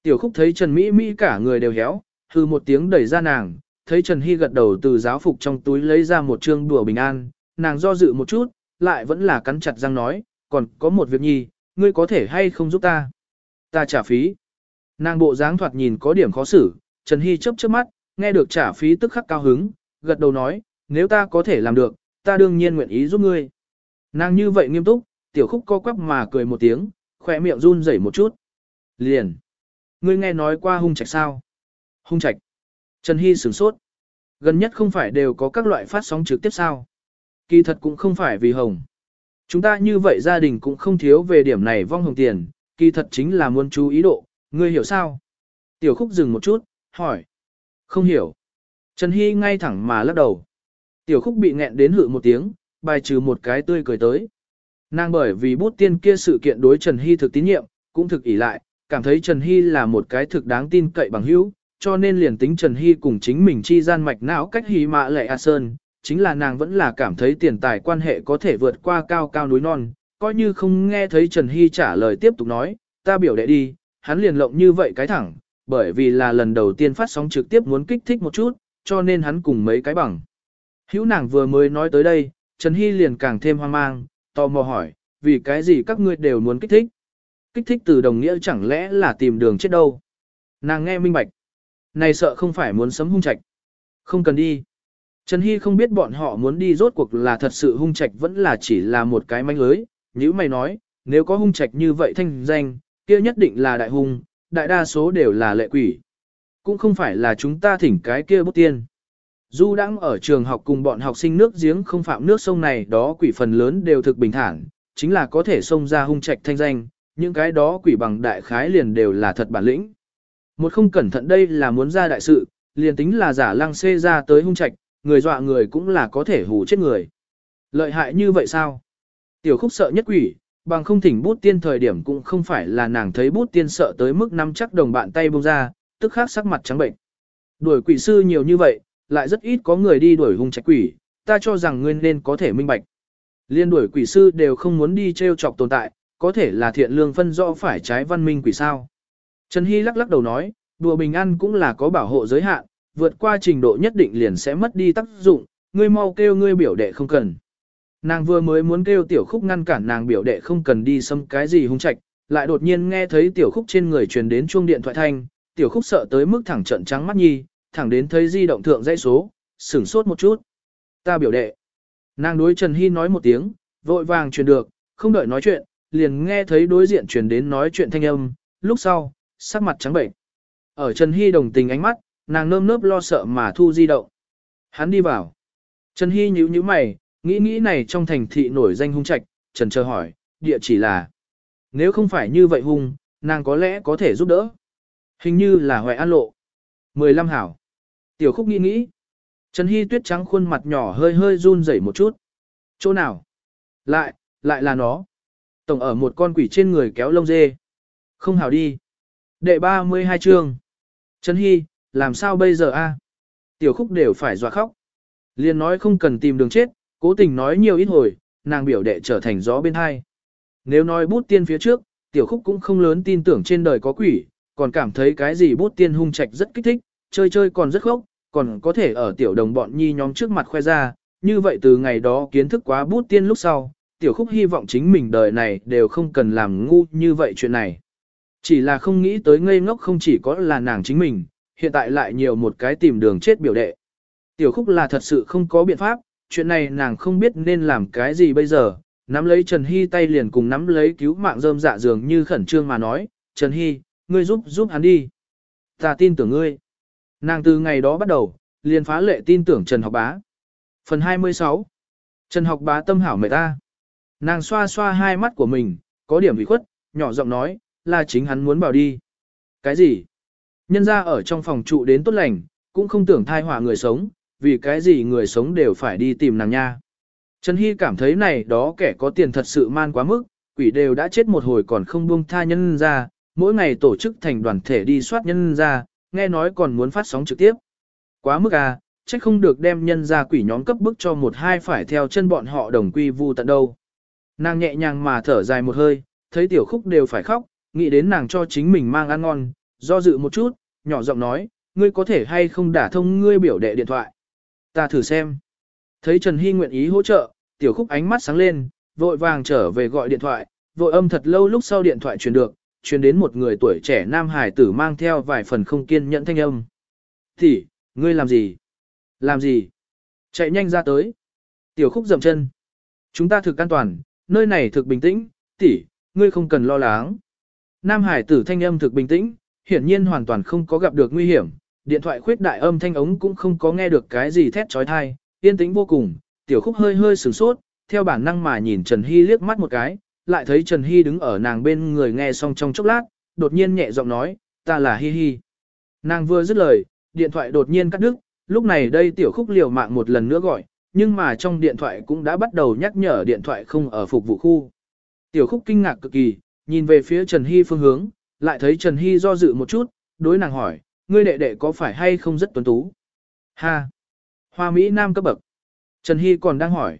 Tiểu khúc thấy Trần Mỹ Mỹ cả người đều héo, hư một tiếng đẩy ra nàng, thấy Trần Hy gật đầu từ giáo phục trong túi lấy ra một trương đùa bình an, nàng do dự một chút, lại vẫn là cắn chặt răng nói, còn có một việc nhi, ngươi có thể hay không giúp ta. Ta trả phí. Nàng bộ dáng thoạt nhìn có điểm khó xử, Trần Hy chớp chớp mắt, nghe được trả phí tức khắc cao hứng, gật đầu nói, nếu ta có thể làm được, ta đương nhiên nguyện ý giúp ngươi. Nàng như vậy nghiêm túc, tiểu khúc co quắp mà cười một tiếng, khỏe miệng run rẩy một chút. Liền. Ngươi nghe nói qua hung trạch sao? Hung trạch. Trần Hy sửng sốt. Gần nhất không phải đều có các loại phát sóng trực tiếp sao? Kỳ thật cũng không phải vì hồng. Chúng ta như vậy gia đình cũng không thiếu về điểm này vong hồng tiền, kỳ thật chính là muốn chú ý độ, ngươi hiểu sao? Tiểu khúc dừng một chút, hỏi. Không hiểu. Trần Hy ngay thẳng mà lắc đầu. Tiểu khúc bị nghẹn đến hự một tiếng, bài trừ một cái tươi cười tới. Nàng bởi vì bút tiên kia sự kiện đối Trần Hy thực tín nhiệm, cũng thực ỷ lại, cảm thấy Trần Hy là một cái thực đáng tin cậy bằng hữu, cho nên liền tính Trần Hy cùng chính mình chi gian mạch não cách hí mạ lệ A Sơn, chính là nàng vẫn là cảm thấy tiền tài quan hệ có thể vượt qua cao cao núi non, coi như không nghe thấy Trần Hy trả lời tiếp tục nói, ta biểu đệ đi, hắn liền lộng như vậy cái thẳng, bởi vì là lần đầu tiên phát sóng trực tiếp muốn kích thích một chút, cho nên hắn cùng mấy cái bằng. Hữu nàng vừa mới nói tới đây, Trần Hy liền càng thêm hoang mang, tò mò hỏi, vì cái gì các ngươi đều muốn kích thích? Kích thích từ đồng nghĩa chẳng lẽ là tìm đường chết đâu? Nàng nghe minh bạch. Này sợ không phải muốn sấm hung trạch. Không cần đi. Trần Hy không biết bọn họ muốn đi rốt cuộc là thật sự hung trạch vẫn là chỉ là một cái manh lưới. Như mày nói, nếu có hung trạch như vậy thanh danh, kia nhất định là đại hung, đại đa số đều là lệ quỷ. Cũng không phải là chúng ta thỉnh cái kia bút tiên. Du đang ở trường học cùng bọn học sinh nước giếng không phạm nước sông này đó quỷ phần lớn đều thực bình thản, chính là có thể xông ra hung trạch thanh danh, những cái đó quỷ bằng đại khái liền đều là thật bản lĩnh. Một không cẩn thận đây là muốn ra đại sự, liền tính là giả lăng xê ra tới hung trạch, người dọa người cũng là có thể hù chết người. Lợi hại như vậy sao? Tiểu khúc sợ nhất quỷ, bằng không thỉnh bút tiên thời điểm cũng không phải là nàng thấy bút tiên sợ tới mức nắm chắc đồng bạn tay bông ra, tức khắc sắc mặt trắng bệnh. Đuổi quỷ sư nhiều như vậy, lại rất ít có người đi đuổi hung trạch quỷ, ta cho rằng ngươi nên có thể minh bạch. Liên đuổi quỷ sư đều không muốn đi treo chọc tồn tại, có thể là thiện lương phân rõ phải trái văn minh quỷ sao. Trần Hy lắc lắc đầu nói, đùa bình an cũng là có bảo hộ giới hạn, vượt qua trình độ nhất định liền sẽ mất đi tác dụng, ngươi mau kêu ngươi biểu đệ không cần. Nàng vừa mới muốn kêu tiểu khúc ngăn cản nàng biểu đệ không cần đi xâm cái gì hung trạch, lại đột nhiên nghe thấy tiểu khúc trên người truyền đến chuông điện thoại thanh, tiểu khúc sợ tới mức thẳng trận trắng mắt nhi, thẳng đến thấy di động thượng dãy số, sửng sốt một chút. Ta biểu đệ. Nàng đối Trần Hy nói một tiếng, vội vàng truyền được, không đợi nói chuyện, liền nghe thấy đối diện truyền đến nói chuyện thanh âm, lúc sau, sắc mặt trắng bệnh. Ở Trần Hy đồng tình ánh mắt, nàng nơm nớp lo sợ mà thu di động. Hắn đi vào. Trần Hy nhíu nhíu mày, nghĩ nghĩ này trong thành thị nổi danh hung trạch, Trần chờ hỏi, địa chỉ là. Nếu không phải như vậy hung, nàng có lẽ có thể giúp đỡ. Hình như là Hoài An Lộ. 15 hảo. Tiểu khúc nghĩ nghĩ. Trần Hy tuyết trắng khuôn mặt nhỏ hơi hơi run rẩy một chút. Chỗ nào? Lại, lại là nó. Tổng ở một con quỷ trên người kéo lông dê. Không hảo đi. Đệ 32 chương. Trấn Hy, làm sao bây giờ a? Tiểu khúc đều phải dọa khóc. Liên nói không cần tìm đường chết, cố tình nói nhiều ít hồi, nàng biểu đệ trở thành gió bên hai. Nếu nói bút tiên phía trước, tiểu khúc cũng không lớn tin tưởng trên đời có quỷ, còn cảm thấy cái gì bút tiên hung trạch rất kích thích, chơi chơi còn rất khốc, còn có thể ở tiểu đồng bọn nhi nhóm trước mặt khoe ra, như vậy từ ngày đó kiến thức quá bút tiên lúc sau, tiểu khúc hy vọng chính mình đời này đều không cần làm ngu như vậy chuyện này. Chỉ là không nghĩ tới ngây ngốc không chỉ có là nàng chính mình, hiện tại lại nhiều một cái tìm đường chết biểu đệ. Tiểu khúc là thật sự không có biện pháp, chuyện này nàng không biết nên làm cái gì bây giờ, nắm lấy Trần Hy tay liền cùng nắm lấy cứu mạng rơm dạ dường như khẩn trương mà nói, Trần Hy, ngươi giúp giúp hắn đi. Ta tin tưởng ngươi. Nàng từ ngày đó bắt đầu, liền phá lệ tin tưởng Trần Học Bá. Phần 26 Trần Học Bá tâm hảo mẹ ta. Nàng xoa xoa hai mắt của mình, có điểm bị khuất, nhỏ giọng nói, là chính hắn muốn bảo đi. Cái gì? Nhân ra ở trong phòng trụ đến tốt lành, cũng không tưởng thai họa người sống, vì cái gì người sống đều phải đi tìm nàng nha. Trần Hy cảm thấy này đó kẻ có tiền thật sự man quá mức, quỷ đều đã chết một hồi còn không buông tha nhân ra, mỗi ngày tổ chức thành đoàn thể đi soát nhân ra, nghe nói còn muốn phát sóng trực tiếp. Quá mức à, chắc không được đem nhân ra quỷ nhóm cấp bức cho một hai phải theo chân bọn họ đồng quy vu tận đâu. Nàng nhẹ nhàng mà thở dài một hơi, thấy tiểu khúc đều phải khóc, nghĩ đến nàng cho chính mình mang ăn ngon, do dự một chút, nhỏ giọng nói, ngươi có thể hay không đả thông ngươi biểu đệ điện thoại. Ta thử xem. Thấy Trần Hy nguyện ý hỗ trợ, tiểu khúc ánh mắt sáng lên, vội vàng trở về gọi điện thoại, vội âm thật lâu lúc sau điện thoại truyền được, truyền đến một người tuổi trẻ nam hải tử mang theo vài phần không kiên nhẫn thanh âm. Thì, ngươi làm gì? Làm gì? Chạy nhanh ra tới. Tiểu khúc dậm chân. Chúng ta thực an toàn, nơi này thực bình tĩnh, tỷ, ngươi không cần lo lắng. Nam hải tử thanh âm thực bình tĩnh, hiển nhiên hoàn toàn không có gặp được nguy hiểm, điện thoại khuyết đại âm thanh ống cũng không có nghe được cái gì thét trói thai, yên tĩnh vô cùng, tiểu khúc hơi hơi sửng sốt, theo bản năng mà nhìn Trần Hy liếc mắt một cái, lại thấy Trần Hy đứng ở nàng bên người nghe xong trong chốc lát, đột nhiên nhẹ giọng nói, ta là Hi Hi. Nàng vừa dứt lời, điện thoại đột nhiên cắt đứt, lúc này đây tiểu khúc liều mạng một lần nữa gọi, nhưng mà trong điện thoại cũng đã bắt đầu nhắc nhở điện thoại không ở phục vụ khu. Tiểu khúc kinh ngạc cực kỳ, nhìn về phía Trần Hy phương hướng, lại thấy Trần Hy do dự một chút, đối nàng hỏi, ngươi đệ đệ có phải hay không rất tuấn tú? Ha! Hoa Mỹ Nam cấp bậc. Trần Hy còn đang hỏi.